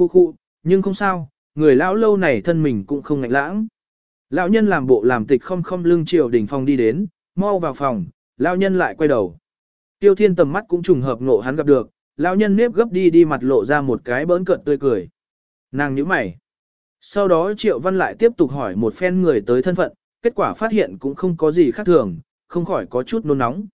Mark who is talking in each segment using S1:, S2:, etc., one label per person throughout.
S1: Khu khu, nhưng không sao, người lão lâu này thân mình cũng không ngạnh lãng. Lão nhân làm bộ làm tịch không không lưng chiều đỉnh phòng đi đến, mau vào phòng, lão nhân lại quay đầu. Tiêu thiên tầm mắt cũng trùng hợp ngộ hắn gặp được, lão nhân nếp gấp đi đi mặt lộ ra một cái bỡn cợt tươi cười. Nàng nhíu mày. Sau đó Triệu Văn lại tiếp tục hỏi một phen người tới thân phận, kết quả phát hiện cũng không có gì khác thường, không khỏi có chút nôn nóng.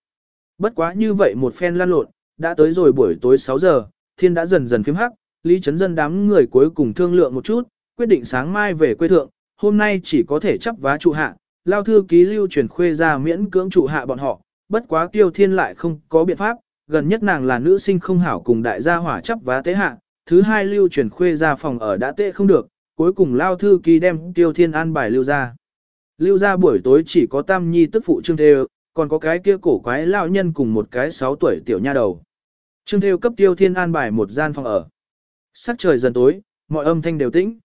S1: Bất quá như vậy một phen lan lộn, đã tới rồi buổi tối 6 giờ, thiên đã dần dần phím hắc, Lý Trấn Dân đám người cuối cùng thương lượng một chút, quyết định sáng mai về quê thượng, hôm nay chỉ có thể chấp vá trụ hạ, lao thư ký lưu truyền khuê ra miễn cưỡng trụ hạ bọn họ, bất quá Tiêu Thiên lại không có biện pháp, gần nhất nàng là nữ sinh không hảo cùng đại gia hỏa chấp vá tế hạ, thứ hai lưu truyền khuê ra phòng ở đã tệ không được, cuối cùng lao thư ký đem Tiêu Thiên an bài lưu ra. Lưu ra buổi tối chỉ có Tam Nhi tức phụ Trương Thê, còn có cái kia cổ quái lao nhân cùng một cái 6 tuổi tiểu nha đầu. Trương Thêu cấp Tiêu Thiên an bài một gian phòng ở. Sắc trời dần tối, mọi âm thanh đều tĩnh.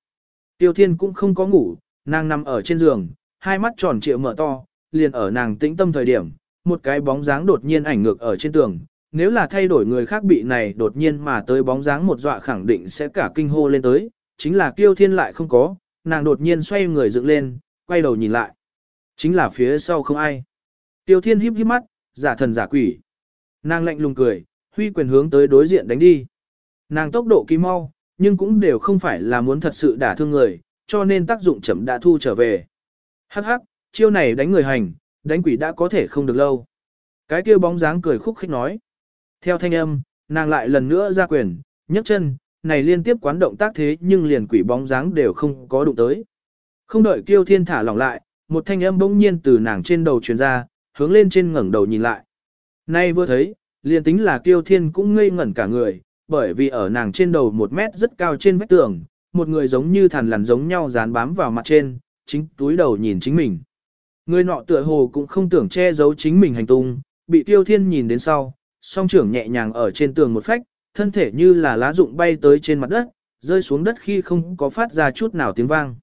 S1: Tiêu Thiên cũng không có ngủ, nàng nằm ở trên giường, hai mắt tròn trịa mở to, liền ở nàng tĩnh tâm thời điểm, một cái bóng dáng đột nhiên ảnh ngược ở trên tường. Nếu là thay đổi người khác bị này đột nhiên mà tới bóng dáng một dọa khẳng định sẽ cả kinh hô lên tới, chính là Tiêu Thiên lại không có, nàng đột nhiên xoay người dựng lên, quay đầu nhìn lại. Chính là phía sau không ai. Tiêu Thiên híp híp mắt, giả thần giả quỷ. Nàng lạnh lùng cười, huy quyền hướng tới đối diện đánh đi. Nàng tốc độ kỳ mau, nhưng cũng đều không phải là muốn thật sự đả thương người, cho nên tác dụng chậm đã thu trở về. Hắc hắc, chiêu này đánh người hành, đánh quỷ đã có thể không được lâu. Cái kia bóng dáng cười khúc khích nói. Theo thanh âm, nàng lại lần nữa ra quyền, nhấc chân, này liên tiếp quán động tác thế nhưng liền quỷ bóng dáng đều không có đụng tới. Không đợi kiêu thiên thả lỏng lại, một thanh âm bỗng nhiên từ nàng trên đầu truyền ra, hướng lên trên ngẩng đầu nhìn lại. Nay vừa thấy, liền tính là kiêu thiên cũng ngây ngẩn cả người, bởi vì ở nàng trên đầu một mét rất cao trên vách tường, một người giống như thằn lằn giống nhau dán bám vào mặt trên, chính túi đầu nhìn chính mình. Người nọ tựa hồ cũng không tưởng che giấu chính mình hành tung, bị tiêu thiên nhìn đến sau, song trưởng nhẹ nhàng ở trên tường một phách, thân thể như là lá rụng bay tới trên mặt đất, rơi xuống đất khi không có phát ra chút nào tiếng vang.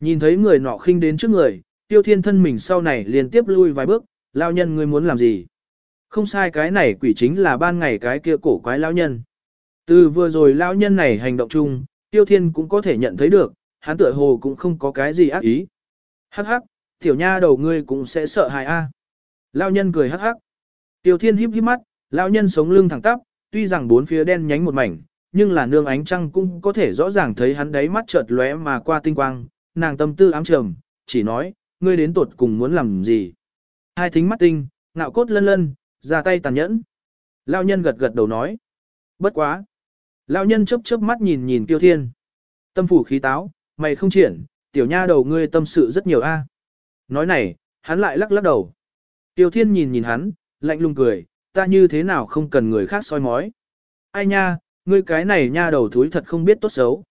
S1: Nhìn thấy người nọ khinh đến trước người, tiêu thiên thân mình sau này liên tiếp lui vài bước, lao nhân ngươi muốn làm gì? Không sai cái này quỷ chính là ban ngày cái kia cổ quái lao nhân. Từ vừa rồi lão nhân này hành động chung, tiêu thiên cũng có thể nhận thấy được, hắn tựa hồ cũng không có cái gì ác ý. Hắc hắc, tiểu nha đầu ngươi cũng sẽ sợ hại a. À. Nhân cười hắc hắc. Tiêu thiên híp híp mắt, lão nhân sống lưng thẳng tắp, tuy rằng bốn phía đen nhánh một mảnh, nhưng là nương ánh trăng cũng có thể rõ ràng thấy hắn đáy mắt chợt lóe mà qua tinh quang, nàng tâm tư ám trầm, chỉ nói, ngươi đến tột cùng muốn làm gì. Hai thính mắt tinh, ngạo cốt lân lân, ra tay tàn nhẫn. lão nhân gật gật đầu nói. Bất quá lão nhân chớp chớp mắt nhìn nhìn tiêu thiên. Tâm phủ khí táo, mày không triển, tiểu nha đầu ngươi tâm sự rất nhiều a. Nói này, hắn lại lắc lắc đầu. Tiêu thiên nhìn nhìn hắn, lạnh lùng cười, ta như thế nào không cần người khác soi mói. Ai nha, ngươi cái này nha đầu thúi thật không biết tốt xấu.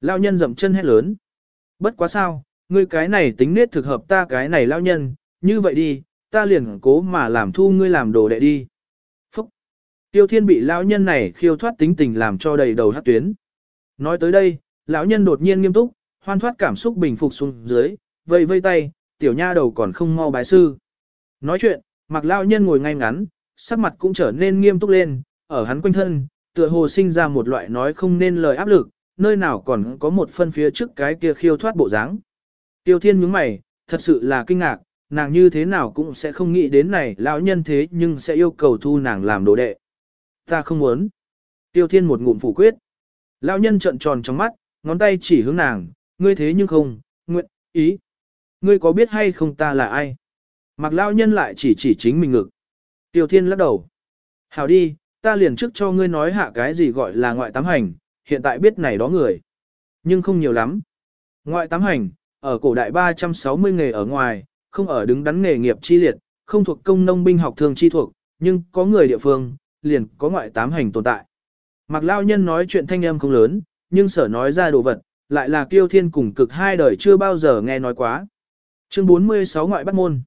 S1: lão nhân dậm chân hét lớn. Bất quá sao, ngươi cái này tính nết thực hợp ta cái này lão nhân, như vậy đi, ta liền cố mà làm thu ngươi làm đồ đệ đi. Tiêu thiên bị lão nhân này khiêu thoát tính tình làm cho đầy đầu hát tuyến. Nói tới đây, lão nhân đột nhiên nghiêm túc, hoan thoát cảm xúc bình phục xuống dưới, vây vây tay, tiểu nha đầu còn không mau bái sư. Nói chuyện, mặc lão nhân ngồi ngay ngắn, sắc mặt cũng trở nên nghiêm túc lên, ở hắn quanh thân, tựa hồ sinh ra một loại nói không nên lời áp lực, nơi nào còn có một phân phía trước cái kia khiêu thoát bộ dáng. Tiêu thiên nhướng mày, thật sự là kinh ngạc, nàng như thế nào cũng sẽ không nghĩ đến này lão nhân thế nhưng sẽ yêu cầu thu nàng làm đồ đệ. Ta không muốn. Tiêu thiên một ngụm phủ quyết. Lão nhân trợn tròn trong mắt, ngón tay chỉ hướng nàng, ngươi thế nhưng không, nguyện, ý. Ngươi có biết hay không ta là ai? Mặc lão nhân lại chỉ chỉ chính mình ngực. Tiêu thiên lắc đầu. Hảo đi, ta liền trước cho ngươi nói hạ cái gì gọi là ngoại tám hành, hiện tại biết này đó người. Nhưng không nhiều lắm. Ngoại tám hành, ở cổ đại 360 nghề ở ngoài, không ở đứng đắn nghề nghiệp chi liệt, không thuộc công nông binh học thường chi thuộc, nhưng có người địa phương, liền có ngoại tám hành tồn tại. Mặc lao nhân nói chuyện thanh âm không lớn, nhưng sở nói ra đồ vật, lại là kiêu thiên cùng cực hai đời chưa bao giờ nghe nói quá. Chương 46 ngoại bắt môn.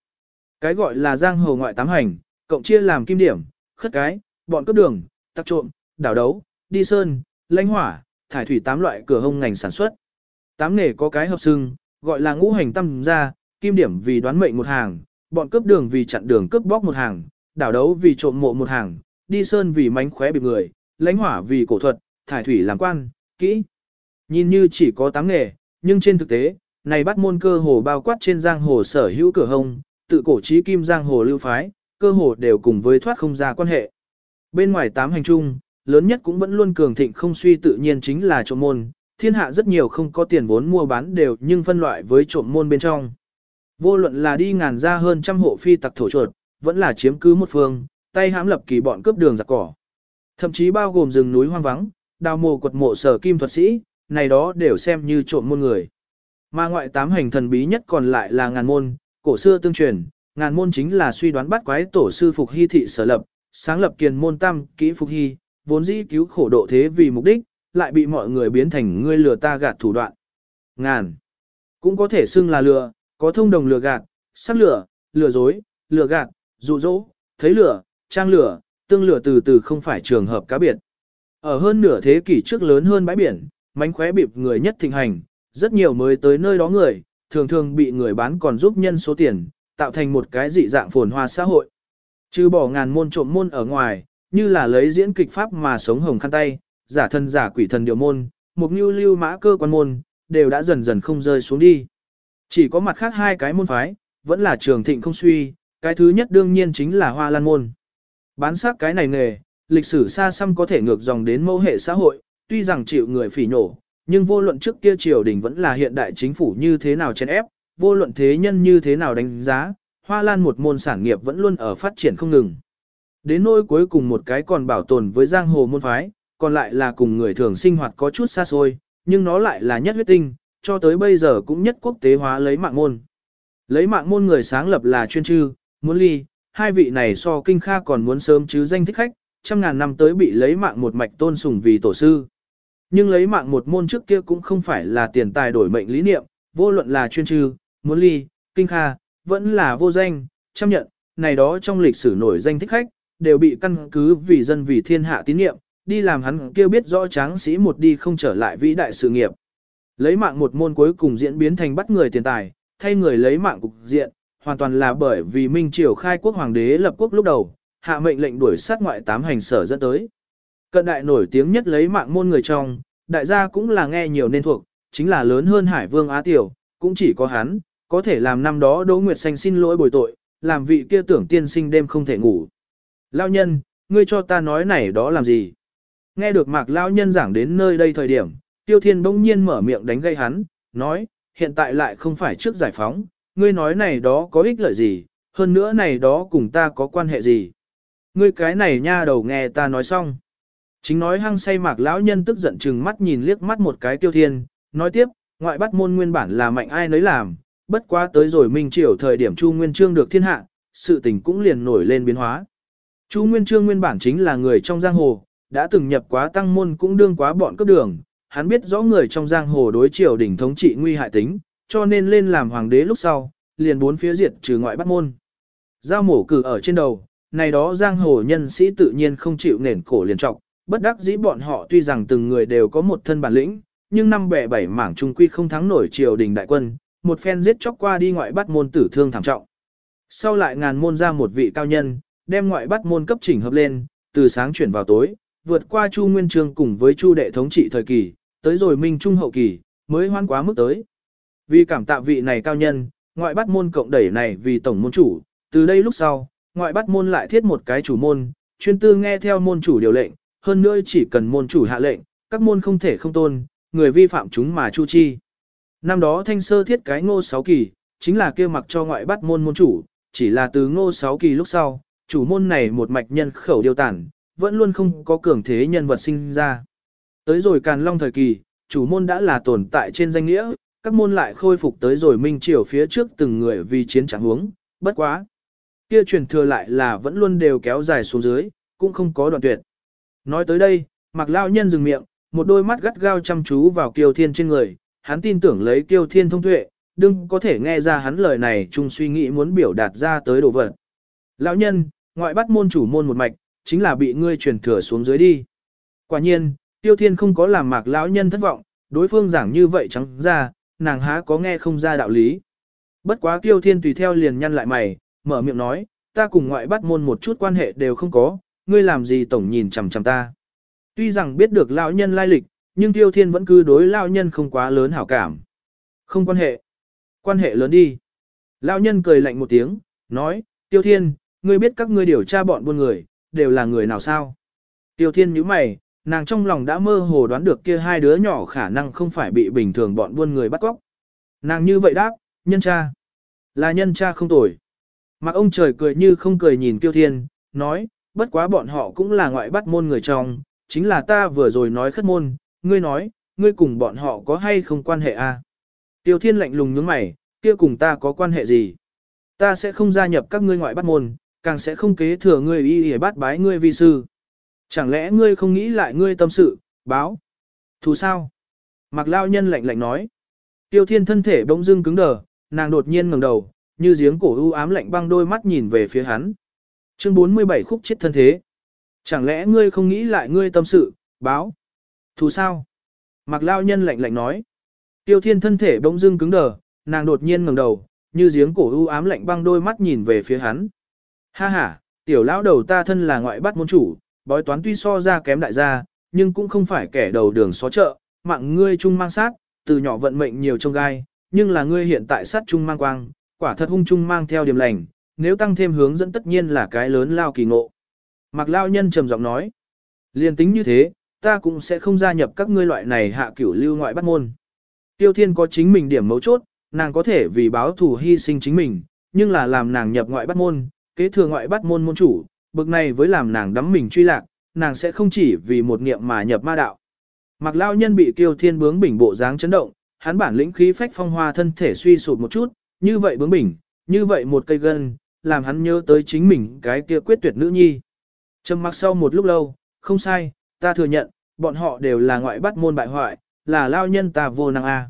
S1: Cái gọi là giang hồ ngoại tám hành, cộng chia làm kim điểm, khất cái, bọn cướp đường, tắc trộm, đảo đấu, đi sơn, lãnh hỏa, thải thủy tám loại cửa hông ngành sản xuất. Tám nghề có cái hợp xưng, gọi là ngũ hành tâm gia, kim điểm vì đoán mệnh một hàng, bọn cướp đường vì chặn đường cướp bóc một hàng, đảo đấu vì trộm mộ một hàng, đi sơn vì mánh khóe bị người, lãnh hỏa vì cổ thuật, thải thủy làm quan, kỹ. Nhìn như chỉ có tám nghề, nhưng trên thực tế, này bắt môn cơ hồ bao quát trên giang hồ sở hữu cửa hông, tự cổ trí kim giang hồ lưu phái, cơ hồ đều cùng với thoát không ra quan hệ. Bên ngoài tám hành trung, lớn nhất cũng vẫn luôn cường thịnh không suy tự nhiên chính là trộm môn, thiên hạ rất nhiều không có tiền vốn mua bán đều nhưng phân loại với trộm môn bên trong. Vô luận là đi ngàn ra hơn trăm hộ phi tặc thổ chuột, vẫn là chiếm cứ một phương, tay hãm lập kỳ bọn cướp đường giặc cỏ. Thậm chí bao gồm rừng núi hoang vắng, đào mồ quật mộ sở kim thuật sĩ, này đó đều xem như trộm môn người. Mà ngoại tám hành thần bí nhất còn lại là ngàn môn, cổ xưa tương truyền, ngàn môn chính là suy đoán bắt quái tổ sư Phục Hy thị sở lập, sáng lập kiền môn tam kỹ Phục Hy, vốn dĩ cứu khổ độ thế vì mục đích, lại bị mọi người biến thành ngươi lừa ta gạt thủ đoạn. Ngàn, cũng có thể xưng là lừa, có thông đồng lừa gạt, sắc lừa, lừa dối, lừa gạt, dụ dỗ, thấy lừa, trang lửa, tương lửa từ từ không phải trường hợp cá biệt. Ở hơn nửa thế kỷ trước lớn hơn bãi biển, mánh khóe bịp người nhất thịnh hành, rất nhiều mới tới nơi đó người, thường thường bị người bán còn giúp nhân số tiền, tạo thành một cái dị dạng phồn hoa xã hội. Trừ bỏ ngàn môn trộm môn ở ngoài, như là lấy diễn kịch pháp mà sống hồng khăn tay, giả thân giả quỷ thần điều môn, mục như lưu mã cơ quan môn, đều đã dần dần không rơi xuống đi. Chỉ có mặt khác hai cái môn phái, vẫn là trường thịnh không suy, cái thứ nhất đương nhiên chính là hoa lan môn. Bán xác cái này nghề, lịch sử xa xăm có thể ngược dòng đến mẫu hệ xã hội, tuy rằng chịu người phỉ nổ, nhưng vô luận trước kia triều đình vẫn là hiện đại chính phủ như thế nào chèn ép, vô luận thế nhân như thế nào đánh giá, hoa lan một môn sản nghiệp vẫn luôn ở phát triển không ngừng. Đến nỗi cuối cùng một cái còn bảo tồn với giang hồ môn phái, còn lại là cùng người thường sinh hoạt có chút xa xôi, nhưng nó lại là nhất huyết tinh, cho tới bây giờ cũng nhất quốc tế hóa lấy mạng môn. Lấy mạng môn người sáng lập là chuyên trư muốn ly, hai vị này so kinh kha còn muốn sớm chứ danh thích khách, trăm ngàn năm tới bị lấy mạng một mạch tôn sùng vì tổ sư. Nhưng lấy mạng một môn trước kia cũng không phải là tiền tài đổi mệnh lý niệm, vô luận là chuyên trừ, muốn ly, kinh kha, vẫn là vô danh, chấp nhận, này đó trong lịch sử nổi danh thích khách, đều bị căn cứ vì dân vì thiên hạ tín niệm, đi làm hắn kêu biết rõ tráng sĩ một đi không trở lại vĩ đại sự nghiệp. Lấy mạng một môn cuối cùng diễn biến thành bắt người tiền tài, thay người lấy mạng cục diện, hoàn toàn là bởi vì Minh Triều khai quốc hoàng đế lập quốc lúc đầu, hạ mệnh lệnh đuổi sát ngoại tám hành sở dẫn tới. Cận đại nổi tiếng nhất lấy mạng môn người trong, đại gia cũng là nghe nhiều nên thuộc, chính là lớn hơn Hải Vương Á Tiểu, cũng chỉ có hắn, có thể làm năm đó Đỗ Nguyệt Xanh xin lỗi bồi tội, làm vị kia tưởng tiên sinh đêm không thể ngủ. Lao nhân, ngươi cho ta nói này đó làm gì? Nghe được mạc Lao nhân giảng đến nơi đây thời điểm, Tiêu Thiên bỗng nhiên mở miệng đánh gây hắn, nói, hiện tại lại không phải trước giải phóng, ngươi nói này đó có ích lợi gì, hơn nữa này đó cùng ta có quan hệ gì. Ngươi cái này nha đầu nghe ta nói xong. Chính nói hăng say mạc lão nhân tức giận chừng mắt nhìn liếc mắt một cái tiêu thiên, nói tiếp, ngoại bắt môn nguyên bản là mạnh ai nấy làm, bất quá tới rồi minh triều thời điểm Chu Nguyên Trương được thiên hạ, sự tình cũng liền nổi lên biến hóa. Chu Nguyên Trương nguyên bản chính là người trong giang hồ, đã từng nhập quá tăng môn cũng đương quá bọn cấp đường, hắn biết rõ người trong giang hồ đối triều đỉnh thống trị nguy hại tính, cho nên lên làm hoàng đế lúc sau, liền bốn phía diệt trừ ngoại bắt môn. Giao mổ cử ở trên đầu, này đó giang hồ nhân sĩ tự nhiên không chịu nền cổ liền trọng, bất đắc dĩ bọn họ tuy rằng từng người đều có một thân bản lĩnh, nhưng năm bẻ bảy mảng trung quy không thắng nổi triều đình đại quân, một phen giết chóc qua đi ngoại bắt môn tử thương thảm trọng. Sau lại ngàn môn ra một vị cao nhân, đem ngoại bắt môn cấp chỉnh hợp lên, từ sáng chuyển vào tối, vượt qua Chu Nguyên Trương cùng với Chu đệ thống trị thời kỳ, tới rồi Minh Trung hậu kỳ, mới hoan quá mức tới. Vì cảm tạ vị này cao nhân, ngoại bắt môn cộng đẩy này vì tổng môn chủ, từ đây lúc sau, ngoại bắt môn lại thiết một cái chủ môn, chuyên tư nghe theo môn chủ điều lệnh, hơn nữa chỉ cần môn chủ hạ lệnh, các môn không thể không tôn, người vi phạm chúng mà chu chi. Năm đó thanh sơ thiết cái ngô sáu kỳ, chính là kia mặc cho ngoại bắt môn môn chủ, chỉ là từ ngô sáu kỳ lúc sau, chủ môn này một mạch nhân khẩu điều tản, vẫn luôn không có cường thế nhân vật sinh ra. Tới rồi càn long thời kỳ, chủ môn đã là tồn tại trên danh nghĩa, các môn lại khôi phục tới rồi minh triều phía trước từng người vì chiến trạng huống, bất quá. Kia truyền thừa lại là vẫn luôn đều kéo dài xuống dưới, cũng không có đoạn tuyệt. Nói tới đây, mặc lao nhân dừng miệng, một đôi mắt gắt gao chăm chú vào kiều thiên trên người, hắn tin tưởng lấy kiều thiên thông tuệ, đừng có thể nghe ra hắn lời này chung suy nghĩ muốn biểu đạt ra tới đồ vật. Lão nhân, ngoại bắt môn chủ môn một mạch, chính là bị ngươi truyền thừa xuống dưới đi. Quả nhiên, tiêu thiên không có làm mạc lão nhân thất vọng, đối phương giảng như vậy trắng ra, nàng há có nghe không ra đạo lý. Bất quá tiêu thiên tùy theo liền nhăn lại mày, mở miệng nói, ta cùng ngoại bắt môn một chút quan hệ đều không có, ngươi làm gì tổng nhìn chằm chằm ta. Tuy rằng biết được lão nhân lai lịch, Nhưng Tiêu Thiên vẫn cứ đối lão nhân không quá lớn hảo cảm. Không quan hệ. Quan hệ lớn đi. lão nhân cười lạnh một tiếng, nói, Tiêu Thiên, ngươi biết các ngươi điều tra bọn buôn người, đều là người nào sao? Tiêu Thiên nhíu mày, nàng trong lòng đã mơ hồ đoán được kia hai đứa nhỏ khả năng không phải bị bình thường bọn buôn người bắt cóc. Nàng như vậy đáp, nhân cha. Là nhân cha không tồi. Mặc ông trời cười như không cười nhìn Tiêu Thiên, nói, bất quá bọn họ cũng là ngoại bắt môn người trong, chính là ta vừa rồi nói khất môn, ngươi nói, ngươi cùng bọn họ có hay không quan hệ à? Tiêu Thiên lạnh lùng nhướng mày, kia cùng ta có quan hệ gì? Ta sẽ không gia nhập các ngươi ngoại bắt môn, càng sẽ không kế thừa ngươi y y bát bái ngươi vi sư. Chẳng lẽ ngươi không nghĩ lại ngươi tâm sự, báo? Thù sao? Mặc lao nhân lạnh lạnh nói. Tiêu Thiên thân thể bỗng dưng cứng đờ, nàng đột nhiên ngẩng đầu, như giếng cổ u ám lạnh băng đôi mắt nhìn về phía hắn. Chương 47 khúc chết thân thế. Chẳng lẽ ngươi không nghĩ lại ngươi tâm sự, báo? Thù sao? Mặc lao nhân lạnh lạnh nói. Tiêu thiên thân thể bỗng dưng cứng đờ, nàng đột nhiên ngẩng đầu, như giếng cổ u ám lạnh băng đôi mắt nhìn về phía hắn. Ha ha, tiểu lão đầu ta thân là ngoại bắt môn chủ, bói toán tuy so ra kém đại gia, nhưng cũng không phải kẻ đầu đường xó chợ, mạng ngươi chung mang sát, từ nhỏ vận mệnh nhiều trong gai, nhưng là ngươi hiện tại sát chung mang quang, quả thật hung chung mang theo điểm lành, nếu tăng thêm hướng dẫn tất nhiên là cái lớn lao kỳ ngộ. Mạc lao nhân trầm giọng nói, liền tính như thế, ta cũng sẽ không gia nhập các ngươi loại này hạ cửu lưu ngoại bắt môn. Tiêu thiên có chính mình điểm mấu chốt, nàng có thể vì báo thù hy sinh chính mình, nhưng là làm nàng nhập ngoại bắt môn, kế thừa ngoại bắt môn môn chủ, bực này với làm nàng đắm mình truy lạc, nàng sẽ không chỉ vì một niệm mà nhập ma đạo. Mạc lao nhân bị tiêu thiên bướng bỉnh bộ dáng chấn động, hắn bản lĩnh khí phách phong hoa thân thể suy sụp một chút, như vậy bướng bỉnh, như vậy một cây gân, làm hắn nhớ tới chính mình cái kia quyết tuyệt nữ nhi. Trầm mặc sau một lúc lâu, không sai, ta thừa nhận, bọn họ đều là ngoại bắt môn bại hoại, là lao nhân ta vô năng a.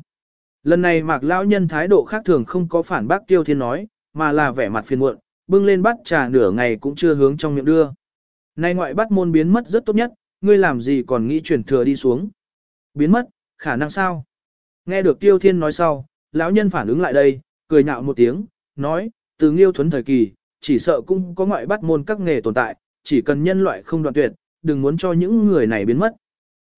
S1: Lần này mạc lao nhân thái độ khác thường không có phản bác tiêu thiên nói, mà là vẻ mặt phiền muộn, bưng lên bắt trà nửa ngày cũng chưa hướng trong miệng đưa. Nay ngoại bắt môn biến mất rất tốt nhất, ngươi làm gì còn nghĩ chuyển thừa đi xuống. Biến mất, khả năng sao? Nghe được tiêu thiên nói sau, lão nhân phản ứng lại đây, cười nhạo một tiếng, nói, từ nghiêu thuấn thời kỳ, chỉ sợ cũng có ngoại bắt môn các nghề tồn tại, chỉ cần nhân loại không đoạn tuyệt, đừng muốn cho những người này biến mất.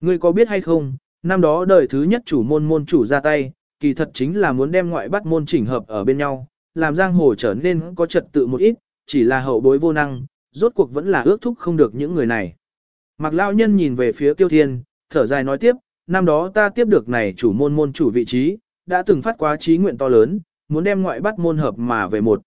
S1: Ngươi có biết hay không, năm đó đời thứ nhất chủ môn môn chủ ra tay, kỳ thật chính là muốn đem ngoại bắt môn chỉnh hợp ở bên nhau, làm giang hồ trở nên có trật tự một ít, chỉ là hậu bối vô năng, rốt cuộc vẫn là ước thúc không được những người này. Mạc Lão Nhân nhìn về phía Kiêu Thiên, thở dài nói tiếp, năm đó ta tiếp được này chủ môn môn chủ vị trí, đã từng phát quá trí nguyện to lớn, muốn đem ngoại bắt môn hợp mà về một.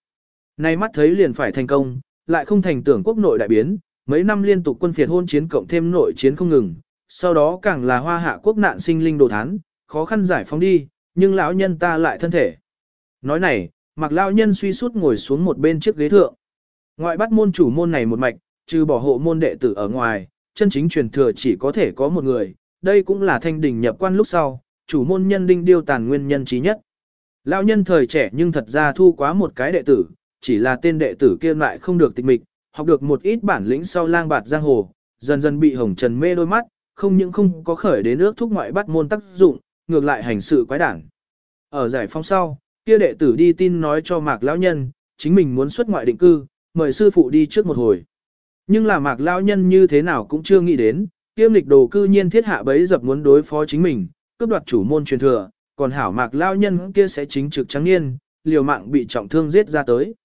S1: Nay mắt thấy liền phải thành công, lại không thành tưởng quốc nội đại biến, mấy năm liên tục quân phiệt hôn chiến cộng thêm nội chiến không ngừng, sau đó càng là hoa hạ quốc nạn sinh linh đồ thán, khó khăn giải phóng đi, nhưng lão nhân ta lại thân thể. Nói này, mặc lão nhân suy sút ngồi xuống một bên chiếc ghế thượng. Ngoại bắt môn chủ môn này một mạch, trừ bỏ hộ môn đệ tử ở ngoài, chân chính truyền thừa chỉ có thể có một người, đây cũng là thanh đỉnh nhập quan lúc sau, chủ môn nhân đinh điêu tàn nguyên nhân trí nhất. Lão nhân thời trẻ nhưng thật ra thu quá một cái đệ tử, chỉ là tên đệ tử kia lại không được tịch mịch, học được một ít bản lĩnh sau lang bạt giang hồ, dần dần bị hồng trần mê đôi mắt, không những không có khởi đến ước thúc ngoại bắt môn tác dụng, ngược lại hành sự quái đản. Ở giải phóng sau, kia đệ tử đi tin nói cho mạc lão nhân, chính mình muốn xuất ngoại định cư, mời sư phụ đi trước một hồi. Nhưng là mạc lão nhân như thế nào cũng chưa nghĩ đến, kiêm lịch đồ cư nhiên thiết hạ bấy dập muốn đối phó chính mình, cướp đoạt chủ môn truyền thừa, còn hảo mạc lão nhân kia sẽ chính trực trắng niên, liều mạng bị trọng thương giết ra tới.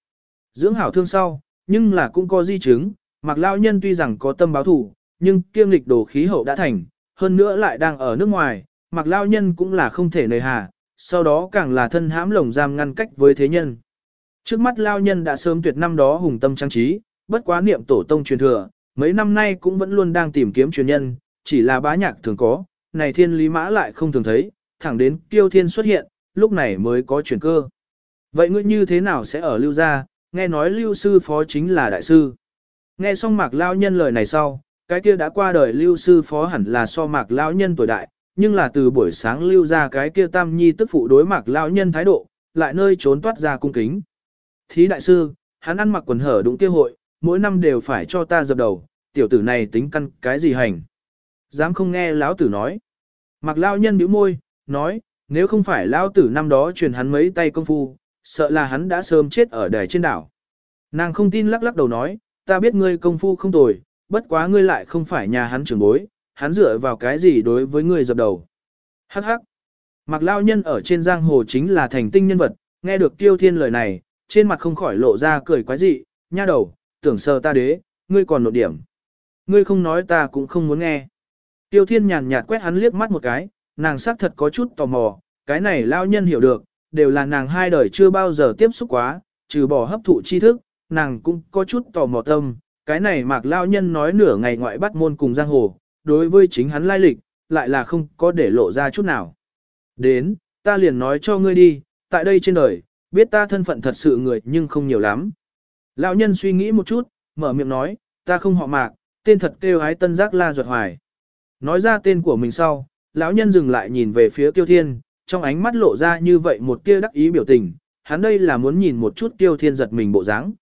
S1: Dưỡng hảo thương sau, nhưng là cũng có di chứng, mạc lão nhân tuy rằng có tâm báo thủ, nhưng kiêm lịch đồ khí hậu đã thành, hơn nữa lại đang ở nước ngoài, mạc lão nhân cũng là không thể nề hà, sau đó càng là thân hãm lồng giam ngăn cách với thế nhân. Trước mắt lao nhân đã sớm tuyệt năm đó hùng tâm trang trí, bất quá niệm tổ tông truyền thừa, mấy năm nay cũng vẫn luôn đang tìm kiếm truyền nhân, chỉ là bá nhạc thường có, này thiên lý mã lại không thường thấy, thẳng đến kiêu thiên xuất hiện, lúc này mới có truyền cơ. Vậy ngươi như thế nào sẽ ở lưu gia, nghe nói lưu sư phó chính là đại sư. Nghe xong mạc lao nhân lời này sau, cái kia đã qua đời lưu sư phó hẳn là so mạc lao nhân tuổi đại, nhưng là từ buổi sáng lưu ra cái kia tam nhi tức phụ đối mạc lão nhân thái độ, lại nơi trốn toát ra cung kính. Thí đại sư, hắn ăn mặc quần hở đúng kia hội, mỗi năm đều phải cho ta dập đầu, tiểu tử này tính căn cái gì hành. Dám không nghe lão tử nói. Mạc lão nhân bĩu môi, nói, nếu không phải lão tử năm đó truyền hắn mấy tay công phu, sợ là hắn đã sớm chết ở đài trên đảo. Nàng không tin lắc lắc đầu nói, ta biết ngươi công phu không tồi, bất quá ngươi lại không phải nhà hắn trưởng bối, hắn dựa vào cái gì đối với người dập đầu. Hắc hắc. Mạc Lao Nhân ở trên giang hồ chính là thành tinh nhân vật, nghe được Tiêu Thiên lời này, trên mặt không khỏi lộ ra cười quái dị, nha đầu, tưởng sờ ta đế, ngươi còn nộp điểm. Ngươi không nói ta cũng không muốn nghe. Tiêu Thiên nhàn nhạt quét hắn liếc mắt một cái, nàng xác thật có chút tò mò, cái này Lao Nhân hiểu được, đều là nàng hai đời chưa bao giờ tiếp xúc quá, trừ bỏ hấp thụ tri thức, nàng cũng có chút tò mò tâm. Cái này Mạc Lao Nhân nói nửa ngày ngoại bắt môn cùng giang hồ, đối với chính hắn lai lịch, lại là không có để lộ ra chút nào. Đến, ta liền nói cho ngươi đi, tại đây trên đời, biết ta thân phận thật sự người nhưng không nhiều lắm. Lão nhân suy nghĩ một chút, mở miệng nói, ta không họ mạc, tên thật kêu ái tân giác la ruột hoài. Nói ra tên của mình sau, lão nhân dừng lại nhìn về phía tiêu thiên, trong ánh mắt lộ ra như vậy một tia đắc ý biểu tình, hắn đây là muốn nhìn một chút tiêu thiên giật mình bộ dáng.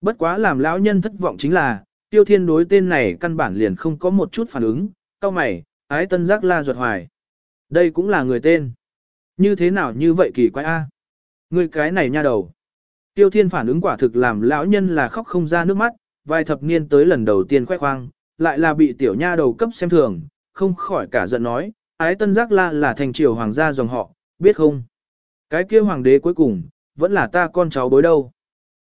S1: Bất quá làm lão nhân thất vọng chính là, tiêu thiên đối tên này căn bản liền không có một chút phản ứng, cao mày, ái tân giác la ruột hoài. Đây cũng là người tên. Như thế nào như vậy kỳ quái a? À? Người cái này nha đầu. Tiêu thiên phản ứng quả thực làm lão nhân là khóc không ra nước mắt, vài thập niên tới lần đầu tiên khoe khoang, lại là bị tiểu nha đầu cấp xem thường, không khỏi cả giận nói, ái tân giác la là thành triều hoàng gia dòng họ, biết không? Cái kia hoàng đế cuối cùng, vẫn là ta con cháu bối đâu.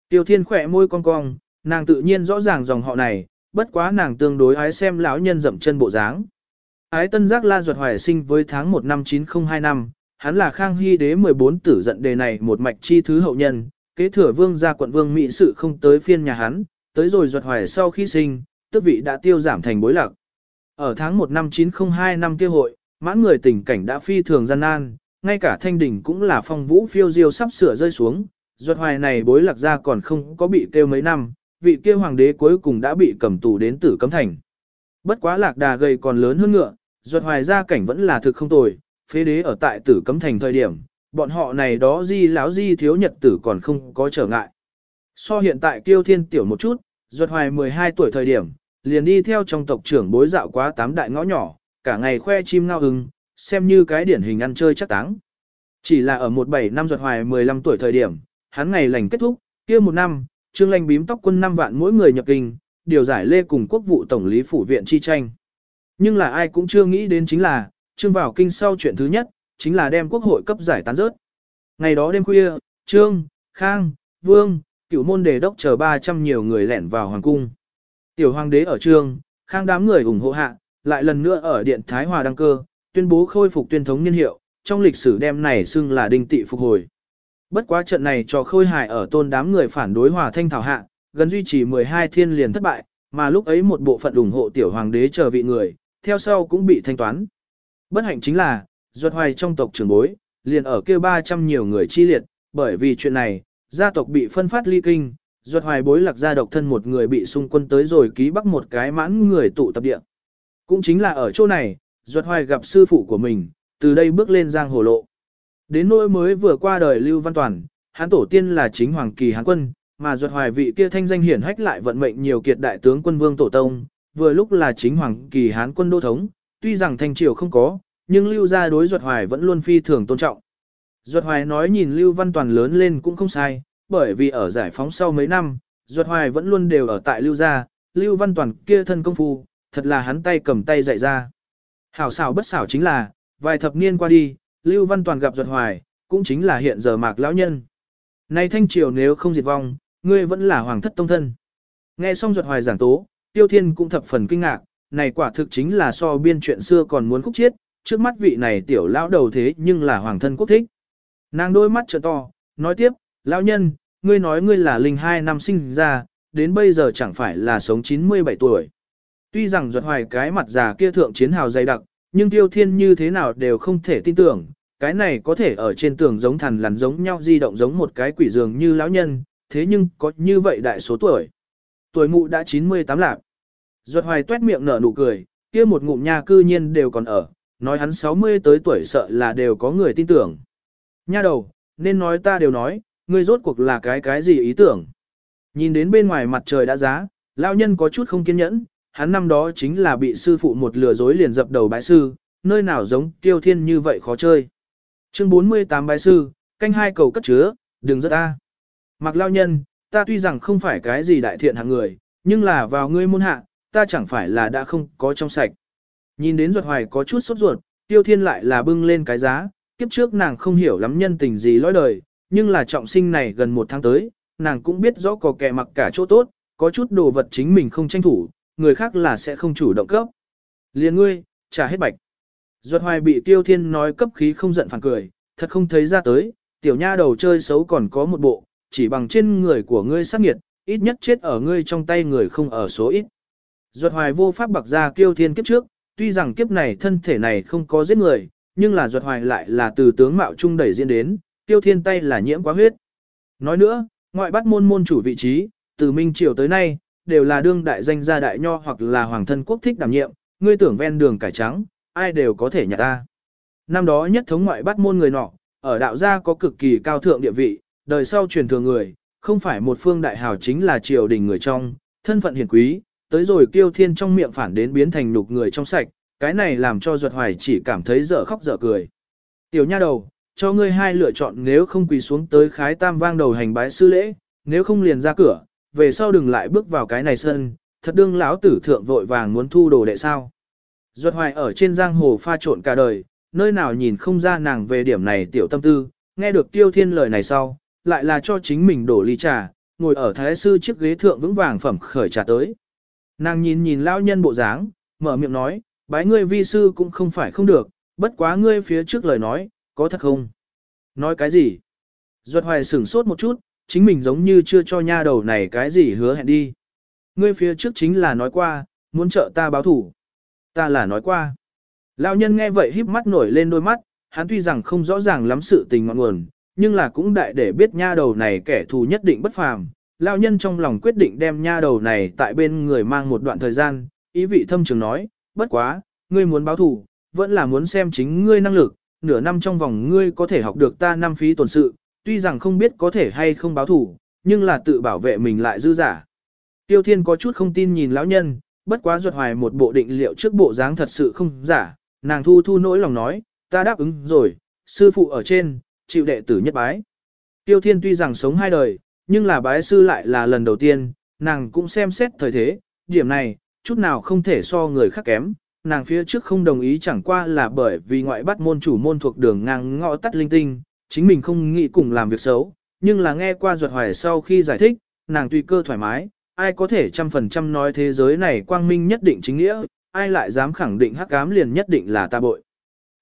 S1: Tiêu thiên khỏe môi cong cong, nàng tự nhiên rõ ràng dòng họ này, bất quá nàng tương đối ái xem lão nhân dậm chân bộ dáng. Ái tân giác la duật hoài sinh với tháng 1 năm 9025, năm, hắn là khang hy đế 14 tử giận đề này một mạch chi thứ hậu nhân, kế thừa vương gia quận vương mỹ sự không tới phiên nhà hắn, tới rồi duật hoài sau khi sinh, tước vị đã tiêu giảm thành bối lạc. Ở tháng 1 năm 902 năm kia hội, mãn người tình cảnh đã phi thường gian nan, ngay cả thanh đỉnh cũng là phong vũ phiêu diêu sắp sửa rơi xuống, duật hoài này bối lạc ra còn không có bị kêu mấy năm, vị kia hoàng đế cuối cùng đã bị cầm tù đến tử cấm thành. Bất quá lạc đà gầy còn lớn hơn ngựa, ruột hoài gia cảnh vẫn là thực không tồi, phế đế ở tại tử cấm thành thời điểm, bọn họ này đó di láo di thiếu nhật tử còn không có trở ngại. So hiện tại kiêu thiên tiểu một chút, ruột hoài 12 tuổi thời điểm, liền đi theo trong tộc trưởng bối dạo quá tám đại ngõ nhỏ, cả ngày khoe chim ngao ưng, xem như cái điển hình ăn chơi chắc táng. Chỉ là ở một bảy năm ruột hoài 15 tuổi thời điểm, hắn ngày lành kết thúc, kia một năm, trương Lanh bím tóc quân 5 vạn mỗi người nhập kinh, điều giải lê cùng quốc vụ tổng lý phủ viện chi tranh. Nhưng là ai cũng chưa nghĩ đến chính là, trương vào kinh sau chuyện thứ nhất, chính là đem quốc hội cấp giải tán rớt. Ngày đó đêm khuya, trương, khang, vương, cựu môn đề đốc chờ 300 nhiều người lẻn vào hoàng cung. Tiểu hoàng đế ở trương, khang đám người ủng hộ hạ, lại lần nữa ở điện Thái Hòa đăng cơ, tuyên bố khôi phục tuyên thống niên hiệu, trong lịch sử đem này xưng là đinh tị phục hồi. Bất quá trận này cho khôi hài ở tôn đám người phản đối hòa thanh thảo hạ, gần duy trì 12 thiên liền thất bại, mà lúc ấy một bộ phận ủng hộ tiểu hoàng đế chờ vị người, theo sau cũng bị thanh toán. Bất hạnh chính là, ruột hoài trong tộc trưởng bối, liền ở kia 300 nhiều người chi liệt, bởi vì chuyện này, gia tộc bị phân phát ly kinh, ruột hoài bối lạc gia độc thân một người bị xung quân tới rồi ký bắc một cái mãn người tụ tập địa. Cũng chính là ở chỗ này, ruột hoài gặp sư phụ của mình, từ đây bước lên giang hồ lộ. Đến nỗi mới vừa qua đời Lưu Văn Toàn, hắn tổ tiên là chính hoàng kỳ hán quân, mà ruột hoài vị kia thanh danh hiển hách lại vận mệnh nhiều kiệt đại tướng quân vương tổ tông, vừa lúc là chính hoàng kỳ hán quân đô thống, tuy rằng thanh triều không có, nhưng lưu gia đối ruột hoài vẫn luôn phi thường tôn trọng. Ruột hoài nói nhìn lưu văn toàn lớn lên cũng không sai, bởi vì ở giải phóng sau mấy năm, ruột hoài vẫn luôn đều ở tại lưu gia, lưu văn toàn kia thân công phu, thật là hắn tay cầm tay dạy ra. Hảo xảo bất xảo chính là, vài thập niên qua đi, lưu văn toàn gặp Duật hoài, cũng chính là hiện giờ mạc lão nhân. Nay thanh triều nếu không diệt vong, ngươi vẫn là hoàng thất tông thân. Nghe xong Duật hoài giảng tố, Tiêu Thiên cũng thập phần kinh ngạc, này quả thực chính là so biên chuyện xưa còn muốn khúc chiết, trước mắt vị này tiểu lão đầu thế nhưng là hoàng thân quốc thích. Nàng đôi mắt trợ to, nói tiếp, lão nhân, ngươi nói ngươi là linh hai năm sinh ra, đến bây giờ chẳng phải là sống 97 tuổi. Tuy rằng ruột hoài cái mặt già kia thượng chiến hào dày đặc, nhưng tiêu thiên như thế nào đều không thể tin tưởng, cái này có thể ở trên tường giống thằn lằn giống nhau di động giống một cái quỷ giường như lão nhân, thế nhưng có như vậy đại số tuổi. Tuổi mụ đã 98 lạc. Duật hoài tuét miệng nở nụ cười, kia một ngụm nha cư nhiên đều còn ở, nói hắn 60 tới tuổi sợ là đều có người tin tưởng. Nha đầu, nên nói ta đều nói, ngươi rốt cuộc là cái cái gì ý tưởng. Nhìn đến bên ngoài mặt trời đã giá, lão nhân có chút không kiên nhẫn, hắn năm đó chính là bị sư phụ một lừa dối liền dập đầu bái sư, nơi nào giống tiêu thiên như vậy khó chơi. Chương 48 bái sư, canh hai cầu cất chứa, đừng rất ta. Mặc lao nhân, ta tuy rằng không phải cái gì đại thiện hạng người, nhưng là vào ngươi môn hạ, ta chẳng phải là đã không có trong sạch. Nhìn đến ruột hoài có chút sốt ruột, tiêu thiên lại là bưng lên cái giá, kiếp trước nàng không hiểu lắm nhân tình gì lõi đời, nhưng là trọng sinh này gần một tháng tới, nàng cũng biết rõ có kẻ mặc cả chỗ tốt, có chút đồ vật chính mình không tranh thủ, người khác là sẽ không chủ động cấp. Liền ngươi, trả hết bạch. Duật hoài bị tiêu thiên nói cấp khí không giận phản cười, thật không thấy ra tới, tiểu nha đầu chơi xấu còn có một bộ, chỉ bằng trên người của ngươi sát nghiệt, ít nhất chết ở ngươi trong tay người không ở số ít. Duật hoài vô pháp bạc ra kiêu thiên kiếp trước, tuy rằng kiếp này thân thể này không có giết người, nhưng là duật hoài lại là từ tướng mạo trung đẩy diễn đến, tiêu thiên tay là nhiễm quá huyết. Nói nữa, ngoại bắt môn môn chủ vị trí, từ Minh Triều tới nay, đều là đương đại danh gia đại nho hoặc là hoàng thân quốc thích đảm nhiệm, ngươi tưởng ven đường cải trắng, ai đều có thể nhặt ta. Năm đó nhất thống ngoại bắt môn người nọ, ở đạo gia có cực kỳ cao thượng địa vị, đời sau truyền thừa người, không phải một phương đại hào chính là triều đình người trong, thân phận hiền quý, tới rồi kiêu thiên trong miệng phản đến biến thành nục người trong sạch, cái này làm cho ruột hoài chỉ cảm thấy dở khóc dở cười. Tiểu nha đầu, cho ngươi hai lựa chọn nếu không quỳ xuống tới khái tam vang đầu hành bái sư lễ, nếu không liền ra cửa, về sau đừng lại bước vào cái này sân, thật đương lão tử thượng vội vàng muốn thu đồ đệ sao. Duật hoài ở trên giang hồ pha trộn cả đời, nơi nào nhìn không ra nàng về điểm này tiểu tâm tư, nghe được tiêu thiên lời này sau, lại là cho chính mình đổ ly trà, ngồi ở thái sư chiếc ghế thượng vững vàng phẩm khởi trà tới. Nàng nhìn nhìn lão nhân bộ dáng, mở miệng nói, bái ngươi vi sư cũng không phải không được, bất quá ngươi phía trước lời nói, có thật không? Nói cái gì? Duật hoài sửng sốt một chút, chính mình giống như chưa cho nha đầu này cái gì hứa hẹn đi. Ngươi phía trước chính là nói qua, muốn trợ ta báo thủ. Ta là nói qua. Lão nhân nghe vậy híp mắt nổi lên đôi mắt, hắn tuy rằng không rõ ràng lắm sự tình ngọn nguồn, nhưng là cũng đại để biết nha đầu này kẻ thù nhất định bất phàm. Lão nhân trong lòng quyết định đem nha đầu này tại bên người mang một đoạn thời gian, ý vị thâm trường nói, bất quá, ngươi muốn báo thù, vẫn là muốn xem chính ngươi năng lực, nửa năm trong vòng ngươi có thể học được ta năm phí tuần sự, tuy rằng không biết có thể hay không báo thù, nhưng là tự bảo vệ mình lại dư giả. Tiêu Thiên có chút không tin nhìn lão nhân, bất quá ruột hoài một bộ định liệu trước bộ dáng thật sự không giả, nàng thu thu nỗi lòng nói, ta đáp ứng rồi, sư phụ ở trên, chịu đệ tử nhất bái. Tiêu Thiên tuy rằng sống hai đời, nhưng là bái sư lại là lần đầu tiên, nàng cũng xem xét thời thế, điểm này, chút nào không thể so người khác kém, nàng phía trước không đồng ý chẳng qua là bởi vì ngoại bắt môn chủ môn thuộc đường ngang ngõ tắt linh tinh, chính mình không nghĩ cùng làm việc xấu, nhưng là nghe qua ruột hoài sau khi giải thích, nàng tùy cơ thoải mái, ai có thể trăm phần trăm nói thế giới này quang minh nhất định chính nghĩa, ai lại dám khẳng định hắc ám liền nhất định là ta bội.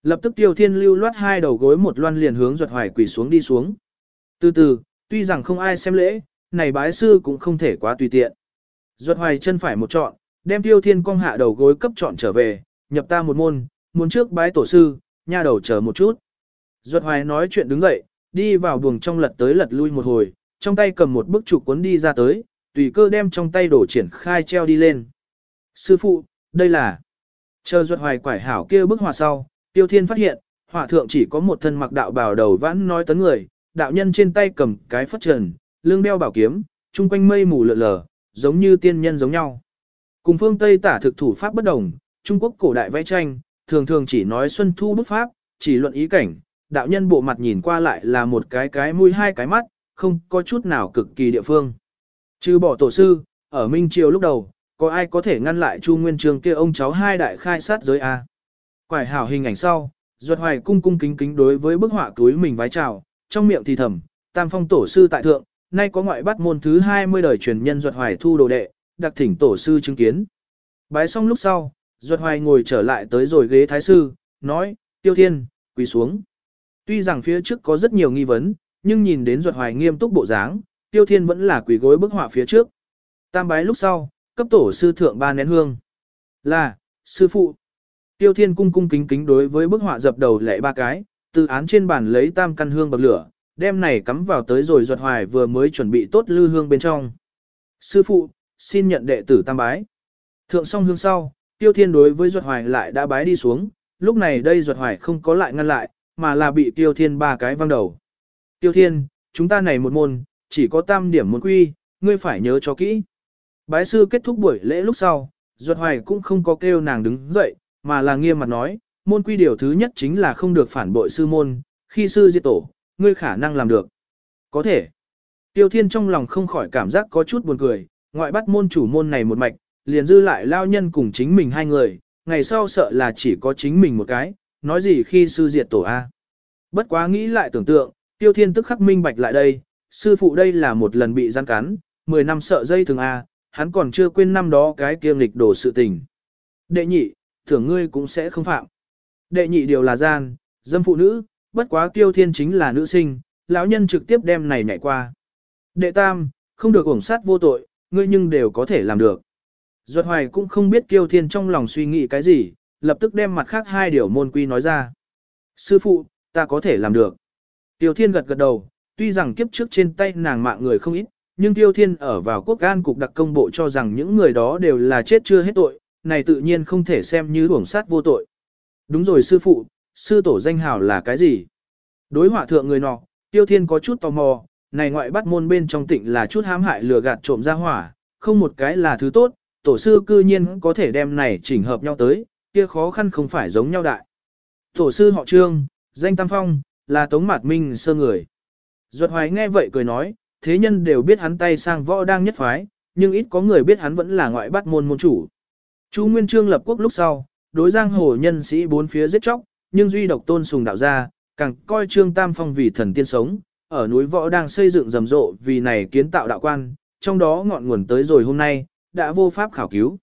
S1: Lập tức tiêu thiên lưu loát hai đầu gối một loan liền hướng ruột hoài quỳ xuống đi xuống. Từ từ, tuy rằng không ai xem lễ, này bái sư cũng không thể quá tùy tiện. Ruột hoài chân phải một chọn, đem tiêu thiên cong hạ đầu gối cấp chọn trở về, nhập ta một môn, muốn trước bái tổ sư, nha đầu chờ một chút. Duật hoài nói chuyện đứng dậy, đi vào buồng trong lật tới lật lui một hồi, trong tay cầm một bức trục cuốn đi ra tới, tùy cơ đem trong tay đổ triển khai treo đi lên. Sư phụ, đây là... Chờ Duật hoài quải hảo kia bức họa sau, tiêu thiên phát hiện, họa thượng chỉ có một thân mặc đạo bào đầu vãn nói tấn người, đạo nhân trên tay cầm cái phất trần, lưng đeo bảo kiếm, chung quanh mây mù lượn lờ, giống như tiên nhân giống nhau. Cùng phương Tây tả thực thủ pháp bất đồng, Trung Quốc cổ đại vẽ tranh, thường thường chỉ nói xuân thu bút pháp, chỉ luận ý cảnh, đạo nhân bộ mặt nhìn qua lại là một cái cái mũi hai cái mắt, không có chút nào cực kỳ địa phương. Trừ bỏ tổ sư, ở Minh Triều lúc đầu, có ai có thể ngăn lại Chu Nguyên Trường kia ông cháu hai đại khai sát giới A. Quải hảo hình ảnh sau, Duật Hoài cung cung kính kính đối với bức họa túi mình vái chào, trong miệng thì thầm, tam phong tổ sư tại thượng, nay có ngoại bắt môn thứ 20 đời truyền nhân Duật Hoài thu đồ đệ, đặc thỉnh tổ sư chứng kiến. Bái xong lúc sau, Duật Hoài ngồi trở lại tới rồi ghế thái sư, nói, tiêu thiên, quỳ xuống. Tuy rằng phía trước có rất nhiều nghi vấn, nhưng nhìn đến Duật Hoài nghiêm túc bộ dáng, tiêu thiên vẫn là quỳ gối bức họa phía trước. Tam bái lúc sau, cấp tổ sư thượng ba nén hương. Là, sư phụ. Tiêu thiên cung cung kính kính đối với bức họa dập đầu lệ ba cái, từ án trên bàn lấy tam căn hương bậc lửa, đem này cắm vào tới rồi Duật Hoài vừa mới chuẩn bị tốt lư hương bên trong. Sư phụ, xin nhận đệ tử tam bái. Thượng xong hương sau, tiêu thiên đối với Duật Hoài lại đã bái đi xuống, lúc này đây Duật Hoài không có lại ngăn lại, mà là bị tiêu thiên ba cái văng đầu. Tiêu thiên, chúng ta này một môn, chỉ có tam điểm môn quy, ngươi phải nhớ cho kỹ. Bái sư kết thúc buổi lễ lúc sau, Duật Hoài cũng không có kêu nàng đứng dậy, mà là nghiêm mặt nói, môn quy điều thứ nhất chính là không được phản bội sư môn, khi sư diệt tổ, ngươi khả năng làm được. Có thể. Tiêu thiên trong lòng không khỏi cảm giác có chút buồn cười, ngoại bắt môn chủ môn này một mạch, liền dư lại lao nhân cùng chính mình hai người, ngày sau sợ là chỉ có chính mình một cái, nói gì khi sư diệt tổ A. Bất quá nghĩ lại tưởng tượng, tiêu thiên tức khắc minh bạch lại đây, sư phụ đây là một lần bị gian cắn, 10 năm sợ dây thường A, hắn còn chưa quên năm đó cái kiêng lịch đổ sự tình. Đệ nhị, tưởng ngươi cũng sẽ không phạm. Đệ nhị điều là gian, dâm phụ nữ, bất quá tiêu thiên chính là nữ sinh, lão nhân trực tiếp đem này nhảy qua. Đệ tam, không được ổng sát vô tội, ngươi nhưng đều có thể làm được. Duật hoài cũng không biết kiêu thiên trong lòng suy nghĩ cái gì, lập tức đem mặt khác hai điều môn quy nói ra. Sư phụ, ta có thể làm được. Tiêu thiên gật gật đầu, tuy rằng kiếp trước trên tay nàng mạng người không ít, nhưng Tiêu Thiên ở vào quốc an cục đặc công bộ cho rằng những người đó đều là chết chưa hết tội, này tự nhiên không thể xem như uổng sát vô tội. Đúng rồi sư phụ, sư tổ danh hào là cái gì? Đối họa thượng người nọ, Tiêu Thiên có chút tò mò, này ngoại bắt môn bên trong tịnh là chút hãm hại lừa gạt trộm ra hỏa, không một cái là thứ tốt, tổ sư cư nhiên có thể đem này chỉnh hợp nhau tới, kia khó khăn không phải giống nhau đại. Tổ sư họ Trương, danh Tam Phong, là Tống Mạt Minh sơ người. Duật hoài nghe vậy cười nói, thế nhân đều biết hắn tay sang võ đang nhất phái, nhưng ít có người biết hắn vẫn là ngoại bắt môn môn chủ. Chu Nguyên Trương lập quốc lúc sau, đối giang hồ nhân sĩ bốn phía giết chóc, nhưng duy độc tôn sùng đạo gia, càng coi Trương Tam Phong vì thần tiên sống, ở núi võ đang xây dựng rầm rộ vì này kiến tạo đạo quan, trong đó ngọn nguồn tới rồi hôm nay, đã vô pháp khảo cứu.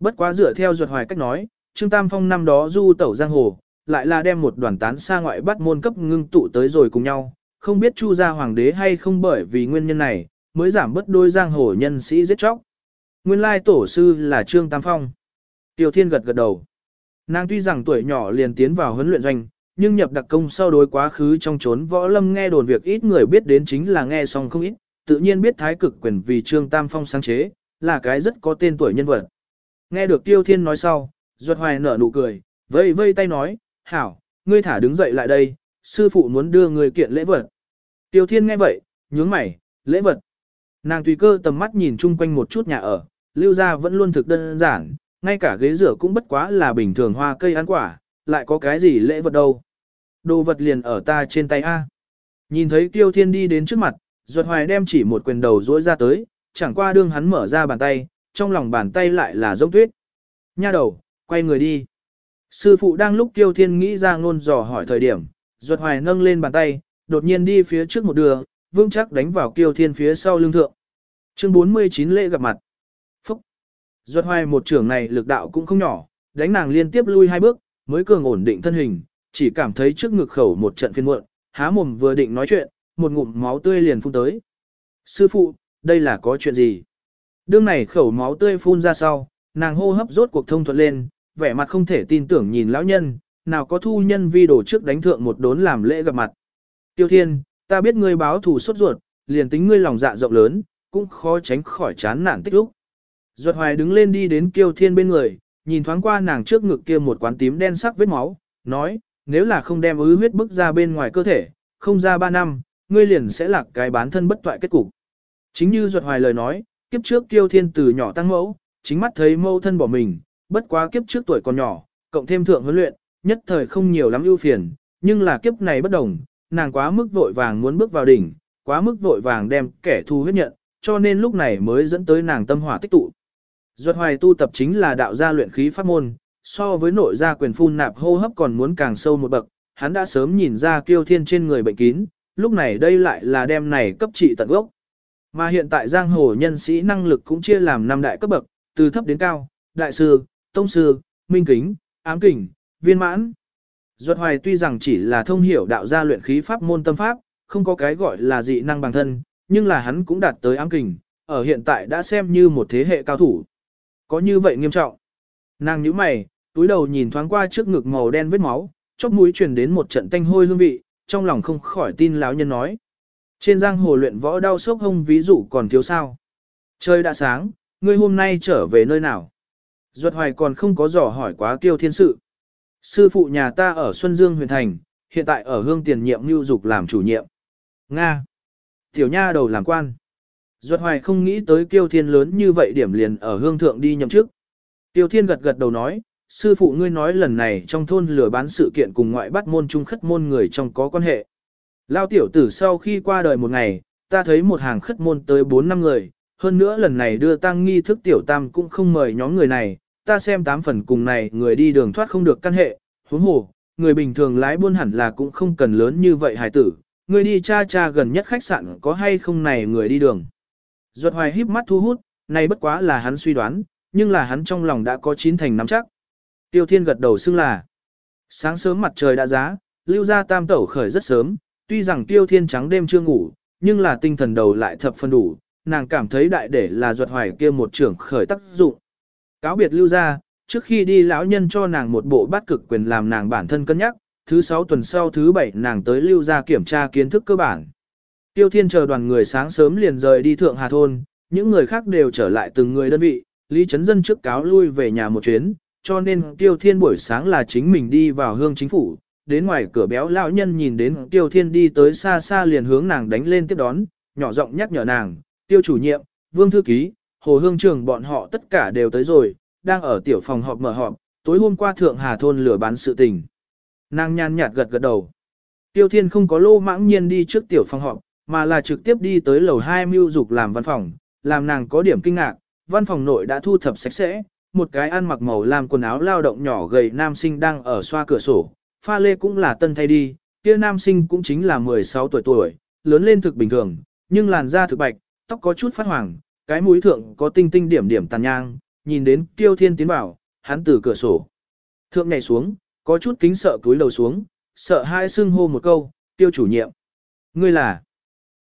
S1: Bất quá dựa theo duật hoài cách nói, Trương Tam Phong năm đó du tẩu giang hồ, lại là đem một đoàn tán xa ngoại bắt môn cấp ngưng tụ tới rồi cùng nhau, không biết Chu gia hoàng đế hay không bởi vì nguyên nhân này, mới giảm bớt đôi giang hồ nhân sĩ giết chóc. Nguyên lai tổ sư là Trương Tam Phong. Tiêu Thiên gật gật đầu. Nàng tuy rằng tuổi nhỏ liền tiến vào huấn luyện doanh, nhưng nhập đặc công sau đối quá khứ trong chốn võ lâm nghe đồn việc ít người biết đến chính là nghe xong không ít, tự nhiên biết thái cực quyền vì Trương Tam Phong sáng chế, là cái rất có tên tuổi nhân vật. Nghe được Tiêu Thiên nói sau, Duật Hoài nở nụ cười, vây vây tay nói, hảo, ngươi thả đứng dậy lại đây, sư phụ muốn đưa người kiện lễ vật. Tiêu Thiên nghe vậy, nhướng mày, lễ vật. Nàng tùy cơ tầm mắt nhìn chung quanh một chút nhà ở, lưu ra vẫn luôn thực đơn giản, ngay cả ghế rửa cũng bất quá là bình thường hoa cây ăn quả, lại có cái gì lễ vật đâu. Đồ vật liền ở ta trên tay A. Nhìn thấy Tiêu Thiên đi đến trước mặt, ruột Hoài đem chỉ một quyền đầu rỗi ra tới, chẳng qua đương hắn mở ra bàn tay, trong lòng bàn tay lại là giống tuyết. Nha đầu, quay người đi. Sư phụ đang lúc Tiêu Thiên nghĩ ra ngôn dò hỏi thời điểm, Duật Hoài nâng lên bàn tay, đột nhiên đi phía trước một đường, vững chắc đánh vào Kiêu Thiên phía sau lưng thượng. Chương 49 lễ gặp mặt. Phúc. Duật Hoài một trưởng này lực đạo cũng không nhỏ, đánh nàng liên tiếp lui hai bước, mới cường ổn định thân hình, chỉ cảm thấy trước ngực khẩu một trận phiên muộn, há mồm vừa định nói chuyện, một ngụm máu tươi liền phun tới. Sư phụ, đây là có chuyện gì? Đương này khẩu máu tươi phun ra sau, nàng hô hấp rốt cuộc thông thuận lên, vẻ mặt không thể tin tưởng nhìn lão nhân, nào có thu nhân vi đổ trước đánh thượng một đốn làm lễ gặp mặt. Tiêu Thiên, ta biết ngươi báo thù sốt ruột, liền tính ngươi lòng dạ rộng lớn, cũng khó tránh khỏi chán nản tích lúc. Duật Hoài đứng lên đi đến Kiêu Thiên bên người, nhìn thoáng qua nàng trước ngực kia một quán tím đen sắc vết máu, nói, nếu là không đem ứ huyết bức ra bên ngoài cơ thể, không ra ba năm, ngươi liền sẽ lạc cái bán thân bất toại kết cục. Chính như Duật Hoài lời nói, kiếp trước Kiêu Thiên từ nhỏ tăng mẫu, chính mắt thấy mâu thân bỏ mình, bất quá kiếp trước tuổi còn nhỏ, cộng thêm thượng huấn luyện, nhất thời không nhiều lắm ưu phiền, nhưng là kiếp này bất đồng, nàng quá mức vội vàng muốn bước vào đỉnh, quá mức vội vàng đem kẻ thù huyết nhận, cho nên lúc này mới dẫn tới nàng tâm hỏa tích tụ. Duật hoài tu tập chính là đạo gia luyện khí pháp môn, so với nội gia quyền phun nạp hô hấp còn muốn càng sâu một bậc, hắn đã sớm nhìn ra kiêu thiên trên người bệnh kín, lúc này đây lại là đem này cấp trị tận gốc. Mà hiện tại giang hồ nhân sĩ năng lực cũng chia làm năm đại cấp bậc, từ thấp đến cao, đại sư, tông sư, minh kính, ám kình, viên mãn. Duật hoài tuy rằng chỉ là thông hiểu đạo gia luyện khí pháp môn tâm pháp, không có cái gọi là dị năng bằng thân, nhưng là hắn cũng đạt tới ám kình, ở hiện tại đã xem như một thế hệ cao thủ. Có như vậy nghiêm trọng. Nàng nhíu mày, túi đầu nhìn thoáng qua trước ngực màu đen vết máu, chóp mũi truyền đến một trận tanh hôi hương vị, trong lòng không khỏi tin lão nhân nói. Trên giang hồ luyện võ đau sốc hông ví dụ còn thiếu sao. Trời đã sáng, ngươi hôm nay trở về nơi nào? Duật hoài còn không có dò hỏi quá kiêu thiên sự. Sư phụ nhà ta ở Xuân Dương huyện thành, hiện tại ở hương tiền nhiệm lưu dục làm chủ nhiệm. Nga. Tiểu nha đầu làm quan. Duật hoài không nghĩ tới kiêu thiên lớn như vậy điểm liền ở hương thượng đi nhậm chức. Tiêu thiên gật gật đầu nói, sư phụ ngươi nói lần này trong thôn lừa bán sự kiện cùng ngoại bắt môn trung khất môn người trong có quan hệ. Lao tiểu tử sau khi qua đời một ngày, ta thấy một hàng khất môn tới 4 năm người, hơn nữa lần này đưa tăng nghi thức tiểu tam cũng không mời nhóm người này, ta xem tám phần cùng này người đi đường thoát không được căn hệ, huống hồ, người bình thường lái buôn hẳn là cũng không cần lớn như vậy hài tử, người đi cha cha gần nhất khách sạn có hay không này người đi đường. Duật hoài híp mắt thu hút, này bất quá là hắn suy đoán, nhưng là hắn trong lòng đã có chín thành nắm chắc. Tiêu Thiên gật đầu xưng là. Sáng sớm mặt trời đã giá, lưu ra tam tẩu khởi rất sớm, tuy rằng Tiêu Thiên trắng đêm chưa ngủ, nhưng là tinh thần đầu lại thập phân đủ, nàng cảm thấy đại để là duật hoài kia một trưởng khởi tác dụng. Cáo biệt lưu ra, trước khi đi lão nhân cho nàng một bộ bát cực quyền làm nàng bản thân cân nhắc, thứ sáu tuần sau thứ bảy nàng tới lưu ra kiểm tra kiến thức cơ bản. Tiêu Thiên chờ đoàn người sáng sớm liền rời đi Thượng Hà Thôn, những người khác đều trở lại từng người đơn vị, Lý Trấn Dân trước cáo lui về nhà một chuyến, cho nên Tiêu Thiên buổi sáng là chính mình đi vào hương chính phủ, đến ngoài cửa béo lão nhân nhìn đến Tiêu Thiên đi tới xa xa liền hướng nàng đánh lên tiếp đón, nhỏ giọng nhắc nhở nàng, Tiêu chủ nhiệm, Vương Thư Ký, Hồ Hương Trường bọn họ tất cả đều tới rồi, đang ở tiểu phòng họp mở họp, tối hôm qua Thượng Hà Thôn lửa bán sự tình. Nàng nhàn nhạt gật gật đầu. Tiêu Thiên không có lô mãng nhiên đi trước tiểu phòng họp, mà là trực tiếp đi tới lầu 2 mưu dục làm văn phòng, làm nàng có điểm kinh ngạc, văn phòng nội đã thu thập sạch sẽ, một cái ăn mặc màu làm quần áo lao động nhỏ gầy nam sinh đang ở xoa cửa sổ, pha lê cũng là tân thay đi, kia nam sinh cũng chính là 16 tuổi tuổi, lớn lên thực bình thường, nhưng làn da thực bạch, tóc có chút phát hoàng, cái mũi thượng có tinh tinh điểm điểm tàn nhang, nhìn đến Tiêu Thiên tiến vào, hắn từ cửa sổ. Thượng nhảy xuống, có chút kính sợ túi lầu xuống, sợ hai xưng hô một câu, tiêu chủ nhiệm. Ngươi là,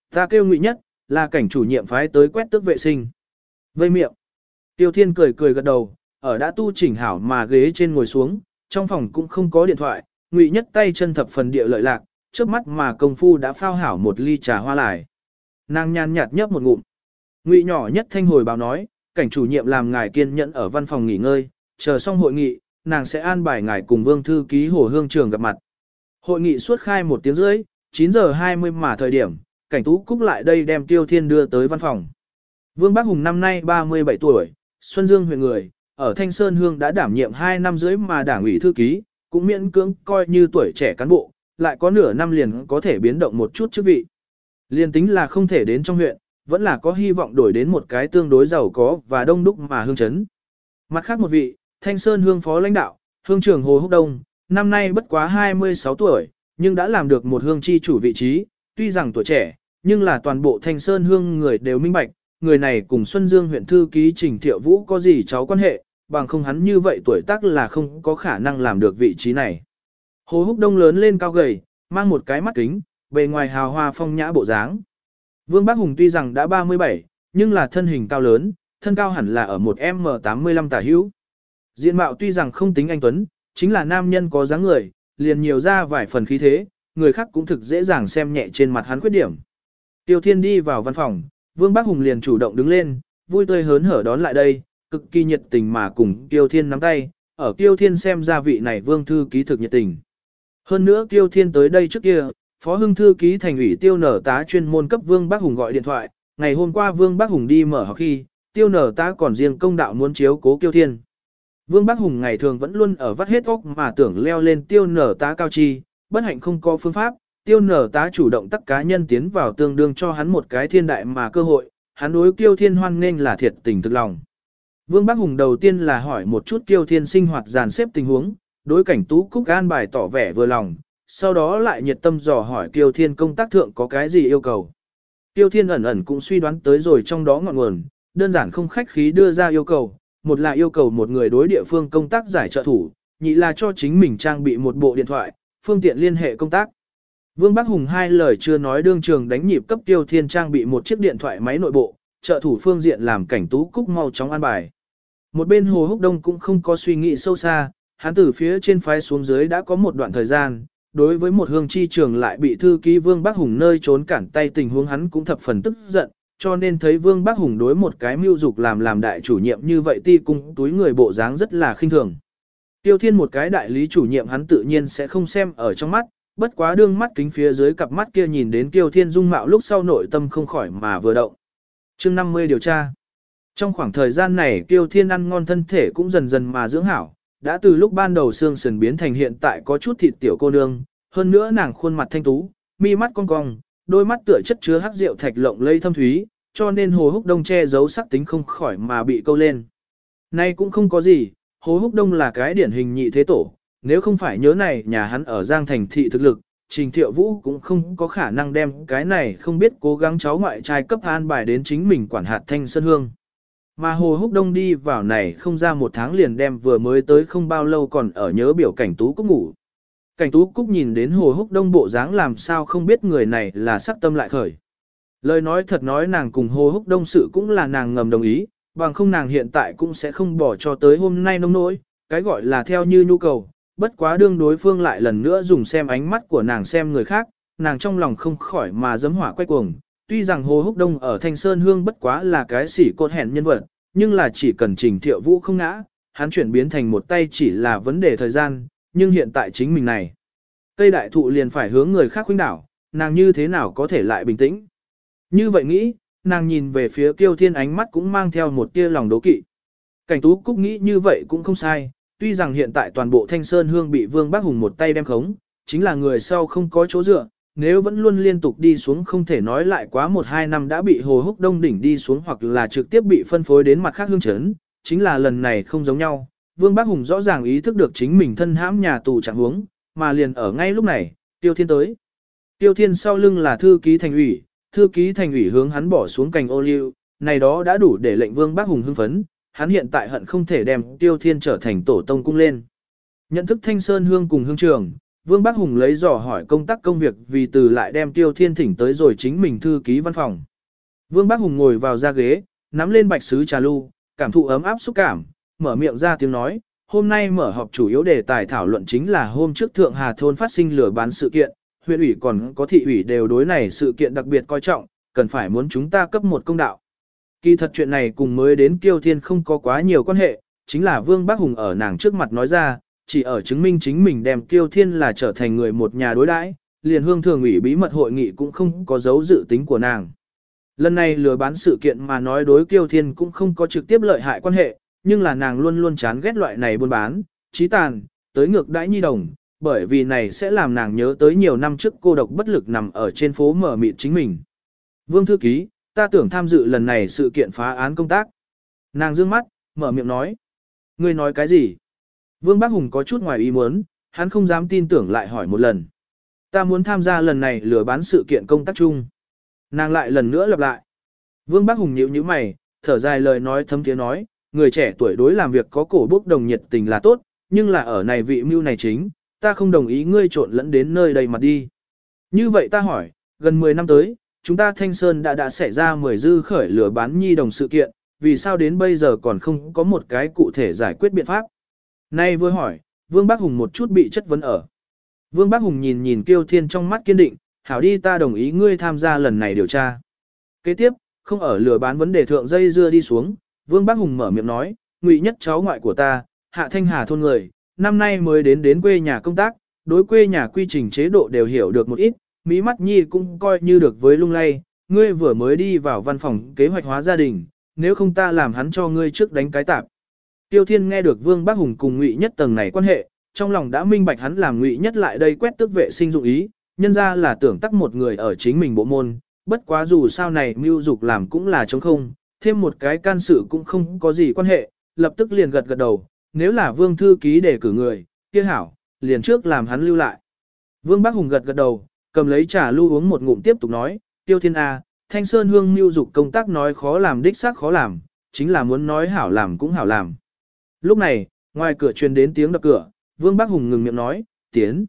S1: ta kêu ngụy nhất, là cảnh chủ nhiệm phái tới quét tước vệ sinh. Vây miệng. Tiêu Thiên cười cười gật đầu, ở đã tu chỉnh hảo mà ghế trên ngồi xuống, trong phòng cũng không có điện thoại, ngụy nhất tay chân thập phần địa lợi lạc, trước mắt mà công phu đã phao hảo một ly trà hoa lại. Nàng nhàn nhạt nhấp một ngụm. Ngụy nhỏ nhất thanh hồi báo nói, cảnh chủ nhiệm làm ngài kiên nhẫn ở văn phòng nghỉ ngơi, chờ xong hội nghị, nàng sẽ an bài ngài cùng vương thư ký hồ hương trường gặp mặt. Hội nghị suốt khai một tiếng rưỡi, 9 giờ 20 mà thời điểm, cảnh tú cúc lại đây đem tiêu thiên đưa tới văn phòng. Vương Bắc Hùng năm nay 37 tuổi, Xuân Dương huyện người, ở Thanh Sơn Hương đã đảm nhiệm 2 năm rưỡi mà đảng ủy thư ký, cũng miễn cưỡng coi như tuổi trẻ cán bộ, lại có nửa năm liền có thể biến động một chút chức vị. Liên tính là không thể đến trong huyện, vẫn là có hy vọng đổi đến một cái tương đối giàu có và đông đúc mà hương chấn. Mặt khác một vị, Thanh Sơn hương phó lãnh đạo, hương trưởng Hồ Húc Đông, năm nay bất quá 26 tuổi, nhưng đã làm được một hương chi chủ vị trí, tuy rằng tuổi trẻ, nhưng là toàn bộ Thanh Sơn hương người đều minh bạch, người này cùng Xuân Dương huyện thư ký Trình Thiệu Vũ có gì cháu quan hệ, bằng không hắn như vậy tuổi tác là không có khả năng làm được vị trí này. Hồ Húc Đông lớn lên cao gầy, mang một cái mắt kính, bề ngoài hào hoa phong nhã bộ dáng. Vương Bắc Hùng tuy rằng đã 37, nhưng là thân hình cao lớn, thân cao hẳn là ở một M85 tả hữu. Diện mạo tuy rằng không tính anh Tuấn, chính là nam nhân có dáng người, liền nhiều ra vài phần khí thế, người khác cũng thực dễ dàng xem nhẹ trên mặt hắn khuyết điểm. Tiêu Thiên đi vào văn phòng, Vương Bắc Hùng liền chủ động đứng lên, vui tươi hớn hở đón lại đây, cực kỳ nhiệt tình mà cùng Tiêu Thiên nắm tay, ở Tiêu Thiên xem ra vị này Vương Thư ký thực nhiệt tình. Hơn nữa Tiêu Thiên tới đây trước kia, Phó Hưng Thư ký thành ủy Tiêu Nở tá chuyên môn cấp Vương Bắc Hùng gọi điện thoại, ngày hôm qua Vương Bắc Hùng đi mở học khi, Tiêu Nở tá còn riêng công đạo muốn chiếu cố Tiêu Thiên. Vương Bắc Hùng ngày thường vẫn luôn ở vắt hết óc mà tưởng leo lên Tiêu Nở tá cao chi, bất hạnh không có phương pháp, Tiêu Nở tá chủ động tắc cá nhân tiến vào tương đương cho hắn một cái thiên đại mà cơ hội, hắn đối Tiêu Thiên hoan nghênh là thiệt tình thực lòng. Vương Bắc Hùng đầu tiên là hỏi một chút Tiêu Thiên sinh hoạt dàn xếp tình huống, đối cảnh tú cúc an bài tỏ vẻ vừa lòng, sau đó lại nhiệt tâm dò hỏi Tiêu Thiên công tác thượng có cái gì yêu cầu. Tiêu Thiên ẩn ẩn cũng suy đoán tới rồi trong đó ngọn nguồn, đơn giản không khách khí đưa ra yêu cầu, một là yêu cầu một người đối địa phương công tác giải trợ thủ, nhị là cho chính mình trang bị một bộ điện thoại, phương tiện liên hệ công tác. Vương Bắc Hùng hai lời chưa nói đương trường đánh nhịp cấp Tiêu Thiên trang bị một chiếc điện thoại máy nội bộ, trợ thủ phương diện làm cảnh tú cúc mau chóng an bài. Một bên Hồ Húc Đông cũng không có suy nghĩ sâu xa, hắn từ phía trên phái xuống dưới đã có một đoạn thời gian, đối với một hương chi trường lại bị thư ký Vương Bắc Hùng nơi trốn cản tay tình huống hắn cũng thập phần tức giận, cho nên thấy Vương Bắc Hùng đối một cái mưu dục làm làm đại chủ nhiệm như vậy ti cung túi người bộ dáng rất là khinh thường. Tiêu Thiên một cái đại lý chủ nhiệm hắn tự nhiên sẽ không xem ở trong mắt, bất quá đương mắt kính phía dưới cặp mắt kia nhìn đến Tiêu Thiên dung mạo lúc sau nội tâm không khỏi mà vừa động. chương 50 điều tra. Trong khoảng thời gian này Tiêu Thiên ăn ngon thân thể cũng dần dần mà dưỡng hảo, đã từ lúc ban đầu xương sườn biến thành hiện tại có chút thịt tiểu cô nương, hơn nữa nàng khuôn mặt thanh tú, mi mắt cong cong, đôi mắt tựa chất chứa hắc rượu thạch lộng lây thâm thúy, cho nên hồ húc đông che giấu sắc tính không khỏi mà bị câu lên. Nay cũng không có gì, Hồ Húc Đông là cái điển hình nhị thế tổ, nếu không phải nhớ này nhà hắn ở Giang Thành thị thực lực, Trình Thiệu Vũ cũng không có khả năng đem cái này không biết cố gắng cháu ngoại trai cấp an bài đến chính mình quản hạt thanh sơn hương. Mà Hồ Húc Đông đi vào này không ra một tháng liền đem vừa mới tới không bao lâu còn ở nhớ biểu cảnh Tú Cúc ngủ. Cảnh Tú Cúc nhìn đến Hồ Húc Đông bộ dáng làm sao không biết người này là sắc tâm lại khởi. Lời nói thật nói nàng cùng Hồ Húc Đông sự cũng là nàng ngầm đồng ý, bằng không nàng hiện tại cũng sẽ không bỏ cho tới hôm nay nông nỗi, cái gọi là theo như nhu cầu, bất quá đương đối phương lại lần nữa dùng xem ánh mắt của nàng xem người khác, nàng trong lòng không khỏi mà dấm hỏa quay cuồng. Tuy rằng Hồ Húc Đông ở Thanh Sơn Hương bất quá là cái sỉ cột hẹn nhân vật, nhưng là chỉ cần trình thiệu vũ không ngã, hắn chuyển biến thành một tay chỉ là vấn đề thời gian, nhưng hiện tại chính mình này. Cây đại thụ liền phải hướng người khác khuynh đảo, nàng như thế nào có thể lại bình tĩnh. Như vậy nghĩ, nàng nhìn về phía kiêu thiên ánh mắt cũng mang theo một tia lòng đố kỵ. Cảnh tú cúc nghĩ như vậy cũng không sai, tuy rằng hiện tại toàn bộ thanh sơn hương bị vương bác hùng một tay đem khống, chính là người sau không có chỗ dựa, nếu vẫn luôn liên tục đi xuống không thể nói lại quá một hai năm đã bị hồ húc đông đỉnh đi xuống hoặc là trực tiếp bị phân phối đến mặt khác hương chấn, chính là lần này không giống nhau. Vương Bác Hùng rõ ràng ý thức được chính mình thân hãm nhà tù trạng huống, mà liền ở ngay lúc này, Tiêu Thiên tới. Tiêu Thiên sau lưng là thư ký thành ủy, thư ký thành ủy hướng hắn bỏ xuống cành ô liu, này đó đã đủ để lệnh Vương Bác Hùng hưng phấn, hắn hiện tại hận không thể đem Tiêu Thiên trở thành tổ tông cung lên. Nhận thức Thanh Sơn Hương cùng hương trường, Vương Bác Hùng lấy dò hỏi công tác công việc vì từ lại đem Tiêu Thiên thỉnh tới rồi chính mình thư ký văn phòng. Vương Bác Hùng ngồi vào ra ghế, nắm lên bạch sứ trà lu, cảm thụ ấm áp xúc cảm, mở miệng ra tiếng nói, hôm nay mở họp chủ yếu đề tài thảo luận chính là hôm trước Thượng Hà Thôn phát sinh lửa bán sự kiện, huyện ủy còn có thị ủy đều đối này sự kiện đặc biệt coi trọng, cần phải muốn chúng ta cấp một công đạo. Kỳ thật chuyện này cùng mới đến Kiêu Thiên không có quá nhiều quan hệ, chính là Vương Bác Hùng ở nàng trước mặt nói ra, chỉ ở chứng minh chính mình đem Kiêu Thiên là trở thành người một nhà đối đãi, liền hương thường ủy bí mật hội nghị cũng không có dấu dự tính của nàng. Lần này lừa bán sự kiện mà nói đối Kiêu Thiên cũng không có trực tiếp lợi hại quan hệ, nhưng là nàng luôn luôn chán ghét loại này buôn bán, trí tàn, tới ngược đãi nhi đồng, bởi vì này sẽ làm nàng nhớ tới nhiều năm trước cô độc bất lực nằm ở trên phố mở mịt chính mình. Vương Thư Ký, ta tưởng tham dự lần này sự kiện phá án công tác. Nàng dương mắt, mở miệng nói. Ngươi nói cái gì? Vương Bác Hùng có chút ngoài ý muốn, hắn không dám tin tưởng lại hỏi một lần. Ta muốn tham gia lần này lừa bán sự kiện công tác chung. Nàng lại lần nữa lặp lại. Vương Bác Hùng nhíu nhíu mày, thở dài lời nói thấm tiếng nói, người trẻ tuổi đối làm việc có cổ bốc đồng nhiệt tình là tốt, nhưng là ở này vị mưu này chính, ta không đồng ý ngươi trộn lẫn đến nơi đây mà đi. Như vậy ta hỏi, gần 10 năm tới, chúng ta Thanh Sơn đã đã xảy ra 10 dư khởi lửa bán nhi đồng sự kiện, vì sao đến bây giờ còn không có một cái cụ thể giải quyết biện pháp. Nay vừa hỏi, Vương Bác Hùng một chút bị chất vấn ở. Vương Bác Hùng nhìn nhìn Kiêu Thiên trong mắt kiên định, hảo đi ta đồng ý ngươi tham gia lần này điều tra. Kế tiếp, không ở lừa bán vấn đề thượng dây dưa đi xuống, Vương Bác Hùng mở miệng nói, ngụy nhất cháu ngoại của ta, hạ thanh hà thôn người, năm nay mới đến đến quê nhà công tác, đối quê nhà quy trình chế độ đều hiểu được một ít, mỹ mắt nhi cũng coi như được với lung lay, ngươi vừa mới đi vào văn phòng kế hoạch hóa gia đình, nếu không ta làm hắn cho ngươi trước đánh cái tạp. Tiêu Thiên nghe được Vương Bác Hùng cùng Ngụy Nhất tầng này quan hệ, trong lòng đã minh bạch hắn làm Ngụy Nhất lại đây quét tước vệ sinh dụng ý, nhân ra là tưởng tắc một người ở chính mình bộ môn, bất quá dù sao này mưu dục làm cũng là trống không, thêm một cái can sự cũng không có gì quan hệ, lập tức liền gật gật đầu, nếu là Vương thư ký để cử người, kia hảo, liền trước làm hắn lưu lại. Vương Bác Hùng gật gật đầu, cầm lấy trà lưu uống một ngụm tiếp tục nói, Tiêu Thiên A, Thanh Sơn Hương mưu dục công tác nói khó làm đích xác khó làm, chính là muốn nói hảo làm cũng hảo làm. Lúc này, ngoài cửa truyền đến tiếng đập cửa, Vương Bác Hùng ngừng miệng nói, tiến.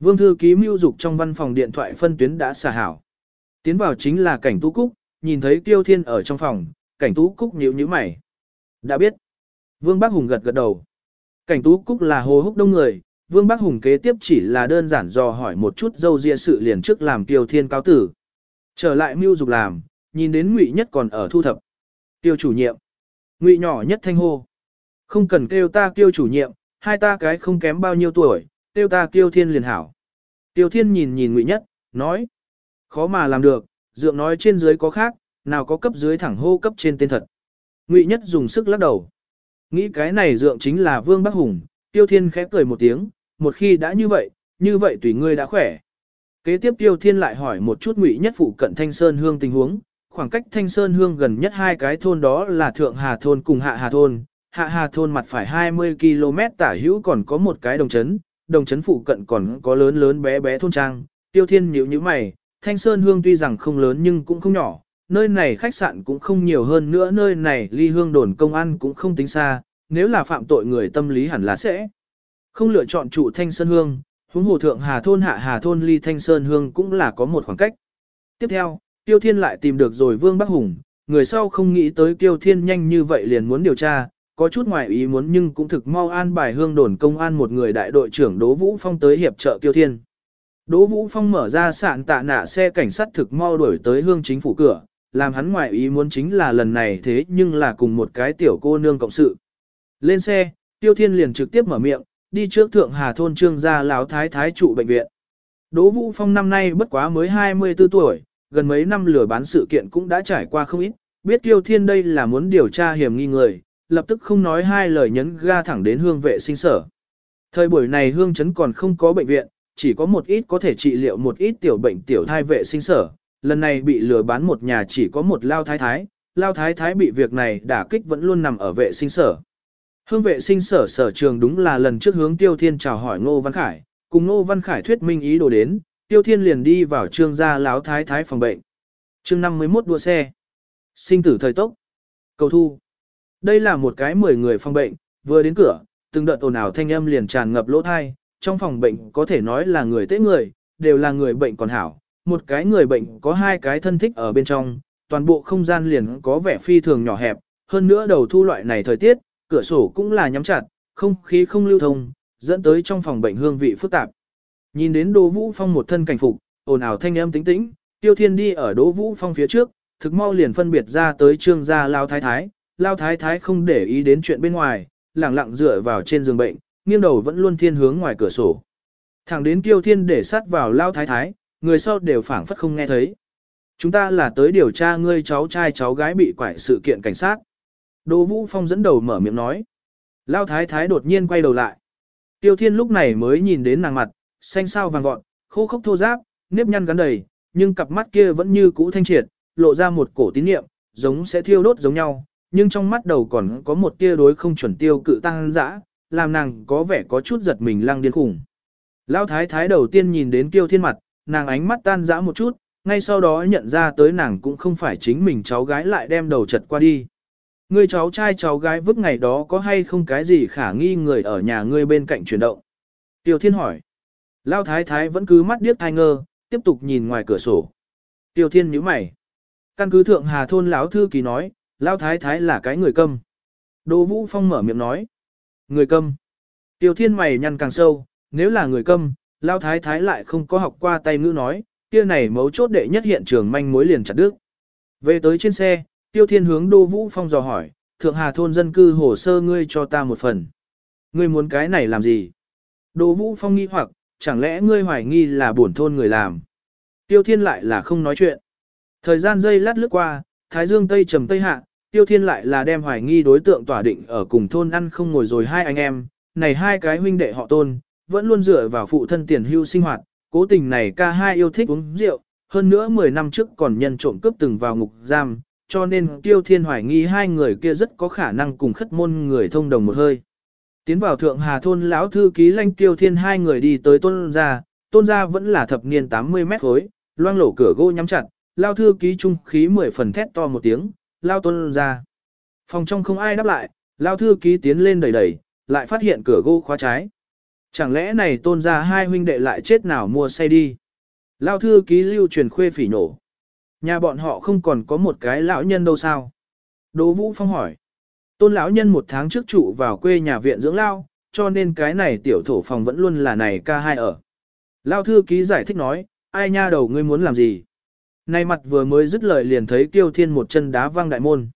S1: Vương thư ký mưu dục trong văn phòng điện thoại phân tuyến đã xả hảo. Tiến vào chính là cảnh tú cúc, nhìn thấy Tiêu Thiên ở trong phòng, cảnh tú cúc nhíu nhíu mày. Đã biết. Vương Bác Hùng gật gật đầu. Cảnh tú cúc là hồ húc đông người, Vương Bác Hùng kế tiếp chỉ là đơn giản dò hỏi một chút dâu ria sự liền trước làm Tiêu Thiên cáo tử. Trở lại mưu dục làm, nhìn đến Ngụy Nhất còn ở thu thập. Tiêu chủ nhiệm. Ngụy nhỏ nhất thanh hô. Không cần kêu ta kêu chủ nhiệm, hai ta cái không kém bao nhiêu tuổi, kêu ta kêu thiên liền hảo. Tiêu thiên nhìn nhìn Ngụy Nhất, nói. Khó mà làm được, dượng nói trên dưới có khác, nào có cấp dưới thẳng hô cấp trên tên thật. Ngụy Nhất dùng sức lắc đầu. Nghĩ cái này dượng chính là Vương Bắc Hùng, Tiêu Thiên khẽ cười một tiếng, một khi đã như vậy, như vậy tùy ngươi đã khỏe. Kế tiếp Tiêu Thiên lại hỏi một chút Ngụy Nhất phụ cận Thanh Sơn Hương tình huống, khoảng cách Thanh Sơn Hương gần nhất hai cái thôn đó là Thượng Hà Thôn cùng Hạ Hà Thôn, hạ hà thôn mặt phải 20 km tả hữu còn có một cái đồng chấn, đồng chấn phụ cận còn có lớn lớn bé bé thôn trang, tiêu thiên nhíu như mày, thanh sơn hương tuy rằng không lớn nhưng cũng không nhỏ, nơi này khách sạn cũng không nhiều hơn nữa nơi này ly hương đồn công an cũng không tính xa, nếu là phạm tội người tâm lý hẳn là sẽ không lựa chọn trụ thanh sơn hương, huống hồ thượng hà thôn hạ hà thôn ly thanh sơn hương cũng là có một khoảng cách. Tiếp theo, tiêu thiên lại tìm được rồi vương Bắc Hùng, người sau không nghĩ tới tiêu thiên nhanh như vậy liền muốn điều tra, có chút ngoài ý muốn nhưng cũng thực mau an bài hương đồn công an một người đại đội trưởng Đỗ Vũ Phong tới hiệp trợ tiêu thiên. Đỗ Vũ Phong mở ra sạn tạ nạ xe cảnh sát thực mau đuổi tới hương chính phủ cửa, làm hắn ngoại ý muốn chính là lần này thế nhưng là cùng một cái tiểu cô nương cộng sự. Lên xe, Tiêu Thiên liền trực tiếp mở miệng, đi trước Thượng Hà thôn trương gia lão thái thái trụ bệnh viện. Đỗ Vũ Phong năm nay bất quá mới 24 tuổi, gần mấy năm lừa bán sự kiện cũng đã trải qua không ít, biết Tiêu Thiên đây là muốn điều tra hiểm nghi người, lập tức không nói hai lời nhấn ga thẳng đến hương vệ sinh sở. Thời buổi này hương chấn còn không có bệnh viện, chỉ có một ít có thể trị liệu một ít tiểu bệnh tiểu thai vệ sinh sở, lần này bị lừa bán một nhà chỉ có một lao thái thái, lao thái thái bị việc này đả kích vẫn luôn nằm ở vệ sinh sở. Hương vệ sinh sở sở trường đúng là lần trước hướng Tiêu Thiên chào hỏi Ngô Văn Khải, cùng Ngô Văn Khải thuyết minh ý đồ đến, Tiêu Thiên liền đi vào trương gia láo thái thái phòng bệnh. Chương 51 đua xe. Sinh tử thời tốc. Cầu thu. Đây là một cái 10 người phòng bệnh, vừa đến cửa, từng đợt ồn ào thanh âm liền tràn ngập lỗ thai, trong phòng bệnh có thể nói là người tế người, đều là người bệnh còn hảo, một cái người bệnh có hai cái thân thích ở bên trong, toàn bộ không gian liền có vẻ phi thường nhỏ hẹp, hơn nữa đầu thu loại này thời tiết, cửa sổ cũng là nhắm chặt, không khí không lưu thông, dẫn tới trong phòng bệnh hương vị phức tạp. Nhìn đến Đỗ Vũ Phong một thân cảnh phục, ồn ào thanh âm tĩnh tĩnh, Tiêu Thiên đi ở Đỗ Vũ Phong phía trước, thực mau liền phân biệt ra tới trương gia Lao Thái Thái, Lao Thái Thái không để ý đến chuyện bên ngoài, lẳng lặng dựa vào trên giường bệnh, nghiêng đầu vẫn luôn thiên hướng ngoài cửa sổ. Thẳng đến Tiêu Thiên để sát vào Lao Thái Thái, người sau đều phảng phất không nghe thấy. Chúng ta là tới điều tra ngươi cháu trai cháu gái bị quải sự kiện cảnh sát. Đỗ Vũ Phong dẫn đầu mở miệng nói. Lao Thái Thái đột nhiên quay đầu lại. Tiêu Thiên lúc này mới nhìn đến nàng mặt, xanh sao vàng vọt, khô khốc thô ráp, nếp nhăn gắn đầy, nhưng cặp mắt kia vẫn như cũ thanh triệt, lộ ra một cổ tín niệm, giống sẽ thiêu đốt giống nhau, nhưng trong mắt đầu còn có một tia đối không chuẩn tiêu cự tăng dã, làm nàng có vẻ có chút giật mình lăng điên khủng. Lão thái thái đầu tiên nhìn đến Tiêu Thiên mặt, nàng ánh mắt tan dã một chút, ngay sau đó nhận ra tới nàng cũng không phải chính mình cháu gái lại đem đầu chật qua đi. Người cháu trai cháu gái vứt ngày đó có hay không cái gì khả nghi người ở nhà ngươi bên cạnh chuyển động? Tiêu Thiên hỏi. Lao thái thái vẫn cứ mắt điếc thai ngơ, tiếp tục nhìn ngoài cửa sổ. Tiêu Thiên nhíu mày. Căn cứ thượng hà thôn lão thư ký nói, Lao thái thái là cái người câm. Đỗ Vũ Phong mở miệng nói. Người câm. Tiêu Thiên mày nhăn càng sâu, nếu là người câm, Lao thái thái lại không có học qua tay ngữ nói, kia này mấu chốt đệ nhất hiện trường manh mối liền chặt đứt. Về tới trên xe, Tiêu Thiên hướng Đô Vũ Phong dò hỏi, Thượng Hà thôn dân cư hồ sơ ngươi cho ta một phần. Ngươi muốn cái này làm gì? Đô Vũ Phong nghi hoặc, chẳng lẽ ngươi hoài nghi là bổn thôn người làm? Tiêu Thiên lại là không nói chuyện. Thời gian dây lát lướt qua, Thái Dương Tây trầm Tây Hạ, Tiêu Thiên lại là đem hoài nghi đối tượng tỏa định ở cùng thôn ăn không ngồi rồi hai anh em, này hai cái huynh đệ họ tôn, vẫn luôn dựa vào phụ thân tiền hưu sinh hoạt, cố tình này ca hai yêu thích uống rượu, hơn nữa 10 năm trước còn nhân trộm cướp từng vào ngục giam, cho nên Tiêu Thiên hoài nghi hai người kia rất có khả năng cùng khất môn người thông đồng một hơi. Tiến vào thượng hà thôn lão thư ký lanh Tiêu Thiên hai người đi tới tôn gia, tôn gia vẫn là thập niên 80 mét khối, loang lổ cửa gỗ nhắm chặt, lao thư ký trung khí mười phần thét to một tiếng, lao tôn gia. Phòng trong không ai đáp lại, lao thư ký tiến lên đẩy đẩy, lại phát hiện cửa gỗ khóa trái. Chẳng lẽ này tôn gia hai huynh đệ lại chết nào mua say đi. Lao thư ký lưu truyền khuê phỉ nổ. Nhà bọn họ không còn có một cái lão nhân đâu sao? Đỗ Vũ Phong hỏi. Tôn lão nhân một tháng trước trụ vào quê nhà viện dưỡng lao, cho nên cái này tiểu thổ phòng vẫn luôn là này ca hai ở. Lao thư ký giải thích nói, ai nha đầu ngươi muốn làm gì? Nay mặt vừa mới dứt lời liền thấy Kiêu Thiên một chân đá văng đại môn.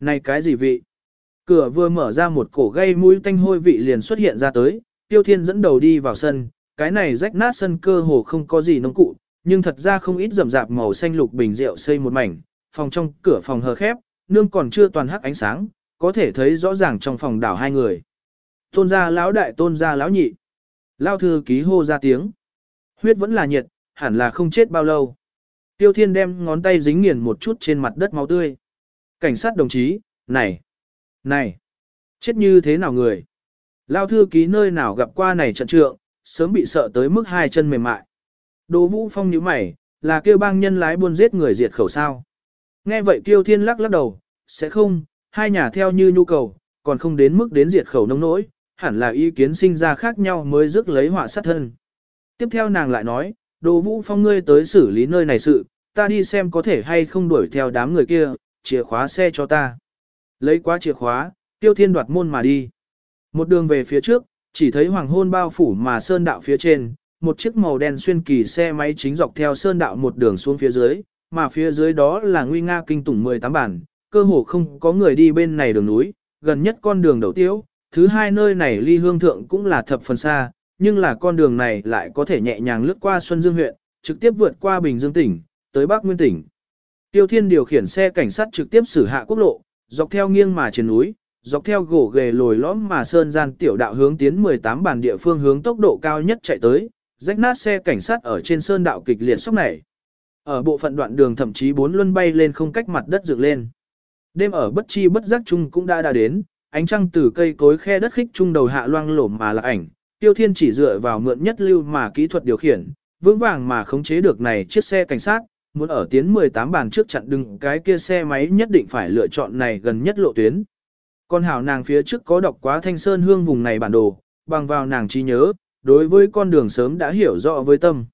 S1: Này cái gì vị? Cửa vừa mở ra một cổ gây mũi tanh hôi vị liền xuất hiện ra tới, Tiêu Thiên dẫn đầu đi vào sân, cái này rách nát sân cơ hồ không có gì nông cụ, nhưng thật ra không ít rậm rạp màu xanh lục bình rượu xây một mảnh, phòng trong cửa phòng hờ khép, nương còn chưa toàn hắc ánh sáng, có thể thấy rõ ràng trong phòng đảo hai người. Tôn gia lão đại tôn gia lão nhị. Lao thư ký hô ra tiếng. Huyết vẫn là nhiệt, hẳn là không chết bao lâu. Tiêu Thiên đem ngón tay dính nghiền một chút trên mặt đất máu tươi. Cảnh sát đồng chí, này, này, Chết như thế nào người? Lao thư ký nơi nào gặp qua này trận trượng, sớm bị sợ tới mức hai chân mềm mại. Đỗ Vũ Phong nhíu mày, là kêu bang nhân lái buôn giết người diệt khẩu sao. Nghe vậy Tiêu Thiên lắc lắc đầu, sẽ không, hai nhà theo như nhu cầu, còn không đến mức đến diệt khẩu nông nỗi, hẳn là ý kiến sinh ra khác nhau mới rước lấy họa sát thân. Tiếp theo nàng lại nói, Đồ Vũ Phong ngươi tới xử lý nơi này sự, ta đi xem có thể hay không đuổi theo đám người kia, chìa khóa xe cho ta. Lấy quá chìa khóa, Tiêu Thiên đoạt môn mà đi. Một đường về phía trước, chỉ thấy hoàng hôn bao phủ mà sơn đạo phía trên, một chiếc màu đen xuyên kỳ xe máy chính dọc theo sơn đạo một đường xuống phía dưới, mà phía dưới đó là nguy nga kinh tủng 18 bản, cơ hồ không có người đi bên này đường núi, gần nhất con đường đầu tiếu, thứ hai nơi này ly hương thượng cũng là thập phần xa, nhưng là con đường này lại có thể nhẹ nhàng lướt qua Xuân Dương huyện, trực tiếp vượt qua Bình Dương tỉnh, tới Bắc Nguyên tỉnh. Tiêu Thiên điều khiển xe cảnh sát trực tiếp xử hạ quốc lộ, dọc theo nghiêng mà trên núi, dọc theo gỗ ghề lồi lõm mà sơn gian tiểu đạo hướng tiến 18 bản địa phương hướng tốc độ cao nhất chạy tới, rách nát xe cảnh sát ở trên sơn đạo kịch liệt sốc này. Ở bộ phận đoạn đường thậm chí bốn luân bay lên không cách mặt đất dựng lên. Đêm ở bất chi bất giác chung cũng đã đã đến, ánh trăng từ cây cối khe đất khích trung đầu hạ loang lổ mà là ảnh, tiêu thiên chỉ dựa vào mượn nhất lưu mà kỹ thuật điều khiển, vững vàng mà khống chế được này chiếc xe cảnh sát, muốn ở tiến 18 bàn trước chặn đứng cái kia xe máy nhất định phải lựa chọn này gần nhất lộ tuyến. Con hảo nàng phía trước có đọc quá thanh sơn hương vùng này bản đồ, bằng vào nàng trí nhớ, đối với con đường sớm đã hiểu rõ với tâm.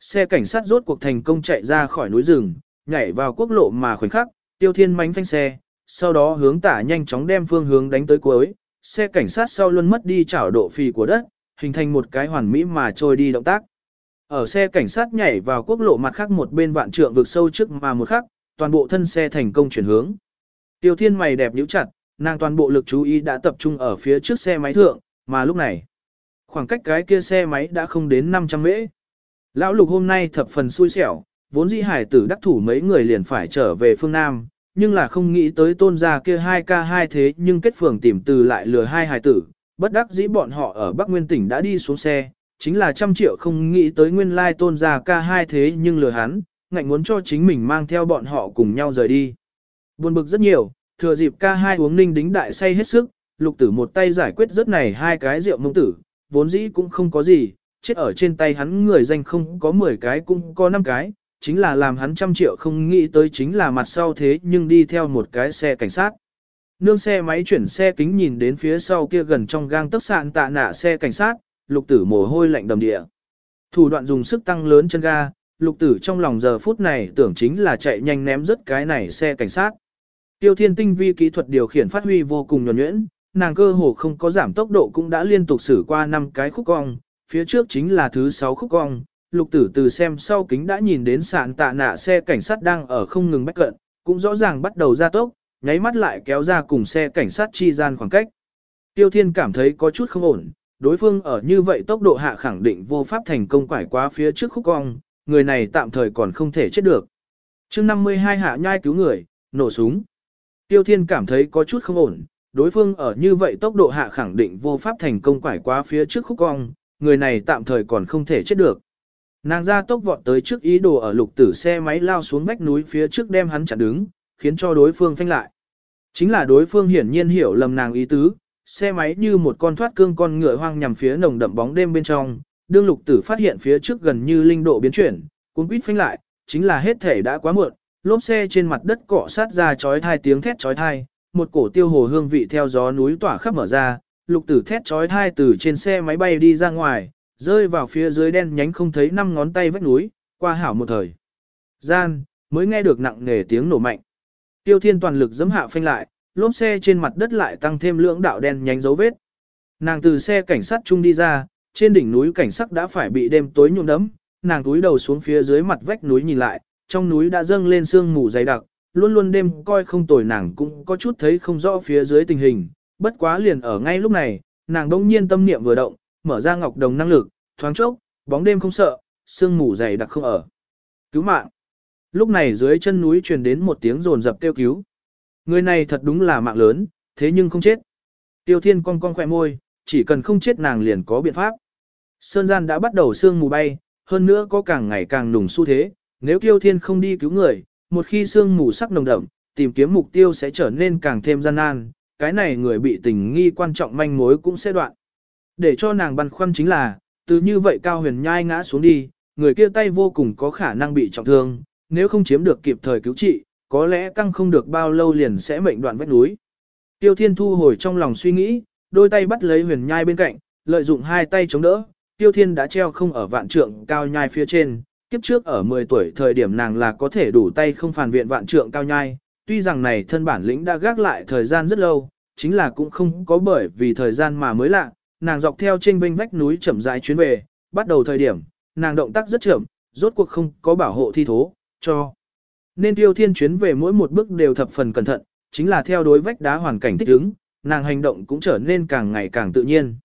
S1: Xe cảnh sát rốt cuộc thành công chạy ra khỏi núi rừng, nhảy vào quốc lộ mà khoảnh khắc, tiêu thiên mánh phanh xe, sau đó hướng tả nhanh chóng đem phương hướng đánh tới cuối, xe cảnh sát sau luôn mất đi chảo độ phì của đất, hình thành một cái hoàn mỹ mà trôi đi động tác. Ở xe cảnh sát nhảy vào quốc lộ mặt khác một bên vạn trượng vực sâu trước mà một khắc, toàn bộ thân xe thành công chuyển hướng. Tiêu thiên mày đẹp nhíu chặt, nàng toàn bộ lực chú ý đã tập trung ở phía trước xe máy thượng, mà lúc này, khoảng cách cái kia xe máy đã không đến 500 mễ. Lão lục hôm nay thập phần xui xẻo, vốn dĩ hải tử đắc thủ mấy người liền phải trở về phương Nam, nhưng là không nghĩ tới tôn gia kia hai ca hai thế nhưng kết phường tìm từ lại lừa hai hải tử, bất đắc dĩ bọn họ ở Bắc Nguyên tỉnh đã đi xuống xe, chính là trăm triệu không nghĩ tới nguyên lai tôn gia ca hai thế nhưng lừa hắn, ngạnh muốn cho chính mình mang theo bọn họ cùng nhau rời đi. Buồn bực rất nhiều, thừa dịp ca hai uống ninh đính đại say hết sức, lục tử một tay giải quyết rất này hai cái rượu mông tử, vốn dĩ cũng không có gì, chết ở trên tay hắn người danh không có 10 cái cũng có 5 cái, chính là làm hắn trăm triệu không nghĩ tới chính là mặt sau thế nhưng đi theo một cái xe cảnh sát. Nương xe máy chuyển xe kính nhìn đến phía sau kia gần trong gang tấc sạn tạ nạ xe cảnh sát, lục tử mồ hôi lạnh đầm địa. Thủ đoạn dùng sức tăng lớn chân ga, lục tử trong lòng giờ phút này tưởng chính là chạy nhanh ném rất cái này xe cảnh sát. Tiêu thiên tinh vi kỹ thuật điều khiển phát huy vô cùng nhuẩn nhuyễn, nàng cơ hồ không có giảm tốc độ cũng đã liên tục xử qua 5 cái khúc cong, phía trước chính là thứ 6 khúc cong. Lục tử từ xem sau kính đã nhìn đến sạn tạ nạ xe cảnh sát đang ở không ngừng bách cận, cũng rõ ràng bắt đầu ra tốc, nháy mắt lại kéo ra cùng xe cảnh sát chi gian khoảng cách. Tiêu Thiên cảm thấy có chút không ổn, đối phương ở như vậy tốc độ hạ khẳng định vô pháp thành công quải qua phía trước khúc cong, người này tạm thời còn không thể chết được. chương 52 hạ nhai cứu người, nổ súng. Tiêu Thiên cảm thấy có chút không ổn, đối phương ở như vậy tốc độ hạ khẳng định vô pháp thành công quải qua phía trước khúc cong, người này tạm thời còn không thể chết được. Nàng ra tốc vọt tới trước ý đồ ở lục tử xe máy lao xuống vách núi phía trước đem hắn chặn đứng, khiến cho đối phương phanh lại. Chính là đối phương hiển nhiên hiểu lầm nàng ý tứ, xe máy như một con thoát cương con ngựa hoang nhằm phía nồng đậm bóng đêm bên trong, đương lục tử phát hiện phía trước gần như linh độ biến chuyển, cuốn quýt phanh lại, chính là hết thể đã quá muộn, lốp xe trên mặt đất cọ sát ra chói thai tiếng thét chói thai, một cổ tiêu hồ hương vị theo gió núi tỏa khắp mở ra, lục tử thét chói thai từ trên xe máy bay đi ra ngoài, rơi vào phía dưới đen nhánh không thấy năm ngón tay vách núi, qua hảo một thời. Gian, mới nghe được nặng nề tiếng nổ mạnh. Tiêu thiên toàn lực giẫm hạ phanh lại, lốp xe trên mặt đất lại tăng thêm lưỡng đạo đen nhánh dấu vết. Nàng từ xe cảnh sát chung đi ra, trên đỉnh núi cảnh sắc đã phải bị đêm tối nhuộm đẫm, nàng túi đầu xuống phía dưới mặt vách núi nhìn lại, trong núi đã dâng lên sương mù dày đặc, luôn luôn đêm coi không tồi nàng cũng có chút thấy không rõ phía dưới tình hình, bất quá liền ở ngay lúc này, nàng đông nhiên tâm niệm vừa động, mở ra ngọc đồng năng lực, thoáng chốc, bóng đêm không sợ, sương mù dày đặc không ở. Cứu mạng. Lúc này dưới chân núi truyền đến một tiếng rồn rập kêu cứu. Người này thật đúng là mạng lớn, thế nhưng không chết. Tiêu thiên cong cong khỏe môi, chỉ cần không chết nàng liền có biện pháp. Sơn gian đã bắt đầu sương mù bay, hơn nữa có càng ngày càng nùng xu thế, nếu Tiêu Thiên không đi cứu người, một khi sương mù sắc nồng đậm, tìm kiếm mục tiêu sẽ trở nên càng thêm gian nan, cái này người bị tình nghi quan trọng manh mối cũng sẽ đoạn. Để cho nàng băn khoăn chính là, từ như vậy cao huyền nhai ngã xuống đi, người kia tay vô cùng có khả năng bị trọng thương, nếu không chiếm được kịp thời cứu trị, có lẽ căng không được bao lâu liền sẽ mệnh đoạn vách núi. Tiêu Thiên thu hồi trong lòng suy nghĩ, đôi tay bắt lấy huyền nhai bên cạnh, lợi dụng hai tay chống đỡ, Tiêu Thiên đã treo không ở vạn trượng cao nhai phía trên, kiếp trước ở 10 tuổi thời điểm nàng là có thể đủ tay không phản viện vạn trượng cao nhai, tuy rằng này thân bản lĩnh đã gác lại thời gian rất lâu, chính là cũng không có bởi vì thời gian mà mới lạ, nàng dọc theo trên vênh vách núi chậm rãi chuyến về, bắt đầu thời điểm, nàng động tác rất chậm, rốt cuộc không có bảo hộ thi thố, cho. Nên tiêu thiên chuyến về mỗi một bước đều thập phần cẩn thận, chính là theo đối vách đá hoàn cảnh thích ứng, nàng hành động cũng trở nên càng ngày càng tự nhiên.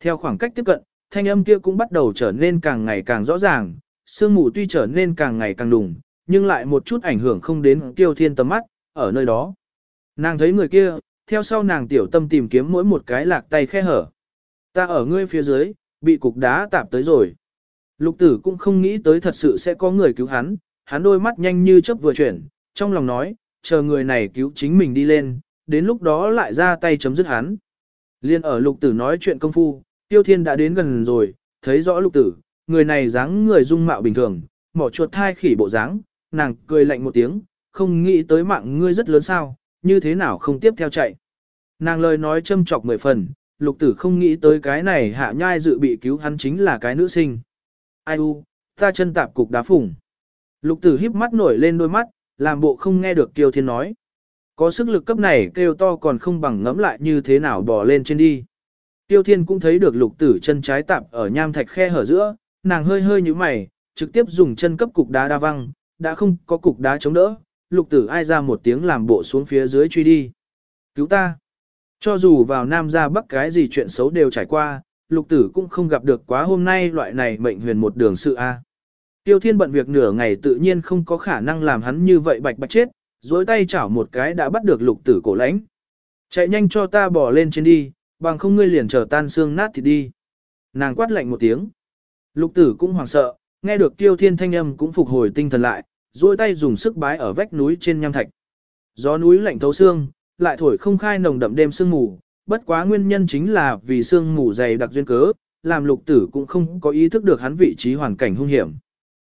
S1: Theo khoảng cách tiếp cận, thanh âm kia cũng bắt đầu trở nên càng ngày càng rõ ràng, sương mù tuy trở nên càng ngày càng đùng, nhưng lại một chút ảnh hưởng không đến tiêu thiên tầm mắt, ở nơi đó. Nàng thấy người kia, theo sau nàng tiểu tâm tìm kiếm mỗi một cái lạc tay khe hở. Ta ở ngươi phía dưới, bị cục đá tạp tới rồi. Lục tử cũng không nghĩ tới thật sự sẽ có người cứu hắn, hắn đôi mắt nhanh như chớp vừa chuyển, trong lòng nói, chờ người này cứu chính mình đi lên, đến lúc đó lại ra tay chấm dứt hắn. Liên ở lục tử nói chuyện công phu, tiêu thiên đã đến gần rồi, thấy rõ lục tử, người này dáng người dung mạo bình thường, mỏ chuột thai khỉ bộ dáng, nàng cười lạnh một tiếng, không nghĩ tới mạng ngươi rất lớn sao, như thế nào không tiếp theo chạy. Nàng lời nói châm chọc mười phần, lục tử không nghĩ tới cái này hạ nhai dự bị cứu hắn chính là cái nữ sinh. Ai u, ta chân tạp cục đá phủng. Lục tử híp mắt nổi lên đôi mắt, làm bộ không nghe được Kiều Thiên nói. Có sức lực cấp này kêu to còn không bằng ngẫm lại như thế nào bỏ lên trên đi. Tiêu Thiên cũng thấy được lục tử chân trái tạp ở nham thạch khe hở giữa, nàng hơi hơi như mày, trực tiếp dùng chân cấp cục đá đa văng, đã không có cục đá chống đỡ, lục tử ai ra một tiếng làm bộ xuống phía dưới truy đi. Cứu ta! Cho dù vào Nam ra Bắc cái gì chuyện xấu đều trải qua, lục tử cũng không gặp được quá hôm nay loại này mệnh huyền một đường sự A. Tiêu thiên bận việc nửa ngày tự nhiên không có khả năng làm hắn như vậy bạch bạch chết, dối tay chảo một cái đã bắt được lục tử cổ lãnh. Chạy nhanh cho ta bỏ lên trên đi, bằng không ngươi liền chờ tan xương nát thì đi. Nàng quát lạnh một tiếng. Lục tử cũng hoảng sợ, nghe được tiêu thiên thanh âm cũng phục hồi tinh thần lại, dối tay dùng sức bái ở vách núi trên nham thạch. Gió núi lạnh thấu xương, lại thổi không khai nồng đậm đêm sương mù, bất quá nguyên nhân chính là vì sương mù dày đặc duyên cớ, làm lục tử cũng không có ý thức được hắn vị trí hoàn cảnh hung hiểm.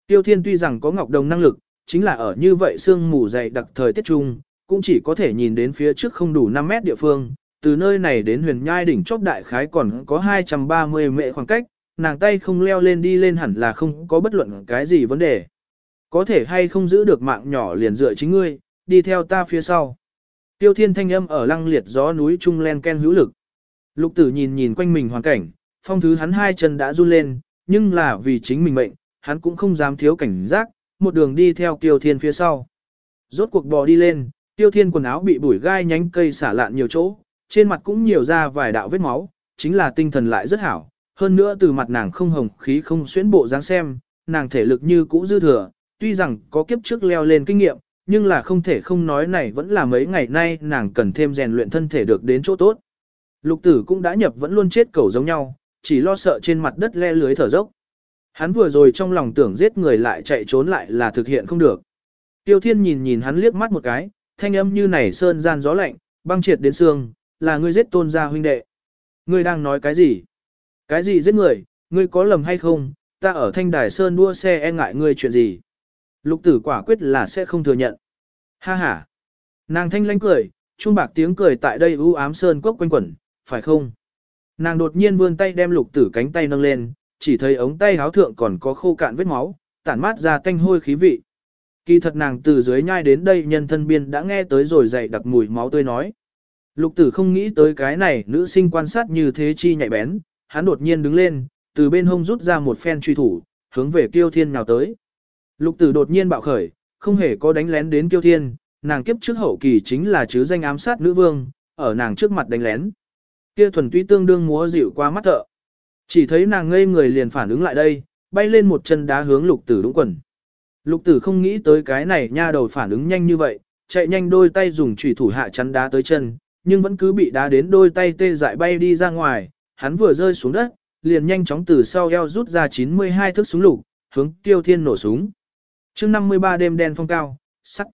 S1: Tiêu Thiên tuy rằng có ngọc đồng năng lực, chính là ở như vậy sương mù dày đặc thời tiết trung, cũng chỉ có thể nhìn đến phía trước không đủ 5 mét địa phương, từ nơi này đến huyền nhai đỉnh chóp đại khái còn có 230 mệ khoảng cách, nàng tay không leo lên đi lên hẳn là không có bất luận cái gì vấn đề. Có thể hay không giữ được mạng nhỏ liền dựa chính ngươi, đi theo ta phía sau. Tiêu thiên thanh âm ở lăng liệt gió núi trung len ken hữu lực. Lục tử nhìn nhìn quanh mình hoàn cảnh, phong thứ hắn hai chân đã run lên, nhưng là vì chính mình mệnh, hắn cũng không dám thiếu cảnh giác, một đường đi theo tiêu thiên phía sau. Rốt cuộc bò đi lên, tiêu thiên quần áo bị bụi gai nhánh cây xả lạn nhiều chỗ, trên mặt cũng nhiều ra vài đạo vết máu, chính là tinh thần lại rất hảo. Hơn nữa từ mặt nàng không hồng khí không xuyến bộ dáng xem, nàng thể lực như cũ dư thừa, tuy rằng có kiếp trước leo lên kinh nghiệm, nhưng là không thể không nói này vẫn là mấy ngày nay nàng cần thêm rèn luyện thân thể được đến chỗ tốt. Lục tử cũng đã nhập vẫn luôn chết cầu giống nhau, chỉ lo sợ trên mặt đất le lưới thở dốc. Hắn vừa rồi trong lòng tưởng giết người lại chạy trốn lại là thực hiện không được. Tiêu thiên nhìn nhìn hắn liếc mắt một cái, thanh âm như này sơn gian gió lạnh, băng triệt đến xương, là ngươi giết tôn gia huynh đệ. Ngươi đang nói cái gì? Cái gì giết người, ngươi có lầm hay không, ta ở thanh đài sơn đua xe e ngại ngươi chuyện gì? Lục tử quả quyết là sẽ không thừa nhận. Ha ha. Nàng thanh lánh cười, trung bạc tiếng cười tại đây u ám sơn quốc quanh quẩn, phải không? Nàng đột nhiên vươn tay đem lục tử cánh tay nâng lên, chỉ thấy ống tay háo thượng còn có khô cạn vết máu, tản mát ra tanh hôi khí vị. Kỳ thật nàng từ dưới nhai đến đây nhân thân biên đã nghe tới rồi dậy đặc mùi máu tươi nói. Lục tử không nghĩ tới cái này nữ sinh quan sát như thế chi nhạy bén, hắn đột nhiên đứng lên, từ bên hông rút ra một phen truy thủ, hướng về kiêu thiên nào tới. Lục tử đột nhiên bạo khởi, không hề có đánh lén đến kiêu thiên, nàng kiếp trước hậu kỳ chính là chứ danh ám sát nữ vương, ở nàng trước mặt đánh lén. Kia thuần túy tương đương múa dịu qua mắt thợ. Chỉ thấy nàng ngây người liền phản ứng lại đây, bay lên một chân đá hướng lục tử đúng quần. Lục tử không nghĩ tới cái này nha đầu phản ứng nhanh như vậy, chạy nhanh đôi tay dùng chủy thủ hạ chắn đá tới chân, nhưng vẫn cứ bị đá đến đôi tay tê dại bay đi ra ngoài, hắn vừa rơi xuống đất, liền nhanh chóng từ sau eo rút ra 92 thước súng lục, hướng Tiêu Thiên nổ súng. Chương 53 đêm đen phong cao, sắc.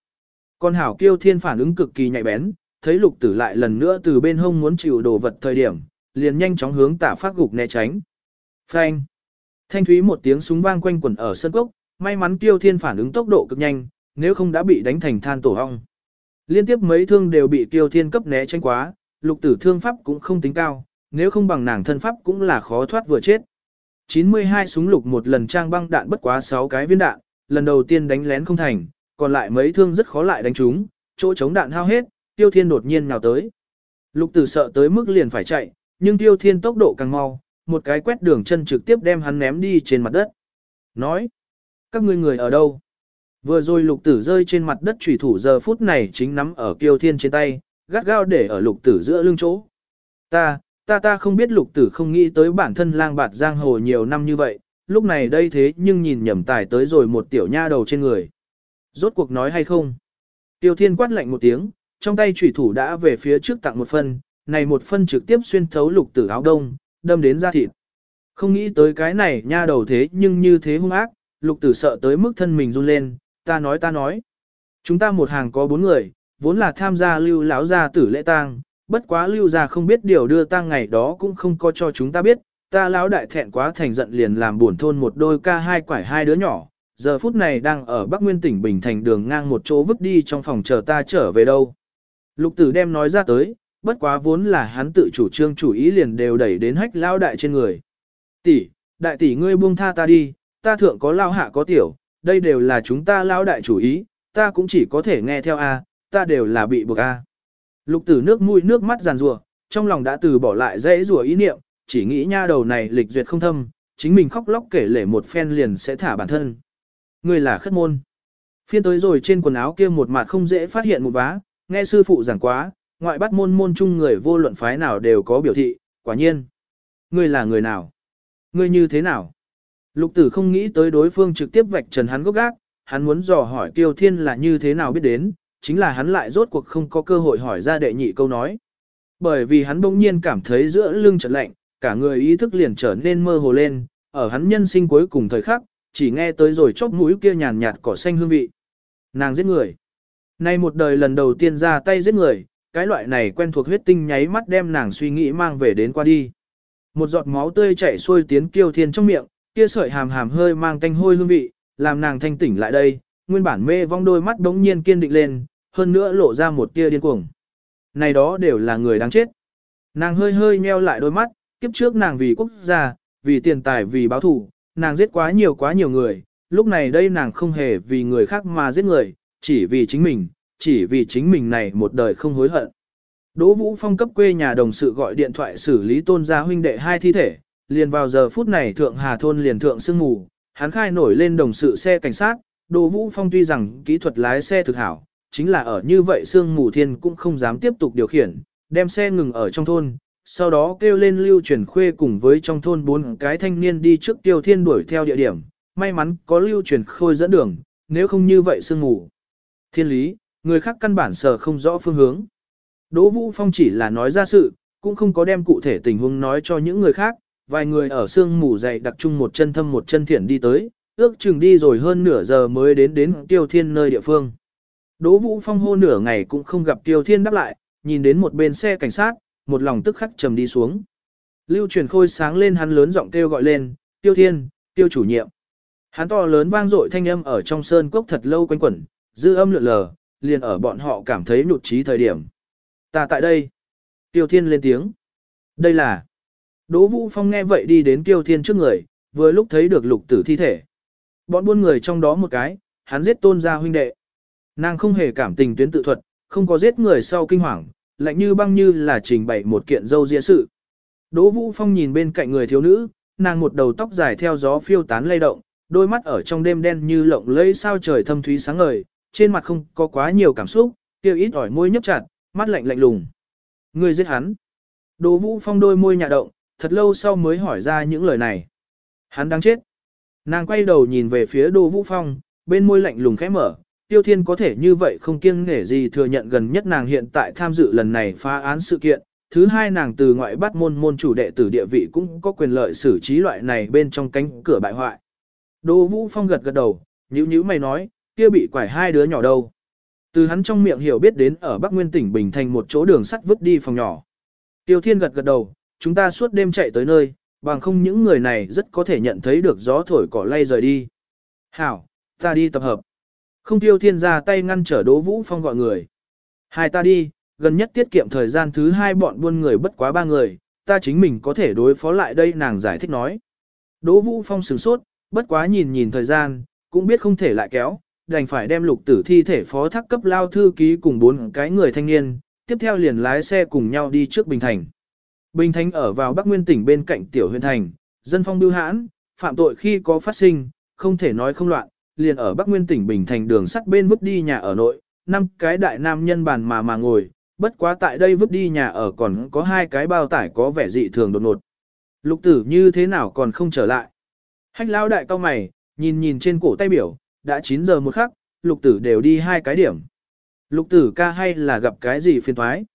S1: Con hảo Kiêu Thiên phản ứng cực kỳ nhạy bén, thấy lục tử lại lần nữa từ bên hông muốn chịu đồ vật thời điểm, liền nhanh chóng hướng tả phát gục né tránh. Phanh! Thanh thúy một tiếng súng vang quanh quẩn ở sân cốc, may mắn Tiêu Thiên phản ứng tốc độ cực nhanh, nếu không đã bị đánh thành than tổ ong. Liên tiếp mấy thương đều bị Tiêu Thiên cấp né tránh quá, lục tử thương pháp cũng không tính cao, nếu không bằng nàng thân pháp cũng là khó thoát vừa chết. 92 súng lục một lần trang băng đạn bất quá 6 cái viên đạn, lần đầu tiên đánh lén không thành, còn lại mấy thương rất khó lại đánh chúng chỗ chống đạn hao hết, Tiêu Thiên đột nhiên nhào tới. Lục tử sợ tới mức liền phải chạy, nhưng Tiêu Thiên tốc độ càng mau, một cái quét đường chân trực tiếp đem hắn ném đi trên mặt đất. Nói, các ngươi người ở đâu? Vừa rồi lục tử rơi trên mặt đất trùy thủ giờ phút này chính nắm ở Tiêu Thiên trên tay, gắt gao để ở lục tử giữa lưng chỗ. Ta, ta ta không biết lục tử không nghĩ tới bản thân lang bạt giang hồ nhiều năm như vậy, lúc này đây thế nhưng nhìn nhầm tài tới rồi một tiểu nha đầu trên người. Rốt cuộc nói hay không? Tiêu thiên quát lạnh một tiếng, trong tay chủy thủ đã về phía trước tặng một phần này một phân trực tiếp xuyên thấu lục tử áo đông, đâm đến da thịt. Không nghĩ tới cái này nha đầu thế nhưng như thế hung ác, lục tử sợ tới mức thân mình run lên, ta nói ta nói. Chúng ta một hàng có bốn người, vốn là tham gia lưu lão gia tử lễ tang, bất quá lưu gia không biết điều đưa tang ngày đó cũng không có cho chúng ta biết, ta lão đại thẹn quá thành giận liền làm buồn thôn một đôi ca hai quải hai đứa nhỏ, giờ phút này đang ở Bắc Nguyên tỉnh Bình Thành đường ngang một chỗ vứt đi trong phòng chờ ta trở về đâu. Lục tử đem nói ra tới, bất quá vốn là hắn tự chủ trương chủ ý liền đều đẩy đến hách lao đại trên người. Tỷ, đại tỷ ngươi buông tha ta đi, ta thượng có lao hạ có tiểu, đây đều là chúng ta lao đại chủ ý, ta cũng chỉ có thể nghe theo A, ta đều là bị buộc A. Lục tử nước mũi nước mắt giàn rùa, trong lòng đã từ bỏ lại dễ rùa ý niệm, chỉ nghĩ nha đầu này lịch duyệt không thâm, chính mình khóc lóc kể lể một phen liền sẽ thả bản thân. ngươi là khất môn. Phiên tới rồi trên quần áo kia một mặt không dễ phát hiện một vá, nghe sư phụ giảng quá, ngoại bắt môn môn chung người vô luận phái nào đều có biểu thị, quả nhiên. Ngươi là người nào? Ngươi như thế nào? Lục tử không nghĩ tới đối phương trực tiếp vạch trần hắn gốc gác, hắn muốn dò hỏi Tiêu Thiên là như thế nào biết đến, chính là hắn lại rốt cuộc không có cơ hội hỏi ra đệ nhị câu nói. Bởi vì hắn bỗng nhiên cảm thấy giữa lưng chợt lạnh, cả người ý thức liền trở nên mơ hồ lên, ở hắn nhân sinh cuối cùng thời khắc, chỉ nghe tới rồi chóp mũi kia nhàn nhạt cỏ xanh hương vị. Nàng giết người. Nay một đời lần đầu tiên ra tay giết người, cái loại này quen thuộc huyết tinh nháy mắt đem nàng suy nghĩ mang về đến qua đi. Một giọt máu tươi chảy xuôi tiến kiêu thiên trong miệng, kia sợi hàm hàm hơi mang tanh hôi hương vị, làm nàng thanh tỉnh lại đây, nguyên bản mê vong đôi mắt đống nhiên kiên định lên, hơn nữa lộ ra một tia điên cuồng. Này đó đều là người đáng chết. Nàng hơi hơi nheo lại đôi mắt, kiếp trước nàng vì quốc gia, vì tiền tài vì báo thù, nàng giết quá nhiều quá nhiều người, lúc này đây nàng không hề vì người khác mà giết người, chỉ vì chính mình, chỉ vì chính mình này một đời không hối hận. Đỗ Vũ Phong cấp quê nhà đồng sự gọi điện thoại xử lý tôn gia huynh đệ hai thi thể, liền vào giờ phút này thượng hà thôn liền thượng sương ngủ. hắn khai nổi lên đồng sự xe cảnh sát, Đỗ Vũ Phong tuy rằng kỹ thuật lái xe thực hảo, chính là ở như vậy sương mù thiên cũng không dám tiếp tục điều khiển, đem xe ngừng ở trong thôn, sau đó kêu lên lưu truyền khuê cùng với trong thôn bốn cái thanh niên đi trước tiêu thiên đuổi theo địa điểm, may mắn có lưu truyền khôi dẫn đường, nếu không như vậy sương mù. Thiên lý, người khác căn bản sở không rõ phương hướng. Đỗ Vũ Phong chỉ là nói ra sự, cũng không có đem cụ thể tình huống nói cho những người khác, vài người ở sương mù dày đặc chung một chân thâm một chân thiện đi tới, ước chừng đi rồi hơn nửa giờ mới đến đến tiêu thiên nơi địa phương. Đỗ Vũ Phong hô nửa ngày cũng không gặp tiêu thiên đáp lại, nhìn đến một bên xe cảnh sát, một lòng tức khắc trầm đi xuống. Lưu truyền khôi sáng lên hắn lớn giọng kêu gọi lên, tiêu thiên, tiêu chủ nhiệm. Hắn to lớn vang dội thanh âm ở trong sơn cốc thật lâu quanh quẩn, dư âm lượn lờ, liền ở bọn họ cảm thấy nhụt chí thời điểm. Ta tại đây. Tiêu thiên lên tiếng. Đây là. Đỗ Vũ Phong nghe vậy đi đến Tiêu thiên trước người, vừa lúc thấy được lục tử thi thể. Bọn buôn người trong đó một cái, hắn giết tôn gia huynh đệ. Nàng không hề cảm tình tuyến tự thuật, không có giết người sau kinh hoàng, lạnh như băng như là trình bày một kiện dâu dịa sự. Đỗ Vũ Phong nhìn bên cạnh người thiếu nữ, nàng một đầu tóc dài theo gió phiêu tán lay động, đôi mắt ở trong đêm đen như lộng lẫy sao trời thâm thúy sáng ngời, trên mặt không có quá nhiều cảm xúc, tiêu ít ỏi môi nhấp chặt, mắt lạnh lạnh lùng. Người giết hắn. Đỗ Vũ Phong đôi môi nhạ động, thật lâu sau mới hỏi ra những lời này. Hắn đang chết. Nàng quay đầu nhìn về phía Đỗ Vũ Phong, bên môi lạnh lùng khẽ mở, Tiêu Thiên có thể như vậy không kiêng nể gì thừa nhận gần nhất nàng hiện tại tham dự lần này phá án sự kiện. Thứ hai nàng từ ngoại bắt môn môn chủ đệ tử địa vị cũng có quyền lợi xử trí loại này bên trong cánh cửa bại hoại. Đỗ Vũ Phong gật gật đầu, nhíu nhíu mày nói, kia bị quải hai đứa nhỏ đâu. Từ hắn trong miệng hiểu biết đến ở Bắc Nguyên tỉnh Bình Thành một chỗ đường sắt vứt đi phòng nhỏ. Tiêu Thiên gật gật đầu, chúng ta suốt đêm chạy tới nơi, bằng không những người này rất có thể nhận thấy được gió thổi cỏ lay rời đi. Hảo, ta đi tập hợp. Không Tiêu Thiên ra tay ngăn trở Đỗ Vũ Phong gọi người. Hai ta đi, gần nhất tiết kiệm thời gian thứ hai bọn buôn người bất quá ba người, ta chính mình có thể đối phó lại đây nàng giải thích nói. Đỗ Vũ Phong sửng sốt, bất quá nhìn nhìn thời gian, cũng biết không thể lại kéo, đành phải đem lục tử thi thể phó thác cấp lao thư ký cùng bốn cái người thanh niên, tiếp theo liền lái xe cùng nhau đi trước Bình Thành. Bình Thành ở vào Bắc Nguyên tỉnh bên cạnh Tiểu huyện thành, dân phong bưu hãn, phạm tội khi có phát sinh, không thể nói không loạn, liền ở Bắc Nguyên tỉnh Bình Thành đường sắt bên vứt đi nhà ở nội, năm cái đại nam nhân bàn mà mà ngồi, bất quá tại đây vứt đi nhà ở còn có hai cái bao tải có vẻ dị thường đột ngột. Lục tử như thế nào còn không trở lại. Hách lao đại cao mày, nhìn nhìn trên cổ tay biểu, đã 9 giờ một khắc, lục tử đều đi hai cái điểm. Lục tử ca hay là gặp cái gì phiền thoái.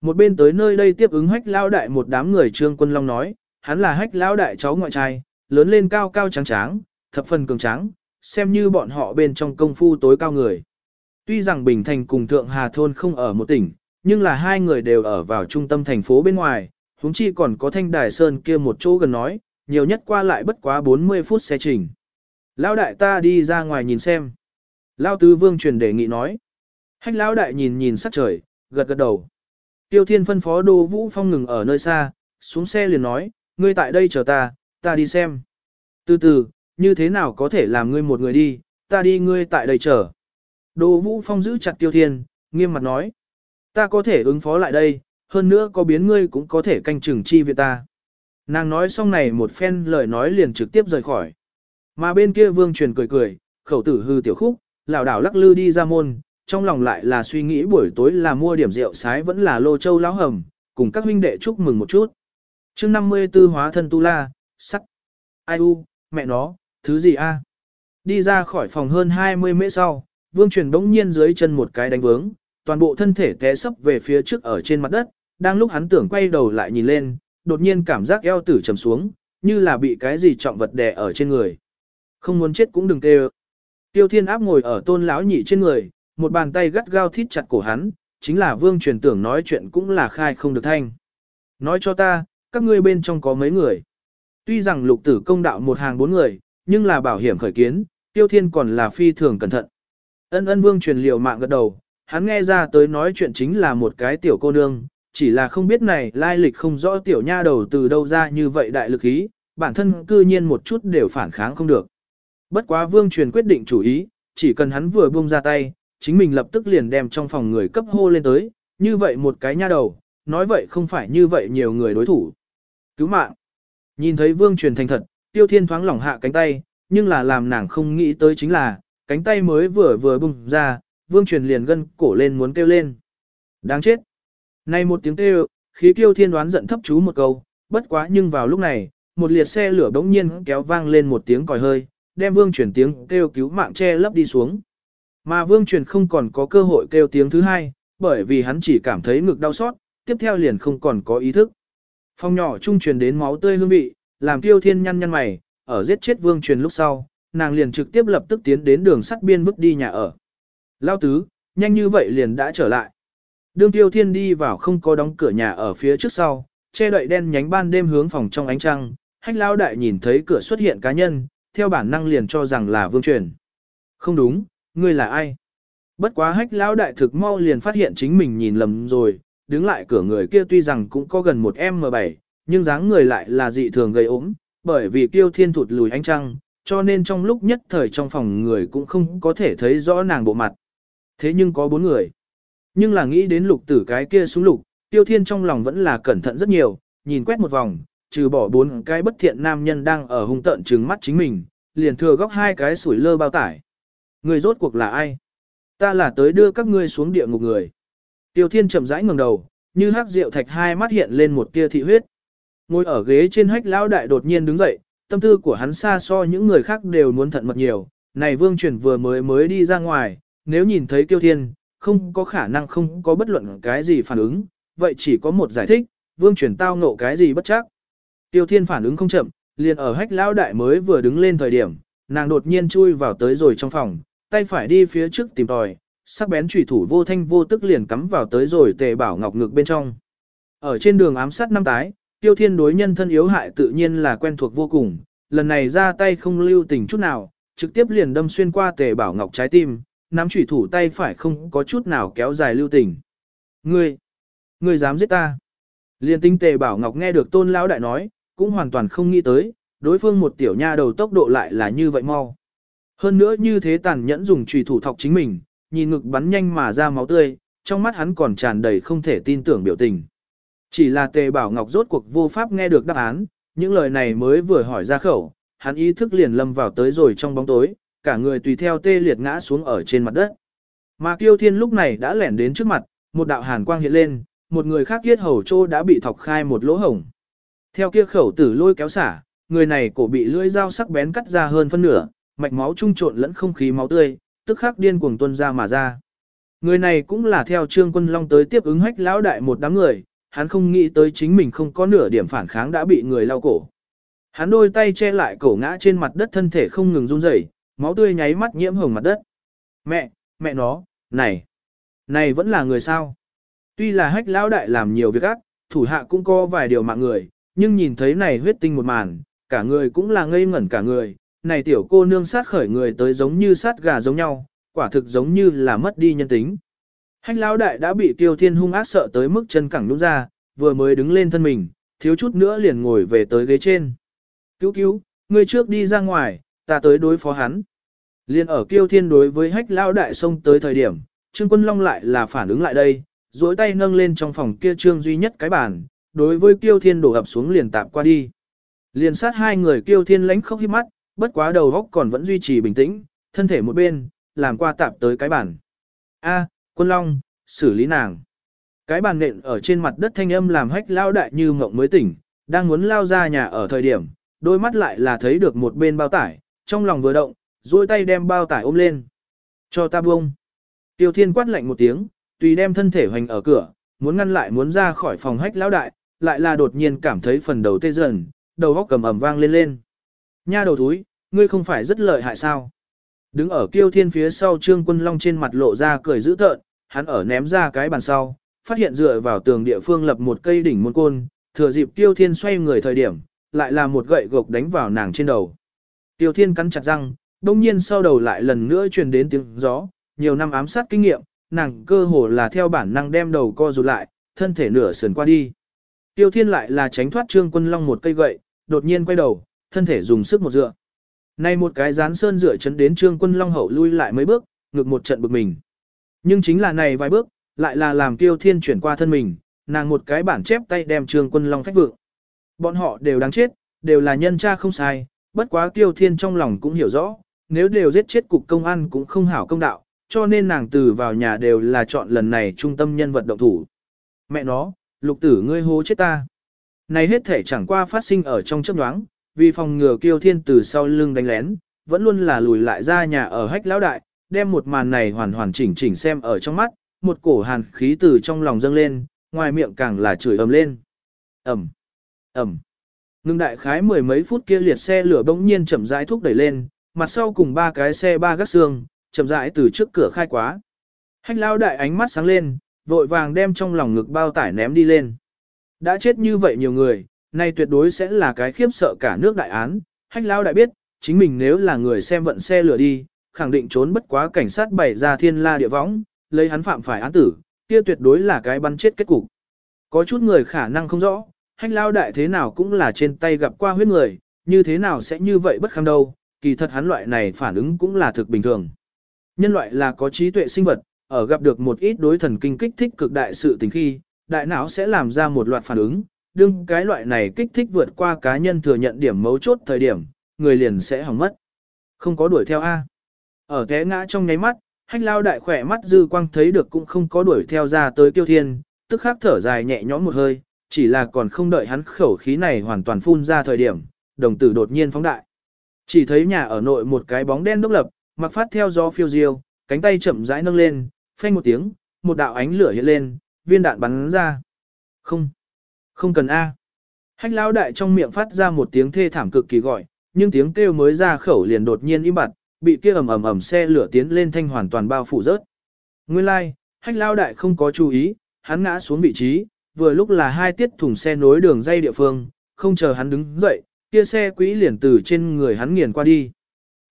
S1: Một bên tới nơi đây tiếp ứng hách lao đại một đám người trương quân long nói, hắn là hách lao đại cháu ngoại trai, lớn lên cao cao trắng trắng, thập phần cường trắng, xem như bọn họ bên trong công phu tối cao người. Tuy rằng Bình Thành cùng Thượng Hà Thôn không ở một tỉnh, nhưng là hai người đều ở vào trung tâm thành phố bên ngoài, huống chi còn có thanh đài sơn kia một chỗ gần nói, nhiều nhất qua lại bất quá 40 phút xe trình. Lão đại ta đi ra ngoài nhìn xem. Lão tứ vương truyền đề nghị nói. Hách lão đại nhìn nhìn sắc trời, gật gật đầu. Tiêu thiên phân phó đô vũ phong ngừng ở nơi xa, xuống xe liền nói, ngươi tại đây chờ ta, ta đi xem. Từ từ, như thế nào có thể làm ngươi một người đi, ta đi ngươi tại đây chờ. Đô vũ phong giữ chặt tiêu thiên, nghiêm mặt nói. Ta có thể ứng phó lại đây, hơn nữa có biến ngươi cũng có thể canh chừng chi viện ta. Nàng nói xong này một phen lời nói liền trực tiếp rời khỏi. Mà bên kia vương truyền cười cười, khẩu tử hư tiểu khúc, lảo đảo lắc lư đi ra môn, trong lòng lại là suy nghĩ buổi tối là mua điểm rượu sái vẫn là lô châu lão hầm, cùng các huynh đệ chúc mừng một chút. chương 54 hóa thân tu la, sắc. Ai u, mẹ nó, thứ gì a? Đi ra khỏi phòng hơn 20 mễ sau, vương truyền đống nhiên dưới chân một cái đánh vướng, toàn bộ thân thể té sấp về phía trước ở trên mặt đất, đang lúc hắn tưởng quay đầu lại nhìn lên, đột nhiên cảm giác eo tử trầm xuống, như là bị cái gì trọng vật đè ở trên người. Không muốn chết cũng đừng tê Tiêu thiên áp ngồi ở tôn lão nhị trên người, một bàn tay gắt gao thít chặt cổ hắn, chính là vương truyền tưởng nói chuyện cũng là khai không được thanh. Nói cho ta, các ngươi bên trong có mấy người. Tuy rằng lục tử công đạo một hàng bốn người, nhưng là bảo hiểm khởi kiến, tiêu thiên còn là phi thường cẩn thận. Ân ân vương truyền liều mạng gật đầu, hắn nghe ra tới nói chuyện chính là một cái tiểu cô nương, chỉ là không biết này lai lịch không rõ tiểu nha đầu từ đâu ra như vậy đại lực ý, bản thân cư nhiên một chút đều phản kháng không được. Bất quá vương truyền quyết định chủ ý, chỉ cần hắn vừa buông ra tay, chính mình lập tức liền đem trong phòng người cấp hô lên tới, như vậy một cái nha đầu, nói vậy không phải như vậy nhiều người đối thủ. Cứu mạng. Nhìn thấy vương truyền thành thật, tiêu thiên thoáng lỏng hạ cánh tay, nhưng là làm nàng không nghĩ tới chính là, cánh tay mới vừa vừa bung ra, vương truyền liền gân cổ lên muốn kêu lên. Đáng chết. Này một tiếng kêu, khí tiêu thiên đoán giận thấp chú một câu, bất quá nhưng vào lúc này, một liệt xe lửa bỗng nhiên kéo vang lên một tiếng còi hơi, đem vương truyền tiếng kêu cứu mạng che lấp đi xuống. Mà vương truyền không còn có cơ hội kêu tiếng thứ hai, bởi vì hắn chỉ cảm thấy ngực đau xót, tiếp theo liền không còn có ý thức. Phòng nhỏ trung truyền đến máu tươi hương vị, làm tiêu thiên nhăn nhăn mày, ở giết chết vương truyền lúc sau, nàng liền trực tiếp lập tức tiến đến đường sắt biên bước đi nhà ở. Lao tứ, nhanh như vậy liền đã trở lại. Đương tiêu thiên đi vào không có đóng cửa nhà ở phía trước sau, che đậy đen nhánh ban đêm hướng phòng trong ánh trăng, hách lao đại nhìn thấy cửa xuất hiện cá nhân, theo bản năng liền cho rằng là vương truyền. Không đúng, ngươi là ai? Bất quá hách lão đại thực mau liền phát hiện chính mình nhìn lầm rồi, đứng lại cửa người kia tuy rằng cũng có gần một M7, nhưng dáng người lại là dị thường gây ốm, bởi vì tiêu thiên thụt lùi ánh trăng, cho nên trong lúc nhất thời trong phòng người cũng không có thể thấy rõ nàng bộ mặt. Thế nhưng có bốn người. Nhưng là nghĩ đến lục tử cái kia xuống lục, tiêu thiên trong lòng vẫn là cẩn thận rất nhiều, nhìn quét một vòng, trừ bỏ bốn cái bất thiện nam nhân đang ở hung tận trừng mắt chính mình, liền thừa góc hai cái sủi lơ bao tải. Người rốt cuộc là ai? Ta là tới đưa các ngươi xuống địa ngục người. Tiêu thiên chậm rãi ngẩng đầu, như hắc rượu thạch hai mắt hiện lên một tia thị huyết. Ngồi ở ghế trên hách lão đại đột nhiên đứng dậy, tâm tư của hắn xa so những người khác đều muốn thận mật nhiều. Này vương chuyển vừa mới mới đi ra ngoài, nếu nhìn thấy tiêu thiên, không có khả năng không có bất luận cái gì phản ứng, vậy chỉ có một giải thích, vương chuyển tao ngộ cái gì bất chắc. Tiêu thiên phản ứng không chậm, liền ở hách lão đại mới vừa đứng lên thời điểm, nàng đột nhiên chui vào tới rồi trong phòng, tay phải đi phía trước tìm tòi, sắc bén chủy thủ vô thanh vô tức liền cắm vào tới rồi tề bảo ngọc ngực bên trong. Ở trên đường ám sát năm tái, tiêu thiên đối nhân thân yếu hại tự nhiên là quen thuộc vô cùng, lần này ra tay không lưu tình chút nào, trực tiếp liền đâm xuyên qua tề bảo ngọc trái tim, nắm chủy thủ tay phải không có chút nào kéo dài lưu tình. Ngươi, ngươi dám giết ta. Liên tinh tề bảo ngọc nghe được tôn lão đại nói, cũng hoàn toàn không nghĩ tới, đối phương một tiểu nha đầu tốc độ lại là như vậy mau. Hơn nữa như thế tàn nhẫn dùng chủy thủ thọc chính mình, nhìn ngực bắn nhanh mà ra máu tươi, trong mắt hắn còn tràn đầy không thể tin tưởng biểu tình. Chỉ là tề bảo ngọc rốt cuộc vô pháp nghe được đáp án, những lời này mới vừa hỏi ra khẩu, hắn ý thức liền lâm vào tới rồi trong bóng tối, cả người tùy theo tê liệt ngã xuống ở trên mặt đất. Mà kiêu thiên lúc này đã lẻn đến trước mặt, một đạo hàn quang hiện lên, một người khác yết hầu trô đã bị thọc khai một lỗ hổng. Theo kia khẩu tử lôi kéo xả, người này cổ bị lưỡi dao sắc bén cắt ra hơn phân nửa, mạch máu trung trộn lẫn không khí máu tươi, tức khắc điên cuồng tuôn ra mà ra. Người này cũng là theo Trương Quân Long tới tiếp ứng hách lão đại một đám người, hắn không nghĩ tới chính mình không có nửa điểm phản kháng đã bị người lao cổ. Hắn đôi tay che lại cổ ngã trên mặt đất thân thể không ngừng run rẩy, máu tươi nháy mắt nhiễm hồng mặt đất. Mẹ, mẹ nó, này, này vẫn là người sao? Tuy là hách lão đại làm nhiều việc ác, thủ hạ cũng có vài điều mạng người, nhưng nhìn thấy này huyết tinh một màn, cả người cũng là ngây ngẩn cả người, này tiểu cô nương sát khởi người tới giống như sát gà giống nhau, quả thực giống như là mất đi nhân tính. Hách lão đại đã bị tiêu thiên hung ác sợ tới mức chân cẳng nhũng ra, vừa mới đứng lên thân mình, thiếu chút nữa liền ngồi về tới ghế trên. Cứu cứu, ngươi trước đi ra ngoài, ta tới đối phó hắn. Liên ở kiêu thiên đối với hách lão đại xông tới thời điểm, Trương Quân Long lại là phản ứng lại đây, duỗi tay nâng lên trong phòng kia trương duy nhất cái bàn, đối với kiêu thiên đổ ập xuống liền tạm qua đi. Liền sát hai người kiêu thiên lánh khóc hiếp mắt, bất quá đầu góc còn vẫn duy trì bình tĩnh, thân thể một bên, làm qua tạm tới cái bàn. A, Quân Long, xử lý nàng. Cái bàn nện ở trên mặt đất thanh âm làm hách lao đại như mộng mới tỉnh, đang muốn lao ra nhà ở thời điểm, đôi mắt lại là thấy được một bên bao tải, trong lòng vừa động, duỗi tay đem bao tải ôm lên. Cho ta buông. Tiêu thiên quát lạnh một tiếng, tùy đem thân thể hoành ở cửa, muốn ngăn lại muốn ra khỏi phòng hách lão đại, lại là đột nhiên cảm thấy phần đầu tê dần, đầu góc cầm ầm vang lên lên. Nha đầu thúi, ngươi không phải rất lợi hại sao? Đứng ở kiêu thiên phía sau trương quân long trên mặt lộ ra cười dữ tợn, hắn ở ném ra cái bàn sau, phát hiện dựa vào tường địa phương lập một cây đỉnh môn côn, thừa dịp kiêu thiên xoay người thời điểm, lại là một gậy gộc đánh vào nàng trên đầu. Tiêu thiên cắn chặt răng, đông nhiên sau đầu lại lần nữa truyền đến tiếng gió, nhiều năm ám sát kinh nghiệm, nàng cơ hồ là theo bản năng đem đầu co rụt lại, thân thể nửa sườn qua đi. Tiêu thiên lại là tránh thoát trương quân long một cây gậy, đột nhiên quay đầu, thân thể dùng sức một dựa. Nay một cái gián sơn dựa chấn đến trương quân long hậu lui lại mấy bước, ngược một trận bực mình. Nhưng chính là này vài bước, lại là làm tiêu thiên chuyển qua thân mình, nàng một cái bản chép tay đem trương quân long phách vượng. Bọn họ đều đáng chết, đều là nhân cha không sai, bất quá tiêu thiên trong lòng cũng hiểu rõ, nếu đều giết chết cục công an cũng không hảo công đạo, cho nên nàng từ vào nhà đều là chọn lần này trung tâm nhân vật động thủ. Mẹ nó, lục tử ngươi hố chết ta. Này hết thể chẳng qua phát sinh ở trong chấp nhoáng, vì phòng ngừa kiêu thiên từ sau lưng đánh lén, vẫn luôn là lùi lại ra nhà ở hách lão đại, đem một màn này hoàn hoàn chỉnh chỉnh xem ở trong mắt, một cổ hàn khí từ trong lòng dâng lên, ngoài miệng càng là chửi ầm lên. Ầm, ầm. Ngưng đại khái mười mấy phút kia liệt xe lửa bỗng nhiên chậm rãi thúc đẩy lên, mặt sau cùng ba cái xe ba gác xương, chậm rãi từ trước cửa khai quá. Hách lao đại ánh mắt sáng lên, vội vàng đem trong lòng ngực bao tải ném đi lên. Đã chết như vậy nhiều người, nay tuyệt đối sẽ là cái khiếp sợ cả nước đại án. Hách lao đại biết, chính mình nếu là người xem vận xe lửa đi, khẳng định trốn bất quá cảnh sát bày ra thiên la địa võng, lấy hắn phạm phải án tử, kia tuyệt đối là cái bắn chết kết cục. Có chút người khả năng không rõ, hách lao đại thế nào cũng là trên tay gặp qua huyết người, như thế nào sẽ như vậy bất kham đâu, kỳ thật hắn loại này phản ứng cũng là thực bình thường. Nhân loại là có trí tuệ sinh vật, ở gặp được một ít đối thần kinh kích thích cực đại sự tình khi, đại não sẽ làm ra một loạt phản ứng, đương cái loại này kích thích vượt qua cá nhân thừa nhận điểm mấu chốt thời điểm, người liền sẽ hỏng mất. Không có đuổi theo A. Ở té ngã trong nháy mắt, hách lao đại khỏe mắt dư quang thấy được cũng không có đuổi theo ra tới kiêu thiên, tức khắc thở dài nhẹ nhõm một hơi, chỉ là còn không đợi hắn khẩu khí này hoàn toàn phun ra thời điểm, đồng tử đột nhiên phóng đại. Chỉ thấy nhà ở nội một cái bóng đen đốc lập, mặc phát theo gió phiêu diêu, cánh tay chậm rãi nâng lên, phanh một tiếng, một đạo ánh lửa hiện lên, viên đạn bắn ra. Không, không cần A. Hách lão đại trong miệng phát ra một tiếng thê thảm cực kỳ gọi, nhưng tiếng kêu mới ra khẩu liền đột nhiên im bặt, bị kia ầm ầm ầm xe lửa tiến lên thanh hoàn toàn bao phủ rớt. Nguyên lai, like, hách lao đại không có chú ý, hắn ngã xuống vị trí, vừa lúc là hai tiết thùng xe nối đường dây địa phương, không chờ hắn đứng dậy, kia xe quỹ liền từ trên người hắn nghiền qua đi.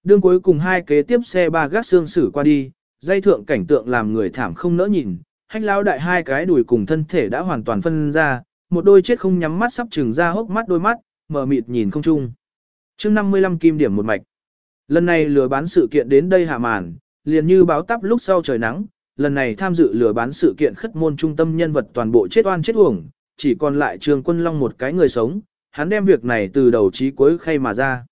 S1: Đương cuối cùng hai kế tiếp xe ba gác xương xử qua đi, dây thượng cảnh tượng làm người thảm không nỡ nhìn, hách lao đại hai cái đùi cùng thân thể đã hoàn toàn phân ra, một đôi chết không nhắm mắt sắp trừng ra hốc mắt đôi mắt, mở mịt nhìn không chung. chương 55 kim điểm một mạch. Lần này lừa bán sự kiện đến đây hạ màn, liền như báo tắp lúc sau trời nắng, lần này tham dự lừa bán sự kiện khất môn trung tâm nhân vật toàn bộ chết oan chết uổng, chỉ còn lại trường quân long một cái người sống, hắn đem việc này từ đầu chí cuối khay mà ra.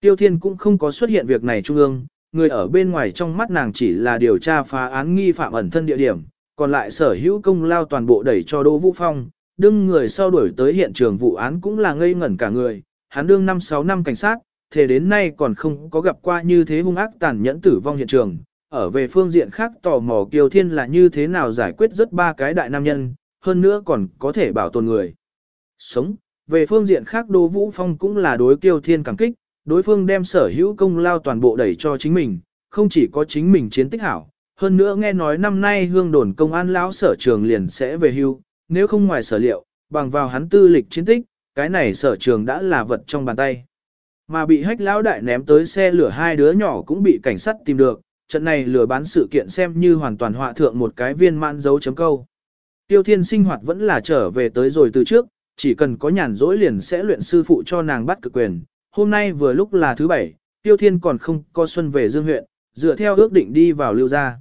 S1: Tiêu Thiên cũng không có xuất hiện việc này trung ương, người ở bên ngoài trong mắt nàng chỉ là điều tra phá án nghi phạm ẩn thân địa điểm, còn lại sở hữu công lao toàn bộ đẩy cho Đỗ Vũ Phong, đương người sau đuổi tới hiện trường vụ án cũng là ngây ngẩn cả người, hắn đương 5-6 năm cảnh sát, thế đến nay còn không có gặp qua như thế hung ác tàn nhẫn tử vong hiện trường. Ở về phương diện khác tò mò Kiều Thiên là như thế nào giải quyết rất ba cái đại nam nhân, hơn nữa còn có thể bảo tồn người. Sống, về phương diện khác Đỗ Vũ Phong cũng là đối Kiều Thiên cảm kích, đối phương đem sở hữu công lao toàn bộ đẩy cho chính mình, không chỉ có chính mình chiến tích hảo, hơn nữa nghe nói năm nay hương đồn công an lão sở trường liền sẽ về hưu, nếu không ngoài sở liệu, bằng vào hắn tư lịch chiến tích, cái này sở trường đã là vật trong bàn tay. Mà bị hách lão đại ném tới xe lửa hai đứa nhỏ cũng bị cảnh sát tìm được, trận này lừa bán sự kiện xem như hoàn toàn họa thượng một cái viên mãn dấu chấm câu. Tiêu thiên sinh hoạt vẫn là trở về tới rồi từ trước, chỉ cần có nhàn rỗi liền sẽ luyện sư phụ cho nàng bắt cực quyền. Hôm nay vừa lúc là thứ bảy, tiêu thiên còn không có xuân về dương huyện, dựa theo ước định đi vào lưu gia.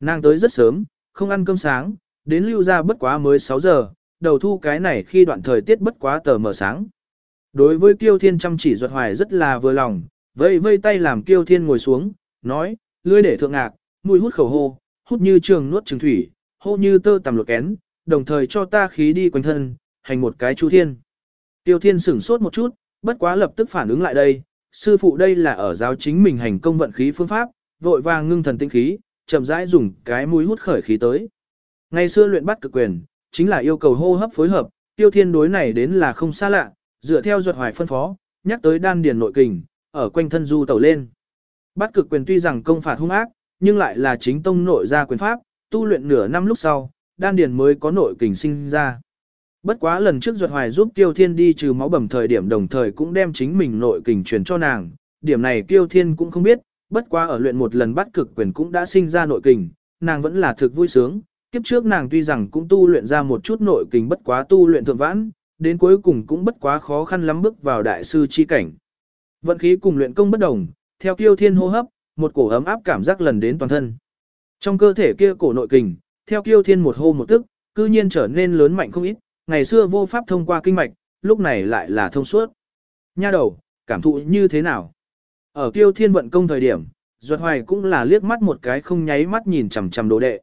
S1: Nàng tới rất sớm, không ăn cơm sáng, đến lưu gia bất quá mới 6 giờ, đầu thu cái này khi đoạn thời tiết bất quá tờ mờ sáng. Đối với Kiêu Thiên chăm chỉ ruột hoài rất là vừa lòng, vây vây tay làm Kiêu Thiên ngồi xuống, nói, Lưỡi để thượng ngạc, mùi hút khẩu hô, hút như trường nuốt trường thủy, hô như tơ tằm lột kén, đồng thời cho ta khí đi quanh thân, hành một cái chú thiên. Tiêu Thiên sửng sốt một chút, bất quá lập tức phản ứng lại đây, sư phụ đây là ở giáo chính mình hành công vận khí phương pháp, vội vàng ngưng thần tinh khí, chậm rãi dùng cái mũi hút khởi khí tới. Ngày xưa luyện bắt cực quyền, chính là yêu cầu hô hấp phối hợp, tiêu thiên đối này đến là không xa lạ, dựa theo duật hoài phân phó, nhắc tới đan điền nội kình, ở quanh thân du tẩu lên. Bắt cực quyền tuy rằng công phạt hung ác, nhưng lại là chính tông nội gia quyền pháp, tu luyện nửa năm lúc sau, đan điền mới có nội kình sinh ra. Bất quá lần trước duật hoài giúp Tiêu Thiên đi trừ máu bầm thời điểm đồng thời cũng đem chính mình nội kình truyền cho nàng, điểm này Tiêu Thiên cũng không biết, bất quá ở luyện một lần bắt cực quyền cũng đã sinh ra nội kình, nàng vẫn là thực vui sướng, kiếp trước nàng tuy rằng cũng tu luyện ra một chút nội kình bất quá tu luyện thượng vãn, đến cuối cùng cũng bất quá khó khăn lắm bước vào đại sư chi cảnh. Vận khí cùng luyện công bất đồng, theo Tiêu thiên hô hấp, một cổ ấm áp cảm giác lần đến toàn thân. Trong cơ thể kia cổ nội kình, theo Tiêu thiên một hô một tức, cư nhiên trở nên lớn mạnh không ít, ngày xưa vô pháp thông qua kinh mạch, lúc này lại là thông suốt. Nha đầu, cảm thụ như thế nào? Ở kiêu thiên vận công thời điểm, Duật Hoài cũng là liếc mắt một cái không nháy mắt nhìn chằm chằm đồ đệ.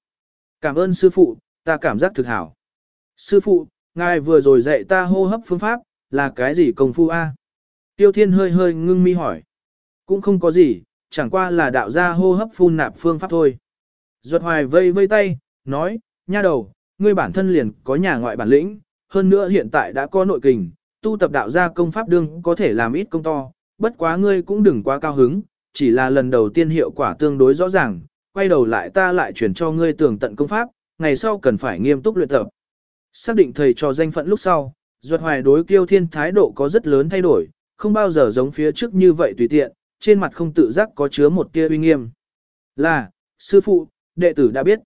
S1: Cảm ơn sư phụ, ta cảm giác thực hảo. Sư phụ, ngài vừa rồi dạy ta hô hấp phương pháp, là cái gì công phu a? Tiêu Thiên hơi hơi ngưng mi hỏi. Cũng không có gì, chẳng qua là đạo gia hô hấp phun nạp phương pháp thôi. Duật Hoài vây vây tay, nói, nha đầu, ngươi bản thân liền có nhà ngoại bản lĩnh, hơn nữa hiện tại đã có nội kình, tu tập đạo gia công pháp đương có thể làm ít công to, bất quá ngươi cũng đừng quá cao hứng, chỉ là lần đầu tiên hiệu quả tương đối rõ ràng, quay đầu lại ta lại chuyển cho ngươi tường tận công pháp, ngày sau cần phải nghiêm túc luyện tập. Xác định thầy cho danh phận lúc sau, Duật Hoài đối Kiêu Thiên thái độ có rất lớn thay đổi, không bao giờ giống phía trước như vậy tùy tiện, trên mặt không tự giác có chứa một tia uy nghiêm. Là, sư phụ, đệ tử đã biết.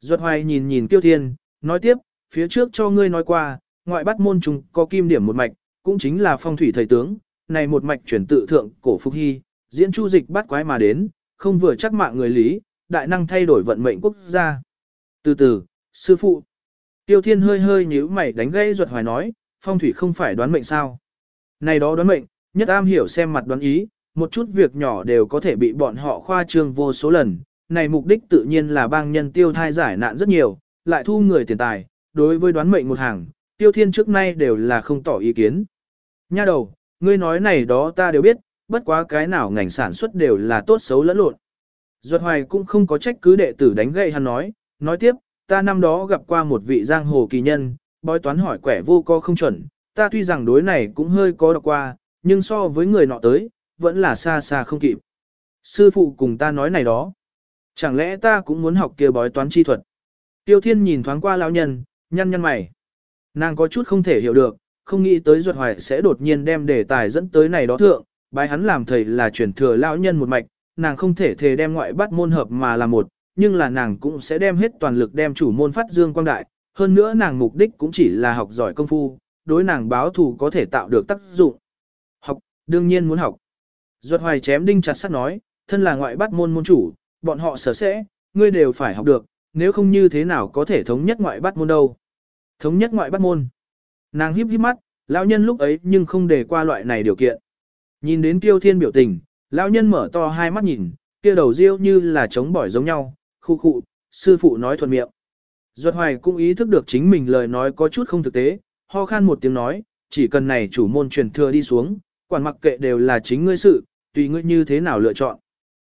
S1: Duật Hoài nhìn nhìn Kiêu Thiên, nói tiếp, phía trước cho ngươi nói qua, ngoại bắt môn trùng có kim điểm một mạch, cũng chính là phong thủy thầy tướng, này một mạch chuyển tự thượng cổ phục hy, diễn chu dịch bắt quái mà đến, không vừa chắc mạng người lý, đại năng thay đổi vận mệnh quốc gia. Từ từ, sư phụ. Tiêu thiên hơi hơi nhíu mày đánh gây ruột hoài nói, phong thủy không phải đoán mệnh sao. Này đó đoán mệnh, nhất am hiểu xem mặt đoán ý, một chút việc nhỏ đều có thể bị bọn họ khoa trương vô số lần. Này mục đích tự nhiên là bang nhân tiêu thai giải nạn rất nhiều, lại thu người tiền tài. Đối với đoán mệnh một hàng, tiêu thiên trước nay đều là không tỏ ý kiến. Nha đầu, ngươi nói này đó ta đều biết, bất quá cái nào ngành sản xuất đều là tốt xấu lẫn lộn. Duật hoài cũng không có trách cứ đệ tử đánh gậy hắn nói, nói tiếp, ta năm đó gặp qua một vị giang hồ kỳ nhân, bói toán hỏi quẻ vô co không chuẩn, ta tuy rằng đối này cũng hơi có đọc qua, nhưng so với người nọ tới, vẫn là xa xa không kịp. Sư phụ cùng ta nói này đó. Chẳng lẽ ta cũng muốn học kia bói toán chi thuật? Tiêu Thiên nhìn thoáng qua lão nhân, nhăn nhăn mày. Nàng có chút không thể hiểu được, không nghĩ tới ruột hoài sẽ đột nhiên đem đề tài dẫn tới này đó thượng, bái hắn làm thầy là truyền thừa lão nhân một mạch, nàng không thể thề đem ngoại bắt môn hợp mà là một, nhưng là nàng cũng sẽ đem hết toàn lực đem chủ môn phát dương quang đại, hơn nữa nàng mục đích cũng chỉ là học giỏi công phu, đối nàng báo thù có thể tạo được tác dụng. Học, đương nhiên muốn học. Duật hoài chém đinh chặt sắt nói, thân là ngoại bắt môn môn chủ, bọn họ sở sẽ, ngươi đều phải học được, nếu không như thế nào có thể thống nhất ngoại bắt môn đâu. Thống nhất ngoại bắt môn. Nàng híp híp mắt, lão nhân lúc ấy nhưng không để qua loại này điều kiện. Nhìn đến tiêu thiên biểu tình, lão nhân mở to hai mắt nhìn, kia đầu riêu như là trống bỏi giống nhau, khu khụ, sư phụ nói thuận miệng. Duật hoài cũng ý thức được chính mình lời nói có chút không thực tế, ho khan một tiếng nói, chỉ cần này chủ môn truyền thừa đi xuống, quản mặc kệ đều là chính ngươi sự, tùy ngươi như thế nào lựa chọn.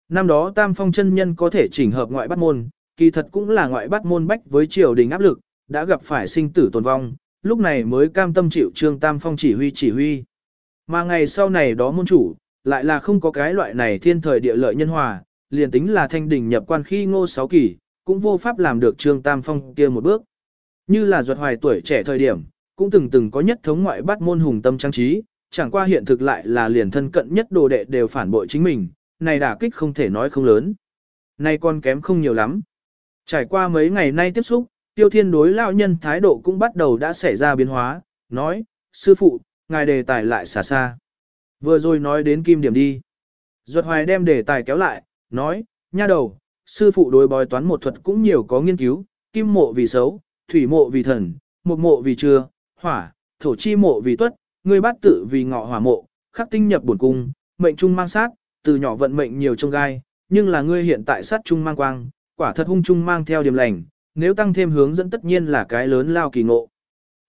S1: Năm đó Tam Phong chân nhân có thể chỉnh hợp ngoại bắt môn, kỳ thật cũng là ngoại bắt môn bách với triều đình áp lực, đã gặp phải sinh tử tồn vong, lúc này mới cam tâm chịu Trương Tam Phong chỉ huy chỉ huy. Mà ngày sau này đó môn chủ, lại là không có cái loại này thiên thời địa lợi nhân hòa, liền tính là thanh đình nhập quan khi ngô sáu kỷ cũng vô pháp làm được Trương Tam Phong kia một bước. Như là ruột hoài tuổi trẻ thời điểm, cũng từng từng có nhất thống ngoại bắt môn hùng tâm trang trí, chẳng qua hiện thực lại là liền thân cận nhất đồ đệ đều phản bội chính mình, này đả kích không thể nói không lớn. nay con kém không nhiều lắm. Trải qua mấy ngày nay tiếp xúc, tiêu thiên đối lao nhân thái độ cũng bắt đầu đã xảy ra biến hóa, nói, sư phụ, ngài đề tài lại xa xa. Vừa rồi nói đến kim điểm đi. Duật hoài đem đề tài kéo lại, nói, nha đầu, sư phụ đối bói toán một thuật cũng nhiều có nghiên cứu, kim mộ vì xấu, thủy mộ vì thần, mục mộ vì trưa, hỏa, thổ chi mộ vì tuất, ngươi bát tự vì ngọ hỏa mộ, khắc tinh nhập bổn cung, mệnh trung mang sát, từ nhỏ vận mệnh nhiều trong gai, nhưng là ngươi hiện tại sát trung mang quang, quả thật hung trung mang theo điểm lành, nếu tăng thêm hướng dẫn tất nhiên là cái lớn lao kỳ ngộ.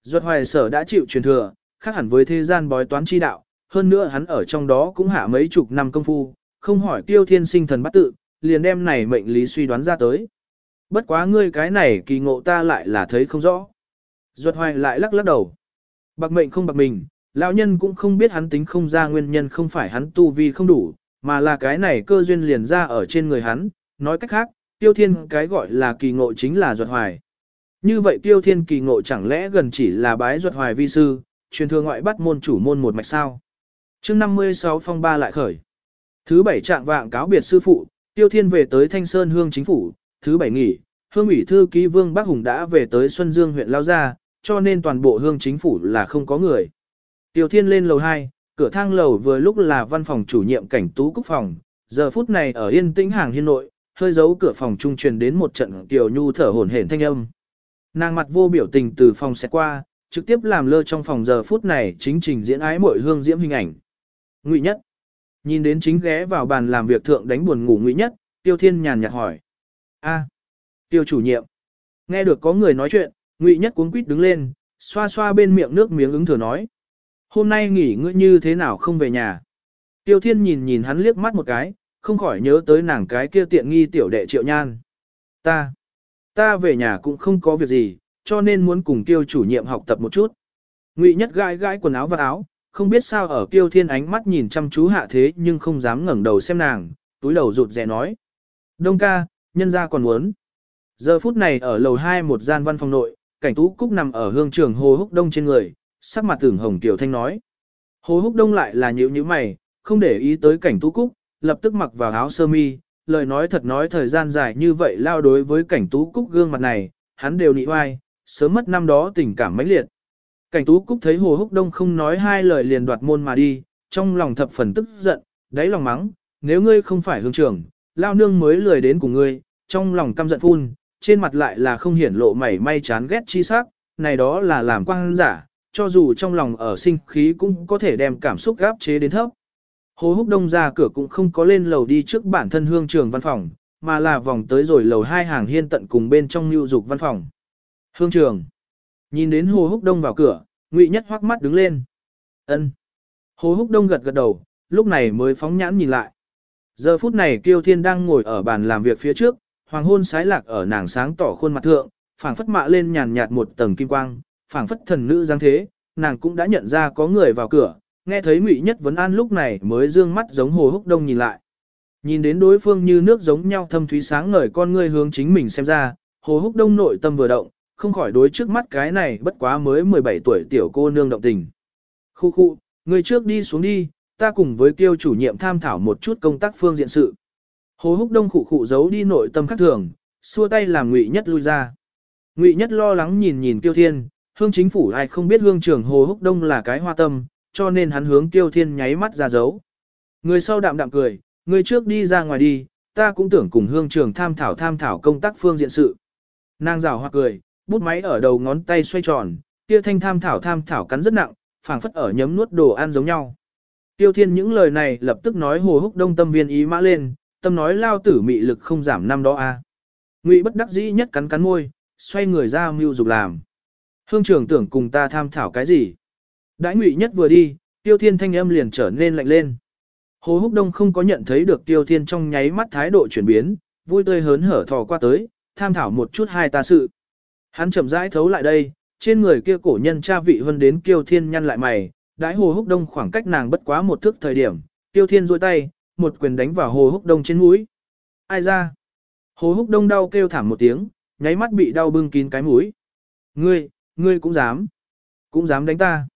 S1: Duật hoài sở đã chịu truyền thừa, khác hẳn với thế gian bói toán chi đạo, hơn nữa hắn ở trong đó cũng hạ mấy chục năm công phu, không hỏi tiêu thiên sinh thần bắt tự, liền đem này mệnh lý suy đoán ra tới. Bất quá ngươi cái này kỳ ngộ ta lại là thấy không rõ. Duật hoài lại lắc lắc đầu. Bạc mệnh không bạc mình, lão nhân cũng không biết hắn tính không ra nguyên nhân không phải hắn tu vi không đủ, mà là cái này cơ duyên liền ra ở trên người hắn, nói cách khác, tiêu thiên cái gọi là kỳ ngộ chính là duật hoài. Như vậy tiêu thiên kỳ ngộ chẳng lẽ gần chỉ là bái duật hoài vi sư, truyền thừa ngoại bắt môn chủ môn một mạch sao. chương 56 phong ba lại khởi. Thứ bảy trạng vạng cáo biệt sư phụ, tiêu thiên về tới Thanh Sơn Hương chính phủ, thứ bảy nghỉ, hương ủy thư ký Vương Bắc Hùng đã về tới Xuân Dương huyện Lao Gia, cho nên toàn bộ hương chính phủ là không có người. Tiêu Thiên lên lầu 2, cửa thang lầu vừa lúc là văn phòng chủ nhiệm cảnh tú cúc phòng, giờ phút này ở yên tĩnh hàng hiên nội, hơi giấu cửa phòng trung truyền đến một trận tiểu nhu thở hổn hển thanh âm. Nàng mặt vô biểu tình từ phòng sẽ qua, trực tiếp làm lơ trong phòng giờ phút này chính trình diễn ái mội hương diễm hình ảnh. Ngụy nhất. Nhìn đến chính ghé vào bàn làm việc thượng đánh buồn ngủ Ngụy nhất, Tiêu Thiên nhàn nhạt hỏi. a Tiêu chủ nhiệm. Nghe được có người nói chuyện, Ngụy nhất cuống quýt đứng lên, xoa xoa bên miệng nước miếng ứng thừa nói. Hôm nay nghỉ ngơi như thế nào không về nhà. Tiêu Thiên nhìn nhìn hắn liếc mắt một cái, không khỏi nhớ tới nàng cái kia tiện nghi tiểu đệ triệu nhan. Ta, ta về nhà cũng không có việc gì, cho nên muốn cùng tiêu chủ nhiệm học tập một chút. Ngụy nhất gãi gãi quần áo và áo, không biết sao ở tiêu thiên ánh mắt nhìn chăm chú hạ thế nhưng không dám ngẩng đầu xem nàng, túi đầu rụt rè nói. Đông ca, nhân ra còn muốn. Giờ phút này ở lầu 2 một gian văn phòng nội, cảnh tú cúc nằm ở hương trường hồ húc đông trên người, sắc mặt tưởng hồng tiểu thanh nói. Hồ húc đông lại là nhữ như mày, không để ý tới cảnh tú cúc, lập tức mặc vào áo sơ mi, lời nói thật nói thời gian dài như vậy lao đối với cảnh tú cúc gương mặt này, hắn đều nị oai, sớm mất năm đó tình cảm mãnh liệt. Cảnh tú cúc thấy hồ húc đông không nói hai lời liền đoạt môn mà đi, trong lòng thập phần tức giận, đáy lòng mắng, nếu ngươi không phải hương trưởng, lao nương mới lười đến cùng ngươi, trong lòng căm giận phun, trên mặt lại là không hiển lộ mảy may chán ghét chi sắc, này đó là làm quang giả, cho dù trong lòng ở sinh khí cũng có thể đem cảm xúc gáp chế đến thấp. Hồ Húc Đông ra cửa cũng không có lên lầu đi trước bản thân hương trường văn phòng, mà là vòng tới rồi lầu hai hàng hiên tận cùng bên trong lưu dục văn phòng. Hương trường. Nhìn đến Hồ Húc Đông vào cửa, Ngụy Nhất hoắc mắt đứng lên. Ân. Hồ Húc Đông gật gật đầu, lúc này mới phóng nhãn nhìn lại. Giờ phút này Kiêu Thiên đang ngồi ở bàn làm việc phía trước, hoàng hôn sái lạc ở nàng sáng tỏ khuôn mặt thượng, phảng phất mạ lên nhàn nhạt một tầng kim quang, phảng phất thần nữ dáng thế, nàng cũng đã nhận ra có người vào cửa, nghe thấy Ngụy Nhất vấn an lúc này mới dương mắt giống Hồ Húc Đông nhìn lại. Nhìn đến đối phương như nước giống nhau thâm thúy sáng ngời con ngươi hướng chính mình xem ra, Hồ Húc Đông nội tâm vừa động, không khỏi đối trước mắt cái này bất quá mới 17 tuổi tiểu cô nương động tình. Khu khu, người trước đi xuống đi, ta cùng với kiêu chủ nhiệm tham thảo một chút công tác phương diện sự. Hồ Húc Đông khụ khụ giấu đi nội tâm khắc thường, xua tay làm Ngụy Nhất lui ra. Ngụy Nhất lo lắng nhìn nhìn Kiêu Thiên, hương chính phủ ai không biết hương trưởng Hồ Húc Đông là cái hoa tâm, cho nên hắn hướng Tiêu Thiên nháy mắt ra dấu. Người sau đạm đạm cười, người trước đi ra ngoài đi, ta cũng tưởng cùng hương trưởng tham thảo tham thảo công tác phương diện sự. Nàng rào hoặc cười, bút máy ở đầu ngón tay xoay tròn, kia thanh tham thảo tham thảo cắn rất nặng, phảng phất ở nhấm nuốt đồ ăn giống nhau. Tiêu Thiên những lời này lập tức nói Hồ Húc Đông tâm viên ý mã lên, tâm nói lao tử mị lực không giảm năm đó a. Ngụy bất đắc dĩ nhất cắn cắn môi, xoay người ra mưu dục làm. Hương trưởng tưởng cùng ta tham thảo cái gì? Đãi Ngụy nhất vừa đi, Tiêu Thiên thanh âm liền trở nên lạnh lên. Hồ Húc Đông không có nhận thấy được Tiêu Thiên trong nháy mắt thái độ chuyển biến, vui tươi hớn hở thò qua tới, tham thảo một chút hai ta sự. Hắn chậm rãi thấu lại đây, trên người kia cổ nhân cha vị hơn đến tiêu Thiên nhăn lại mày, đãi Hồ Húc Đông khoảng cách nàng bất quá một thước thời điểm, tiêu Thiên duỗi tay, một quyền đánh vào Hồ Húc Đông trên mũi. Ai ra? Hồ Húc Đông đau kêu thảm một tiếng, nháy mắt bị đau bưng kín cái mũi. Ngươi, ngươi cũng dám, cũng dám đánh ta.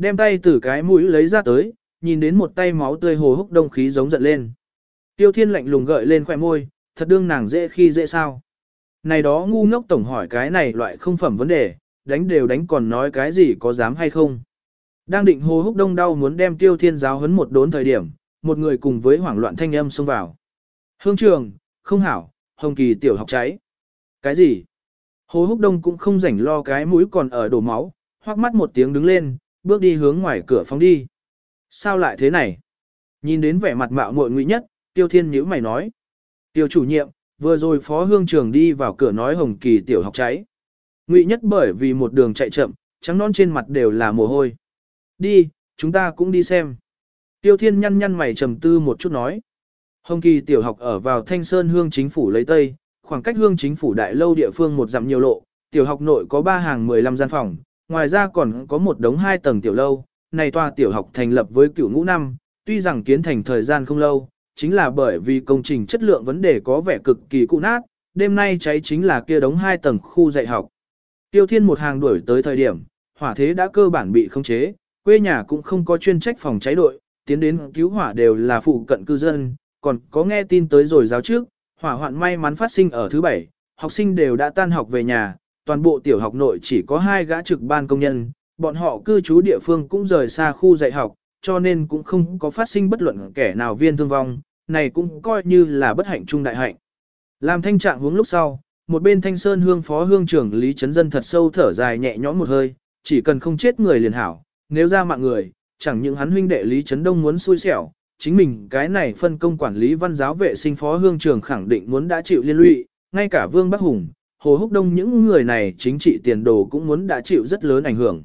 S1: Đem tay từ cái mũi lấy ra tới, nhìn đến một tay máu tươi Hồ Húc Đông khí giống giận lên. Tiêu Thiên lạnh lùng gợi lên khỏe môi, thật đương nàng dễ khi dễ sao. Này đó ngu ngốc tổng hỏi cái này loại không phẩm vấn đề, đánh đều đánh còn nói cái gì có dám hay không. Đang định Hồ Húc Đông đau muốn đem Tiêu Thiên giáo huấn một đốn thời điểm, một người cùng với hoảng loạn thanh âm xông vào. Hương trường, không hảo, Hồng Kỳ tiểu học cháy. Cái gì? Hồ Húc Đông cũng không rảnh lo cái mũi còn ở đổ máu, hoác mắt một tiếng đứng lên, bước đi hướng ngoài cửa phóng đi. Sao lại thế này? Nhìn đến vẻ mặt mạo muội ngụy nhất, Tiêu Thiên nhíu mày nói. Tiêu chủ nhiệm, vừa rồi phó hương trường đi vào cửa nói Hồng Kỳ tiểu học cháy. Ngụy nhất bởi vì một đường chạy chậm, trắng non trên mặt đều là mồ hôi. Đi, chúng ta cũng đi xem. Tiêu Thiên nhăn nhăn mày trầm tư một chút nói. Hồng Kỳ tiểu học ở vào Thanh Sơn hương chính phủ lấy Tây, khoảng cách hương chính phủ đại lâu địa phương một dặm nhiều lộ, tiểu học nội có 3 hàng 15 gian phòng, ngoài ra còn có một đống hai tầng tiểu lâu. Này tòa tiểu học thành lập với cựu ngũ năm, tuy rằng kiến thành thời gian không lâu, chính là bởi vì công trình chất lượng vấn đề có vẻ cực kỳ cũ nát, đêm nay cháy chính là kia đống hai tầng khu dạy học. Tiêu Thiên một hàng đuổi tới thời điểm, hỏa thế đã cơ bản bị khống chế, quê nhà cũng không có chuyên trách phòng cháy đội, tiến đến cứu hỏa đều là phụ cận cư dân, còn có nghe tin tới rồi giáo trước, hỏa hoạn may mắn phát sinh ở thứ bảy, học sinh đều đã tan học về nhà, toàn bộ tiểu học nội chỉ có hai gã trực ban công nhân, bọn họ cư trú địa phương cũng rời xa khu dạy học, cho nên cũng không có phát sinh bất luận kẻ nào viên thương vong, này cũng coi như là bất hạnh trung đại hạnh. Làm thanh trạng hướng lúc sau, một bên thanh sơn hương phó hương trưởng Lý Trấn Dân thật sâu thở dài nhẹ nhõm một hơi, chỉ cần không chết người liền hảo, nếu ra mạng người, chẳng những hắn huynh đệ Lý Trấn Đông muốn xui xẻo, chính mình cái này phân công quản lý văn giáo vệ sinh phó hương trưởng khẳng định muốn đã chịu liên lụy, ngay cả Vương Bắc Hùng, Hồ Húc Đông những người này chính trị tiền đồ cũng muốn đã chịu rất lớn ảnh hưởng.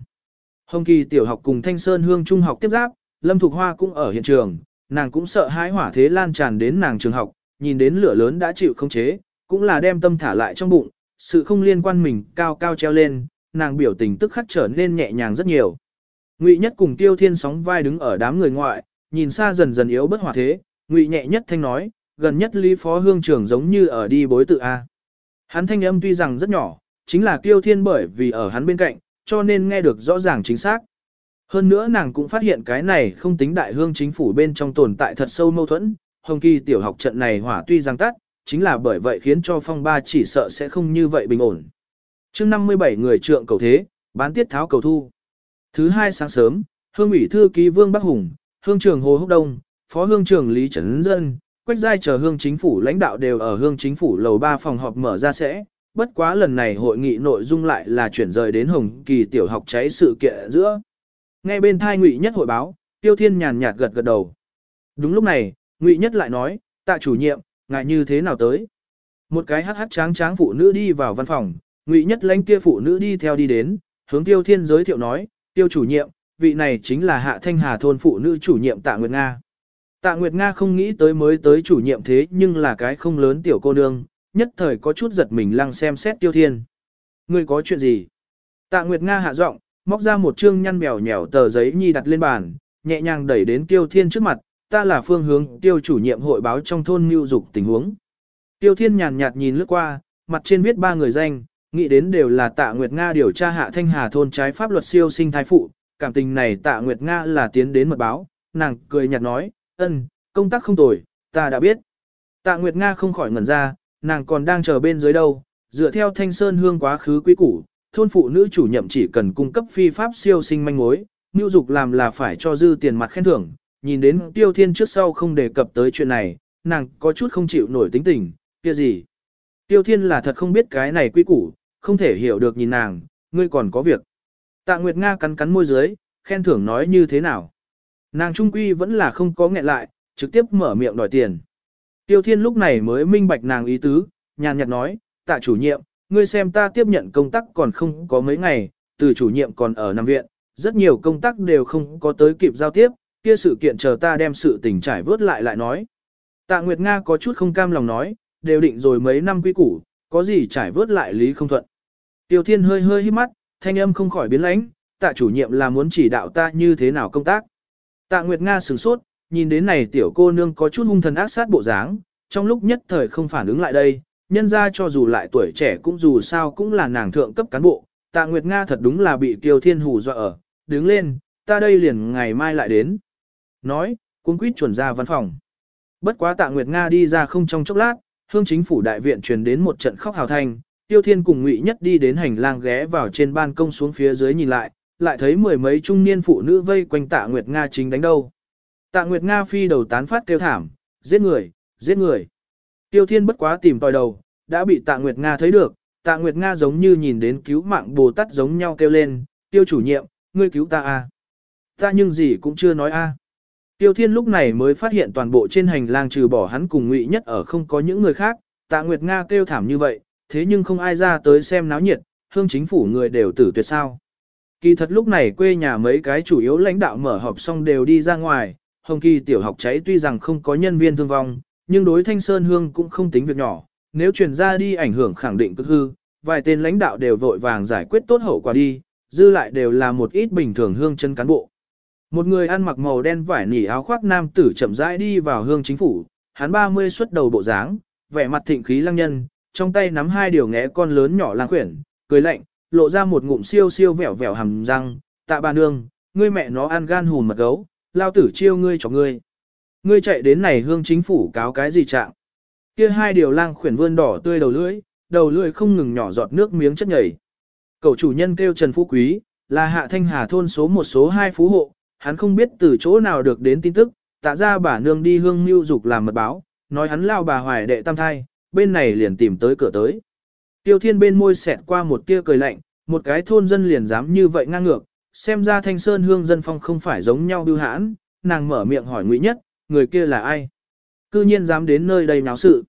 S1: Hồng Kỳ tiểu học cùng Thanh Sơn Hương Trung học tiếp giáp, Lâm Thục Hoa cũng ở hiện trường, nàng cũng sợ hãi hỏa thế lan tràn đến nàng trường học, nhìn đến lửa lớn đã chịu không chế, cũng là đem tâm thả lại trong bụng, sự không liên quan mình cao cao treo lên, nàng biểu tình tức khắc trở nên nhẹ nhàng rất nhiều. Ngụy Nhất cùng Tiêu Thiên sóng vai đứng ở đám người ngoại, nhìn xa dần dần yếu bất hỏa thế, Ngụy nhẹ nhất thanh nói, gần nhất Lý Phó Hương trưởng giống như ở đi bối tự A. Hắn thanh âm tuy rằng rất nhỏ, chính là Tiêu Thiên bởi vì ở hắn bên cạnh, cho nên nghe được rõ ràng chính xác. Hơn nữa nàng cũng phát hiện cái này không tính đại hương chính phủ bên trong tồn tại thật sâu mâu thuẫn, Hồng Kỳ tiểu học trận này hỏa tuy rằng tắt, chính là bởi vậy khiến cho phong ba chỉ sợ sẽ không như vậy bình ổn. chương 57 người trượng cầu thế, bán tiết tháo cầu thu. Thứ hai sáng sớm, hương ủy thư ký Vương Bắc Hùng, hương trưởng Hồ Húc Đông, phó hương trưởng Lý Trấn Dân, quách giai chờ hương chính phủ lãnh đạo đều ở hương chính phủ lầu 3 phòng họp mở ra sẽ. Bất quá lần này hội nghị nội dung lại là chuyển rời đến Hồng Kỳ tiểu học cháy sự kiện giữa. Ngay bên thai Ngụy Nhất hội báo, Tiêu Thiên nhàn nhạt gật gật đầu. Đúng lúc này, Ngụy Nhất lại nói, tạ chủ nhiệm, ngại như thế nào tới? Một cái hắc hắc tráng tráng phụ nữ đi vào văn phòng, Ngụy Nhất lãnh kia phụ nữ đi theo đi đến, hướng Tiêu Thiên giới thiệu nói, Tiêu chủ nhiệm, vị này chính là Hạ Thanh Hà thôn phụ nữ chủ nhiệm Tạ Nguyệt Nga. Tạ Nguyệt Nga không nghĩ tới mới tới chủ nhiệm thế nhưng là cái không lớn tiểu cô nương, nhất thời có chút giật mình lăng xem xét Tiêu Thiên. Ngươi có chuyện gì? Tạ Nguyệt Nga hạ giọng, móc ra một chương nhăn mèo nhèo tờ giấy nhi đặt lên bàn, nhẹ nhàng đẩy đến Tiêu Thiên trước mặt, ta là phương hướng tiêu chủ nhiệm hội báo trong thôn mưu dục tình huống. Tiêu thiên nhàn nhạt nhìn lướt qua, mặt trên viết ba người danh, nghĩ đến đều là tạ Nguyệt Nga điều tra hạ thanh hà thôn trái pháp luật siêu sinh thai phụ, cảm tình này tạ Nguyệt Nga là tiến đến mật báo, nàng cười nhạt nói, ân, công tác không tồi, ta đã biết. Tạ Nguyệt Nga không khỏi ngẩn ra, nàng còn đang chờ bên dưới đâu, dựa theo thanh sơn hương quá khứ quý củ, thôn phụ nữ chủ nhiệm chỉ cần cung cấp phi pháp siêu sinh manh mối, nhu dục làm là phải cho dư tiền mặt khen thưởng, nhìn đến tiêu thiên trước sau không đề cập tới chuyện này, nàng có chút không chịu nổi tính tình, kia gì. Tiêu thiên là thật không biết cái này quý củ, không thể hiểu được nhìn nàng, ngươi còn có việc. Tạ Nguyệt Nga cắn cắn môi dưới, khen thưởng nói như thế nào. Nàng trung quy vẫn là không có nghẹn lại, trực tiếp mở miệng đòi tiền. Tiêu Thiên lúc này mới minh bạch nàng ý tứ, nhàn nhạt nói, tạ chủ nhiệm, ngươi xem ta tiếp nhận công tác còn không có mấy ngày, từ chủ nhiệm còn ở nằm viện, rất nhiều công tác đều không có tới kịp giao tiếp, kia sự kiện chờ ta đem sự tình trải vớt lại lại nói. Tạ Nguyệt Nga có chút không cam lòng nói, đều định rồi mấy năm quy củ, có gì trải vớt lại lý không thuận. Tiêu Thiên hơi hơi hít mắt, thanh âm không khỏi biến lãnh, tạ chủ nhiệm là muốn chỉ đạo ta như thế nào công tác. Tạ Nguyệt Nga sửng sốt, nhìn đến này tiểu cô nương có chút hung thần ác sát bộ dáng, trong lúc nhất thời không phản ứng lại đây, nhân ra cho dù lại tuổi trẻ cũng dù sao cũng là nàng thượng cấp cán bộ, tạ Nguyệt Nga thật đúng là bị Tiêu Thiên hù dọa ở, đứng lên, ta đây liền ngày mai lại đến. Nói, cuốn quýt chuẩn ra văn phòng. Bất quá tạ Nguyệt Nga đi ra không trong chốc lát, hương chính phủ đại viện truyền đến một trận khóc hào thanh, Tiêu Thiên cùng Ngụy Nhất đi đến hành lang ghé vào trên ban công xuống phía dưới nhìn lại, lại thấy mười mấy trung niên phụ nữ vây quanh Tạ Nguyệt Nga chính đánh đâu. Tạ Nguyệt Nga phi đầu tán phát kêu thảm, giết người, giết người. Tiêu Thiên bất quá tìm tòi đầu, đã bị Tạ Nguyệt Nga thấy được, Tạ Nguyệt Nga giống như nhìn đến cứu mạng Bồ Tát giống nhau kêu lên, tiêu chủ nhiệm, ngươi cứu ta a. À? Ta nhưng gì cũng chưa nói a. Tiêu Thiên lúc này mới phát hiện toàn bộ trên hành lang trừ bỏ hắn cùng Ngụy Nhất ở không có những người khác, Tạ Nguyệt Nga kêu thảm như vậy, thế nhưng không ai ra tới xem náo nhiệt, hương chính phủ người đều tử tuyệt sao. Kỳ thật lúc này quê nhà mấy cái chủ yếu lãnh đạo mở họp xong đều đi ra ngoài, Hồng Kỳ tiểu học cháy tuy rằng không có nhân viên thương vong, nhưng đối Thanh Sơn Hương cũng không tính việc nhỏ, nếu truyền ra đi ảnh hưởng khẳng định cực hư, vài tên lãnh đạo đều vội vàng giải quyết tốt hậu quả đi, dư lại đều là một ít bình thường hương chân cán bộ. Một người ăn mặc màu đen vải nỉ áo khoác nam tử chậm rãi đi vào hương chính phủ, hắn 30 xuất đầu bộ dáng, vẻ mặt thịnh khí lăng nhân, trong tay nắm hai điều ngẽ con lớn nhỏ lang khuyển, cười lạnh, lộ ra một ngụm siêu siêu vẻo vẻo hầm răng, tạ bà nương, ngươi mẹ nó ăn gan hùn mật gấu, lao tử chiêu ngươi cho ngươi. Ngươi chạy đến này hương chính phủ cáo cái gì trạng? Kia hai điều lang khuyển vươn đỏ tươi đầu lưỡi, đầu lưỡi không ngừng nhỏ giọt nước miếng chất nhảy. Cậu chủ nhân kêu Trần Phú Quý, là hạ thanh hà thôn số một số hai phú hộ, hắn không biết từ chỗ nào được đến tin tức, tạ ra bà nương đi hương mưu dục làm mật báo, nói hắn lao bà hoài đệ tam thai, bên này liền tìm tới cửa tới. Tiêu thiên bên môi xẹt qua một tia cười lạnh, một cái thôn dân liền dám như vậy ngang ngược, xem ra thanh sơn hương dân phong không phải giống nhau bưu hãn, nàng mở miệng hỏi ngụy nhất, người kia là ai? Cư nhiên dám đến nơi đây náo sự.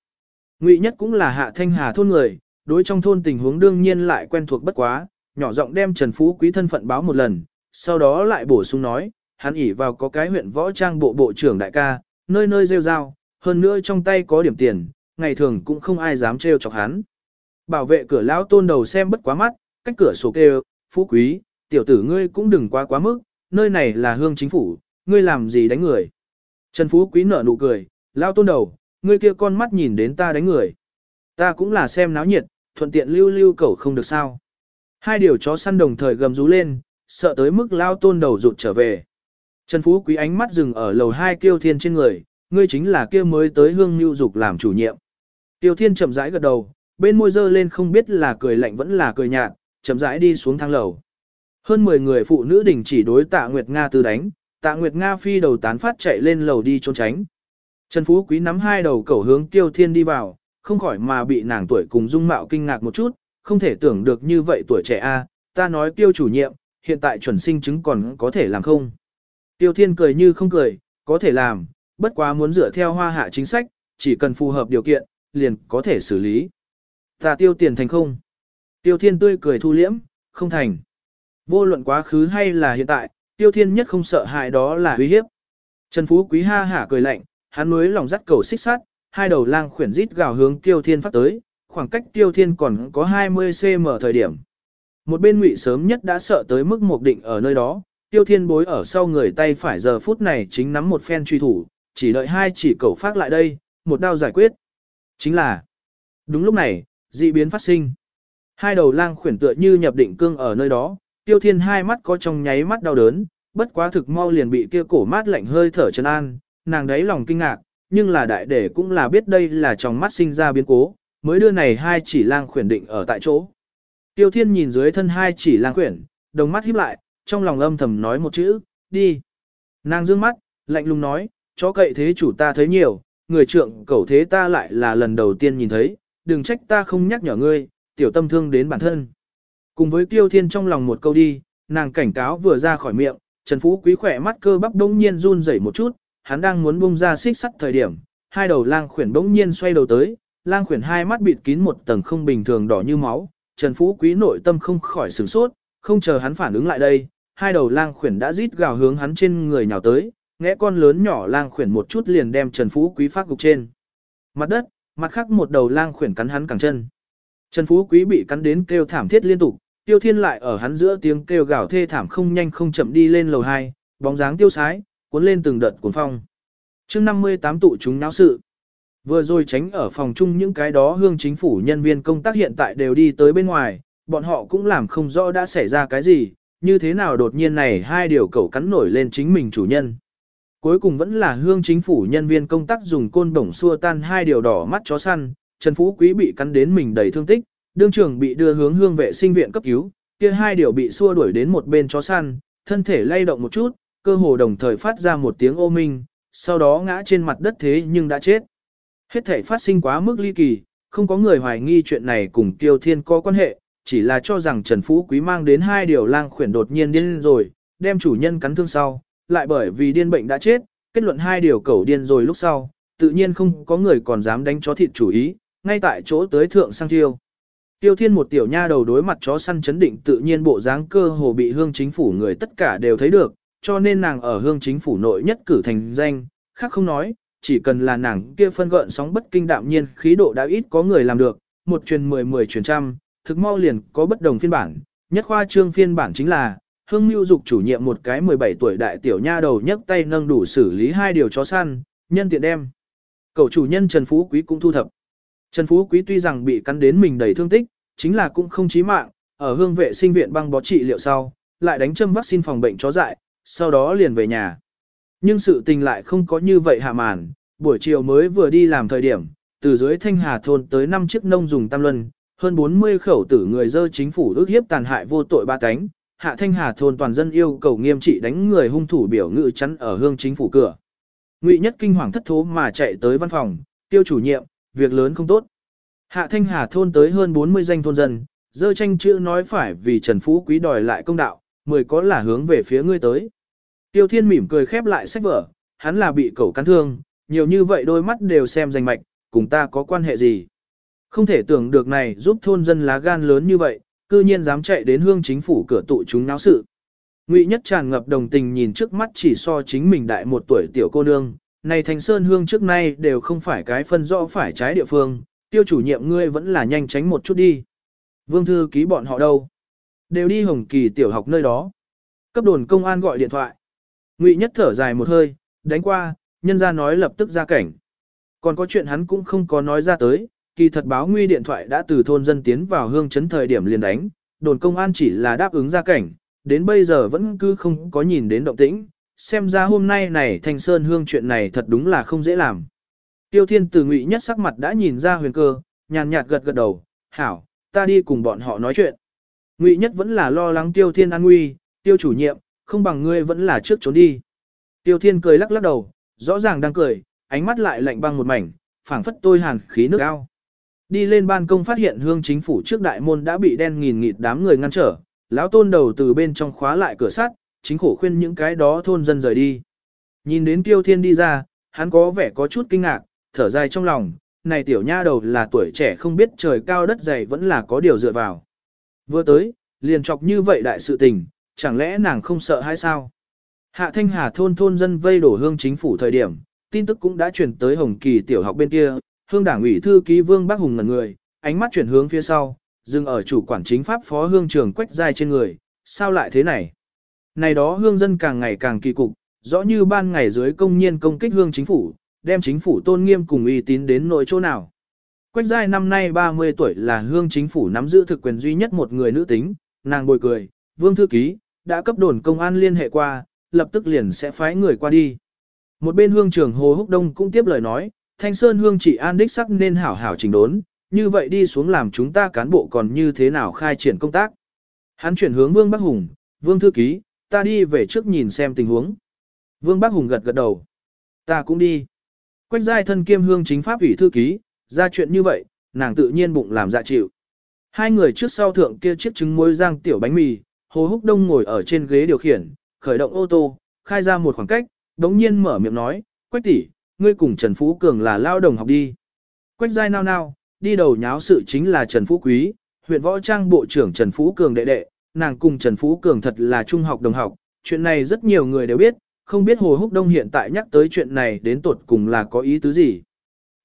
S1: Ngụy nhất cũng là hạ thanh hà thôn người, đối trong thôn tình huống đương nhiên lại quen thuộc bất quá, nhỏ giọng đem Trần Phú Quý thân phận báo một lần, sau đó lại bổ sung nói, hắn ỉ vào có cái huyện võ trang bộ bộ trưởng đại ca, nơi nơi rêu rao, hơn nữa trong tay có điểm tiền, ngày thường cũng không ai dám trêu chọc hắn. Bảo vệ cửa lão tôn đầu xem bất quá mắt, cách cửa sổ kêu, phú quý, tiểu tử ngươi cũng đừng quá quá mức, nơi này là hương chính phủ, ngươi làm gì đánh người. Trần phú quý nở nụ cười, lão tôn đầu, ngươi kia con mắt nhìn đến ta đánh người. Ta cũng là xem náo nhiệt, thuận tiện lưu lưu cẩu không được sao. Hai điều chó săn đồng thời gầm rú lên, sợ tới mức lao tôn đầu rụt trở về. Trần Phú Quý ánh mắt dừng ở lầu hai kiêu thiên trên người, ngươi chính là kia mới tới hương nhu dục làm chủ nhiệm. Tiêu Thiên chậm rãi gật đầu, bên môi dơ lên không biết là cười lạnh vẫn là cười nhạt, chậm rãi đi xuống thang lầu. Hơn 10 người phụ nữ đình chỉ đối Tạ Nguyệt Nga tư đánh, Tạ Nguyệt Nga phi đầu tán phát chạy lên lầu đi trốn tránh. Trần Phú Quý nắm hai đầu cẩu hướng Tiêu Thiên đi vào, không khỏi mà bị nàng tuổi cùng dung mạo kinh ngạc một chút, không thể tưởng được như vậy tuổi trẻ a, ta nói Tiêu chủ nhiệm, hiện tại chuẩn sinh chứng còn có thể làm không? Tiêu Thiên cười như không cười, có thể làm, bất quá muốn dựa theo hoa hạ chính sách, chỉ cần phù hợp điều kiện, liền có thể xử lý. Ta tiêu tiền thành không? Tiêu thiên tươi cười thu liễm, không thành. Vô luận quá khứ hay là hiện tại, tiêu thiên nhất không sợ hại đó là uy hiếp. Trần Phú Quý ha hả cười lạnh, hắn mới lòng dắt cầu xích sát, hai đầu lang khuyển rít gào hướng tiêu thiên phát tới, khoảng cách tiêu thiên còn có 20cm thời điểm. Một bên ngụy sớm nhất đã sợ tới mức một định ở nơi đó, tiêu thiên bối ở sau người tay phải giờ phút này chính nắm một phen truy thủ, chỉ đợi hai chỉ cẩu phát lại đây, một đao giải quyết. Chính là, đúng lúc này, dị biến phát sinh. Hai đầu lang khuyển tựa như nhập định cương ở nơi đó, tiêu thiên hai mắt có trong nháy mắt đau đớn, bất quá thực mau liền bị kia cổ mát lạnh hơi thở chân an, nàng đấy lòng kinh ngạc, nhưng là đại để cũng là biết đây là trong mắt sinh ra biến cố, mới đưa này hai chỉ lang khuyển định ở tại chỗ. Tiêu thiên nhìn dưới thân hai chỉ lang khuyển, đồng mắt híp lại, trong lòng âm thầm nói một chữ, đi. Nàng dương mắt, lạnh lùng nói, chó cậy thế chủ ta thấy nhiều, người trượng cẩu thế ta lại là lần đầu tiên nhìn thấy, đừng trách ta không nhắc nhở ngươi, tiểu tâm thương đến bản thân. Cùng với tiêu thiên trong lòng một câu đi, nàng cảnh cáo vừa ra khỏi miệng, Trần Phú Quý khỏe mắt cơ bắp đống nhiên run rẩy một chút, hắn đang muốn bung ra xích sắt thời điểm, hai đầu lang khuyển đống nhiên xoay đầu tới, lang khuyển hai mắt bịt kín một tầng không bình thường đỏ như máu, Trần Phú Quý nội tâm không khỏi sửng sốt, không chờ hắn phản ứng lại đây, hai đầu lang khuyển đã rít gào hướng hắn trên người nhào tới, ngẽ con lớn nhỏ lang khuyển một chút liền đem Trần Phú Quý phát gục trên. Mặt đất, mặt khác một đầu lang khuyển cắn hắn cẳng chân. Trần Phú Quý bị cắn đến kêu thảm thiết liên tục, Tiêu Thiên lại ở hắn giữa tiếng kêu gào thê thảm không nhanh không chậm đi lên lầu 2, bóng dáng tiêu sái, cuốn lên từng đợt cuốn phong. Chương 58 tụ chúng náo sự. Vừa rồi tránh ở phòng chung những cái đó hương chính phủ nhân viên công tác hiện tại đều đi tới bên ngoài, bọn họ cũng làm không rõ đã xảy ra cái gì, như thế nào đột nhiên này hai điều cẩu cắn nổi lên chính mình chủ nhân. Cuối cùng vẫn là hương chính phủ nhân viên công tác dùng côn đồng xua tan hai điều đỏ mắt chó săn, Trần Phú Quý bị cắn đến mình đầy thương tích, đương trưởng bị đưa hướng hương vệ sinh viện cấp cứu, kia hai điều bị xua đuổi đến một bên chó săn, thân thể lay động một chút, cơ hồ đồng thời phát ra một tiếng ô minh, sau đó ngã trên mặt đất thế nhưng đã chết. Hết thể phát sinh quá mức ly kỳ, không có người hoài nghi chuyện này cùng Tiêu Thiên có quan hệ, chỉ là cho rằng Trần Phú Quý mang đến hai điều lang khuyển đột nhiên điên rồi, đem chủ nhân cắn thương sau, lại bởi vì điên bệnh đã chết, kết luận hai điều cẩu điên rồi lúc sau, tự nhiên không có người còn dám đánh chó thịt chủ ý, ngay tại chỗ tới thượng sang thiêu. Tiêu Thiên một tiểu nha đầu đối mặt chó săn chấn định tự nhiên bộ dáng cơ hồ bị hương chính phủ người tất cả đều thấy được, cho nên nàng ở hương chính phủ nội nhất cử thành danh, khác không nói, chỉ cần là nàng kia phân gợn sóng bất kinh đạm nhiên khí độ đã ít có người làm được, một truyền mười mười truyền trăm, thực mau liền có bất đồng phiên bản, nhất khoa trương phiên bản chính là, hương mưu dục chủ nhiệm một cái 17 tuổi đại tiểu nha đầu nhấc tay nâng đủ xử lý hai điều chó săn, nhân tiện đem. Cậu chủ nhân Trần Phú Quý cũng thu thập. Trần Phú Quý tuy rằng bị cắn đến mình đầy thương tích, chính là cũng không chí mạng, ở hương vệ sinh viện băng bó trị liệu sau, lại đánh châm vaccine phòng bệnh chó dại, sau đó liền về nhà. Nhưng sự tình lại không có như vậy hạ màn, buổi chiều mới vừa đi làm thời điểm, từ dưới Thanh Hà thôn tới năm chiếc nông dùng tam luân, hơn 40 khẩu tử người dơ chính phủ ước hiếp tàn hại vô tội ba cánh, hạ Thanh Hà thôn toàn dân yêu cầu nghiêm trị đánh người hung thủ biểu ngự chắn ở hương chính phủ cửa. Ngụy Nhất kinh hoàng thất thố mà chạy tới văn phòng, tiêu chủ nhiệm, việc lớn không tốt. Hạ Thanh Hà thôn tới hơn 40 danh thôn dân, dơ tranh chữ nói phải vì Trần Phú Quý đòi lại công đạo, mười có là hướng về phía ngươi tới. Tiêu Thiên mỉm cười khép lại sách vở, hắn là bị cẩu cắn thương, nhiều như vậy đôi mắt đều xem danh mạch, cùng ta có quan hệ gì. Không thể tưởng được này giúp thôn dân lá gan lớn như vậy, cư nhiên dám chạy đến hương chính phủ cửa tụ chúng náo sự. Ngụy Nhất tràn ngập đồng tình nhìn trước mắt chỉ so chính mình đại một tuổi tiểu cô nương, này thành sơn hương trước nay đều không phải cái phân rõ phải trái địa phương, tiêu chủ nhiệm ngươi vẫn là nhanh tránh một chút đi. Vương thư ký bọn họ đâu? Đều đi hồng kỳ tiểu học nơi đó. Cấp đồn công an gọi điện thoại. Ngụy Nhất thở dài một hơi, đánh qua, nhân ra nói lập tức ra cảnh. Còn có chuyện hắn cũng không có nói ra tới, kỳ thật báo nguy điện thoại đã từ thôn dân tiến vào hương chấn thời điểm liền đánh, đồn công an chỉ là đáp ứng ra cảnh, đến bây giờ vẫn cứ không có nhìn đến động tĩnh, xem ra hôm nay này thanh sơn hương chuyện này thật đúng là không dễ làm. Tiêu thiên từ ngụy nhất sắc mặt đã nhìn ra huyền cơ, nhàn nhạt gật gật đầu, hảo, ta đi cùng bọn họ nói chuyện. Ngụy nhất vẫn là lo lắng tiêu thiên an nguy, tiêu chủ nhiệm, không bằng ngươi vẫn là trước trốn đi. Tiêu thiên cười lắc lắc đầu, rõ ràng đang cười, ánh mắt lại lạnh băng một mảnh, phảng phất tôi hàn khí nước ao. Đi lên ban công phát hiện hương chính phủ trước đại môn đã bị đen nghìn nghịt đám người ngăn trở, lão tôn đầu từ bên trong khóa lại cửa sắt, chính khổ khuyên những cái đó thôn dân rời đi. Nhìn đến tiêu thiên đi ra, hắn có vẻ có chút kinh ngạc, thở dài trong lòng, này tiểu nha đầu là tuổi trẻ không biết trời cao đất dày vẫn là có điều dựa vào. Vừa tới, liền chọc như vậy đại sự tình, chẳng lẽ nàng không sợ hay sao? Hạ Thanh Hà thôn thôn dân vây đổ hương chính phủ thời điểm, tin tức cũng đã chuyển tới Hồng Kỳ tiểu học bên kia, hương đảng ủy thư ký Vương Bắc Hùng ngẩn người, ánh mắt chuyển hướng phía sau, dừng ở chủ quản chính pháp phó hương trưởng quách giai trên người, sao lại thế này? Này đó hương dân càng ngày càng kỳ cục, rõ như ban ngày dưới công nhiên công kích hương chính phủ, đem chính phủ tôn nghiêm cùng uy tín đến nội chỗ nào. Quách giai năm nay 30 tuổi là hương chính phủ nắm giữ thực quyền duy nhất một người nữ tính, nàng bồi cười, vương thư ký, đã cấp đồn công an liên hệ qua, lập tức liền sẽ phái người qua đi. Một bên hương trưởng Hồ Húc Đông cũng tiếp lời nói, Thanh Sơn hương chỉ an đích sắc nên hảo hảo trình đốn, như vậy đi xuống làm chúng ta cán bộ còn như thế nào khai triển công tác. Hắn chuyển hướng Vương Bắc Hùng, Vương Thư Ký, ta đi về trước nhìn xem tình huống. Vương Bắc Hùng gật gật đầu. Ta cũng đi. Quách giai thân kiêm hương chính pháp ủy thư ký, ra chuyện như vậy, nàng tự nhiên bụng làm dạ chịu. Hai người trước sau thượng kia chiếc trứng muối rang tiểu bánh mì, Hồ Húc Đông ngồi ở trên ghế điều khiển, khởi động ô tô, khai ra một khoảng cách, đống nhiên mở miệng nói, Quách tỷ, ngươi cùng Trần Phú Cường là lao đồng học đi. Quách giai nao nao, đi đầu nháo sự chính là Trần Phú Quý, huyện võ trang bộ trưởng Trần Phú Cường đệ đệ, nàng cùng Trần Phú Cường thật là trung học đồng học, chuyện này rất nhiều người đều biết, không biết Hồ Húc Đông hiện tại nhắc tới chuyện này đến tột cùng là có ý tứ gì.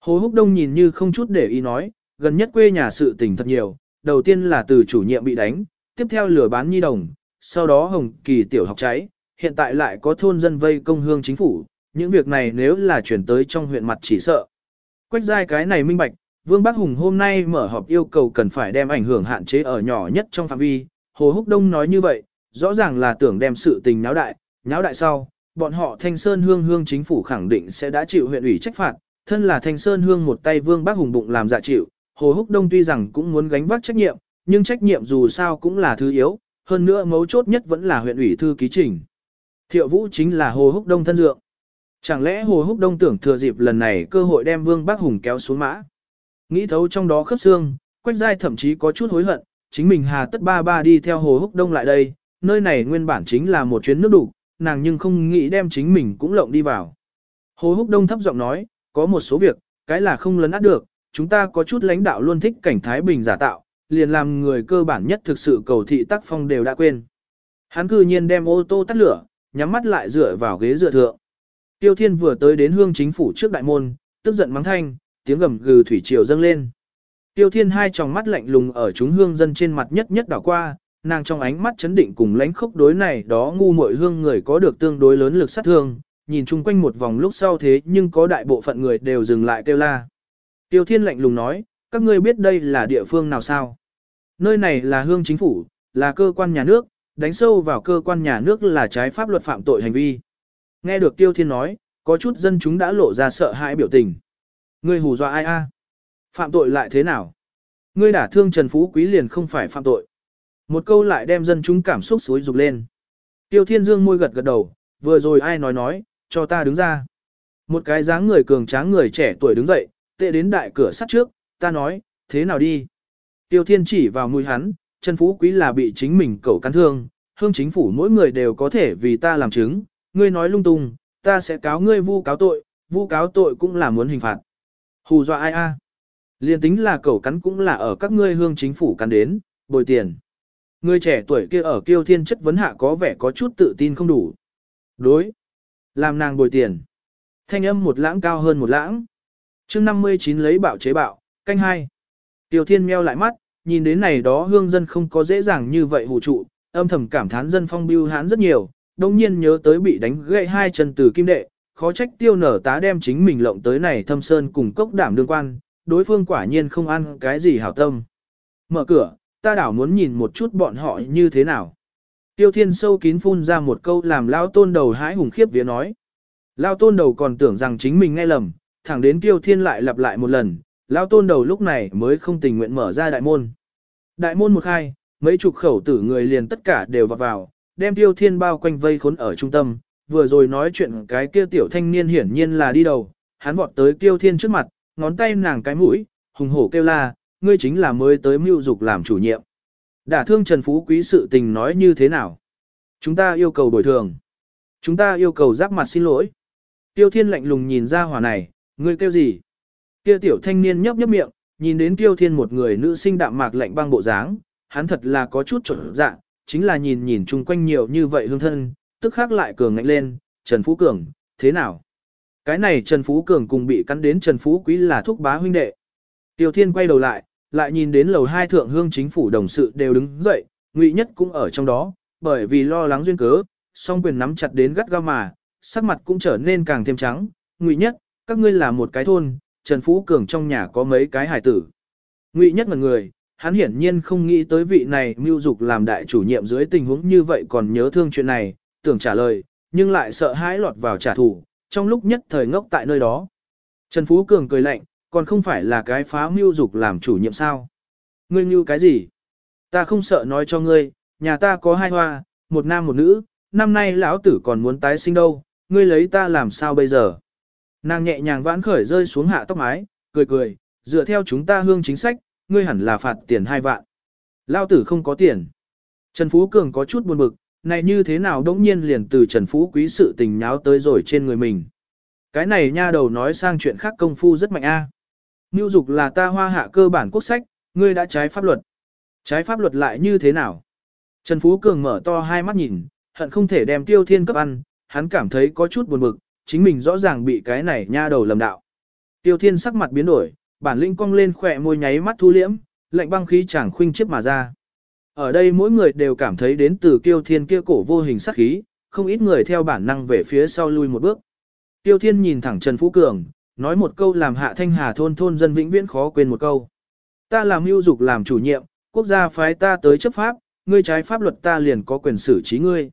S1: Hồ Húc Đông nhìn như không chút để ý nói, gần nhất quê nhà sự tình thật nhiều, đầu tiên là từ chủ nhiệm bị đánh, tiếp theo lừa bán nhi đồng, sau đó hồng kỳ tiểu học cháy, hiện tại lại có thôn dân vây công hương chính phủ, những việc này nếu là chuyển tới trong huyện mặt chỉ sợ. Quách giai cái này minh bạch, Vương Bắc Hùng hôm nay mở họp yêu cầu cần phải đem ảnh hưởng hạn chế ở nhỏ nhất trong phạm vi, Hồ Húc Đông nói như vậy, rõ ràng là tưởng đem sự tình náo đại, náo đại sau, bọn họ Thanh Sơn Hương Hương chính phủ khẳng định sẽ đã chịu huyện ủy trách phạt, thân là Thanh Sơn Hương một tay Vương Bắc Hùng bụng làm dạ chịu, Hồ Húc Đông tuy rằng cũng muốn gánh vác trách nhiệm, nhưng trách nhiệm dù sao cũng là thứ yếu, hơn nữa mấu chốt nhất vẫn là huyện ủy thư ký trình. Thiệu Vũ chính là Hồ Húc Đông thân dượng. Chẳng lẽ Hồ Húc Đông tưởng thừa dịp lần này cơ hội đem Vương Bắc Hùng kéo xuống mã? Nghĩ thấu trong đó khớp xương, Quách Giai thậm chí có chút hối hận, chính mình hà tất ba ba đi theo Hồ Húc Đông lại đây, nơi này nguyên bản chính là một chuyến nước đủ, nàng nhưng không nghĩ đem chính mình cũng lộng đi vào. Hồ Húc Đông thấp giọng nói, có một số việc, cái là không lấn át được, chúng ta có chút lãnh đạo luôn thích cảnh Thái Bình giả tạo, liền làm người cơ bản nhất thực sự cầu thị tác phong đều đã quên. Hắn cư nhiên đem ô tô tắt lửa, nhắm mắt lại dựa vào ghế dựa thượng. Tiêu Thiên vừa tới đến hương chính phủ trước đại môn, tức giận mắng thanh, tiếng gầm gừ thủy triều dâng lên. Tiêu Thiên hai tròng mắt lạnh lùng ở chúng hương dân trên mặt nhất nhất đảo qua, nàng trong ánh mắt chấn định cùng lãnh khốc đối này đó ngu muội hương người có được tương đối lớn lực sát thương, nhìn chung quanh một vòng lúc sau thế nhưng có đại bộ phận người đều dừng lại kêu la. Tiêu Thiên lạnh lùng nói, các ngươi biết đây là địa phương nào sao? Nơi này là hương chính phủ, là cơ quan nhà nước, đánh sâu vào cơ quan nhà nước là trái pháp luật phạm tội hành vi. Nghe được Tiêu Thiên nói, có chút dân chúng đã lộ ra sợ hãi biểu tình. Ngươi hù dọa ai a? Phạm tội lại thế nào? Ngươi đả thương Trần Phú Quý liền không phải phạm tội. Một câu lại đem dân chúng cảm xúc suối rục lên. Tiêu Thiên Dương môi gật gật đầu, vừa rồi ai nói nói, cho ta đứng ra. Một cái dáng người cường tráng người trẻ tuổi đứng dậy, tệ đến đại cửa sắt trước, ta nói, thế nào đi? Tiêu Thiên chỉ vào mũi hắn, Trần Phú Quý là bị chính mình cẩu cắn thương, hương chính phủ mỗi người đều có thể vì ta làm chứng, ngươi nói lung tung, ta sẽ cáo ngươi vu cáo tội, vu cáo tội cũng là muốn hình phạt. Hù dọa ai a? Liên tính là cẩu cắn cũng là ở các ngươi hương chính phủ cắn đến, bồi tiền. Người trẻ tuổi kia ở kiêu thiên chất vấn hạ có vẻ có chút tự tin không đủ. Đối. Làm nàng bồi tiền. Thanh âm một lãng cao hơn một lãng. chương 59 lấy bạo chế bạo, canh hai. Tiêu thiên meo lại mắt, nhìn đến này đó hương dân không có dễ dàng như vậy hù trụ, âm thầm cảm thán dân phong biêu hán rất nhiều, đông nhiên nhớ tới bị đánh gãy hai chân từ kim đệ, khó trách tiêu nở tá đem chính mình lộng tới này thâm sơn cùng cốc đảm đương quan, đối phương quả nhiên không ăn cái gì hảo tâm. Mở cửa, ta đảo muốn nhìn một chút bọn họ như thế nào. Tiêu thiên sâu kín phun ra một câu làm lao tôn đầu hái hùng khiếp vía nói. Lao tôn đầu còn tưởng rằng chính mình nghe lầm, thẳng đến tiêu thiên lại lặp lại một lần, lao tôn đầu lúc này mới không tình nguyện mở ra đại môn. Đại môn một khai, mấy chục khẩu tử người liền tất cả đều vào vào, đem tiêu thiên bao quanh vây khốn ở trung tâm, vừa rồi nói chuyện cái kia tiểu thanh niên hiển nhiên là đi đầu, hắn vọt tới tiêu thiên trước mặt, ngón tay nàng cái mũi, hùng hổ kêu la, ngươi chính là mới tới mưu dục làm chủ nhiệm. Đả thương Trần Phú Quý sự tình nói như thế nào? Chúng ta yêu cầu bồi thường. Chúng ta yêu cầu giáp mặt xin lỗi. Tiêu thiên lạnh lùng nhìn ra hỏa này, ngươi kêu gì? Kia tiểu thanh niên nhấp nhấp miệng, nhìn đến tiêu thiên một người nữ sinh đạm mạc lạnh băng bộ dáng, hắn thật là có chút trộn dạ, chính là nhìn nhìn chung quanh nhiều như vậy hương thân, tức khác lại cường ngạnh lên, Trần Phú Cường, thế nào? Cái này Trần Phú Cường cùng bị cắn đến Trần Phú Quý là thúc bá huynh đệ. Tiêu Thiên quay đầu lại, lại nhìn đến lầu hai thượng hương chính phủ đồng sự đều đứng dậy, ngụy nhất cũng ở trong đó, bởi vì lo lắng duyên cớ, song quyền nắm chặt đến gắt ga mà, sắc mặt cũng trở nên càng thêm trắng, ngụy nhất, các ngươi là một cái thôn, Trần Phú Cường trong nhà có mấy cái hải tử. Ngụy nhất một người, hắn hiển nhiên không nghĩ tới vị này mưu dục làm đại chủ nhiệm dưới tình huống như vậy còn nhớ thương chuyện này, tưởng trả lời, nhưng lại sợ hãi lọt vào trả thù, trong lúc nhất thời ngốc tại nơi đó. Trần Phú Cường cười lạnh, còn không phải là cái phá mưu dục làm chủ nhiệm sao. Ngươi mưu cái gì? Ta không sợ nói cho ngươi, nhà ta có hai hoa, một nam một nữ, năm nay lão tử còn muốn tái sinh đâu, ngươi lấy ta làm sao bây giờ? Nàng nhẹ nhàng vãn khởi rơi xuống hạ tóc mái, cười cười, dựa theo chúng ta hương chính sách, ngươi hẳn là phạt tiền hai vạn. Lao tử không có tiền. Trần Phú Cường có chút buồn bực, này như thế nào đống nhiên liền từ Trần Phú Quý sự tình nháo tới rồi trên người mình. Cái này nha đầu nói sang chuyện khác công phu rất mạnh a. À. Nưu dục là ta hoa hạ cơ bản quốc sách, ngươi đã trái pháp luật. Trái pháp luật lại như thế nào? Trần Phú Cường mở to hai mắt nhìn, hận không thể đem tiêu thiên cấp ăn, hắn cảm thấy có chút buồn bực, chính mình rõ ràng bị cái này nha đầu lầm đạo. Tiêu thiên sắc mặt biến đổi, bản lĩnh cong lên khỏe môi nháy mắt thu liễm, lạnh băng khí chẳng khuynh chiếc mà ra. Ở đây mỗi người đều cảm thấy đến từ kiêu thiên kia cổ vô hình sắc khí, không ít người theo bản năng về phía sau lui một bước. Tiêu thiên nhìn thẳng Trần Phú Cường, nói một câu làm hạ thanh hà thôn thôn dân vĩnh viễn khó quên một câu. Ta làm mưu dục làm chủ nhiệm, quốc gia phái ta tới chấp pháp, ngươi trái pháp luật ta liền có quyền xử trí ngươi.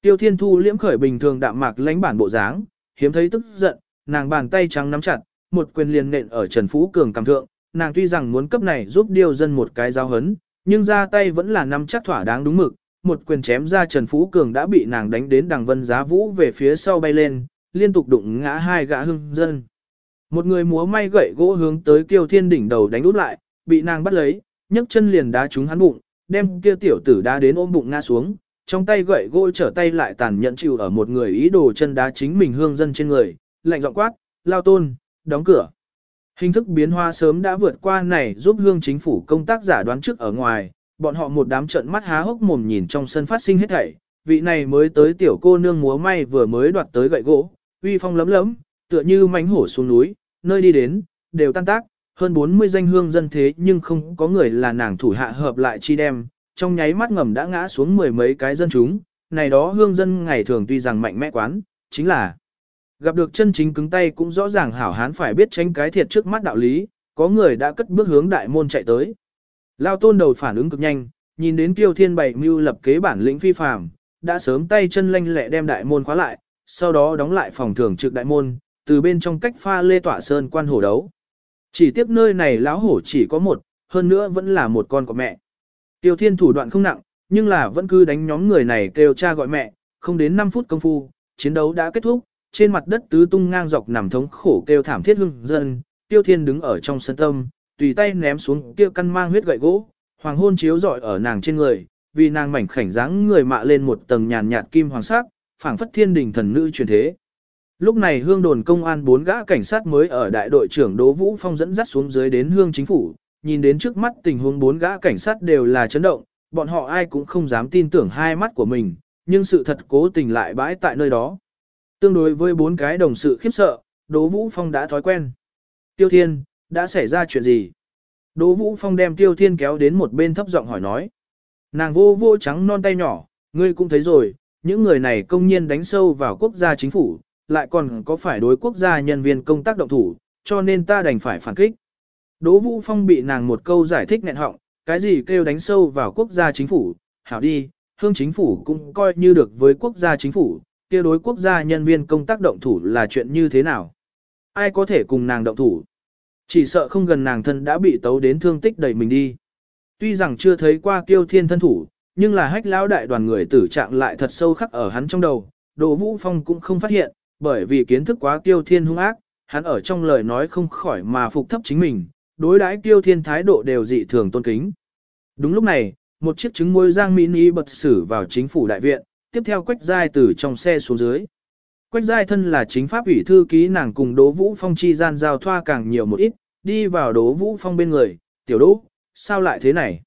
S1: Tiêu thiên thu liễm khởi bình thường đạm mạc lãnh bản bộ dáng, hiếm thấy tức giận, nàng bàn tay trắng nắm chặt, một quyền liền nện ở Trần Phú Cường cầm thượng, nàng tuy rằng muốn cấp này giúp điều dân một cái giáo hấn, nhưng ra tay vẫn là nắm chắc thỏa đáng đúng mực, một quyền chém ra Trần Phú Cường đã bị nàng đánh đến đằng vân giá vũ về phía sau bay lên, liên tục đụng ngã hai gã hưng dân. Một người múa may gậy gỗ hướng tới kiêu thiên đỉnh đầu đánh đút lại, bị nàng bắt lấy, nhấc chân liền đá trúng hắn bụng, đem kia tiểu tử đá đến ôm bụng ngã xuống, trong tay gậy gỗ trở tay lại tàn nhẫn chịu ở một người ý đồ chân đá chính mình hương dân trên người, lạnh giọng quát, lao tôn, đóng cửa. Hình thức biến hóa sớm đã vượt qua này giúp hương chính phủ công tác giả đoán trước ở ngoài, bọn họ một đám trận mắt há hốc mồm nhìn trong sân phát sinh hết thảy, vị này mới tới tiểu cô nương múa may vừa mới đoạt tới gậy gỗ, uy phong lấm lấm, tựa như mánh hổ xuống núi, nơi đi đến, đều tan tác, hơn 40 danh hương dân thế nhưng không có người là nàng thủ hạ hợp lại chi đem, trong nháy mắt ngầm đã ngã xuống mười mấy cái dân chúng, này đó hương dân ngày thường tuy rằng mạnh mẽ quán, chính là gặp được chân chính cứng tay cũng rõ ràng hảo hán phải biết tránh cái thiệt trước mắt đạo lý, có người đã cất bước hướng đại môn chạy tới. Lao tôn đầu phản ứng cực nhanh, nhìn đến kiêu thiên bảy mưu lập kế bản lĩnh phi phàm, đã sớm tay chân lanh lẹ đem đại môn khóa lại, sau đó đóng lại phòng thường trực đại môn, từ bên trong cách pha lê tỏa sơn quan hổ đấu. Chỉ tiếc nơi này lão hổ chỉ có một, hơn nữa vẫn là một con của mẹ. Tiêu thiên thủ đoạn không nặng, nhưng là vẫn cứ đánh nhóm người này kêu cha gọi mẹ, không đến 5 phút công phu, chiến đấu đã kết thúc, trên mặt đất tứ tung ngang dọc nằm thống khổ kêu thảm thiết hưng dân, tiêu thiên đứng ở trong sân tâm, tùy tay ném xuống kia căn mang huyết gậy gỗ, hoàng hôn chiếu rọi ở nàng trên người, vì nàng mảnh khảnh dáng người mạ lên một tầng nhàn nhạt kim hoàng sắc, phảng phất thiên đình thần nữ truyền thế. Lúc này hương đồn công an bốn gã cảnh sát mới ở đại đội trưởng Đỗ Vũ Phong dẫn dắt xuống dưới đến hương chính phủ, nhìn đến trước mắt tình huống bốn gã cảnh sát đều là chấn động, bọn họ ai cũng không dám tin tưởng hai mắt của mình, nhưng sự thật cố tình lại bãi tại nơi đó. Tương đối với bốn cái đồng sự khiếp sợ, Đỗ Vũ Phong đã thói quen. Tiêu Thiên, đã xảy ra chuyện gì? Đỗ Vũ Phong đem Tiêu Thiên kéo đến một bên thấp giọng hỏi nói. Nàng vô vô trắng non tay nhỏ, ngươi cũng thấy rồi, những người này công nhiên đánh sâu vào quốc gia chính phủ, lại còn có phải đối quốc gia nhân viên công tác động thủ, cho nên ta đành phải phản kích. Đỗ Vũ Phong bị nàng một câu giải thích nghẹn họng, cái gì kêu đánh sâu vào quốc gia chính phủ, hảo đi, hương chính phủ cũng coi như được với quốc gia chính phủ, kia đối quốc gia nhân viên công tác động thủ là chuyện như thế nào? Ai có thể cùng nàng động thủ? Chỉ sợ không gần nàng thân đã bị tấu đến thương tích đẩy mình đi. Tuy rằng chưa thấy qua kiêu thiên thân thủ, nhưng là hách lão đại đoàn người tử trạng lại thật sâu khắc ở hắn trong đầu, Đỗ Vũ Phong cũng không phát hiện, bởi vì kiến thức quá kiêu thiên hung ác, hắn ở trong lời nói không khỏi mà phục thấp chính mình, đối đãi kiêu thiên thái độ đều dị thường tôn kính. Đúng lúc này, một chiếc trứng muối giang mini bật xử vào chính phủ đại viện, tiếp theo Quách Giai từ trong xe xuống dưới. Quách Giai thân là chính pháp ủy thư ký nàng cùng Đỗ Vũ Phong chi gian giao thoa càng nhiều một ít, đi vào Đỗ Vũ Phong bên người, tiểu Đỗ, sao lại thế này?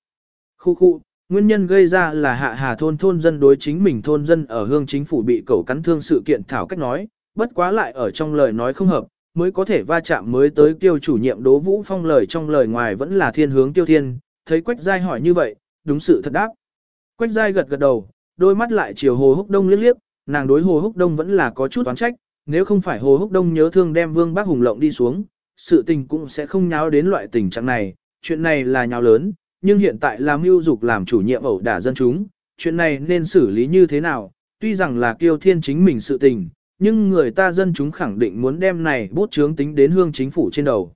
S1: Khu khu, nguyên nhân gây ra là hạ hà thôn thôn dân đối chính mình thôn dân ở hương chính phủ bị cẩu cắn thương sự kiện thảo cách nói, bất quá lại ở trong lời nói không hợp, mới có thể va chạm mới tới tiêu chủ nhiệm Đỗ Vũ Phong lời trong lời ngoài vẫn là thiên hướng tiêu thiên, thấy Quách Giai hỏi như vậy, đúng sự thật đáp. Quách Giai gật gật đầu, đôi mắt lại chiều hồ húc đông liếc liếc, nàng đối Hồ Húc Đông vẫn là có chút oán trách, nếu không phải Hồ Húc Đông nhớ thương đem Vương Bác Hùng lộng đi xuống, sự tình cũng sẽ không nháo đến loại tình trạng này, chuyện này là nháo lớn, nhưng hiện tại là mưu dục làm chủ nhiệm ẩu đả dân chúng, chuyện này nên xử lý như thế nào, tuy rằng là kiêu thiên chính mình sự tình, nhưng người ta dân chúng khẳng định muốn đem này bút chướng tính đến hương chính phủ trên đầu.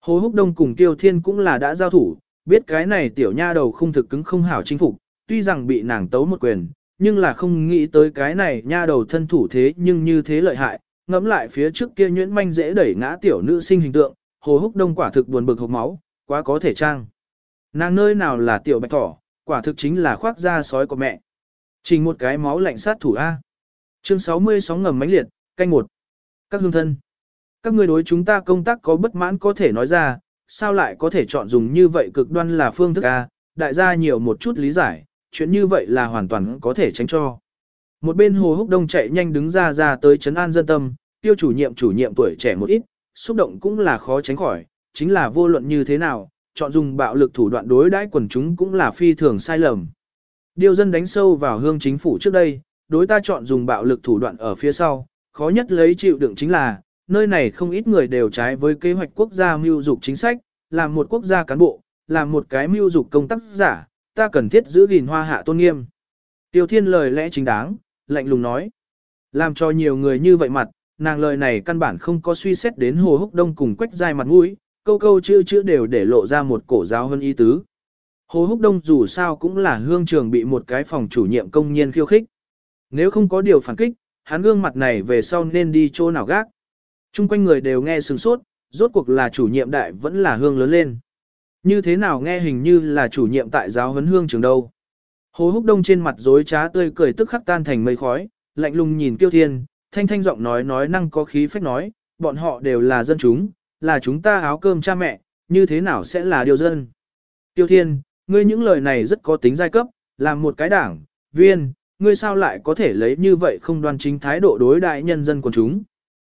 S1: Hồ Húc Đông cùng Kiêu Thiên cũng là đã giao thủ, biết cái này tiểu nha đầu không thực cứng không hảo chính phục, tuy rằng bị nàng tấu một quyền, nhưng là không nghĩ tới cái này nha đầu thân thủ thế nhưng như thế lợi hại, ngẫm lại phía trước kia nhuyễn manh dễ đẩy ngã tiểu nữ sinh hình tượng, Hồ Húc Đông quả thực buồn bực hộc máu, quá có thể trang. Nàng nơi nào là tiểu bạch thỏ, quả thực chính là khoác da sói của mẹ. Trình một cái máu lạnh sát thủ A. Chương 60 sóng ngầm mãnh liệt, canh một. Các hương thân. Các ngươi đối chúng ta công tác có bất mãn có thể nói ra, sao lại có thể chọn dùng như vậy cực đoan là phương thức A, đại gia nhiều một chút lý giải, chuyện như vậy là hoàn toàn có thể tránh cho. Một bên Hồ Húc Đông chạy nhanh đứng ra ra tới chấn an dân tâm, tiêu chủ nhiệm chủ nhiệm tuổi trẻ một ít, xúc động cũng là khó tránh khỏi, chính là vô luận như thế nào, chọn dùng bạo lực thủ đoạn đối đãi quần chúng cũng là phi thường sai lầm. Điều dân đánh sâu vào hương chính phủ trước đây, đối ta chọn dùng bạo lực thủ đoạn ở phía sau, khó nhất lấy chịu đựng chính là, nơi này không ít người đều trái với kế hoạch quốc gia mưu dục chính sách, làm một quốc gia cán bộ, làm một cái mưu dục công tác giả, ta cần thiết giữ gìn hoa hạ tôn nghiêm. Tiêu Thiên lời lẽ chính đáng, lạnh lùng nói. Làm cho nhiều người như vậy mặt, nàng lời này căn bản không có suy xét đến Hồ Húc Đông cùng quách dài mặt mũi, câu câu chữ chữ đều để lộ ra một cổ giáo hơn ý tứ. Hồ Húc Đông dù sao cũng là hương trường bị một cái phòng chủ nhiệm công nhiên khiêu khích. Nếu không có điều phản kích, hắn gương mặt này về sau nên đi chỗ nào gác. Trung quanh người đều nghe sừng sốt, rốt cuộc là chủ nhiệm đại vẫn là hương lớn lên. Như thế nào nghe hình như là chủ nhiệm tại giáo huấn hương trường đâu. Hồ Húc Đông trên mặt dối trá tươi cười tức khắc tan thành mây khói, lạnh lùng nhìn Kiêu Thiên, thanh thanh giọng nói nói năng có khí phách nói, bọn họ đều là dân chúng, là chúng ta áo cơm cha mẹ, như thế nào sẽ là điều dân. Tiêu Thiên, ngươi những lời này rất có tính giai cấp, làm một cái đảng, viên, ngươi sao lại có thể lấy như vậy không đoan chính thái độ đối đại nhân dân của chúng.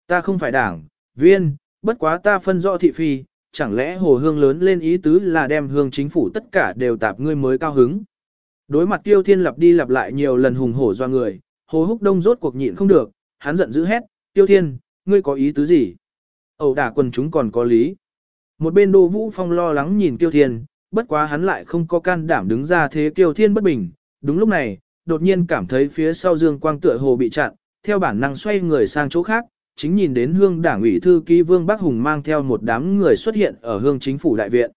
S1: Ta không phải đảng, viên, bất quá ta phân rõ thị phi, chẳng lẽ hồ hương lớn lên ý tứ là đem hương chính phủ tất cả đều tạp ngươi mới cao hứng. Đối mặt tiêu thiên lặp đi lặp lại nhiều lần hùng hổ do người, hồ húc đông rốt cuộc nhịn không được, hắn giận dữ hét, tiêu thiên, ngươi có ý tứ gì? Ẩu đả quần chúng còn có lý. Một bên đô vũ phong lo lắng nhìn tiêu thiên, bất quá hắn lại không có can đảm đứng ra thế tiêu thiên bất bình. Đúng lúc này, đột nhiên cảm thấy phía sau dương quang tựa hồ bị chặn, theo bản năng xoay người sang chỗ khác, chính nhìn đến hương đảng ủy thư ký Vương Bắc Hùng mang theo một đám người xuất hiện ở hương chính phủ đại viện.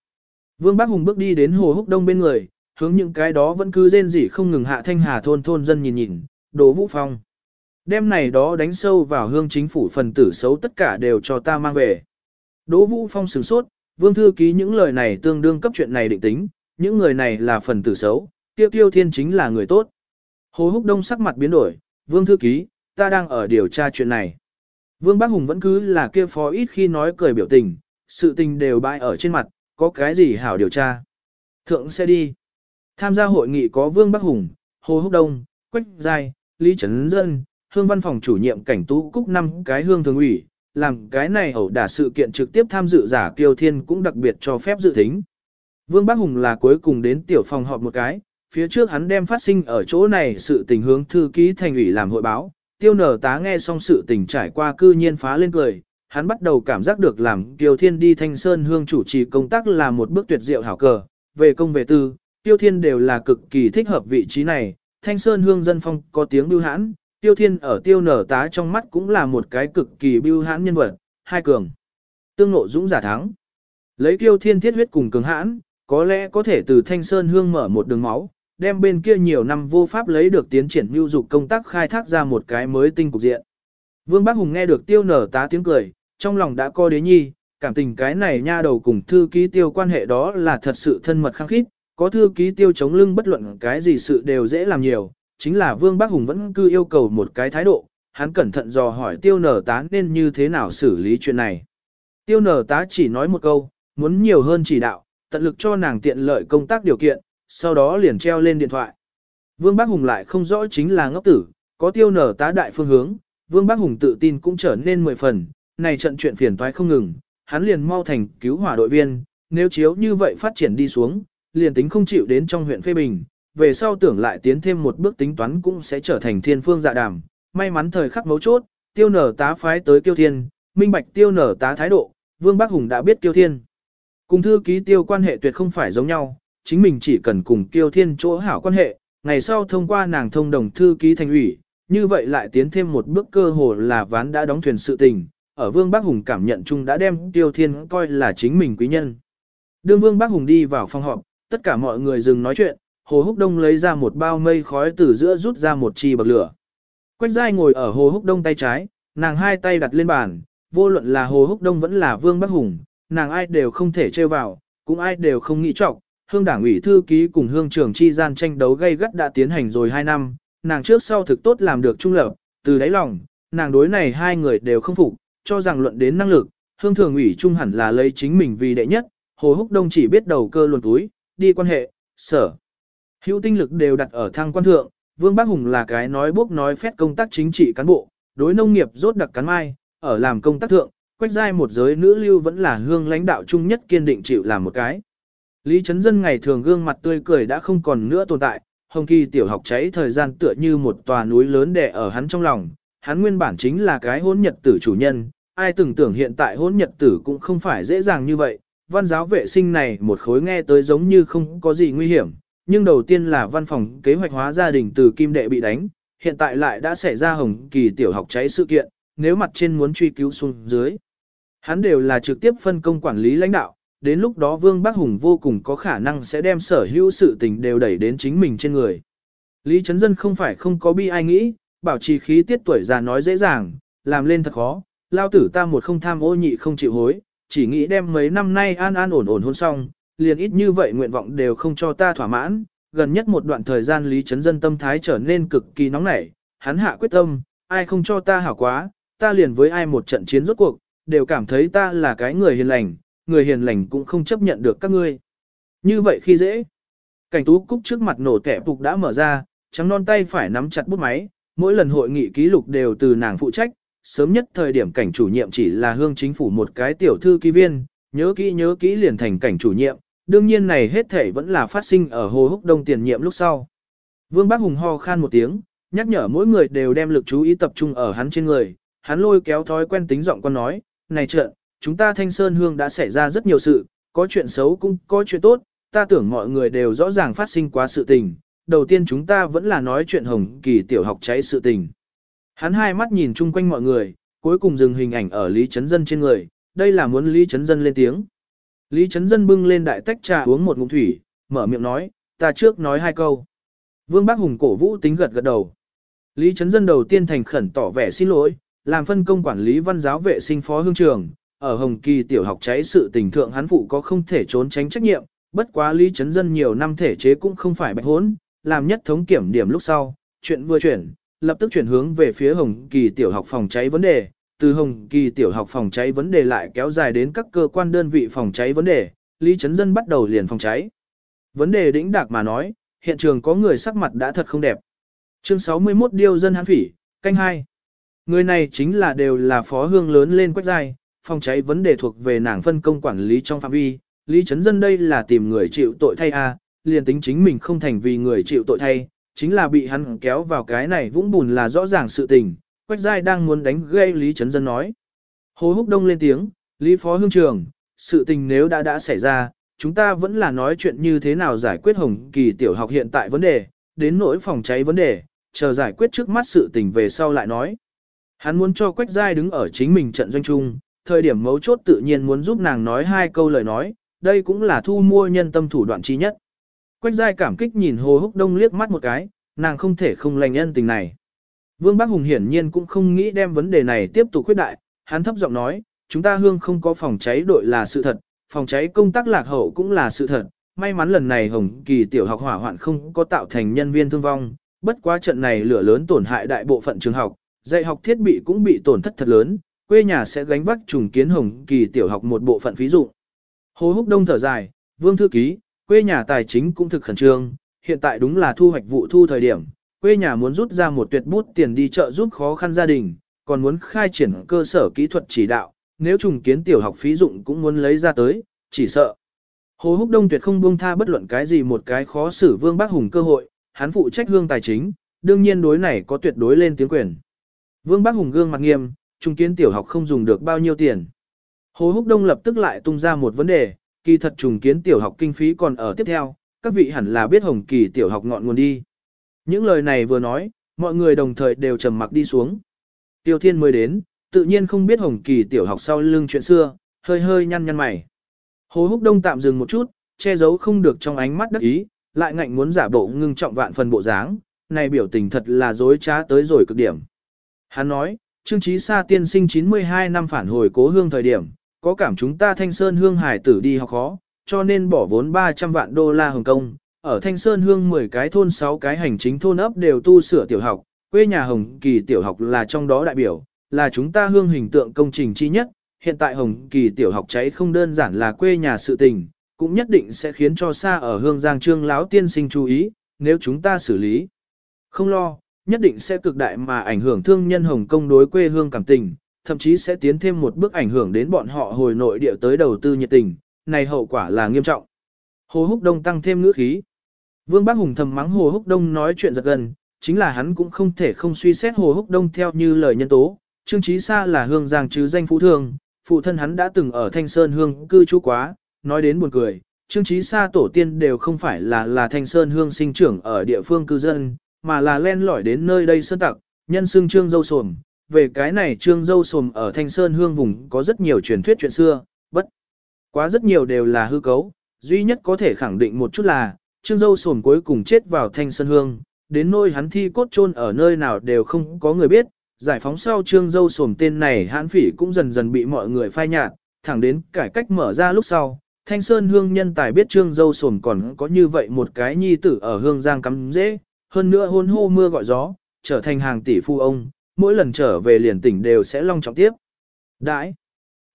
S1: Vương Bắc Hùng bước đi đến hồ húc đông bên người, hướng những cái đó vẫn cứ rên rỉ không ngừng hạ thanh hà thôn thôn dân nhìn nhìn, đỗ vũ phong. Đêm này đó đánh sâu vào hương chính phủ phần tử xấu tất cả đều cho ta mang về. Đỗ Vũ Phong sửng sốt, Vương Thư Ký những lời này tương đương cấp chuyện này định tính, những người này là phần tử xấu, tiêu tiêu thiên chính là người tốt. Hồ Húc Đông sắc mặt biến đổi, Vương Thư Ký, ta đang ở điều tra chuyện này. Vương Bác Hùng vẫn cứ là kia phó ít khi nói cười biểu tình, sự tình đều bại ở trên mặt, có cái gì hảo điều tra. Thượng sẽ đi. Tham gia hội nghị có Vương Bắc Hùng, Hồ Húc Đông, Quách Giai, Lý Trấn Dân, hương văn phòng chủ nhiệm cảnh tú cúc năm cái hương thường ủy, làm cái này ẩu đả sự kiện trực tiếp tham dự giả Kiều thiên cũng đặc biệt cho phép dự thính. Vương Bác Hùng là cuối cùng đến tiểu phòng họp một cái, phía trước hắn đem phát sinh ở chỗ này sự tình hướng thư ký thành ủy làm hội báo, tiêu nở tá nghe xong sự tình trải qua cư nhiên phá lên cười, hắn bắt đầu cảm giác được làm Kiều Thiên đi Thanh Sơn Hương chủ trì công tác là một bước tuyệt diệu hảo cờ, về công về tư, Tiêu Thiên đều là cực kỳ thích hợp vị trí này, Thanh Sơn Hương dân phong có tiếng bưu hãn, Tiêu Thiên ở tiêu nở tá trong mắt cũng là một cái cực kỳ bưu hãn nhân vật, hai cường. Tương ngộ dũng giả thắng. Lấy Tiêu Thiên thiết huyết cùng cường hãn, có lẽ có thể từ Thanh Sơn Hương mở một đường máu, đem bên kia nhiều năm vô pháp lấy được tiến triển mưu dục công tác khai thác ra một cái mới tinh cục diện. Vương Bác Hùng nghe được tiêu nở tá tiếng cười, trong lòng đã co đế nhi, cảm tình cái này nha đầu cùng thư ký tiêu quan hệ đó là thật sự thân mật khăng khít, có thư ký tiêu chống lưng bất luận cái gì sự đều dễ làm nhiều, chính là Vương Bác Hùng vẫn cứ yêu cầu một cái thái độ, hắn cẩn thận dò hỏi tiêu nở tá nên như thế nào xử lý chuyện này. Tiêu nở tá chỉ nói một câu, muốn nhiều hơn chỉ đạo, tận lực cho nàng tiện lợi công tác điều kiện, sau đó liền treo lên điện thoại. Vương Bác Hùng lại không rõ chính là ngốc tử, có tiêu nở tá đại phương hướng, Vương Bác Hùng tự tin cũng trở nên mười phần, này trận chuyện phiền toái không ngừng, hắn liền mau thành cứu hỏa đội viên, nếu chiếu như vậy phát triển đi xuống, liền tính không chịu đến trong huyện phê bình, về sau tưởng lại tiến thêm một bước tính toán cũng sẽ trở thành thiên phương dạ đàm, may mắn thời khắc mấu chốt, tiêu nở tá phái tới Kiêu Thiên, minh bạch tiêu nở tá thái độ, Vương Bắc Hùng đã biết Kiêu Thiên. Cùng thư ký tiêu quan hệ tuyệt không phải giống nhau, chính mình chỉ cần cùng Kiêu Thiên chỗ hảo quan hệ, ngày sau thông qua nàng thông đồng thư ký thành ủy, như vậy lại tiến thêm một bước cơ hồ là ván đã đóng thuyền sự tình, ở Vương Bắc Hùng cảm nhận chung đã đem Tiêu Thiên coi là chính mình quý nhân. Đương Vương Bắc Hùng đi vào phòng họp, tất cả mọi người dừng nói chuyện, Hồ Húc Đông lấy ra một bao mây khói từ giữa rút ra một chi bậc lửa. Quách Giai ngồi ở Hồ Húc Đông tay trái, nàng hai tay đặt lên bàn, vô luận là Hồ Húc Đông vẫn là Vương Bắc Hùng, nàng ai đều không thể trêu vào, cũng ai đều không nghĩ trọng. Hương đảng ủy thư ký cùng hương trưởng chi gian tranh đấu gay gắt đã tiến hành rồi 2 năm, nàng trước sau thực tốt làm được trung lập, từ đáy lòng, nàng đối này hai người đều không phục, cho rằng luận đến năng lực, hương thường ủy trung hẳn là lấy chính mình vì đệ nhất, Hồ Húc Đông chỉ biết đầu cơ luồn túi, đi quan hệ, sở. Hữu tinh lực đều đặt ở thang quan thượng, Vương Bác Hùng là cái nói bốc nói phét công tác chính trị cán bộ, đối nông nghiệp rốt đặc cán mai, ở làm công tác thượng, quách giai một giới nữ lưu vẫn là hương lãnh đạo chung nhất kiên định chịu làm một cái. Lý Trấn Dân ngày thường gương mặt tươi cười đã không còn nữa tồn tại, Hồng Kỳ tiểu học cháy thời gian tựa như một tòa núi lớn đè ở hắn trong lòng, hắn nguyên bản chính là cái hôn nhật tử chủ nhân, ai từng tưởng hiện tại hôn nhật tử cũng không phải dễ dàng như vậy, văn giáo vệ sinh này một khối nghe tới giống như không có gì nguy hiểm, nhưng đầu tiên là văn phòng kế hoạch hóa gia đình từ kim đệ bị đánh, hiện tại lại đã xảy ra hồng kỳ tiểu học cháy sự kiện, nếu mặt trên muốn truy cứu xuống dưới. Hắn đều là trực tiếp phân công quản lý lãnh đạo, đến lúc đó Vương Bắc Hùng vô cùng có khả năng sẽ đem sở hữu sự tình đều đẩy đến chính mình trên người. Lý Trấn Dân không phải không có bi ai nghĩ, bảo trì khí tiết tuổi già nói dễ dàng, làm lên thật khó, lao tử ta một không tham ô nhị không chịu hối, chỉ nghĩ đem mấy năm nay an an ổn ổn hôn xong, liền ít như vậy nguyện vọng đều không cho ta thỏa mãn. Gần nhất một đoạn thời gian Lý Trấn Dân tâm thái trở nên cực kỳ nóng nảy, hắn hạ quyết tâm, ai không cho ta hảo quá, ta liền với ai một trận chiến rốt cuộc, đều cảm thấy ta là cái người hiền lành, người hiền lành cũng không chấp nhận được các ngươi. Như vậy khi dễ, cảnh tú cúc trước mặt nổ kẻ phục đã mở ra, trắng non tay phải nắm chặt bút máy, mỗi lần hội nghị ký lục đều từ nàng phụ trách, sớm nhất thời điểm cảnh chủ nhiệm chỉ là hương chính phủ một cái tiểu thư ký viên, nhớ kỹ nhớ kỹ liền thành cảnh chủ nhiệm, đương nhiên này hết thể vẫn là phát sinh ở Hồ Húc Đông tiền nhiệm lúc sau. Vương Bác Hùng ho khan một tiếng, nhắc nhở mỗi người đều đem lực chú ý tập trung ở hắn trên người, hắn lôi kéo thói quen tính giọng con nói, này trợn, chúng ta Thanh Sơn Hương đã xảy ra rất nhiều sự, có chuyện xấu cũng có chuyện tốt, ta tưởng mọi người đều rõ ràng phát sinh quá sự tình, đầu tiên chúng ta vẫn là nói chuyện hồng kỳ tiểu học cháy sự tình. Hắn hai mắt nhìn chung quanh mọi người, cuối cùng dừng hình ảnh ở Lý Trấn Dân trên người, đây là muốn Lý Trấn Dân lên tiếng. Lý Trấn Dân bưng lên đại tách trà uống một ngụm thủy, mở miệng nói, ta trước nói hai câu. Vương Bác Hùng cổ vũ tính gật gật đầu. Lý Trấn Dân đầu tiên thành khẩn tỏ vẻ xin lỗi, làm phân công quản lý văn giáo vệ sinh phó hương trường, ở Hồng Kỳ tiểu học cháy sự tình thượng hắn phụ có không thể trốn tránh trách nhiệm, bất quá Lý Trấn Dân nhiều năm thể chế cũng không phải bạch hốn, làm nhất thống kiểm điểm lúc sau, chuyện vừa chuyển, lập tức chuyển hướng về phía Hồng Kỳ tiểu học phòng cháy vấn đề, từ Hồng Kỳ tiểu học phòng cháy vấn đề lại kéo dài đến các cơ quan đơn vị phòng cháy vấn đề, Lý Trấn Dân bắt đầu liền phòng cháy. Vấn đề đĩnh đạc mà nói, hiện trường có người sắc mặt đã thật không đẹp. Chương 61 Điêu dân hãn phỉ, canh 2. Người này chính là đều là phó hương lớn lên quách giai, phòng cháy vấn đề thuộc về nàng phân công quản lý trong phạm vi, Lý Trấn Dân đây là tìm người chịu tội thay a, liền tính chính mình không thành vì người chịu tội thay, chính là bị hắn kéo vào cái này vũng bùn là rõ ràng sự tình, Quách Giai đang muốn đánh gây Lý Trấn Dân nói. Hồ Húc Đông lên tiếng, Lý Phó Hương Trường, sự tình nếu đã đã xảy ra, chúng ta vẫn là nói chuyện như thế nào giải quyết hồng kỳ tiểu học hiện tại vấn đề, đến nỗi phòng cháy vấn đề, chờ giải quyết trước mắt sự tình về sau lại nói. Hắn muốn cho Quách Giai đứng ở chính mình trận doanh trung, thời điểm mấu chốt tự nhiên muốn giúp nàng nói hai câu lời nói, đây cũng là thu mua nhân tâm thủ đoạn chi nhất. Quách Giai cảm kích nhìn Hồ Húc Đông liếc mắt một cái, nàng không thể không lành nhân tình này. Vương Bắc Hùng hiển nhiên cũng không nghĩ đem vấn đề này tiếp tục khuyết đại, hắn thấp giọng nói, chúng ta hương không có phòng cháy đội là sự thật, phòng cháy công tác lạc hậu cũng là sự thật, may mắn lần này Hồng Kỳ tiểu học hỏa hoạn không có tạo thành nhân viên thương vong, bất quá trận này lửa lớn tổn hại đại bộ phận trường học, dạy học thiết bị cũng bị tổn thất thật lớn, quê nhà sẽ gánh vác trùng kiến Hồng Kỳ tiểu học một bộ phận phí dụ. Hồ Húc Đông thở dài, Vương thư ký, quê nhà tài chính cũng thực khẩn trương, hiện tại đúng là thu hoạch vụ thu thời điểm, quê nhà muốn rút ra một tuyệt bút tiền đi chợ giúp khó khăn gia đình, còn muốn khai triển cơ sở kỹ thuật chỉ đạo, nếu trùng kiến tiểu học phí dụng cũng muốn lấy ra tới, chỉ sợ. Hồ Húc Đông tuyệt không buông tha bất luận cái gì một cái khó xử Vương Bác Hùng cơ hội, hắn phụ trách hương tài chính, đương nhiên đối này có tuyệt đối lên tiếng quyền. Vương Bác Hùng gương mặt nghiêm, trung kiến tiểu học không dùng được bao nhiêu tiền. Hồ Húc Đông lập tức lại tung ra một vấn đề, kỳ thật trùng kiến tiểu học kinh phí còn ở tiếp theo, các vị hẳn là biết Hồng Kỳ tiểu học ngọn nguồn đi. Những lời này vừa nói, mọi người đồng thời đều trầm mặc đi xuống. Tiêu Thiên mới đến, tự nhiên không biết Hồng Kỳ tiểu học sau lưng chuyện xưa, hơi hơi nhăn nhăn mày. Hồ Húc Đông tạm dừng một chút, che giấu không được trong ánh mắt đắc ý, lại ngạnh muốn giả bộ ngưng trọng vạn phần bộ dáng, này biểu tình thật là dối trá tới rồi cực điểm. Hắn nói, Trương Chí Sa tiên sinh 92 năm phản hồi cố hương thời điểm, có cảm chúng ta Thanh Sơn Hương hải tử đi học khó, cho nên bỏ vốn 300 vạn đô la Hồng Kông. Ở Thanh Sơn Hương 10 cái thôn 6 cái hành chính thôn ấp đều tu sửa tiểu học, quê nhà Hồng Kỳ tiểu học là trong đó đại biểu, là chúng ta hương hình tượng công trình chi nhất. Hiện tại Hồng Kỳ tiểu học cháy không đơn giản là quê nhà sự tình, cũng nhất định sẽ khiến cho xa ở hương giang trương lão tiên sinh chú ý, nếu chúng ta xử lý. Không lo, nhất định sẽ cực đại mà ảnh hưởng thương nhân Hồng Kông đối quê hương cảm tình, thậm chí sẽ tiến thêm một bước ảnh hưởng đến bọn họ hồi nội địa tới đầu tư nhiệt tình, này hậu quả là nghiêm trọng. Hồ Húc Đông tăng thêm ngữ khí. Vương Bác Hùng thầm mắng Hồ Húc Đông nói chuyện giật gần, chính là hắn cũng không thể không suy xét Hồ Húc Đông theo như lời nhân tố. Trương Chí Sa là hương giang chứ danh phú thương, phụ thân hắn đã từng ở Thanh Sơn hương cư trú quá, nói đến buồn cười. Trương Chí Sa tổ tiên đều không phải là là Thanh Sơn hương sinh trưởng ở địa phương cư dân, mà là len lỏi đến nơi đây sơn tặc, nhân xương Trương Dâu Sồm. Về cái này Trương Dâu Sồm ở Thanh Sơn hương vùng có rất nhiều truyền thuyết chuyện xưa, bất quá rất nhiều đều là hư cấu, duy nhất có thể khẳng định một chút là, Trương Dâu Sồm cuối cùng chết vào Thanh Sơn hương, đến nơi hắn thi cốt chôn ở nơi nào đều không có người biết, giải phóng sau Trương Dâu Sồm tên này hãn phỉ cũng dần dần bị mọi người phai nhạt, thẳng đến cải cách mở ra lúc sau. Thanh Sơn hương nhân tài biết Trương Dâu Sồm còn có như vậy một cái nhi tử ở hương giang cắm dễ, hơn nữa hôn hô mưa gọi gió, trở thành hàng tỷ phu ông, mỗi lần trở về liền tỉnh đều sẽ long trọng tiếp. Đãi.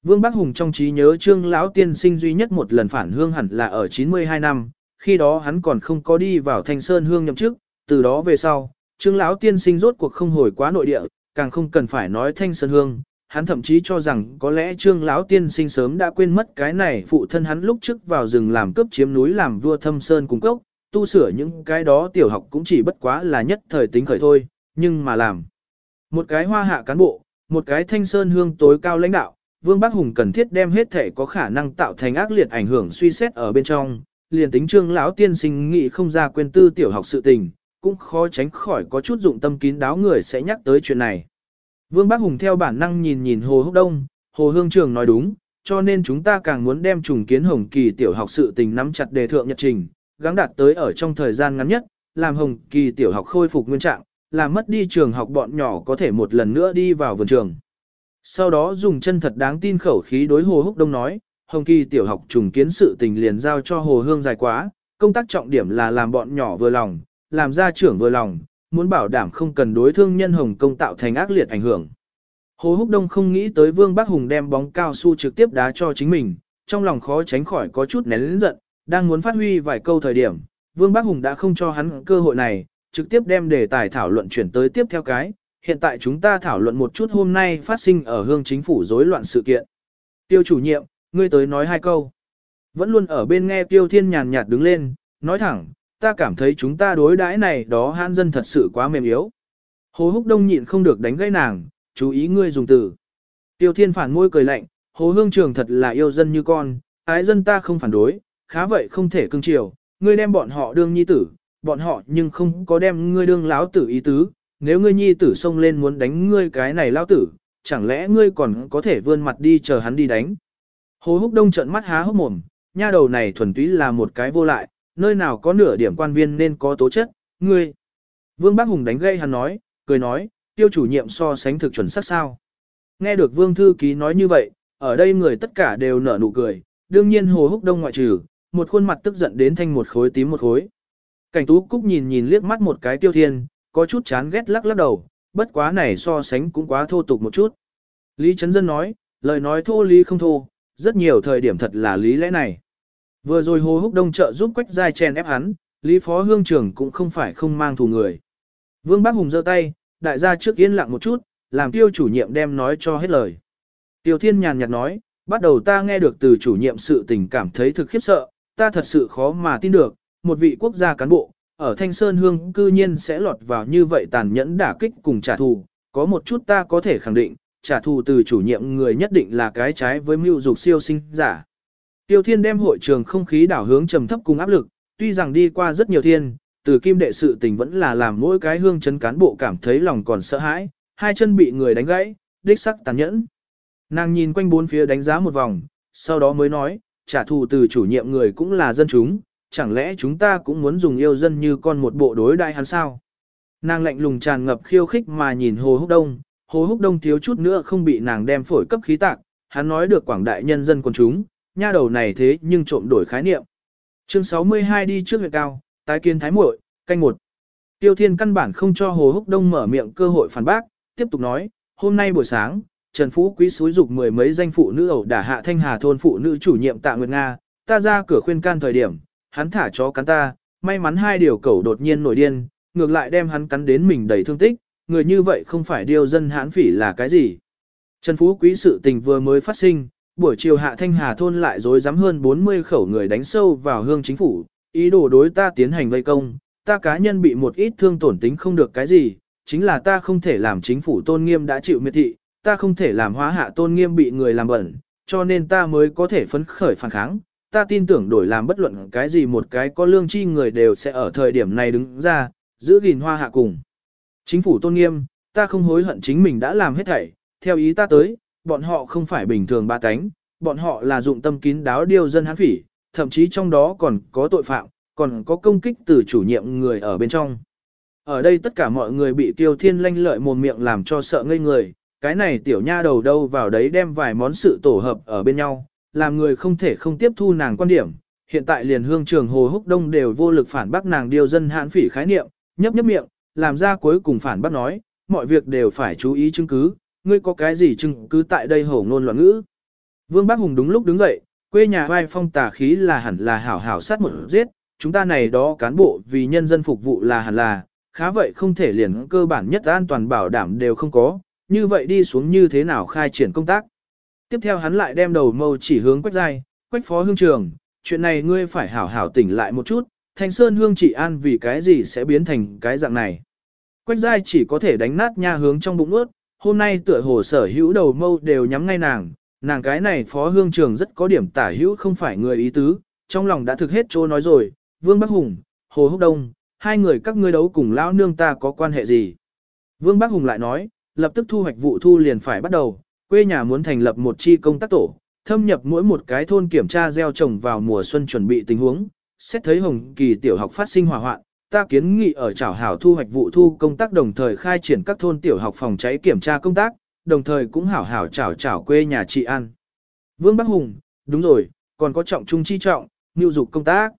S1: Vương Bắc Hùng trong trí nhớ trương lão tiên sinh duy nhất một lần phản hương hẳn là ở 92 năm, khi đó hắn còn không có đi vào thanh sơn hương nhậm chức, từ đó về sau, trương lão tiên sinh rốt cuộc không hồi quá nội địa, càng không cần phải nói thanh sơn hương. Hắn thậm chí cho rằng có lẽ trương lão tiên sinh sớm đã quên mất cái này phụ thân hắn lúc trước vào rừng làm cướp chiếm núi làm vua thâm sơn cung cốc, tu sửa những cái đó tiểu học cũng chỉ bất quá là nhất thời tính khởi thôi, nhưng mà làm. Một cái hoa hạ cán bộ, một cái thanh sơn hương tối cao lãnh đạo, Vương Bắc Hùng cần thiết đem hết thể có khả năng tạo thành ác liệt ảnh hưởng suy xét ở bên trong, liền tính trương lão tiên sinh nghị không ra quên tư tiểu học sự tình, cũng khó tránh khỏi có chút dụng tâm kín đáo người sẽ nhắc tới chuyện này. Vương Bắc Hùng theo bản năng nhìn nhìn Hồ Húc Đông, Hồ Hương Trường nói đúng, cho nên chúng ta càng muốn đem trùng kiến Hồng Kỳ tiểu học sự tình nắm chặt đề thượng nhật trình, gắng đạt tới ở trong thời gian ngắn nhất, làm Hồng Kỳ tiểu học khôi phục nguyên trạng, làm mất đi trường học bọn nhỏ có thể một lần nữa đi vào vườn trường. Sau đó dùng chân thật đáng tin khẩu khí đối Hồ Húc Đông nói, Hồng Kỳ tiểu học trùng kiến sự tình liền giao cho Hồ Hương dài quá, công tác trọng điểm là làm bọn nhỏ vừa lòng, làm gia trưởng vừa lòng, muốn bảo đảm không cần đối thương nhân Hồng Công tạo thành ác liệt ảnh hưởng. Hồ Húc Đông không nghĩ tới Vương Bắc Hùng đem bóng cao su trực tiếp đá cho chính mình, trong lòng khó tránh khỏi có chút nén lĩnh giận, đang muốn phát huy vài câu thời điểm, Vương Bắc Hùng đã không cho hắn cơ hội này, trực tiếp đem đề tài thảo luận chuyển tới tiếp theo cái, hiện tại chúng ta thảo luận một chút hôm nay phát sinh ở hương chính phủ rối loạn sự kiện. Tiêu chủ nhiệm, ngươi tới nói hai câu. Vẫn luôn ở bên nghe Tiêu Thiên nhàn nhạt đứng lên, nói thẳng, ta cảm thấy chúng ta đối đãi này đó hãn dân thật sự quá mềm yếu. Hồ Húc Đông nhịn không được đánh gãy nàng, chú ý ngươi dùng từ. Tiêu Thiên phản môi cười lạnh, Hồ Hương Trường thật là yêu dân như con, ái dân ta không phản đối, khá vậy không thể cưng chiều, ngươi đem bọn họ đương nhi tử, bọn họ nhưng không có đem ngươi đương lão tử ý tứ, nếu ngươi nhi tử xông lên muốn đánh ngươi cái này lão tử, chẳng lẽ ngươi còn có thể vươn mặt đi chờ hắn đi đánh. Hồ Húc Đông trợn mắt há hốc mồm, nha đầu này thuần túy là một cái vô lại, nơi nào có nửa điểm quan viên nên có tố chất, ngươi. Vương Bác Hùng đánh gây hắn nói, cười nói, tiêu chủ nhiệm so sánh thực chuẩn xác sao. Nghe được Vương Thư Ký nói như vậy, ở đây người tất cả đều nở nụ cười, đương nhiên Hồ Húc Đông ngoại trừ, một khuôn mặt tức giận đến thanh một khối tím một khối. Cảnh Tú Cúc nhìn nhìn liếc mắt một cái tiêu thiên, có chút chán ghét lắc lắc đầu, bất quá này so sánh cũng quá thô tục một chút. Lý Trấn Dân nói, lời nói thô lý không thô, rất nhiều thời điểm thật là lý lẽ này. Vừa rồi Hồ Húc Đông trợ giúp Quách Giai chen ép hắn, Lý Phó Hương trưởng cũng không phải không mang thù người. Vương Bác Hùng giơ tay, đại gia trước yên lặng một chút, làm tiêu chủ nhiệm đem nói cho hết lời. Tiêu Thiên nhàn nhạt nói, bắt đầu ta nghe được từ chủ nhiệm sự tình cảm thấy thực khiếp sợ, ta thật sự khó mà tin được, một vị quốc gia cán bộ, ở Thanh Sơn Hương cư nhiên sẽ lọt vào như vậy tàn nhẫn đả kích cùng trả thù, có một chút ta có thể khẳng định, trả thù từ chủ nhiệm người nhất định là cái trái với mưu dục siêu sinh giả. Tiêu Thiên đem hội trường không khí đảo hướng trầm thấp cùng áp lực, tuy rằng đi qua rất nhiều thiên, từ kim đệ sự tình vẫn là làm mỗi cái hương chấn cán bộ cảm thấy lòng còn sợ hãi, hai chân bị người đánh gãy, đích sắc tàn nhẫn. Nàng nhìn quanh bốn phía đánh giá một vòng, sau đó mới nói, trả thù từ chủ nhiệm người cũng là dân chúng, chẳng lẽ chúng ta cũng muốn dùng yêu dân như con một bộ đối đại hắn sao? Nàng lạnh lùng tràn ngập khiêu khích mà nhìn Hồ Húc Đông, Hồ Húc Đông thiếu chút nữa không bị nàng đem phổi cấp khí tạc, hắn nói được quảng đại nhân dân quần chúng, nha đầu này thế nhưng trộm đổi khái niệm. Chương 62 đi trước huyện cao, tái kiến thái muội, canh một. Tiêu Thiên căn bản không cho Hồ Húc Đông mở miệng cơ hội phản bác, tiếp tục nói, hôm nay buổi sáng, Trần Phú Quý xúi dục mười mấy danh phụ nữ ẩu đả hạ thanh hà thôn phụ nữ chủ nhiệm tạ Nguyệt Nga, ta ra cửa khuyên can thời điểm, hắn thả chó cắn ta, may mắn hai điều cẩu đột nhiên nổi điên, ngược lại đem hắn cắn đến mình đầy thương tích, người như vậy không phải điều dân hãn phỉ là cái gì. Trần Phú Quý sự tình vừa mới phát sinh, buổi chiều hạ thanh hà thôn lại dối dám hơn 40 khẩu người đánh sâu vào hương chính phủ, ý đồ đối ta tiến hành vây công, ta cá nhân bị một ít thương tổn tính không được cái gì, chính là ta không thể làm chính phủ tôn nghiêm đã chịu miệt thị, ta không thể làm hóa hạ tôn nghiêm bị người làm bẩn, cho nên ta mới có thể phấn khởi phản kháng. Ta tin tưởng đổi làm bất luận cái gì một cái có lương chi người đều sẽ ở thời điểm này đứng ra, giữ gìn hoa hạ cùng. Chính phủ tôn nghiêm, ta không hối hận chính mình đã làm hết thảy, theo ý ta tới, bọn họ không phải bình thường ba cánh, bọn họ là dụng tâm kín đáo điều dân hán phỉ, thậm chí trong đó còn có tội phạm, còn có công kích từ chủ nhiệm người ở bên trong. Ở đây tất cả mọi người bị tiêu thiên lanh lợi mồm miệng làm cho sợ ngây người, cái này tiểu nha đầu đâu vào đấy đem vài món sự tổ hợp ở bên nhau, làm người không thể không tiếp thu nàng quan điểm. Hiện tại liền hương trường Hồ Húc Đông đều vô lực phản bác nàng điều dân hãn phỉ khái niệm, nhấp nhấp miệng, làm ra cuối cùng phản bác nói, mọi việc đều phải chú ý chứng cứ, ngươi có cái gì chứng cứ tại đây hổ ngôn loạn ngữ. Vương Bác Hùng đúng lúc đứng dậy, quê nhà vai phong tà khí là hẳn là hảo hảo sát một giết, chúng ta này đó cán bộ vì nhân dân phục vụ là hẳn là, khá vậy không thể liền cơ bản nhất an toàn bảo đảm đều không có, như vậy đi xuống như thế nào khai triển công tác. Tiếp theo hắn lại đem đầu mâu chỉ hướng Quách Giai, Quách Phó Hương Trường, chuyện này ngươi phải hảo hảo tỉnh lại một chút, Thanh Sơn Hương chỉ an vì cái gì sẽ biến thành cái dạng này. Quách Giai chỉ có thể đánh nát nha hướng trong bụng ướt, hôm nay tựa hồ sở hữu đầu mâu đều nhắm ngay nàng, nàng cái này Phó Hương Trường rất có điểm tả hữu không phải người ý tứ, trong lòng đã thực hết chỗ nói rồi, Vương Bắc Hùng, Hồ Húc Đông, hai người các ngươi đấu cùng lão nương ta có quan hệ gì. Vương Bắc Hùng lại nói, lập tức thu hoạch vụ thu liền phải bắt đầu, quê nhà muốn thành lập một chi công tác tổ, thâm nhập mỗi một cái thôn kiểm tra gieo trồng vào mùa xuân chuẩn bị tình huống, xét thấy hồng kỳ tiểu học phát sinh hỏa hoạn, ta kiến nghị ở trảo hảo thu hoạch vụ thu công tác đồng thời khai triển các thôn tiểu học phòng cháy kiểm tra công tác, đồng thời cũng hảo hảo trảo trảo quê nhà trị an. Vương Bắc Hùng, đúng rồi, còn có trọng trung chi trọng, nhu dục công tác.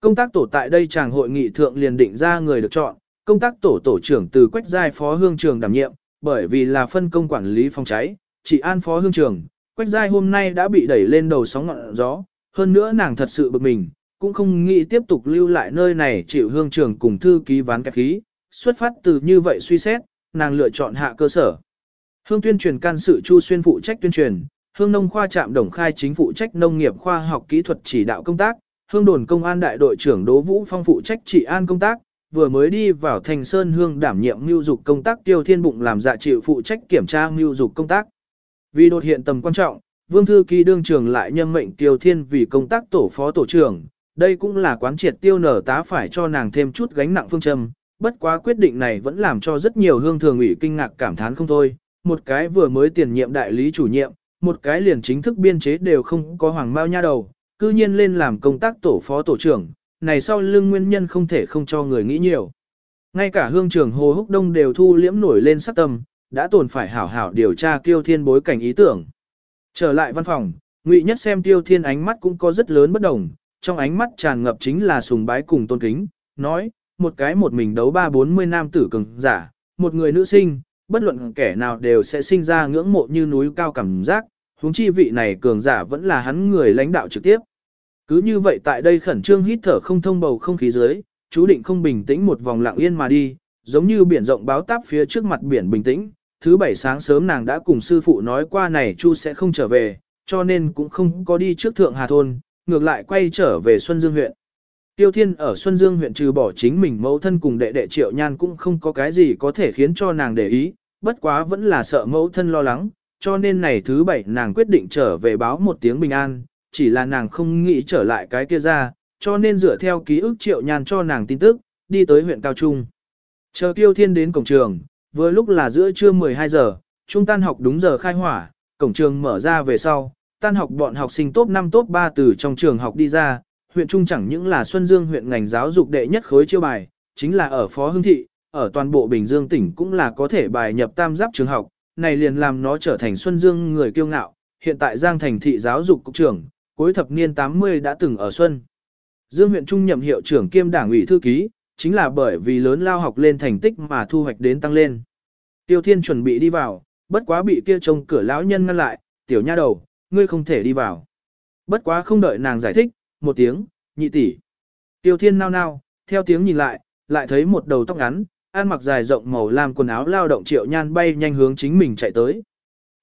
S1: Công tác tổ tại đây chàng hội nghị thượng liền định ra người được chọn, công tác tổ tổ trưởng từ Quách Giai Phó Hương Trường đảm nhiệm, bởi vì là phân công quản lý phòng cháy, chỉ an Phó Hương Trường, Quách Giai hôm nay đã bị đẩy lên đầu sóng ngọn gió, hơn nữa nàng thật sự bực mình, cũng không nghĩ tiếp tục lưu lại nơi này chịu Hương Trường cùng thư ký ván kẹp khí, xuất phát từ như vậy suy xét, nàng lựa chọn hạ cơ sở. Hương tuyên truyền can sự Chu Xuyên phụ trách tuyên truyền, Hương nông khoa trạm đồng khai chính phụ trách nông nghiệp khoa học kỹ thuật chỉ đạo công tác, hương đồn công an đại đội trưởng Đỗ Vũ Phong phụ trách trị an công tác, vừa mới đi vào thành sơn hương đảm nhiệm mưu dục công tác tiêu thiên bụng làm dạ chịu phụ trách kiểm tra mưu dục công tác. Vì đột hiện tầm quan trọng, Vương Thư Kỳ đương trường lại nhân mệnh tiêu thiên vì công tác tổ phó tổ trưởng, đây cũng là quán triệt tiêu nở tá phải cho nàng thêm chút gánh nặng phương châm. Bất quá quyết định này vẫn làm cho rất nhiều hương thường ủy kinh ngạc cảm thán không thôi, một cái vừa mới tiền nhiệm đại lý chủ nhiệm, một cái liền chính thức biên chế đều không có hoàng mao nha đầu, cư nhiên lên làm công tác tổ phó tổ trưởng, này sau lưng nguyên nhân không thể không cho người nghĩ nhiều. Ngay cả hương trưởng Hồ Húc Đông đều thu liễm nổi lên sắc tâm, đã tồn phải hảo hảo điều tra Tiêu Thiên bối cảnh ý tưởng. Trở lại văn phòng, Ngụy Nhất xem Tiêu Thiên ánh mắt cũng có rất lớn bất đồng, trong ánh mắt tràn ngập chính là sùng bái cùng tôn kính, nói, một cái một mình đấu ba bốn mươi nam tử cường giả, một người nữ sinh, bất luận kẻ nào đều sẽ sinh ra ngưỡng mộ như núi cao cảm giác, huống chi vị này cường giả vẫn là hắn người lãnh đạo trực tiếp. Cứ như vậy tại đây khẩn trương hít thở không thông bầu không khí dưới, chú định không bình tĩnh một vòng lặng yên mà đi, giống như biển rộng báo táp phía trước mặt biển bình tĩnh. Thứ bảy sáng sớm nàng đã cùng sư phụ nói qua này Chu sẽ không trở về, cho nên cũng không có đi trước thượng Hà Thôn, ngược lại quay trở về Xuân Dương huyện. Tiêu Thiên ở Xuân Dương huyện trừ bỏ chính mình mẫu thân cùng đệ đệ Triệu Nhan cũng không có cái gì có thể khiến cho nàng để ý, bất quá vẫn là sợ mẫu thân lo lắng, cho nên này thứ bảy nàng quyết định trở về báo một tiếng bình an, chỉ là nàng không nghĩ trở lại cái kia ra, cho nên dựa theo ký ức triệu nhan cho nàng tin tức, đi tới huyện Cao Trung. Chờ Tiêu Thiên đến cổng trường, vừa lúc là giữa trưa 12 giờ, trung tan học đúng giờ khai hỏa, cổng trường mở ra về sau, tan học bọn học sinh top 5 top 3 từ trong trường học đi ra, huyện Trung chẳng những là Xuân Dương huyện ngành giáo dục đệ nhất khối chiêu bài, chính là ở Phó Hưng Thị, ở toàn bộ Bình Dương tỉnh cũng là có thể bài nhập tam giáp trường học, này liền làm nó trở thành Xuân Dương người kiêu ngạo, hiện tại Giang Thành Thị giáo dục cục trưởng, cuối thập niên 80 đã từng ở Xuân. Dương huyện Trung nhậm hiệu trưởng kiêm đảng ủy thư ký, chính là bởi vì lớn lao học lên thành tích mà thu hoạch đến tăng lên. Tiêu Thiên chuẩn bị đi vào, bất quá bị kia trông cửa lão nhân ngăn lại, tiểu nha đầu, ngươi không thể đi vào. Bất quá không đợi nàng giải thích, một tiếng, nhị tỷ. Tiêu Thiên nao nao, theo tiếng nhìn lại, lại thấy một đầu tóc ngắn, ăn mặc dài rộng màu lam quần áo lao động triệu nhan bay nhanh hướng chính mình chạy tới.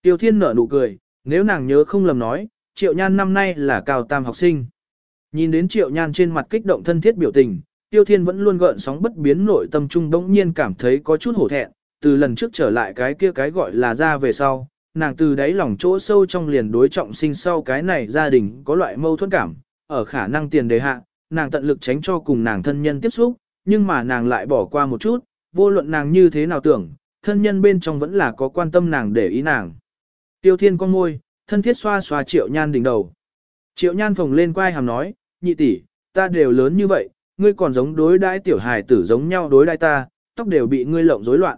S1: Tiêu Thiên nở nụ cười, nếu nàng nhớ không lầm nói, triệu nhan năm nay là cao tam học sinh. Nhìn đến triệu nhan trên mặt kích động thân thiết biểu tình, Tiêu Thiên vẫn luôn gợn sóng bất biến nội tâm trung bỗng nhiên cảm thấy có chút hổ thẹn, từ lần trước trở lại cái kia cái gọi là ra về sau, nàng từ đáy lòng chỗ sâu trong liền đối trọng sinh sau cái này gia đình có loại mâu thuẫn cảm, ở khả năng tiền đề hạ, nàng tận lực tránh cho cùng nàng thân nhân tiếp xúc, nhưng mà nàng lại bỏ qua một chút, vô luận nàng như thế nào tưởng, thân nhân bên trong vẫn là có quan tâm nàng để ý nàng. Tiêu Thiên con môi, thân thiết xoa xoa Triệu Nhan đỉnh đầu. Triệu Nhan phồng lên quai hàm nói, nhị tỷ, ta đều lớn như vậy, ngươi còn giống đối đãi tiểu hài tử giống nhau đối đãi ta, tóc đều bị ngươi lộng rối loạn.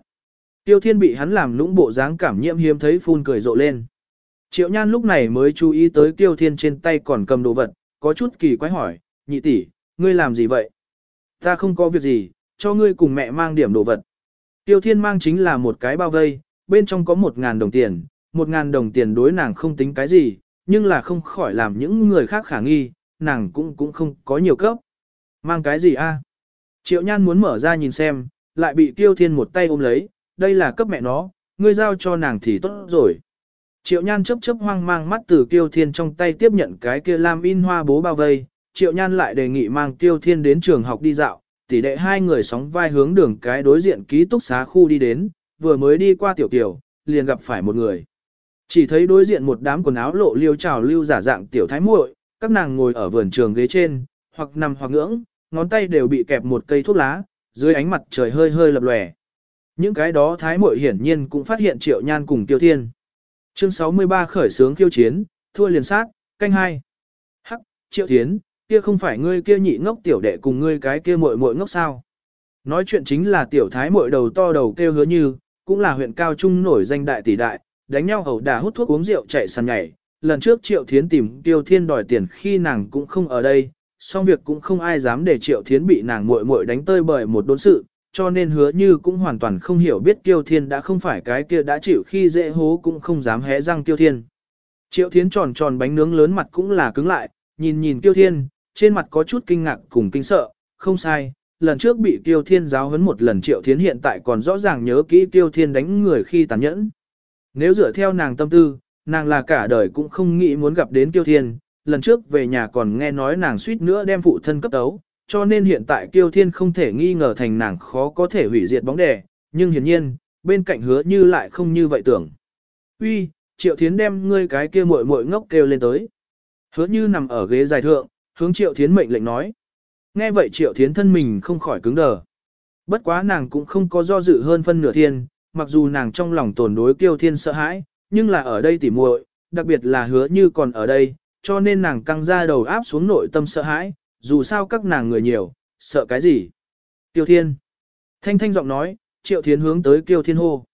S1: Tiêu Thiên bị hắn làm lũng bộ dáng cảm nhiễm hiếm thấy phun cười rộ lên. Triệu Nhan lúc này mới chú ý tới Tiêu Thiên trên tay còn cầm đồ vật, có chút kỳ quái hỏi, nhị tỷ, ngươi làm gì vậy? Ta không có việc gì, cho ngươi cùng mẹ mang điểm đồ vật. Tiêu Thiên mang chính là một cái bao vây, bên trong có một ngàn đồng tiền, một ngàn đồng tiền đối nàng không tính cái gì, nhưng là không khỏi làm những người khác khả nghi, nàng cũng cũng không có nhiều cấp. Mang cái gì a? Triệu Nhan muốn mở ra nhìn xem, lại bị Tiêu Thiên một tay ôm lấy, đây là cấp mẹ nó, ngươi giao cho nàng thì tốt rồi. Triệu Nhan chớp chớp hoang mang mắt từ Tiêu Thiên trong tay tiếp nhận cái kia lam in hoa bố bao vây, Triệu Nhan lại đề nghị mang Tiêu Thiên đến trường học đi dạo, tỷ đệ hai người sóng vai hướng đường cái đối diện ký túc xá khu đi đến, vừa mới đi qua tiểu tiểu, liền gặp phải một người. Chỉ thấy đối diện một đám quần áo lộ liêu trào lưu giả dạng tiểu thái muội, các nàng ngồi ở vườn trường ghế trên, hoặc nằm hoặc ngưỡng, ngón tay đều bị kẹp một cây thuốc lá, dưới ánh mặt trời hơi hơi lập lòe. Những cái đó thái muội hiển nhiên cũng phát hiện Triệu Nhan cùng Tiêu Thiên. Chương 63 khởi sướng khiêu chiến, thua liền sát, canh hai. Hắc, Triệu Thiến, kia không phải ngươi kia nhị ngốc tiểu đệ cùng ngươi cái kia muội muội ngốc sao? Nói chuyện chính là tiểu thái muội đầu to đầu kêu hứa như, cũng là huyện cao trung nổi danh đại tỷ đại, đánh nhau hầu đà hút thuốc uống rượu chạy sàn nhảy. Lần trước Triệu Thiến tìm Tiêu Thiên đòi tiền khi nàng cũng không ở đây, song việc cũng không ai dám để Triệu Thiến bị nàng muội muội đánh tơi bởi một đốn sự, cho nên hứa như cũng hoàn toàn không hiểu biết Tiêu Thiên đã không phải cái kia đã chịu khi dễ hố cũng không dám hé răng Tiêu Thiên. Triệu Thiến tròn tròn bánh nướng lớn mặt cũng là cứng lại, nhìn nhìn Tiêu Thiên, trên mặt có chút kinh ngạc cùng kinh sợ, không sai, lần trước bị Tiêu Thiên giáo huấn một lần Triệu Thiến hiện tại còn rõ ràng nhớ kỹ Tiêu Thiên đánh người khi tàn nhẫn. Nếu dựa theo nàng tâm tư, nàng là cả đời cũng không nghĩ muốn gặp đến Tiêu Thiên, lần trước về nhà còn nghe nói nàng suýt nữa đem phụ thân cấp tấu, cho nên hiện tại Kiêu Thiên không thể nghi ngờ thành nàng khó có thể hủy diệt bóng đè, nhưng hiển nhiên, bên cạnh hứa như lại không như vậy tưởng. Uy, Triệu Thiến đem ngươi cái kia muội muội ngốc kêu lên tới. Hứa như nằm ở ghế dài thượng, hướng Triệu Thiến mệnh lệnh nói. Nghe vậy Triệu Thiến thân mình không khỏi cứng đờ. Bất quá nàng cũng không có do dự hơn phân nửa thiên, mặc dù nàng trong lòng tổn đối Kiêu Thiên sợ hãi, nhưng là ở đây tỉ muội, đặc biệt là hứa như còn ở đây, cho nên nàng căng ra đầu áp xuống nội tâm sợ hãi, dù sao các nàng người nhiều, sợ cái gì. Tiêu Thiên. Thanh thanh giọng nói, Triệu Thiến hướng tới Kiêu Thiên hô.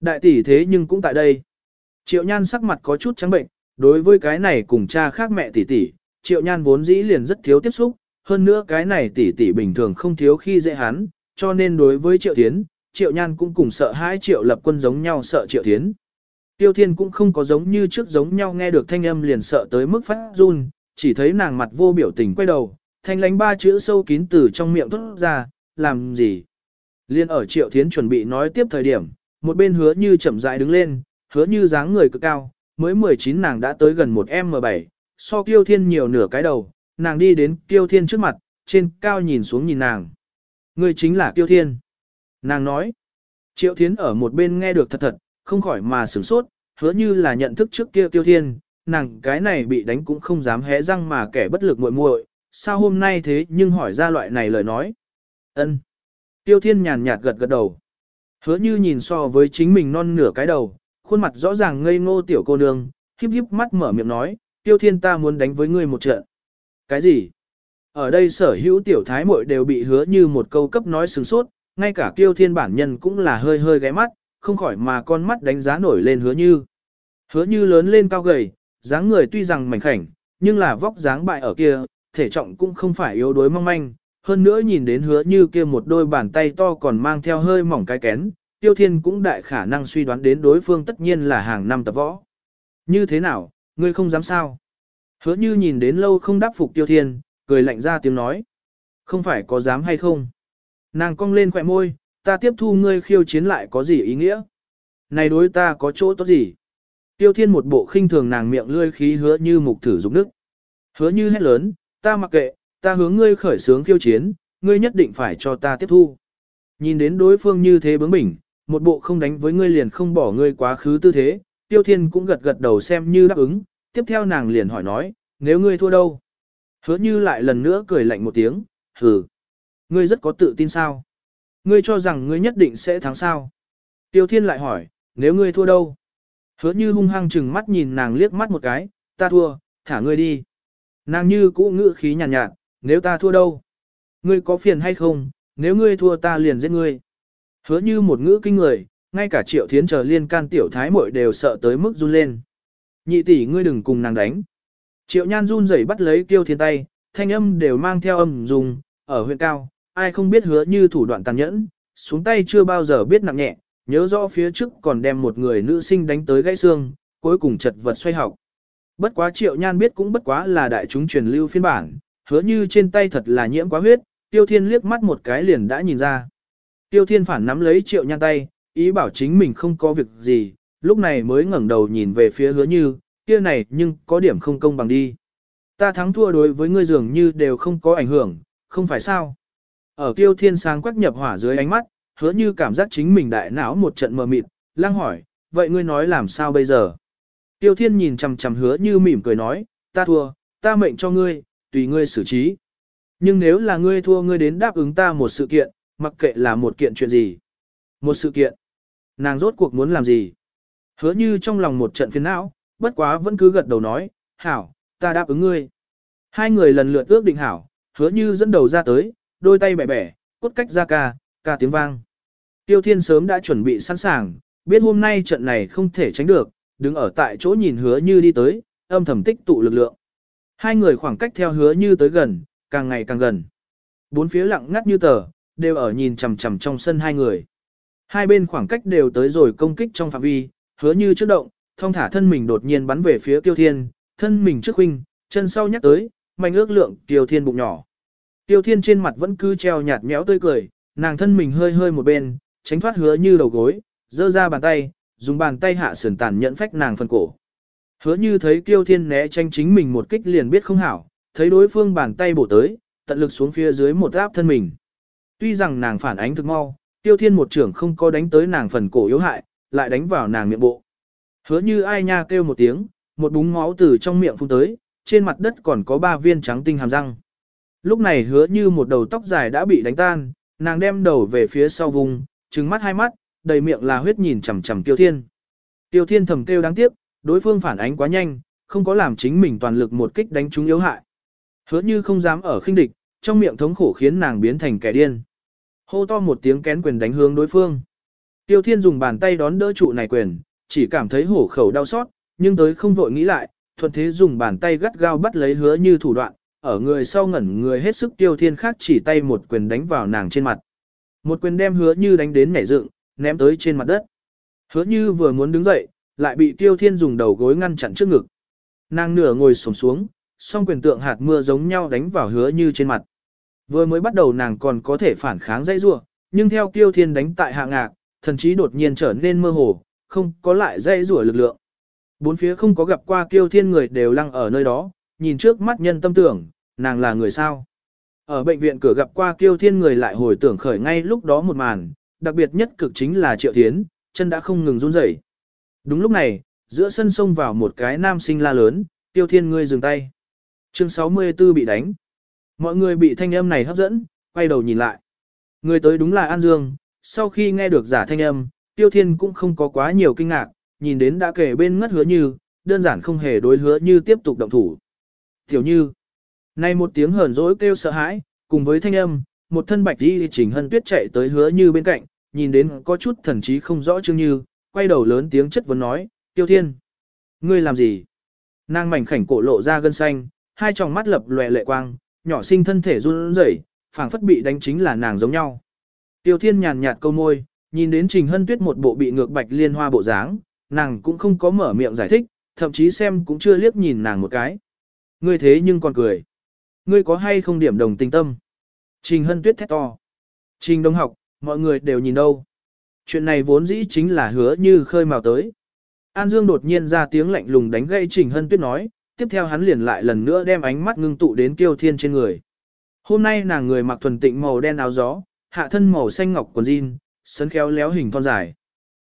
S1: Đại tỷ thế nhưng cũng tại đây. Triệu Nhan sắc mặt có chút trắng bệnh, đối với cái này cùng cha khác mẹ tỷ tỷ, Triệu Nhan vốn dĩ liền rất thiếu tiếp xúc, hơn nữa cái này tỷ tỷ bình thường không thiếu khi dễ hắn, cho nên đối với Triệu Thiến, Triệu Nhan cũng cùng sợ hãi Triệu Lập Quân giống nhau sợ Triệu Thiến. Tiêu Thiên cũng không có giống như trước giống nhau nghe được thanh âm liền sợ tới mức phát run, chỉ thấy nàng mặt vô biểu tình quay đầu, thanh lánh ba chữ sâu kín từ trong miệng thốt ra, làm gì? Liên ở Triệu Thiến chuẩn bị nói tiếp thời điểm, một bên hứa như chậm rãi đứng lên, hứa như dáng người cực cao, mới 19 nàng đã tới gần một M7, so Kiêu Thiên nhiều nửa cái đầu, nàng đi đến Kiêu Thiên trước mặt, trên cao nhìn xuống nhìn nàng. Người chính là Kiêu Thiên. Nàng nói, Triệu Thiến ở một bên nghe được thật thật, không khỏi mà sửng sốt, hứa như là nhận thức trước kia tiêu thiên, nàng cái này bị đánh cũng không dám hé răng mà kẻ bất lực muội muội, sao hôm nay thế nhưng hỏi ra loại này lời nói. ân Tiêu thiên nhàn nhạt gật gật đầu. Hứa như nhìn so với chính mình non nửa cái đầu, khuôn mặt rõ ràng ngây ngô tiểu cô nương, híp híp mắt mở miệng nói, tiêu thiên ta muốn đánh với ngươi một trận. Cái gì? Ở đây sở hữu tiểu thái muội đều bị hứa như một câu cấp nói sừng sốt, ngay cả tiêu thiên bản nhân cũng là hơi hơi ghé mắt, không khỏi mà con mắt đánh giá nổi lên hứa như. Hứa như lớn lên cao gầy, dáng người tuy rằng mảnh khảnh, nhưng là vóc dáng bại ở kia, thể trọng cũng không phải yếu đuối mong manh. Hơn nữa nhìn đến hứa như kia một đôi bàn tay to còn mang theo hơi mỏng cái kén, tiêu thiên cũng đại khả năng suy đoán đến đối phương tất nhiên là hàng năm tập võ. Như thế nào, ngươi không dám sao? Hứa như nhìn đến lâu không đáp phục tiêu thiên, cười lạnh ra tiếng nói. Không phải có dám hay không? Nàng cong lên khỏe môi, ta tiếp thu ngươi khiêu chiến lại có gì ý nghĩa? Này đối ta có chỗ tốt gì? Tiêu thiên một bộ khinh thường nàng miệng lươi khí hứa như mục thử dục nước. Hứa như hét lớn, ta mặc kệ, ta hướng ngươi khởi sướng khiêu chiến, ngươi nhất định phải cho ta tiếp thu. Nhìn đến đối phương như thế bướng bỉnh, một bộ không đánh với ngươi liền không bỏ ngươi quá khứ tư thế, tiêu thiên cũng gật gật đầu xem như đáp ứng, tiếp theo nàng liền hỏi nói, nếu ngươi thua đâu? Hứa như lại lần nữa cười lạnh một tiếng, hừ. Ngươi rất có tự tin sao? Ngươi cho rằng ngươi nhất định sẽ thắng sao? Tiêu thiên lại hỏi, nếu ngươi thua đâu? Hứa như hung hăng chừng mắt nhìn nàng liếc mắt một cái, ta thua, thả ngươi đi. Nàng như cũ ngữ khí nhàn nhạt, nhạt, nếu ta thua đâu? Ngươi có phiền hay không, nếu ngươi thua ta liền giết ngươi. Hứa như một ngữ kinh người, ngay cả triệu thiến chờ liên can tiểu thái muội đều sợ tới mức run lên. Nhị tỷ ngươi đừng cùng nàng đánh. Triệu nhan run rẩy bắt lấy tiêu thiên tay, thanh âm đều mang theo âm dùng, ở huyện cao, ai không biết hứa như thủ đoạn tàn nhẫn, xuống tay chưa bao giờ biết nặng nhẹ, nhớ rõ phía trước còn đem một người nữ sinh đánh tới gãy xương, cuối cùng chật vật xoay học. Bất quá triệu nhan biết cũng bất quá là đại chúng truyền lưu phiên bản, hứa như trên tay thật là nhiễm quá huyết, tiêu thiên liếc mắt một cái liền đã nhìn ra. Tiêu thiên phản nắm lấy triệu nhan tay, ý bảo chính mình không có việc gì, lúc này mới ngẩng đầu nhìn về phía hứa như, kia này nhưng có điểm không công bằng đi. Ta thắng thua đối với ngươi dường như đều không có ảnh hưởng, không phải sao. Ở tiêu thiên sáng quắc nhập hỏa dưới ánh mắt, hứa như cảm giác chính mình đại não một trận mờ mịt, lang hỏi, vậy ngươi nói làm sao bây giờ? Tiêu thiên nhìn chằm chằm hứa như mỉm cười nói, ta thua, ta mệnh cho ngươi, tùy ngươi xử trí. Nhưng nếu là ngươi thua ngươi đến đáp ứng ta một sự kiện, mặc kệ là một kiện chuyện gì. Một sự kiện. Nàng rốt cuộc muốn làm gì? Hứa như trong lòng một trận phiền não, bất quá vẫn cứ gật đầu nói, hảo, ta đáp ứng ngươi. Hai người lần lượt ước định hảo, hứa như dẫn đầu ra tới, đôi tay bẻ bẻ, cốt cách ra ca, ca tiếng vang. Tiêu Thiên sớm đã chuẩn bị sẵn sàng, biết hôm nay trận này không thể tránh được, đứng ở tại chỗ nhìn hứa như đi tới, âm thầm tích tụ lực lượng. Hai người khoảng cách theo hứa như tới gần, càng ngày càng gần. Bốn phía lặng ngắt như tờ, đều ở nhìn chằm chằm trong sân hai người. Hai bên khoảng cách đều tới rồi công kích trong phạm vi, hứa như trước động, thông thả thân mình đột nhiên bắn về phía Tiêu Thiên, thân mình trước huynh, chân sau nhắc tới, mạnh ước lượng Tiêu Thiên bụng nhỏ. Tiêu Thiên trên mặt vẫn cứ treo nhạt méo tươi cười, nàng thân mình hơi hơi một bên, tránh thoát hứa như đầu gối, giơ ra bàn tay, dùng bàn tay hạ sườn tàn nhẫn phách nàng phần cổ. Hứa như thấy Tiêu Thiên né tranh chính mình một kích liền biết không hảo, thấy đối phương bàn tay bổ tới, tận lực xuống phía dưới một áp thân mình. Tuy rằng nàng phản ánh thực mau, Tiêu Thiên một trưởng không có đánh tới nàng phần cổ yếu hại, lại đánh vào nàng miệng bộ. Hứa như ai nha kêu một tiếng, một búng máu từ trong miệng phun tới, trên mặt đất còn có ba viên trắng tinh hàm răng. Lúc này hứa như một đầu tóc dài đã bị đánh tan, nàng đem đầu về phía sau vùng, trừng mắt hai mắt, đầy miệng là huyết nhìn chằm chằm Tiêu Thiên. Tiêu Thiên thầm kêu đáng tiếc, đối phương phản ánh quá nhanh, không có làm chính mình toàn lực một kích đánh trúng yếu hại. Hứa như không dám ở khinh địch, trong miệng thống khổ khiến nàng biến thành kẻ điên. Hô to một tiếng kén quyền đánh hướng đối phương. Tiêu Thiên dùng bàn tay đón đỡ trụ này quyền, chỉ cảm thấy hổ khẩu đau xót, nhưng tới không vội nghĩ lại, thuận thế dùng bàn tay gắt gao bắt lấy hứa như thủ đoạn, ở người sau ngẩn người hết sức Tiêu Thiên khác chỉ tay một quyền đánh vào nàng trên mặt. Một quyền đem hứa như đánh đến nhảy dựng, ném tới trên mặt đất. Hứa như vừa muốn đứng dậy, lại bị Tiêu Thiên dùng đầu gối ngăn chặn trước ngực. Nàng nửa ngồi sổm xuống, song quyền tượng hạt mưa giống nhau đánh vào hứa như trên mặt. Vừa mới bắt đầu nàng còn có thể phản kháng dây rua, nhưng theo Tiêu Thiên đánh tại hạ ngạc, thần trí đột nhiên trở nên mơ hồ, không có lại dây rủa lực lượng. Bốn phía không có gặp qua Tiêu Thiên người đều lăng ở nơi đó, nhìn trước mắt nhân tâm tưởng, nàng là người sao. Ở bệnh viện cửa gặp qua Tiêu Thiên người lại hồi tưởng khởi ngay lúc đó một màn, đặc biệt nhất cực chính là Triệu Thiến, chân đã không ngừng run rẩy. Đúng lúc này, giữa sân sông vào một cái nam sinh la lớn, tiêu thiên ngươi dừng tay. Chương 64 bị đánh. Mọi người bị thanh âm này hấp dẫn, quay đầu nhìn lại. Người tới đúng là An Dương, sau khi nghe được giả thanh âm, tiêu thiên cũng không có quá nhiều kinh ngạc, nhìn đến đã kể bên ngất hứa như, đơn giản không hề đối hứa như tiếp tục động thủ. Tiểu như, nay một tiếng hờn dỗi kêu sợ hãi, cùng với thanh âm, một thân bạch đi chỉnh hân tuyết chạy tới hứa như bên cạnh, nhìn đến có chút thần trí không rõ chương như, quay đầu lớn tiếng chất vấn nói, tiêu thiên. Ngươi làm gì? Nàng mảnh khảnh cổ lộ ra gân xanh, hai tròng mắt lập lòe lệ quang, nhỏ sinh thân thể run rẩy, phảng phất bị đánh chính là nàng giống nhau. Tiêu thiên nhàn nhạt câu môi, nhìn đến trình hân tuyết một bộ bị ngược bạch liên hoa bộ dáng, nàng cũng không có mở miệng giải thích, thậm chí xem cũng chưa liếc nhìn nàng một cái. Ngươi thế nhưng còn cười. Ngươi có hay không điểm đồng tình tâm? Trình hân tuyết thét to. Trình đông học, mọi người đều nhìn đâu. Chuyện này vốn dĩ chính là hứa như khơi mào tới. An Dương đột nhiên ra tiếng lạnh lùng đánh gây Trình Hân Tuyết nói, tiếp theo hắn liền lại lần nữa đem ánh mắt ngưng tụ đến Kiêu Thiên trên người. Hôm nay nàng người mặc thuần tịnh màu đen áo gió, hạ thân màu xanh ngọc quần jean, sấn khéo léo hình thon dài.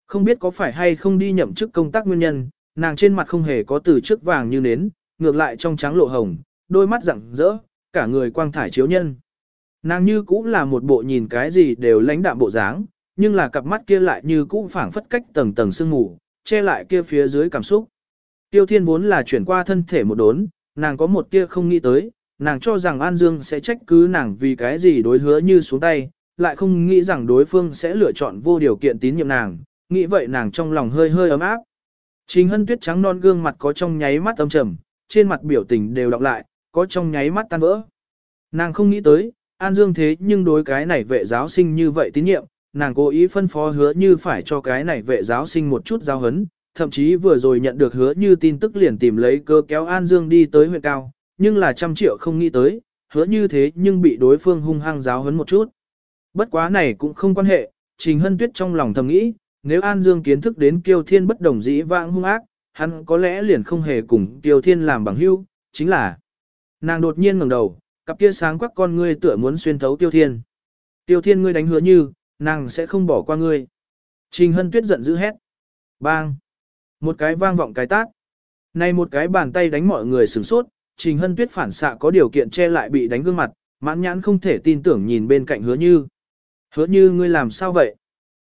S1: Không biết có phải hay không đi nhậm chức công tác nguyên nhân, nàng trên mặt không hề có từ trước vàng như nến, ngược lại trong trắng lộ hồng, đôi mắt rạng rỡ, cả người quang thải chiếu nhân. Nàng như cũng là một bộ nhìn cái gì đều lãnh đạm bộ dáng, nhưng là cặp mắt kia lại như cũ phảng phất cách tầng tầng sương mù, che lại kia phía dưới cảm xúc. Tiêu Thiên vốn là chuyển qua thân thể một đốn, nàng có một kia không nghĩ tới, nàng cho rằng An Dương sẽ trách cứ nàng vì cái gì đối hứa như xuống tay, lại không nghĩ rằng đối phương sẽ lựa chọn vô điều kiện tín nhiệm nàng, nghĩ vậy nàng trong lòng hơi hơi ấm áp. Trình hân tuyết trắng non gương mặt có trong nháy mắt âm trầm, trên mặt biểu tình đều đọc lại, có trong nháy mắt tan vỡ. Nàng không nghĩ tới, An Dương thế nhưng đối cái này vệ giáo sinh như vậy tín nhiệm, nàng cố ý phân phó hứa như phải cho cái này vệ giáo sinh một chút giao hấn, thậm chí vừa rồi nhận được hứa như tin tức liền tìm lấy cơ kéo An Dương đi tới huyện cao, nhưng là trăm triệu không nghĩ tới, hứa như thế nhưng bị đối phương hung hăng giáo hấn một chút. Bất quá này cũng không quan hệ, Trình Hân Tuyết trong lòng thầm nghĩ, nếu An Dương kiến thức đến Kiêu Thiên bất đồng dĩ vãng hung ác, hắn có lẽ liền không hề cùng Tiêu Thiên làm bằng hữu, chính là nàng đột nhiên ngẩng đầu, cặp kia sáng quắc con ngươi tựa muốn xuyên thấu Tiêu Thiên. Tiêu Thiên ngươi đánh hứa như, nàng sẽ không bỏ qua ngươi. Trình Hân Tuyết giận dữ hét. Bang! Một cái vang vọng cái tát. Này một cái bàn tay đánh mọi người sửng sốt, Trình Hân Tuyết phản xạ có điều kiện che lại bị đánh gương mặt, mãn nhãn không thể tin tưởng nhìn bên cạnh hứa như. Hứa như ngươi làm sao vậy?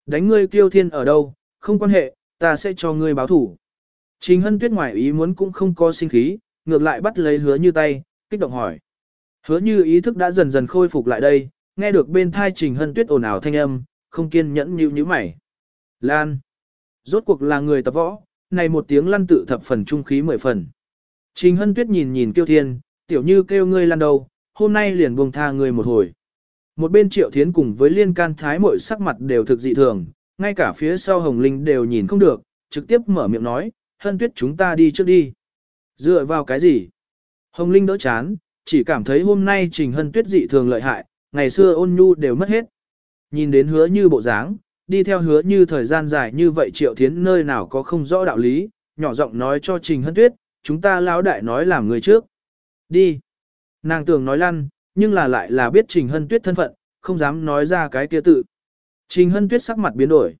S1: Đánh ngươi kiêu thiên ở đâu, không quan hệ, ta sẽ cho ngươi báo thủ. Trình Hân Tuyết ngoài ý muốn cũng không có sinh khí, ngược lại bắt lấy hứa như tay, kích động hỏi. Hứa như ý thức đã dần dần khôi phục lại đây, nghe được bên thai Trình Hân Tuyết ồn ào thanh âm, không kiên nhẫn như như mày. Lan. Rốt cuộc là người tập võ, này một tiếng lăn tự thập phần trung khí mười phần. Trình Hân Tuyết nhìn nhìn kêu Thiên, tiểu như kêu ngươi lăn đầu, hôm nay liền buông tha ngươi một hồi. Một bên Triệu Thiến cùng với liên can thái mội sắc mặt đều thực dị thường, ngay cả phía sau Hồng Linh đều nhìn không được, trực tiếp mở miệng nói, Hân Tuyết chúng ta đi trước đi. Dựa vào cái gì? Hồng Linh đỡ chán, chỉ cảm thấy hôm nay Trình Hân Tuyết dị thường lợi hại, ngày xưa ôn nhu đều mất hết. Nhìn đến hứa như bộ dáng, đi theo hứa như thời gian dài như vậy Triệu Thiến nơi nào có không rõ đạo lý, nhỏ giọng nói cho Trình Hân Tuyết, chúng ta lão đại nói làm người trước. Đi. Nàng tưởng nói lăn, nhưng là lại là biết Trình Hân Tuyết thân phận, không dám nói ra cái kia tự. Trình Hân Tuyết sắc mặt biến đổi.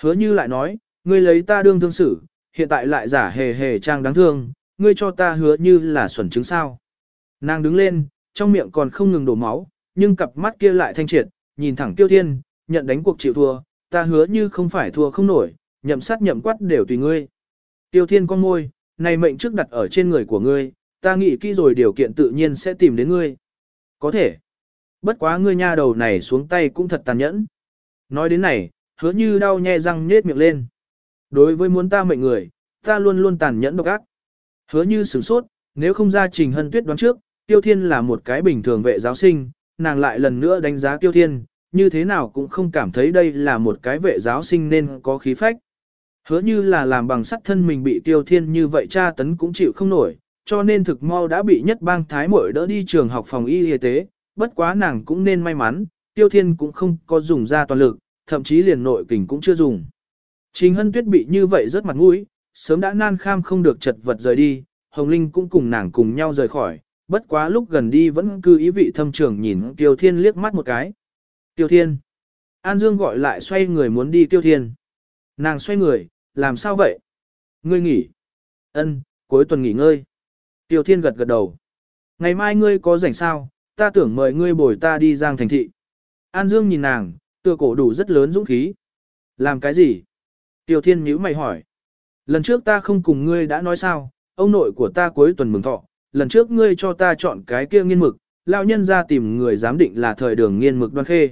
S1: Hứa như lại nói, ngươi lấy ta đương thương xử, hiện tại lại giả hề hề trang đáng thương, ngươi cho ta hứa như là xuẩn chứng sao. Nàng đứng lên, trong miệng còn không ngừng đổ máu, nhưng cặp mắt kia lại thanh triệt, nhìn thẳng Tiêu Thiên, nhận đánh cuộc chịu thua, ta hứa như không phải thua không nổi, nhậm sát nhậm quát đều tùy ngươi. Tiêu Thiên con môi, này mệnh trước đặt ở trên người của ngươi, ta nghĩ kỹ rồi điều kiện tự nhiên sẽ tìm đến ngươi. Có thể. Bất quá ngươi nha đầu này xuống tay cũng thật tàn nhẫn. Nói đến này, hứa như đau nhe răng nết miệng lên. Đối với muốn ta mệnh người, ta luôn luôn tàn nhẫn độc ác. Hứa như sửng sốt, nếu không ra trình hân tuyết đoán trước, Tiêu Thiên là một cái bình thường vệ giáo sinh, nàng lại lần nữa đánh giá Tiêu Thiên, như thế nào cũng không cảm thấy đây là một cái vệ giáo sinh nên có khí phách. Hứa như là làm bằng sắt thân mình bị Tiêu Thiên như vậy cha tấn cũng chịu không nổi, cho nên thực mau đã bị nhất bang thái muội đỡ đi trường học phòng y y tế, bất quá nàng cũng nên may mắn, Tiêu Thiên cũng không có dùng ra toàn lực, thậm chí liền nội kình cũng chưa dùng. Trình Hân Tuyết bị như vậy rất mặt mũi, sớm đã nan kham không được chật vật rời đi, Hồng Linh cũng cùng nàng cùng nhau rời khỏi, bất quá lúc gần đi vẫn cứ ý vị thâm trường nhìn Tiêu Thiên liếc mắt một cái. Tiêu Thiên. An Dương gọi lại xoay người muốn đi tiêu thiên. Nàng xoay người, làm sao vậy? Ngươi nghỉ. Ân, cuối tuần nghỉ ngơi. Tiêu thiên gật gật đầu. Ngày mai ngươi có rảnh sao, ta tưởng mời ngươi bồi ta đi giang thành thị. An Dương nhìn nàng, tựa cổ đủ rất lớn dũng khí. Làm cái gì? Tiêu thiên nhíu mày hỏi. Lần trước ta không cùng ngươi đã nói sao, ông nội của ta cuối tuần mừng thọ, lần trước ngươi cho ta chọn cái kia nghiên mực, lão nhân ra tìm người giám định là thời đường nghiên mực đoan khê.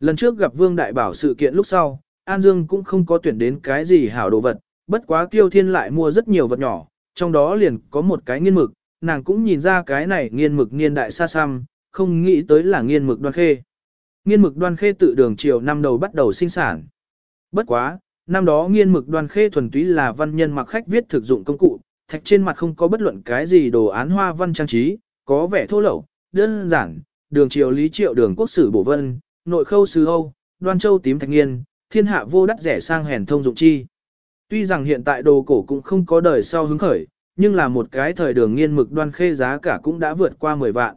S1: Lần trước gặp Vương Đại Bảo sự kiện lúc sau, An Dương cũng không có tuyển đến cái gì hảo đồ vật, bất quá Tiêu Thiên lại mua rất nhiều vật nhỏ, trong đó liền có một cái nghiên mực, nàng cũng nhìn ra cái này nghiên mực niên đại xa xăm, không nghĩ tới là nghiên mực đoan khê. Nghiên mực đoan khê tự đường chiều năm đầu bắt đầu sinh sản. Bất quá, năm đó nghiên mực đoan khê thuần túy là văn nhân mặc khách viết thực dụng công cụ, thạch trên mặt không có bất luận cái gì đồ án hoa văn trang trí, có vẻ thô lậu, đơn giản, đường triều lý triệu đường quốc sử bổ vân, nội khâu sứ Âu, đoan châu tím thạch nghiên, thiên hạ vô đắt rẻ sang hèn thông dụng chi. Tuy rằng hiện tại đồ cổ cũng không có đời sau hứng khởi, nhưng là một cái thời đường nghiên mực đoan khê giá cả cũng đã vượt qua 10 vạn.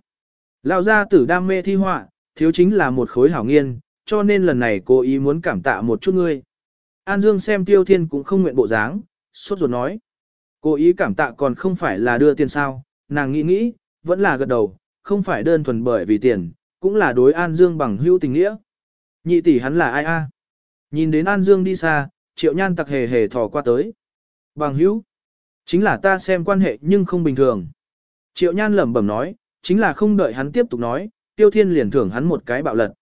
S1: Lão gia tử đam mê thi họa, thiếu chính là một khối hảo nghiên, cho nên lần này cô ý muốn cảm tạ một chút ngươi. An Dương xem Tiêu Thiên cũng không nguyện bộ dáng, sốt ruột nói. cố ý cảm tạ còn không phải là đưa tiền sao, nàng nghĩ nghĩ, vẫn là gật đầu, không phải đơn thuần bởi vì tiền, cũng là đối An Dương bằng hữu tình nghĩa. Nhị tỷ hắn là ai a? Nhìn đến An Dương đi xa, triệu nhan tặc hề hề thò qua tới. Bằng hữu, chính là ta xem quan hệ nhưng không bình thường. Triệu nhan lẩm bẩm nói, chính là không đợi hắn tiếp tục nói, tiêu thiên liền thưởng hắn một cái bạo lật.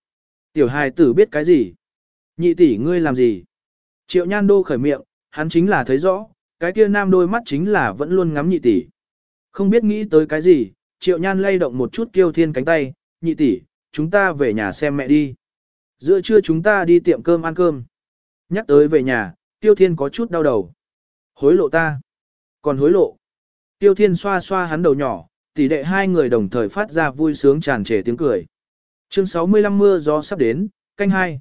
S1: Tiểu hài tử biết cái gì? Nhị tỷ ngươi làm gì? Triệu nhan đô khởi miệng, hắn chính là thấy rõ, cái kia nam đôi mắt chính là vẫn luôn ngắm nhị tỷ. Không biết nghĩ tới cái gì, triệu nhan lay động một chút kiêu thiên cánh tay, nhị tỷ, chúng ta về nhà xem mẹ đi. Giữa trưa chúng ta đi tiệm cơm ăn cơm. Nhắc tới về nhà, tiêu thiên có chút đau đầu. Hối lộ ta. Còn hối lộ. Tiêu thiên xoa xoa hắn đầu nhỏ, tỷ đệ hai người đồng thời phát ra vui sướng tràn trề tiếng cười. Chương 65 mưa gió sắp đến, canh hai.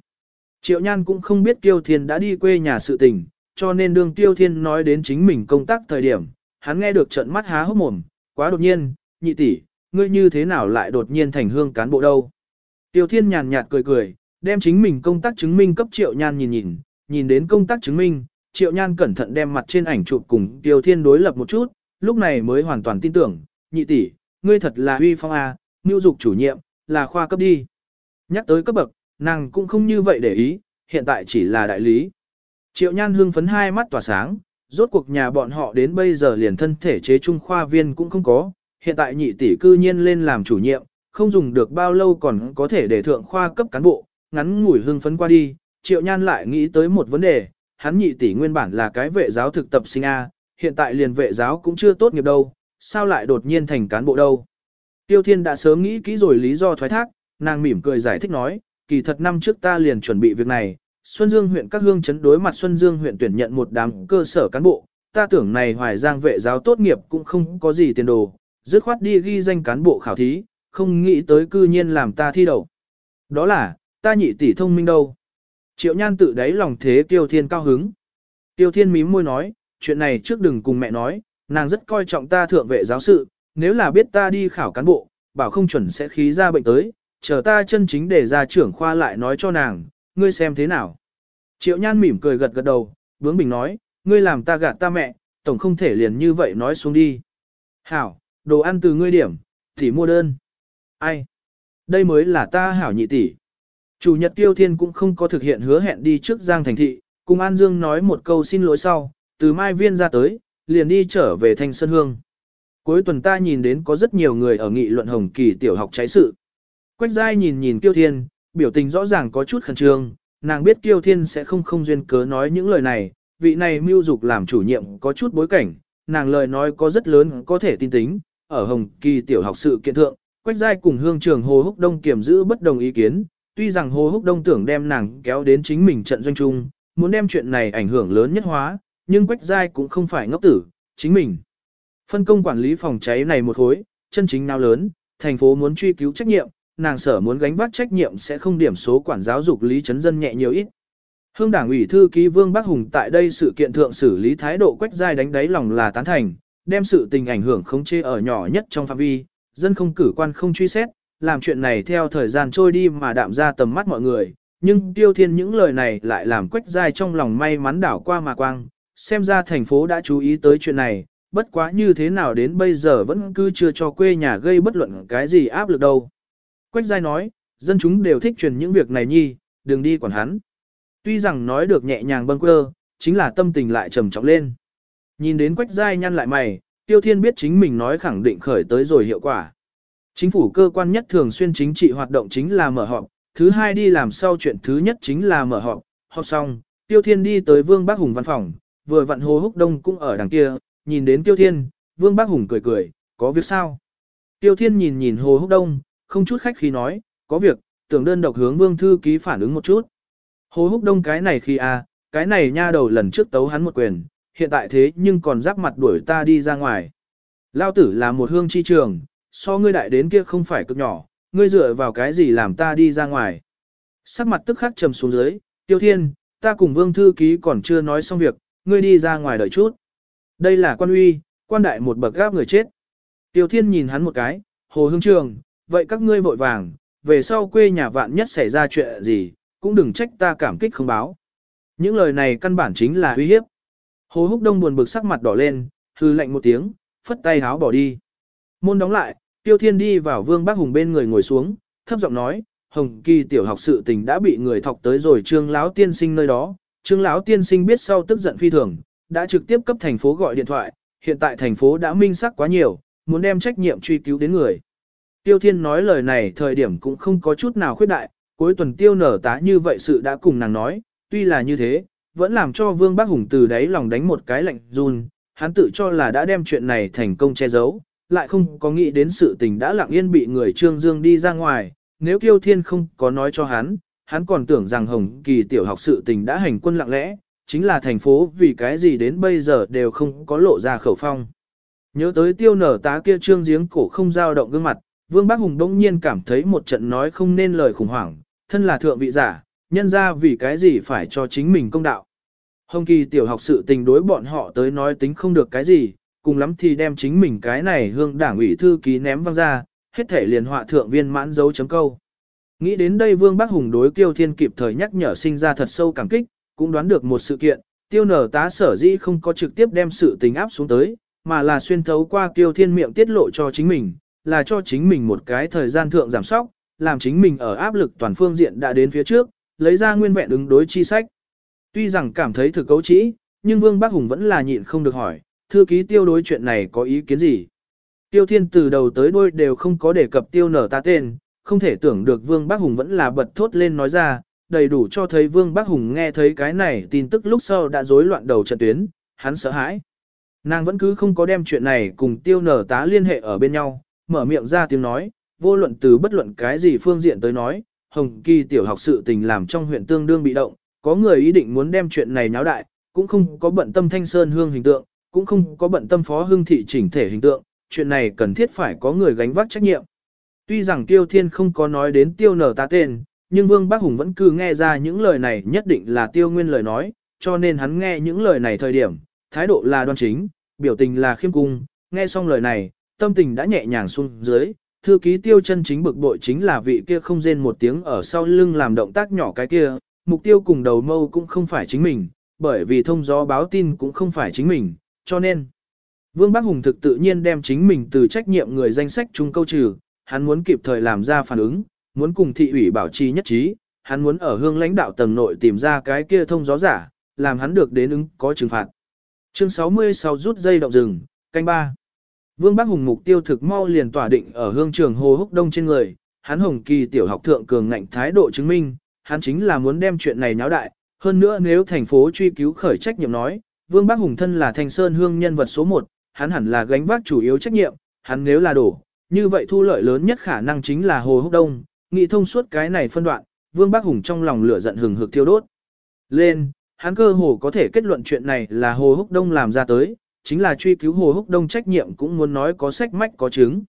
S1: Triệu Nhan cũng không biết Tiêu Thiên đã đi quê nhà sự tình, cho nên đương Tiêu Thiên nói đến chính mình công tác thời điểm, hắn nghe được trận mắt há hốc mồm, quá đột nhiên, nhị tỷ, ngươi như thế nào lại đột nhiên thành hương cán bộ đâu. Tiêu Thiên nhàn nhạt cười cười, đem chính mình công tác chứng minh cấp Triệu Nhan nhìn nhìn, nhìn đến công tác chứng minh, Triệu Nhan cẩn thận đem mặt trên ảnh chụp cùng Tiêu Thiên đối lập một chút, lúc này mới hoàn toàn tin tưởng, nhị tỷ, ngươi thật là huy phong A, mưu dục chủ nhiệm, là khoa cấp đi. Nhắc tới cấp bậc, nàng cũng không như vậy để ý, hiện tại chỉ là đại lý. Triệu Nhan hưng phấn hai mắt tỏa sáng, rốt cuộc nhà bọn họ đến bây giờ liền thân thể chế trung khoa viên cũng không có, hiện tại nhị tỷ cư nhiên lên làm chủ nhiệm, không dùng được bao lâu còn có thể để thượng khoa cấp cán bộ, ngắn ngủi hưng phấn qua đi, triệu nhan lại nghĩ tới một vấn đề, hắn nhị tỷ nguyên bản là cái vệ giáo thực tập sinh A, hiện tại liền vệ giáo cũng chưa tốt nghiệp đâu, sao lại đột nhiên thành cán bộ đâu. Tiêu Thiên đã sớm nghĩ kỹ rồi lý do thoái thác, nàng mỉm cười giải thích nói, kỳ thật năm trước ta liền chuẩn bị việc này, Xuân Dương huyện các hương chấn đối mặt Xuân Dương huyện tuyển nhận một đám cơ sở cán bộ, ta tưởng này hoài giang vệ giáo tốt nghiệp cũng không có gì tiền đồ, dứt khoát đi ghi danh cán bộ khảo thí, không nghĩ tới cư nhiên làm ta thi đầu. Đó là, ta nhị tỷ thông minh đâu. Triệu nhan tự đáy lòng thế Tiêu Thiên cao hứng. Tiêu Thiên mím môi nói, chuyện này trước đừng cùng mẹ nói, nàng rất coi trọng ta thượng vệ giáo sự, nếu là biết ta đi khảo cán bộ, bảo không chuẩn sẽ khí ra bệnh tới, chờ ta chân chính để ra trưởng khoa lại nói cho nàng, ngươi xem thế nào. Triệu nhan mỉm cười gật gật đầu, bướng bình nói, ngươi làm ta gạt ta mẹ, tổng không thể liền như vậy nói xuống đi. Hảo, đồ ăn từ ngươi điểm, thì mua đơn. Ai? Đây mới là ta hảo nhị tỷ. Chủ nhật tiêu thiên cũng không có thực hiện hứa hẹn đi trước Giang Thành Thị, cùng An Dương nói một câu xin lỗi sau, từ Mai Viên ra tới, liền đi trở về Thanh Sơn Hương. Cuối tuần ta nhìn đến có rất nhiều người ở nghị luận hồng kỳ tiểu học cháy sự. Quách giai nhìn nhìn Kiêu Thiên, biểu tình rõ ràng có chút khẩn trương, nàng biết Kiêu Thiên sẽ không không duyên cớ nói những lời này, vị này mưu dục làm chủ nhiệm có chút bối cảnh, nàng lời nói có rất lớn có thể tin tính, ở hồng kỳ tiểu học sự kiện thượng, Quách giai cùng hương trường Hồ Húc Đông kiểm giữ bất đồng ý kiến, tuy rằng Hồ Húc Đông tưởng đem nàng kéo đến chính mình trận doanh trung, muốn đem chuyện này ảnh hưởng lớn nhất hóa, nhưng Quách giai cũng không phải ngốc tử, chính mình. Phân công quản lý phòng cháy này một hối, chân chính nào lớn, thành phố muốn truy cứu trách nhiệm, nàng sở muốn gánh vác trách nhiệm sẽ không điểm số quản giáo dục lý chấn dân nhẹ nhiều ít. Hương đảng ủy thư ký Vương Bắc Hùng tại đây sự kiện thượng xử lý thái độ quách giai đánh đáy lòng là tán thành, đem sự tình ảnh hưởng không chế ở nhỏ nhất trong phạm vi, dân không cử quan không truy xét, làm chuyện này theo thời gian trôi đi mà đạm ra tầm mắt mọi người, nhưng Tiêu Thiên những lời này lại làm Quách Giai trong lòng may mắn đảo qua mà quang, xem ra thành phố đã chú ý tới chuyện này, bất quá như thế nào đến bây giờ vẫn cứ chưa cho quê nhà gây bất luận cái gì áp lực đâu. Quách Giai nói, dân chúng đều thích truyền những việc này nhi, đừng đi quản hắn. Tuy rằng nói được nhẹ nhàng bâng quơ, chính là tâm tình lại trầm trọng lên. Nhìn đến Quách Giai nhăn lại mày, Tiêu Thiên biết chính mình nói khẳng định khởi tới rồi hiệu quả. Chính phủ cơ quan nhất thường xuyên chính trị hoạt động chính là mở họp, thứ hai đi làm sau chuyện thứ nhất chính là mở họp, họp xong, Tiêu Thiên đi tới Vương Bác Hùng văn phòng, vừa vặn Hồ Húc Đông cũng ở đằng kia, nhìn đến Tiêu Thiên, Vương Bác Hùng cười cười, có việc sao? Tiêu Thiên nhìn nhìn Hồ Húc Đông, không chút khách khí nói, có việc, tưởng đơn độc hướng Vương Thư Ký phản ứng một chút. Hồ Húc Đông cái này khi à, cái này nha đầu lần trước tấu hắn một quyền, hiện tại thế nhưng còn giáp mặt đuổi ta đi ra ngoài. Lao tử là một hương chi trường, so ngươi đại đến kia không phải cực nhỏ, ngươi dựa vào cái gì làm ta đi ra ngoài. Sắc mặt tức khắc trầm xuống dưới, tiêu thiên, ta cùng vương thư ký còn chưa nói xong việc, ngươi đi ra ngoài đợi chút. Đây là quan uy, quan đại một bậc gáp người chết. Tiêu thiên nhìn hắn một cái, hồ hương trường, vậy các ngươi vội vàng, về sau quê nhà vạn nhất xảy ra chuyện gì, cũng đừng trách ta cảm kích không báo. Những lời này căn bản chính là uy hiếp. Hồ Húc Đông buồn bực sắc mặt đỏ lên, hư lạnh một tiếng, phất tay háo bỏ đi. Môn đóng lại, Tiêu Thiên đi vào Vương Bác Hùng bên người ngồi xuống, thấp giọng nói, Hồng Kỳ tiểu học sự tình đã bị người thọc tới rồi Trương lão tiên sinh nơi đó. Trương lão tiên sinh biết sau tức giận phi thường, đã trực tiếp cấp thành phố gọi điện thoại, hiện tại thành phố đã minh xác quá nhiều, muốn đem trách nhiệm truy cứu đến người. Tiêu Thiên nói lời này thời điểm cũng không có chút nào khuyết đại, cuối tuần tiêu nở tá như vậy sự đã cùng nàng nói, tuy là như thế, vẫn làm cho Vương Bác Hùng từ đáy lòng đánh một cái lạnh run, hắn tự cho là đã đem chuyện này thành công che giấu, lại không có nghĩ đến sự tình đã lặng yên bị người Trương Dương đi ra ngoài, nếu Kiêu Thiên không có nói cho hắn, hắn còn tưởng rằng Hồng Kỳ tiểu học sự tình đã hành quân lặng lẽ, chính là thành phố vì cái gì đến bây giờ đều không có lộ ra khẩu phong. Nhớ tới tiêu nở tá kia trương giếng cổ không dao động gương mặt, Vương Bác Hùng đông nhiên cảm thấy một trận nói không nên lời khủng hoảng, thân là thượng vị giả, nhân ra vì cái gì phải cho chính mình công đạo. Hồng Kỳ tiểu học sự tình đối bọn họ tới nói tính không được cái gì, cùng lắm thì đem chính mình cái này hương đảng ủy thư ký ném văng ra, hết thể liền họa thượng viên mãn dấu chấm câu. Nghĩ đến đây Vương Bắc Hùng đối Kiêu Thiên kịp thời nhắc nhở sinh ra thật sâu cảm kích, cũng đoán được một sự kiện, tiêu nở tá sở dĩ không có trực tiếp đem sự tình áp xuống tới, mà là xuyên thấu qua Kiêu Thiên miệng tiết lộ cho chính mình, là cho chính mình một cái thời gian thượng giảm sóc, làm chính mình ở áp lực toàn phương diện đã đến phía trước, lấy ra nguyên vẹn ứng đối chi sách. Tuy rằng cảm thấy thực cấu trĩ, nhưng Vương Bắc Hùng vẫn là nhịn không được hỏi, thư ký tiêu đối chuyện này có ý kiến gì? Tiêu thiên từ đầu tới đuôi đều không có đề cập tiêu nở ta tên, không thể tưởng được Vương Bắc Hùng vẫn là bật thốt lên nói ra, đầy đủ cho thấy Vương Bắc Hùng nghe thấy cái này tin tức lúc sau đã rối loạn đầu trận tuyến, hắn sợ hãi. Nàng vẫn cứ không có đem chuyện này cùng tiêu nở tá liên hệ ở bên nhau, mở miệng ra tiếng nói, vô luận từ bất luận cái gì phương diện tới nói, Hồng Kỳ tiểu học sự tình làm trong huyện tương đương bị động, có người ý định muốn đem chuyện này nháo đại, cũng không có bận tâm thanh sơn hương hình tượng, cũng không có bận tâm phó hương thị chỉnh thể hình tượng, chuyện này cần thiết phải có người gánh vác trách nhiệm. Tuy rằng Tiêu Thiên không có nói đến Tiêu Nở ta tên, nhưng Vương Bác Hùng vẫn cứ nghe ra những lời này nhất định là Tiêu Nguyên lời nói, cho nên hắn nghe những lời này thời điểm, thái độ là đoan chính, biểu tình là khiêm cung, nghe xong lời này, tâm tình đã nhẹ nhàng xuống dưới, thư ký Tiêu chân chính bực bội chính là vị kia không rên một tiếng ở sau lưng làm động tác nhỏ cái kia, mục tiêu cùng đầu mâu cũng không phải chính mình, bởi vì thông gió báo tin cũng không phải chính mình, cho nên Vương Bắc Hùng thực tự nhiên đem chính mình từ trách nhiệm người danh sách chung câu trừ, hắn muốn kịp thời làm ra phản ứng, muốn cùng thị ủy bảo trì nhất trí, hắn muốn ở hương lãnh đạo tầng nội tìm ra cái kia thông gió giả, làm hắn được đến ứng có trừng phạt. Chương 66 rút dây động rừng, canh ba. Vương Bắc Hùng mục tiêu thực mau liền tỏa định ở hương trường Hồ Húc Đông trên người, hắn hồng kỳ tiểu học thượng cường ngạnh thái độ chứng minh, hắn chính là muốn đem chuyện này náo đại, hơn nữa nếu thành phố truy cứu khởi trách nhiệm nói, Vương Bác Hùng thân là thành Sơn Hương nhân vật số 1, hắn hẳn là gánh vác chủ yếu trách nhiệm, hắn nếu là đổ, như vậy thu lợi lớn nhất khả năng chính là Hồ Húc Đông, nghị thông suốt cái này phân đoạn, Vương Bác Hùng trong lòng lửa giận hừng hực thiêu đốt. Lên, hắn cơ hồ có thể kết luận chuyện này là Hồ Húc Đông làm ra tới, chính là truy cứu Hồ Húc Đông trách nhiệm cũng muốn nói có sách mách có chứng.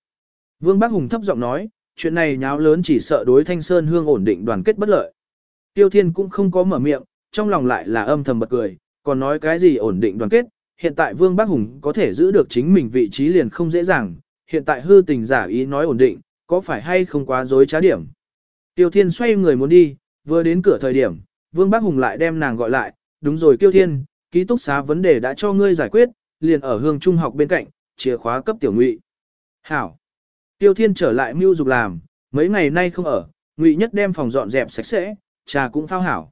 S1: Vương Bác Hùng thấp giọng nói, chuyện này nháo lớn chỉ sợ đối Thanh Sơn Hương ổn định đoàn kết bất lợi. Tiêu Thiên cũng không có mở miệng, trong lòng lại là âm thầm bật cười, còn nói cái gì ổn định đoàn kết, hiện tại Vương Bác Hùng có thể giữ được chính mình vị trí liền không dễ dàng, hiện tại hư tình giả ý nói ổn định, có phải hay không quá dối trá điểm. Tiêu Thiên xoay người muốn đi, Vừa đến cửa thời điểm, Vương Bác Hùng lại đem nàng gọi lại, đúng rồi tiêu Thiên, ký túc xá vấn đề đã cho ngươi giải quyết, liền ở hương trung học bên cạnh, chìa khóa cấp tiểu ngụy. Hảo. Tiêu Thiên trở lại mưu dục làm, mấy ngày nay không ở, ngụy nhất đem phòng dọn dẹp sạch sẽ, trà cũng phao hảo.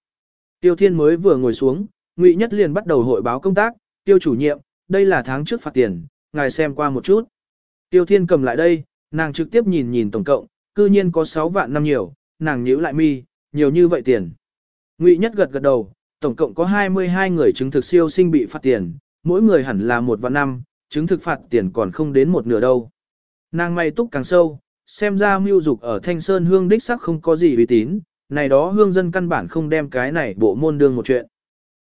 S1: Tiêu Thiên mới vừa ngồi xuống, ngụy nhất liền bắt đầu hội báo công tác, tiêu chủ nhiệm, đây là tháng trước phạt tiền, ngài xem qua một chút. Tiêu Thiên cầm lại đây, nàng trực tiếp nhìn nhìn tổng cộng, cư nhiên có 6 vạn năm nhiều, nàng nhíu lại mi, nhiều như vậy tiền. Ngụy Nhất gật gật đầu, tổng cộng có 22 người chứng thực siêu sinh bị phạt tiền, mỗi người hẳn là một vạn năm, chứng thực phạt tiền còn không đến một nửa đâu. Nàng may túc càng sâu, xem ra mưu dục ở Thanh Sơn hương đích sắc không có gì uy tín, này đó hương dân căn bản không đem cái này bộ môn đương một chuyện.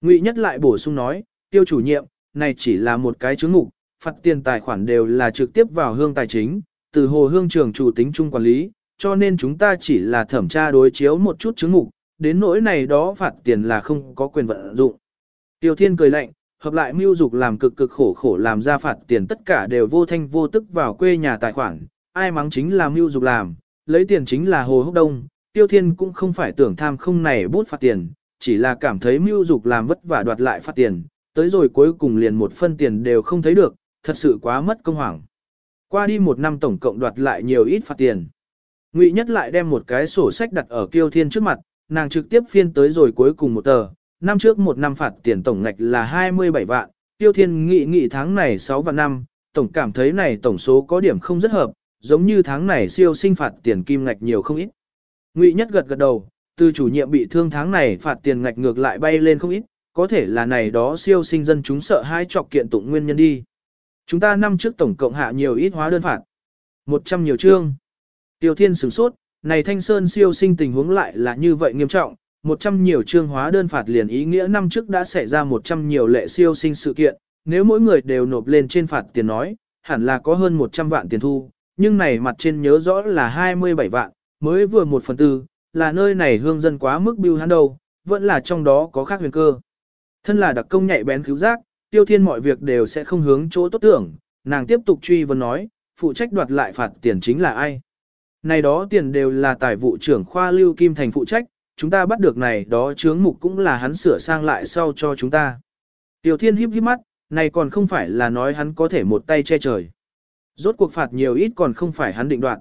S1: Ngụy Nhất lại bổ sung nói, tiêu chủ nhiệm, này chỉ là một cái chứng mục, phạt tiền tài khoản đều là trực tiếp vào hương tài chính, từ hồ hương trường chủ tính trung quản lý, cho nên chúng ta chỉ là thẩm tra đối chiếu một chút chứng mục, đến nỗi này đó phạt tiền là không có quyền vận dụng. Tiêu Thiên cười lạnh, hợp lại mưu dục làm cực cực khổ khổ làm ra phạt tiền tất cả đều vô thanh vô tức vào quê nhà tài khoản, ai mắng chính là mưu dục làm, lấy tiền chính là hồ hốc đông, Tiêu Thiên cũng không phải tưởng tham không này bút phạt tiền, chỉ là cảm thấy mưu dục làm vất vả đoạt lại phạt tiền, tới rồi cuối cùng liền một phân tiền đều không thấy được, thật sự quá mất công hoảng. Qua đi một năm tổng cộng đoạt lại nhiều ít phạt tiền. Ngụy Nhất lại đem một cái sổ sách đặt ở Kiêu Thiên trước mặt, nàng trực tiếp phiên tới rồi cuối cùng một tờ. Năm trước một năm phạt tiền tổng ngạch là 27 vạn, Tiêu Thiên nghị nghị tháng này 6 vạn năm, tổng cảm thấy này tổng số có điểm không rất hợp, giống như tháng này siêu sinh phạt tiền kim ngạch nhiều không ít. Ngụy Nhất gật gật đầu, từ chủ nhiệm bị thương tháng này phạt tiền ngạch ngược lại bay lên không ít, có thể là này đó siêu sinh dân chúng sợ hai chọc kiện tụng nguyên nhân đi. Chúng ta năm trước tổng cộng hạ nhiều ít hóa đơn phạt. 100 nhiều chương. Tiêu Thiên sửng sốt, này Thanh Sơn siêu sinh tình huống lại là như vậy nghiêm trọng, 100 nhiều chương hóa đơn phạt liền ý nghĩa năm trước đã xảy ra 100 nhiều lệ siêu sinh sự kiện, nếu mỗi người đều nộp lên trên phạt tiền nói, hẳn là có hơn 100 vạn tiền thu, nhưng này mặt trên nhớ rõ là 27 vạn, mới vừa một phần tư, là nơi này hương dân quá mức biêu hắn đâu, vẫn là trong đó có khác huyền cơ. Thân là đặc công nhạy bén cứu giác, tiêu thiên mọi việc đều sẽ không hướng chỗ tốt tưởng, nàng tiếp tục truy vấn nói, phụ trách đoạt lại phạt tiền chính là ai. Này đó tiền đều là tài vụ trưởng khoa Lưu Kim Thành phụ trách, chúng ta bắt được này đó chướng mục cũng là hắn sửa sang lại sau cho chúng ta. Tiểu Thiên híp híp mắt, này còn không phải là nói hắn có thể một tay che trời. Rốt cuộc phạt nhiều ít còn không phải hắn định đoạt.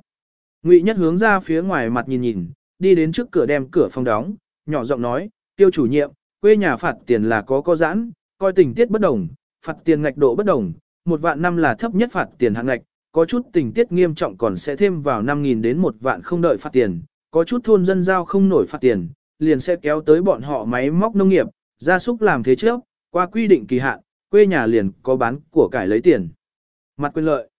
S1: Ngụy Nhất hướng ra phía ngoài mặt nhìn nhìn, đi đến trước cửa đem cửa phòng đóng, nhỏ giọng nói, tiêu chủ nhiệm, quê nhà phạt tiền là có có giãn, coi tình tiết bất đồng, phạt tiền ngạch độ bất đồng, một vạn năm là thấp nhất phạt tiền hạng ngạch, có chút tình tiết nghiêm trọng còn sẽ thêm vào 5.000 đến một vạn không đợi phạt tiền, có chút thôn dân giao không nổi phạt tiền, liền sẽ kéo tới bọn họ máy móc nông nghiệp, gia súc làm thế trước, qua quy định kỳ hạn, quê nhà liền có bán của cải lấy tiền. Mặt quyền lợi.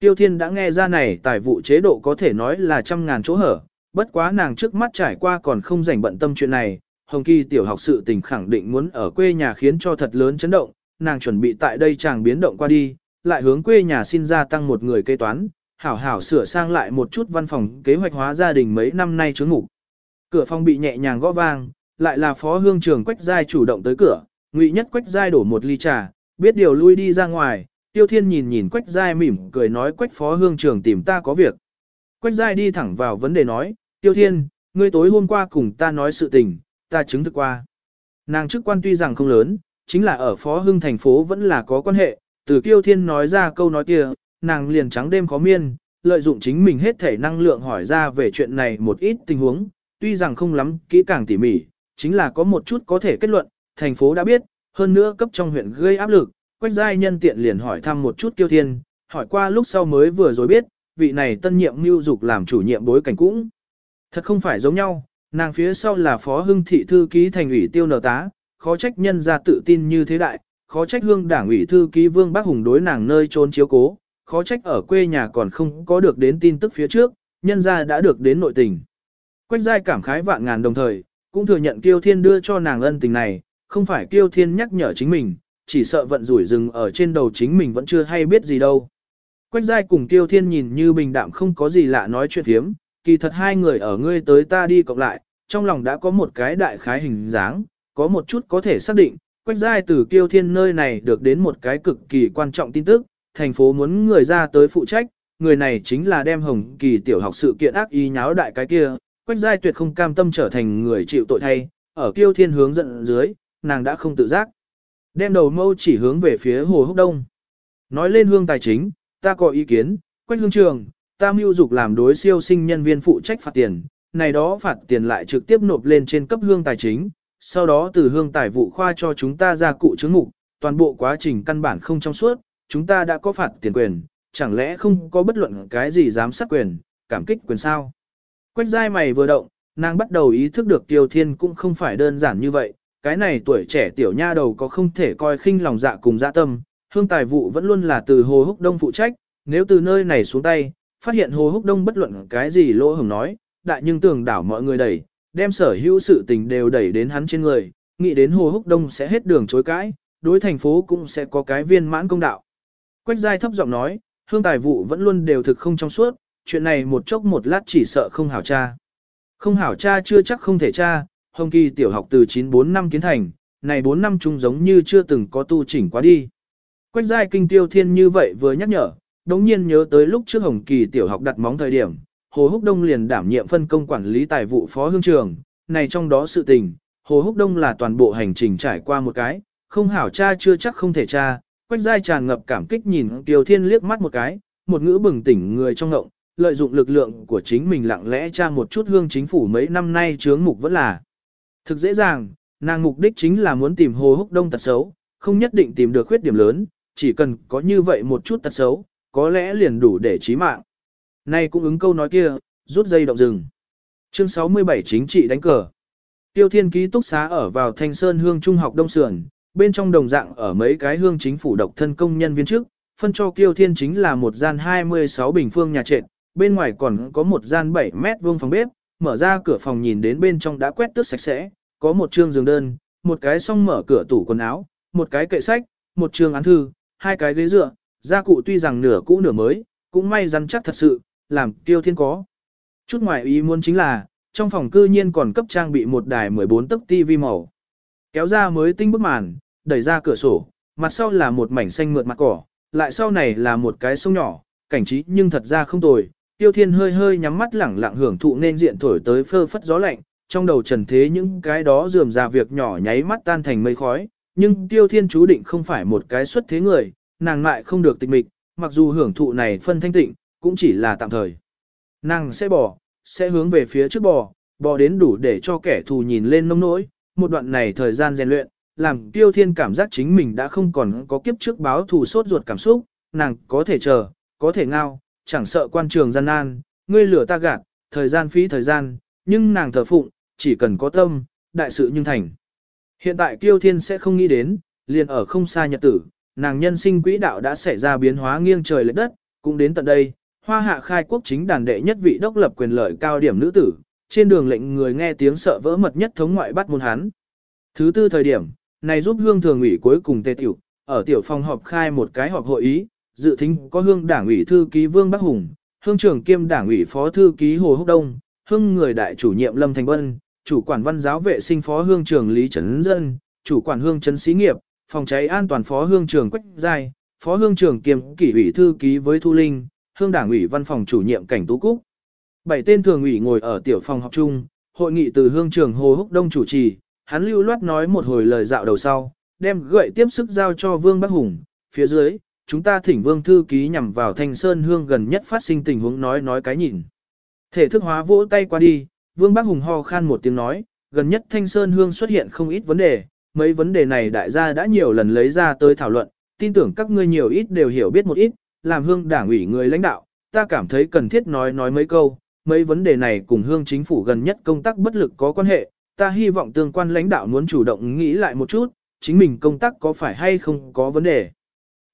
S1: Tiêu Thiên đã nghe ra này tài vụ chế độ có thể nói là trăm ngàn chỗ hở, bất quá nàng trước mắt trải qua còn không rảnh bận tâm chuyện này, Hồng Kỳ tiểu học sự tình khẳng định muốn ở quê nhà khiến cho thật lớn chấn động, nàng chuẩn bị tại đây chàng biến động qua đi, lại hướng quê nhà xin gia tăng một người kế toán, hảo hảo sửa sang lại một chút văn phòng kế hoạch hóa gia đình mấy năm nay chướng ngủ. Cửa phòng bị nhẹ nhàng gõ vang, lại là phó hương trường Quách Giai chủ động tới cửa, ngụy nhất Quách Giai đổ một ly trà, biết điều lui đi ra ngoài, tiêu thiên nhìn nhìn Quách Giai mỉm cười nói Quách phó hương trường tìm ta có việc. Quách Giai đi thẳng vào vấn đề nói, tiêu thiên, ngươi tối hôm qua cùng ta nói sự tình, ta chứng thực qua. Nàng chức quan tuy rằng không lớn, chính là ở phó hương thành phố vẫn là có quan hệ, từ tiêu thiên nói ra câu nói kia, nàng liền trắng đêm khó miên, lợi dụng chính mình hết thể năng lượng hỏi ra về chuyện này một ít tình huống, tuy rằng không lắm kỹ càng tỉ mỉ, chính là có một chút có thể kết luận, thành phố đã biết, hơn nữa cấp trong huyện gây áp lực, quách giai nhân tiện liền hỏi thăm một chút kiêu thiên, hỏi qua lúc sau mới vừa rồi biết, vị này tân nhiệm mưu dục làm chủ nhiệm bối cảnh cũng. Thật không phải giống nhau, nàng phía sau là phó hưng thị thư ký thành ủy tiêu nở tá, khó trách nhân ra tự tin như thế đại, khó trách hương đảng ủy thư ký Vương Bác Hùng đối nàng nơi trốn chiếu cố, khó trách ở quê nhà còn không có được đến tin tức phía trước, nhân ra đã được đến nội tình. Quách giai cảm khái vạn ngàn đồng thời, cũng thừa nhận Kiêu Thiên đưa cho nàng ân tình này, không phải Kiêu Thiên nhắc nhở chính mình, chỉ sợ vận rủi rừng ở trên đầu chính mình vẫn chưa hay biết gì đâu. Quách giai cùng Kiêu Thiên nhìn như bình đạm không có gì lạ nói chuyện thiếm, kỳ thật hai người ở ngươi tới ta đi cộng lại, trong lòng đã có một cái đại khái hình dáng, có một chút có thể xác định, Quách giai từ kiêu thiên nơi này được đến một cái cực kỳ quan trọng tin tức, thành phố muốn người ra tới phụ trách, người này chính là đem hồng kỳ tiểu học sự kiện ác ý nháo đại cái kia, Quách giai tuyệt không cam tâm trở thành người chịu tội thay, ở kiêu thiên hướng dẫn dưới, nàng đã không tự giác. Đem đầu mâu chỉ hướng về phía hồ húc đông. Nói lên hương tài chính, ta có ý kiến, quách hương trường, ta mưu dục làm đối siêu sinh nhân viên phụ trách phạt tiền, này đó phạt tiền lại trực tiếp nộp lên trên cấp hương tài chính, sau đó từ hương tài vụ khoa cho chúng ta ra cụ chứng mục, toàn bộ quá trình căn bản không trong suốt, chúng ta đã có phạt tiền quyền, chẳng lẽ không có bất luận cái gì giám sát quyền, cảm kích quyền sao? Quách giai mày vừa động, nàng bắt đầu ý thức được Tiêu Thiên cũng không phải đơn giản như vậy, cái này tuổi trẻ tiểu nha đầu có không thể coi khinh lòng dạ cùng dạ tâm, hương tài vụ vẫn luôn là từ Hồ Húc Đông phụ trách, nếu từ nơi này xuống tay, phát hiện Hồ Húc Đông bất luận cái gì lỗ hổng nói, đại nhưng tưởng đảo mọi người đẩy, đem sở hữu sự tình đều đẩy đến hắn trên người, nghĩ đến Hồ Húc Đông sẽ hết đường chối cãi, đối thành phố cũng sẽ có cái viên mãn công đạo. Quách giai thấp giọng nói, hương tài vụ vẫn luôn đều thực không trong suốt, chuyện này một chốc một lát chỉ sợ không hảo cha. Không hảo cha chưa chắc không thể cha, Hồng Kỳ tiểu học từ 94 năm kiến thành, này 4 năm chung giống như chưa từng có tu chỉnh quá đi. Quách giai kinh tiêu thiên như vậy vừa nhắc nhở, đống nhiên nhớ tới lúc trước Hồng Kỳ tiểu học đặt móng thời điểm, Hồ Húc Đông liền đảm nhiệm phân công quản lý tài vụ phó hương trường, này trong đó sự tình, Hồ Húc Đông là toàn bộ hành trình trải qua một cái, không hảo cha chưa chắc không thể cha, quách giai tràn ngập cảm kích nhìn Tiêu Thiên liếc mắt một cái, một ngữ bừng tỉnh người trong ngộng, lợi dụng lực lượng của chính mình lặng lẽ tra một chút hương chính phủ mấy năm nay chướng mục vẫn là. Thực dễ dàng, nàng mục đích chính là muốn tìm Hồ Húc Đông tật xấu, không nhất định tìm được khuyết điểm lớn, chỉ cần có như vậy một chút tật xấu, có lẽ liền đủ để chí mạng. Nay cũng ứng câu nói kia, rút dây động rừng. Chương 67 chính trị đánh cờ. Tiêu Thiên ký túc xá ở vào Thanh Sơn Hương Trung học Đông Sườn, bên trong đồng dạng ở mấy cái hương chính phủ độc thân công nhân viên trước, phân cho Kiêu Thiên chính là một gian 26 bình phương nhà trệt, bên ngoài còn có một gian 7 mét vuông phòng bếp, mở ra cửa phòng nhìn đến bên trong đã quét tước sạch sẽ, có một trương giường đơn, một cái song mở cửa tủ quần áo, một cái kệ sách, một trương án thư, hai cái ghế dựa, gia cụ tuy rằng nửa cũ nửa mới, cũng may rắn chắc thật sự, làm Kiêu Thiên có. Chút ngoài ý muốn chính là, trong phòng cư nhiên còn cấp trang bị một đài 14 tấc TV màu. Kéo ra mới tinh bức màn, đẩy ra cửa sổ, mặt sau là một mảnh xanh mượt mặt cỏ, lại sau này là một cái sông nhỏ, cảnh trí nhưng thật ra không tồi. Tiêu Thiên hơi hơi nhắm mắt lẳng lặng hưởng thụ nên diện thổi tới phơ phất gió lạnh, trong đầu trần thế những cái đó dườm ra việc nhỏ nháy mắt tan thành mây khói, nhưng Tiêu Thiên chú định không phải một cái xuất thế người, nàng lại không được tịch mịch, mặc dù hưởng thụ này phân thanh tịnh, cũng chỉ là tạm thời. Nàng sẽ bỏ, sẽ hướng về phía trước bò, bò đến đủ để cho kẻ thù nhìn lên nông nỗi, một đoạn này thời gian rèn luyện, làm tiêu thiên cảm giác chính mình đã không còn có kiếp trước báo thù sốt ruột cảm xúc, nàng có thể chờ, có thể ngao, chẳng sợ quan trường gian nan, ngươi lửa ta gạt, thời gian phí thời gian, nhưng nàng thờ phụng, chỉ cần có tâm, đại sự nhưng thành. Hiện tại tiêu thiên sẽ không nghĩ đến, liền ở không xa nhật tử, nàng nhân sinh quỹ đạo đã xảy ra biến hóa nghiêng trời lệch đất, cũng đến tận đây, hoa hạ khai quốc chính đàn đệ nhất vị đốc lập quyền lợi cao điểm nữ tử, trên đường lệnh người nghe tiếng sợ vỡ mật nhất thống ngoại bắt môn hắn Thứ tư thời điểm, này giúp hương thường ủy cuối cùng tê tiểu, ở tiểu phòng họp khai một cái họp hội ý, dự thính có hương đảng ủy thư ký Vương Bắc Hùng, hương trưởng kiêm đảng ủy phó thư ký Hồ Húc Đông, hương người đại chủ nhiệm Lâm Thành Bân, chủ quản văn giáo vệ sinh phó hương trưởng Lý Trấn Dân, chủ quản hương trấn xí nghiệp, phòng cháy an toàn phó hương trưởng Quách Giai, phó hương trưởng kiêm kỷ ủy thư ký với Thu Linh, hương đảng ủy văn phòng chủ nhiệm cảnh tú cúc. Bảy tên thường ủy ngồi ở tiểu phòng học chung, hội nghị từ hương Trường Hồ Húc Đông chủ trì, hắn lưu loát nói một hồi lời dạo đầu sau, đem gậy tiếp sức giao cho Vương Bắc Hùng, phía dưới, chúng ta thỉnh Vương Thư Ký nhằm vào Thanh Sơn Hương gần nhất phát sinh tình huống nói nói cái nhìn. Thể thức hóa vỗ tay qua đi, Vương Bắc Hùng ho khan một tiếng nói, gần nhất Thanh Sơn Hương xuất hiện không ít vấn đề, mấy vấn đề này đại gia đã nhiều lần lấy ra tới thảo luận, tin tưởng các ngươi nhiều ít đều hiểu biết một ít, làm hương đảng ủy người lãnh đạo, ta cảm thấy cần thiết nói nói mấy câu, mấy vấn đề này cùng hương chính phủ gần nhất công tác bất lực có quan hệ, ta hy vọng tương quan lãnh đạo muốn chủ động nghĩ lại một chút, chính mình công tác có phải hay không có vấn đề.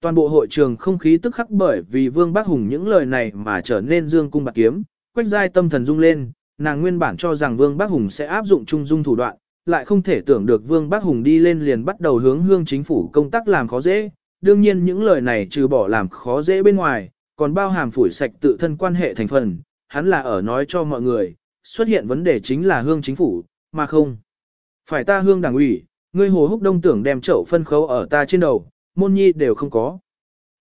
S1: Toàn bộ hội trường không khí tức khắc bởi vì Vương Bác Hùng những lời này mà trở nên dương cung bạc kiếm, quách giai tâm thần rung lên, nàng nguyên bản cho rằng Vương Bác Hùng sẽ áp dụng trung dung thủ đoạn, lại không thể tưởng được Vương Bác Hùng đi lên liền bắt đầu hướng hương chính phủ công tác làm khó dễ. Đương nhiên những lời này trừ bỏ làm khó dễ bên ngoài, còn bao hàm phủi sạch tự thân quan hệ thành phần, hắn là ở nói cho mọi người, xuất hiện vấn đề chính là hương chính phủ, mà không. Phải ta hương đảng ủy, ngươi Hồ Húc Đông tưởng đem chậu phân khấu ở ta trên đầu, môn nhi đều không có.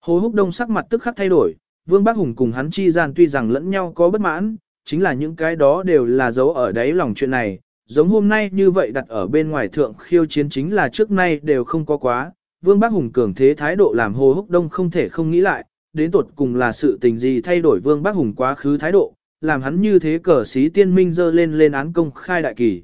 S1: Hồ Húc Đông sắc mặt tức khắc thay đổi, Vương Bác Hùng cùng hắn chi gian tuy rằng lẫn nhau có bất mãn, chính là những cái đó đều là dấu ở đáy lòng chuyện này, giống hôm nay như vậy đặt ở bên ngoài thượng khiêu chiến chính là trước nay đều không có quá, Vương Bác Hùng cường thế thái độ làm Hồ Húc Đông không thể không nghĩ lại, đến tột cùng là sự tình gì thay đổi Vương Bác Hùng quá khứ thái độ, làm hắn như thế cờ sĩ tiên minh dơ lên lên án công khai đại kỳ.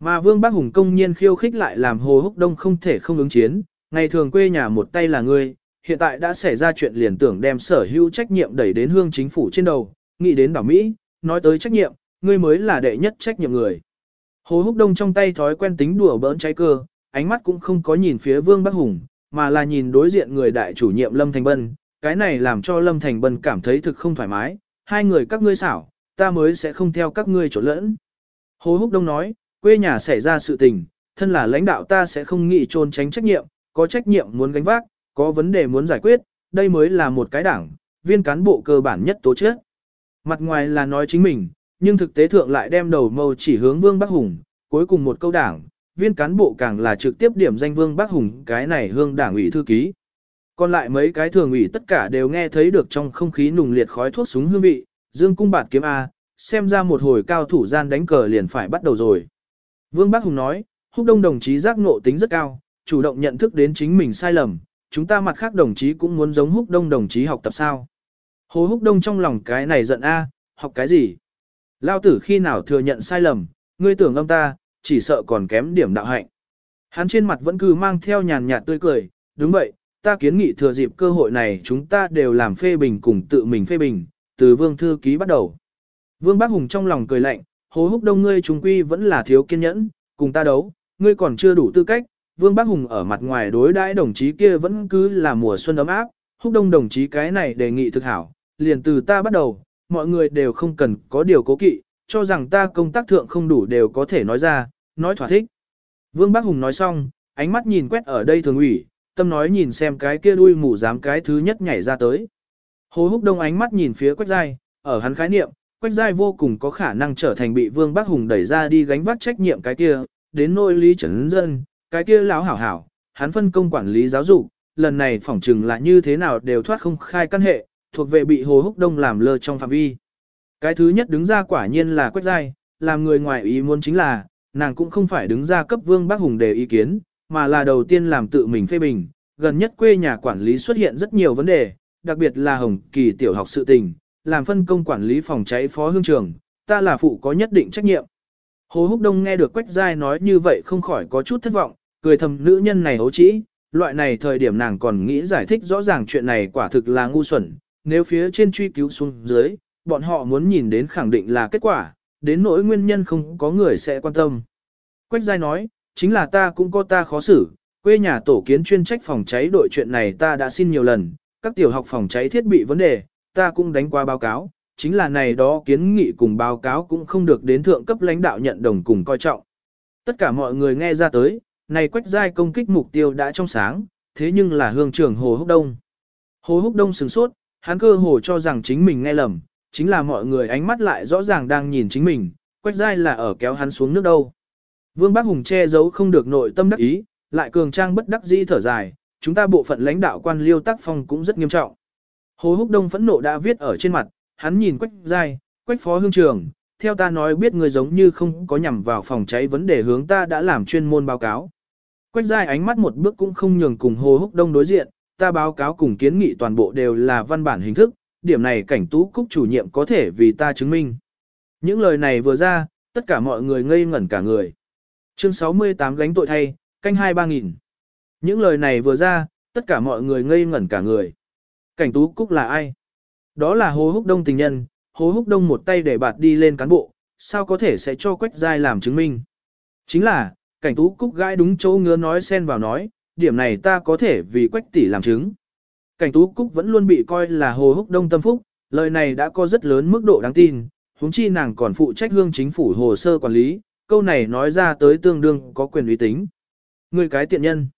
S1: Mà Vương Bác Hùng công nhiên khiêu khích lại làm Hồ Húc Đông không thể không ứng chiến, ngày thường quê nhà một tay là ngươi, hiện tại đã xảy ra chuyện liền tưởng đem sở hữu trách nhiệm đẩy đến hương chính phủ trên đầu, nghĩ đến đảo Mỹ, nói tới trách nhiệm, ngươi mới là đệ nhất trách nhiệm người. Hồ Húc Đông trong tay thói quen tính đùa bỡn cháy cơ, ánh mắt cũng không có nhìn phía Vương Bắc Hùng, mà là nhìn đối diện người đại chủ nhiệm Lâm Thành Bân, cái này làm cho Lâm Thành Bân cảm thấy thực không thoải mái, hai người các ngươi xảo, ta mới sẽ không theo các ngươi trộn lẫn. Hồ Húc Đông nói, quê nhà xảy ra sự tình, thân là lãnh đạo ta sẽ không nghĩ trốn tránh trách nhiệm, có trách nhiệm muốn gánh vác, có vấn đề muốn giải quyết, đây mới là một cái đảng, viên cán bộ cơ bản nhất tố chất. Mặt ngoài là nói chính mình, nhưng thực tế thượng lại đem đầu mâu chỉ hướng Vương Bắc Hùng, cuối cùng một câu đảng, viên cán bộ càng là trực tiếp điểm danh Vương Bắc Hùng cái này hương đảng ủy thư ký. Còn lại mấy cái thường ủy tất cả đều nghe thấy được trong không khí nùng liệt khói thuốc súng hương vị, Dương cung bạt kiếm A, xem ra một hồi cao thủ gian đánh cờ liền phải bắt đầu rồi. Vương Bắc Hùng nói, húc đông đồng chí giác ngộ tính rất cao, chủ động nhận thức đến chính mình sai lầm, chúng ta mặt khác đồng chí cũng muốn giống húc đông đồng chí học tập sao. Hồ húc đông trong lòng cái này giận A, học cái gì? Lao tử khi nào thừa nhận sai lầm, ngươi tưởng ông ta, chỉ sợ còn kém điểm đạo hạnh. Hắn trên mặt vẫn cứ mang theo nhàn nhạt tươi cười, đúng vậy, ta kiến nghị thừa dịp cơ hội này chúng ta đều làm phê bình cùng tự mình phê bình, từ vương thư ký bắt đầu. Vương Bác Hùng trong lòng cười lạnh, hố húc đông ngươi chúng quy vẫn là thiếu kiên nhẫn, cùng ta đấu, ngươi còn chưa đủ tư cách. Vương Bác Hùng ở mặt ngoài đối đãi đồng chí kia vẫn cứ là mùa xuân ấm áp, húc đông đồng chí cái này đề nghị thực hảo, liền từ ta bắt đầu, mọi người đều không cần có điều cố kỵ, cho rằng ta công tác thượng không đủ đều có thể nói ra, nói thỏa thích. Vương Bác Hùng nói xong, ánh mắt nhìn quét ở đây thường ủy, tâm nói nhìn xem cái kia đuôi mù dám cái thứ nhất nhảy ra tới. Hồ Húc Đông ánh mắt nhìn phía Quách Giai, ở hắn khái niệm, Quách Giai vô cùng có khả năng trở thành bị Vương Bác Hùng đẩy ra đi gánh vác trách nhiệm cái kia, đến nôi lý trấn dân, cái kia lão hảo hảo, hắn phân công quản lý giáo dục, lần này phỏng chừng là như thế nào đều thoát không khai căn hệ, thuộc về bị Hồ Húc Đông làm lơ trong phạm vi. Cái thứ nhất đứng ra quả nhiên là Quách Giai, làm người ngoài ý muốn chính là, nàng cũng không phải đứng ra cấp Vương Bác Hùng để ý kiến, mà là đầu tiên làm tự mình phê bình, gần nhất quê nhà quản lý xuất hiện rất nhiều vấn đề, đặc biệt là Hồng Kỳ tiểu học sự tình, làm phân công quản lý phòng cháy phó hương trường, ta là phụ có nhất định trách nhiệm. Hồ Húc Đông nghe được Quách Giai nói như vậy không khỏi có chút thất vọng, cười thầm nữ nhân này hấu trĩ, loại này thời điểm nàng còn nghĩ giải thích rõ ràng chuyện này quả thực là ngu xuẩn, nếu phía trên truy cứu xuống dưới, bọn họ muốn nhìn đến khẳng định là kết quả, đến nỗi nguyên nhân không có người sẽ quan tâm. Quách Giai nói, chính là ta cũng có ta khó xử, quê nhà tổ kiến chuyên trách phòng cháy đội chuyện này ta đã xin nhiều lần, các tiểu học phòng cháy thiết bị vấn đề, ta cũng đánh qua báo cáo, chính là này đó kiến nghị cùng báo cáo cũng không được đến thượng cấp lãnh đạo nhận đồng cùng coi trọng. Tất cả mọi người nghe ra tới, này quách giai công kích mục tiêu đã trong sáng, thế nhưng là hương trưởng Hồ Húc Đông. Hồ Húc Đông sửng sốt, hắn cơ hồ cho rằng chính mình nghe lầm, chính là mọi người ánh mắt lại rõ ràng đang nhìn chính mình, quách giai là ở kéo hắn xuống nước đâu. Vương Bác Hùng che giấu không được nội tâm đắc ý, lại cường trang bất đắc dĩ thở dài, chúng ta bộ phận lãnh đạo quan liêu tác phong cũng rất nghiêm trọng. Hồ Húc Đông phẫn nộ đã viết ở trên mặt, hắn nhìn Quách Giai, Quách Phó Hương Trường, theo ta nói biết người giống như không có nhằm vào phòng cháy vấn đề hướng ta đã làm chuyên môn báo cáo. Quách Giai ánh mắt một bước cũng không nhường cùng Hồ Húc Đông đối diện, ta báo cáo cùng kiến nghị toàn bộ đều là văn bản hình thức, điểm này cảnh tú cúc chủ nhiệm có thể vì ta chứng minh. Những lời này vừa ra, tất cả mọi người ngây ngẩn cả người. Chương 68 gánh tội thay, canh hai ba nghìn. Những lời này vừa ra, tất cả mọi người ngây ngẩn cả người. Cảnh Tú Cúc là ai? Đó là Hồ Húc Đông tình nhân, Hồ Húc Đông một tay để bạt đi lên cán bộ, sao có thể sẽ cho Quách Giai làm chứng minh? Chính là, Cảnh Tú Cúc gãi đúng chỗ ngứa nói xen vào nói, điểm này ta có thể vì Quách tỷ làm chứng. Cảnh Tú Cúc vẫn luôn bị coi là Hồ Húc Đông tâm phúc, lời này đã có rất lớn mức độ đáng tin, huống chi nàng còn phụ trách hương chính phủ hồ sơ quản lý, câu này nói ra tới tương đương có quyền uy tín. Người cái tiện nhân.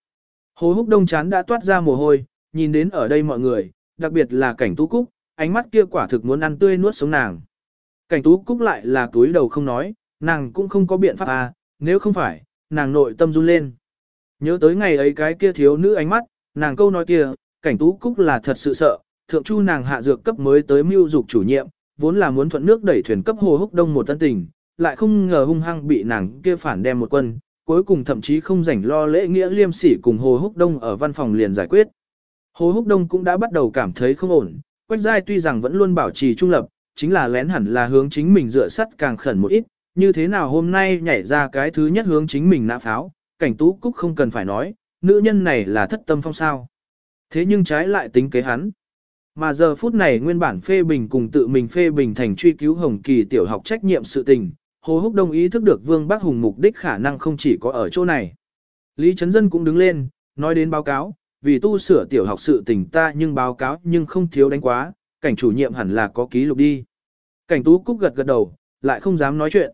S1: Hồ Húc Đông chán đã toát ra mồ hôi, nhìn đến ở đây mọi người, đặc biệt là cảnh tú cúc, ánh mắt kia quả thực muốn ăn tươi nuốt sống nàng. Cảnh tú cúc lại là túi đầu không nói, nàng cũng không có biện pháp à, nếu không phải, nàng nội tâm run lên. Nhớ tới ngày ấy cái kia thiếu nữ ánh mắt, nàng câu nói kia, cảnh tú cúc là thật sự sợ, thượng chu nàng hạ dược cấp mới tới mưu dục chủ nhiệm, vốn là muốn thuận nước đẩy thuyền cấp Hồ Húc Đông một tân tình, lại không ngờ hung hăng bị nàng kia phản đem một quân, cuối cùng thậm chí không rảnh lo lễ nghĩa liêm sỉ cùng Hồ Húc Đông ở văn phòng liền giải quyết. Hồ Húc Đông cũng đã bắt đầu cảm thấy không ổn, Quách Giai tuy rằng vẫn luôn bảo trì trung lập, chính là lén hẳn là hướng chính mình dựa sắt càng khẩn một ít, như thế nào hôm nay nhảy ra cái thứ nhất hướng chính mình nã pháo, cảnh tú cúc không cần phải nói, nữ nhân này là thất tâm phong sao. Thế nhưng trái lại tính kế hắn. Mà giờ phút này nguyên bản phê bình cùng tự mình phê bình thành truy cứu Hồng Kỳ tiểu học trách nhiệm sự tình, Hồ Húc Đông ý thức được Vương Bắc Hùng mục đích khả năng không chỉ có ở chỗ này. Lý Trấn Dân cũng đứng lên, nói đến báo cáo, vì tu sửa tiểu học sự tình ta nhưng báo cáo nhưng không thiếu đánh quá, cảnh chủ nhiệm hẳn là có ký lục đi. Cảnh Tú Cúc gật gật đầu, lại không dám nói chuyện.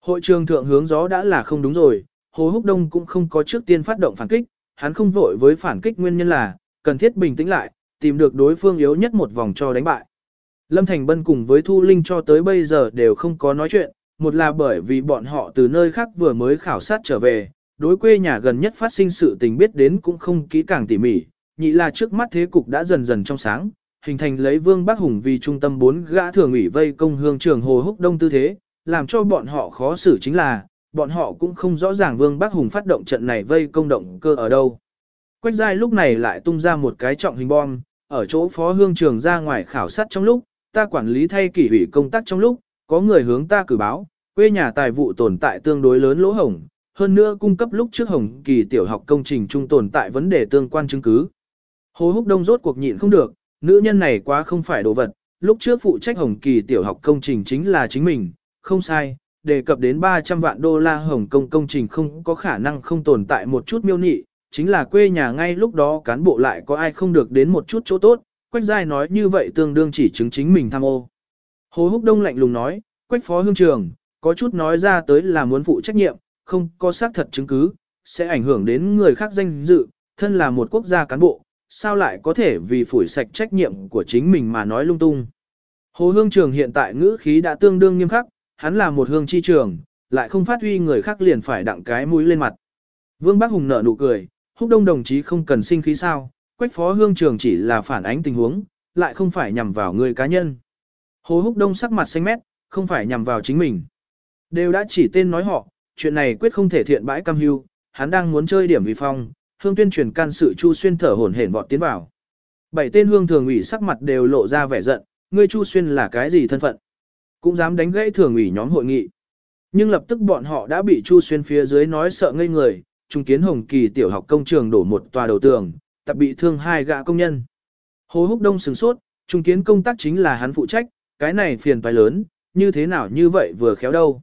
S1: Hội trường thượng hướng gió đã là không đúng rồi, Hồ Húc Đông cũng không có trước tiên phát động phản kích, hắn không vội với phản kích nguyên nhân là, cần thiết bình tĩnh lại, tìm được đối phương yếu nhất một vòng cho đánh bại. Lâm Thành Bân cùng với Thu Linh cho tới bây giờ đều không có nói chuyện, một là bởi vì bọn họ từ nơi khác vừa mới khảo sát trở về, đối quê nhà gần nhất phát sinh sự tình biết đến cũng không kỹ càng tỉ mỉ, nhị là trước mắt thế cục đã dần dần trong sáng, hình thành lấy Vương Bắc Hùng vì trung tâm bốn gã thường ủy vây công hương trường Hồ Húc Đông tư thế, làm cho bọn họ khó xử chính là, bọn họ cũng không rõ ràng Vương Bắc Hùng phát động trận này vây công động cơ ở đâu. Quách Giai lúc này lại tung ra một cái trọng hình bom, ở chỗ phó hương trường ra ngoài khảo sát trong lúc, ta quản lý thay kỷ ủy công tác trong lúc, có người hướng ta cử báo, quê nhà tài vụ tồn tại tương đối lớn lỗ hổng, hơn nữa cung cấp lúc trước hồng kỳ tiểu học công trình trung tồn tại vấn đề tương quan chứng cứ. Hồ Húc Đông rốt cuộc nhịn không được, nữ nhân này quá không phải đồ vật, lúc trước phụ trách hồng kỳ tiểu học công trình chính là chính mình, không sai, đề cập đến 300 vạn đô la hồng công công trình không có khả năng không tồn tại một chút miêu nị, chính là quê nhà ngay lúc đó cán bộ lại có ai không được đến một chút chỗ tốt, Quách Giai nói như vậy tương đương chỉ chứng chính mình tham ô. Hồ Húc Đông lạnh lùng nói, Quách Phó Hương Trường, có chút nói ra tới là muốn phụ trách nhiệm, không có xác thật chứng cứ, sẽ ảnh hưởng đến người khác danh dự, thân là một quốc gia cán bộ, sao lại có thể vì phủi sạch trách nhiệm của chính mình mà nói lung tung. Hồ Hương Trường hiện tại ngữ khí đã tương đương nghiêm khắc, hắn là một hương chi trường, lại không phát huy người khác liền phải đặng cái mũi lên mặt. Vương Bắc Hùng nở nụ cười, húc đông đồng chí không cần sinh khí sao, quách phó hương trường chỉ là phản ánh tình huống, lại không phải nhằm vào người cá nhân. Hồ húc đông sắc mặt xanh mét, không phải nhằm vào chính mình. Đều đã chỉ tên nói họ, chuyện này quyết không thể thiện bãi cam hưu, hắn đang muốn chơi điểm vi phong, hương tuyên truyền can sự Chu Xuyên thở hổn hển vọt tiến vào. Bảy tên hương thường ủy sắc mặt đều lộ ra vẻ giận, ngươi Chu Xuyên là cái gì thân phận? Cũng dám đánh gãy thường ủy nhóm hội nghị. Nhưng lập tức bọn họ đã bị Chu Xuyên phía dưới nói sợ ngây người, trung kiến hồng kỳ tiểu học công trường đổ một tòa đầu tường, tập bị thương hai gã công nhân. Hồ Húc Đông sửng sốt, trung kiến công tác chính là hắn phụ trách, cái này phiền toái lớn, như thế nào như vậy vừa khéo đâu.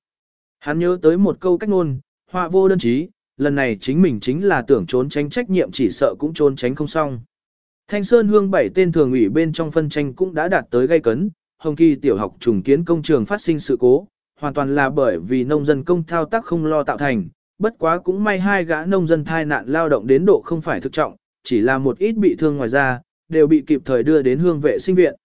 S1: Hắn nhớ tới một câu cách ngôn, họa vô đơn chí, lần này chính mình chính là tưởng trốn tránh trách nhiệm chỉ sợ cũng trốn tránh không xong. Thanh Sơn Hương bảy tên thường ủy bên trong phân tranh cũng đã đạt tới gây cấn, Hồng Kỳ tiểu học trùng kiến công trường phát sinh sự cố, hoàn toàn là bởi vì nông dân công thao tác không lo tạo thành, bất quá cũng may hai gã nông dân thai nạn lao động đến độ không phải thực trọng, chỉ là một ít bị thương ngoài ra, đều bị kịp thời đưa đến hương vệ sinh viện.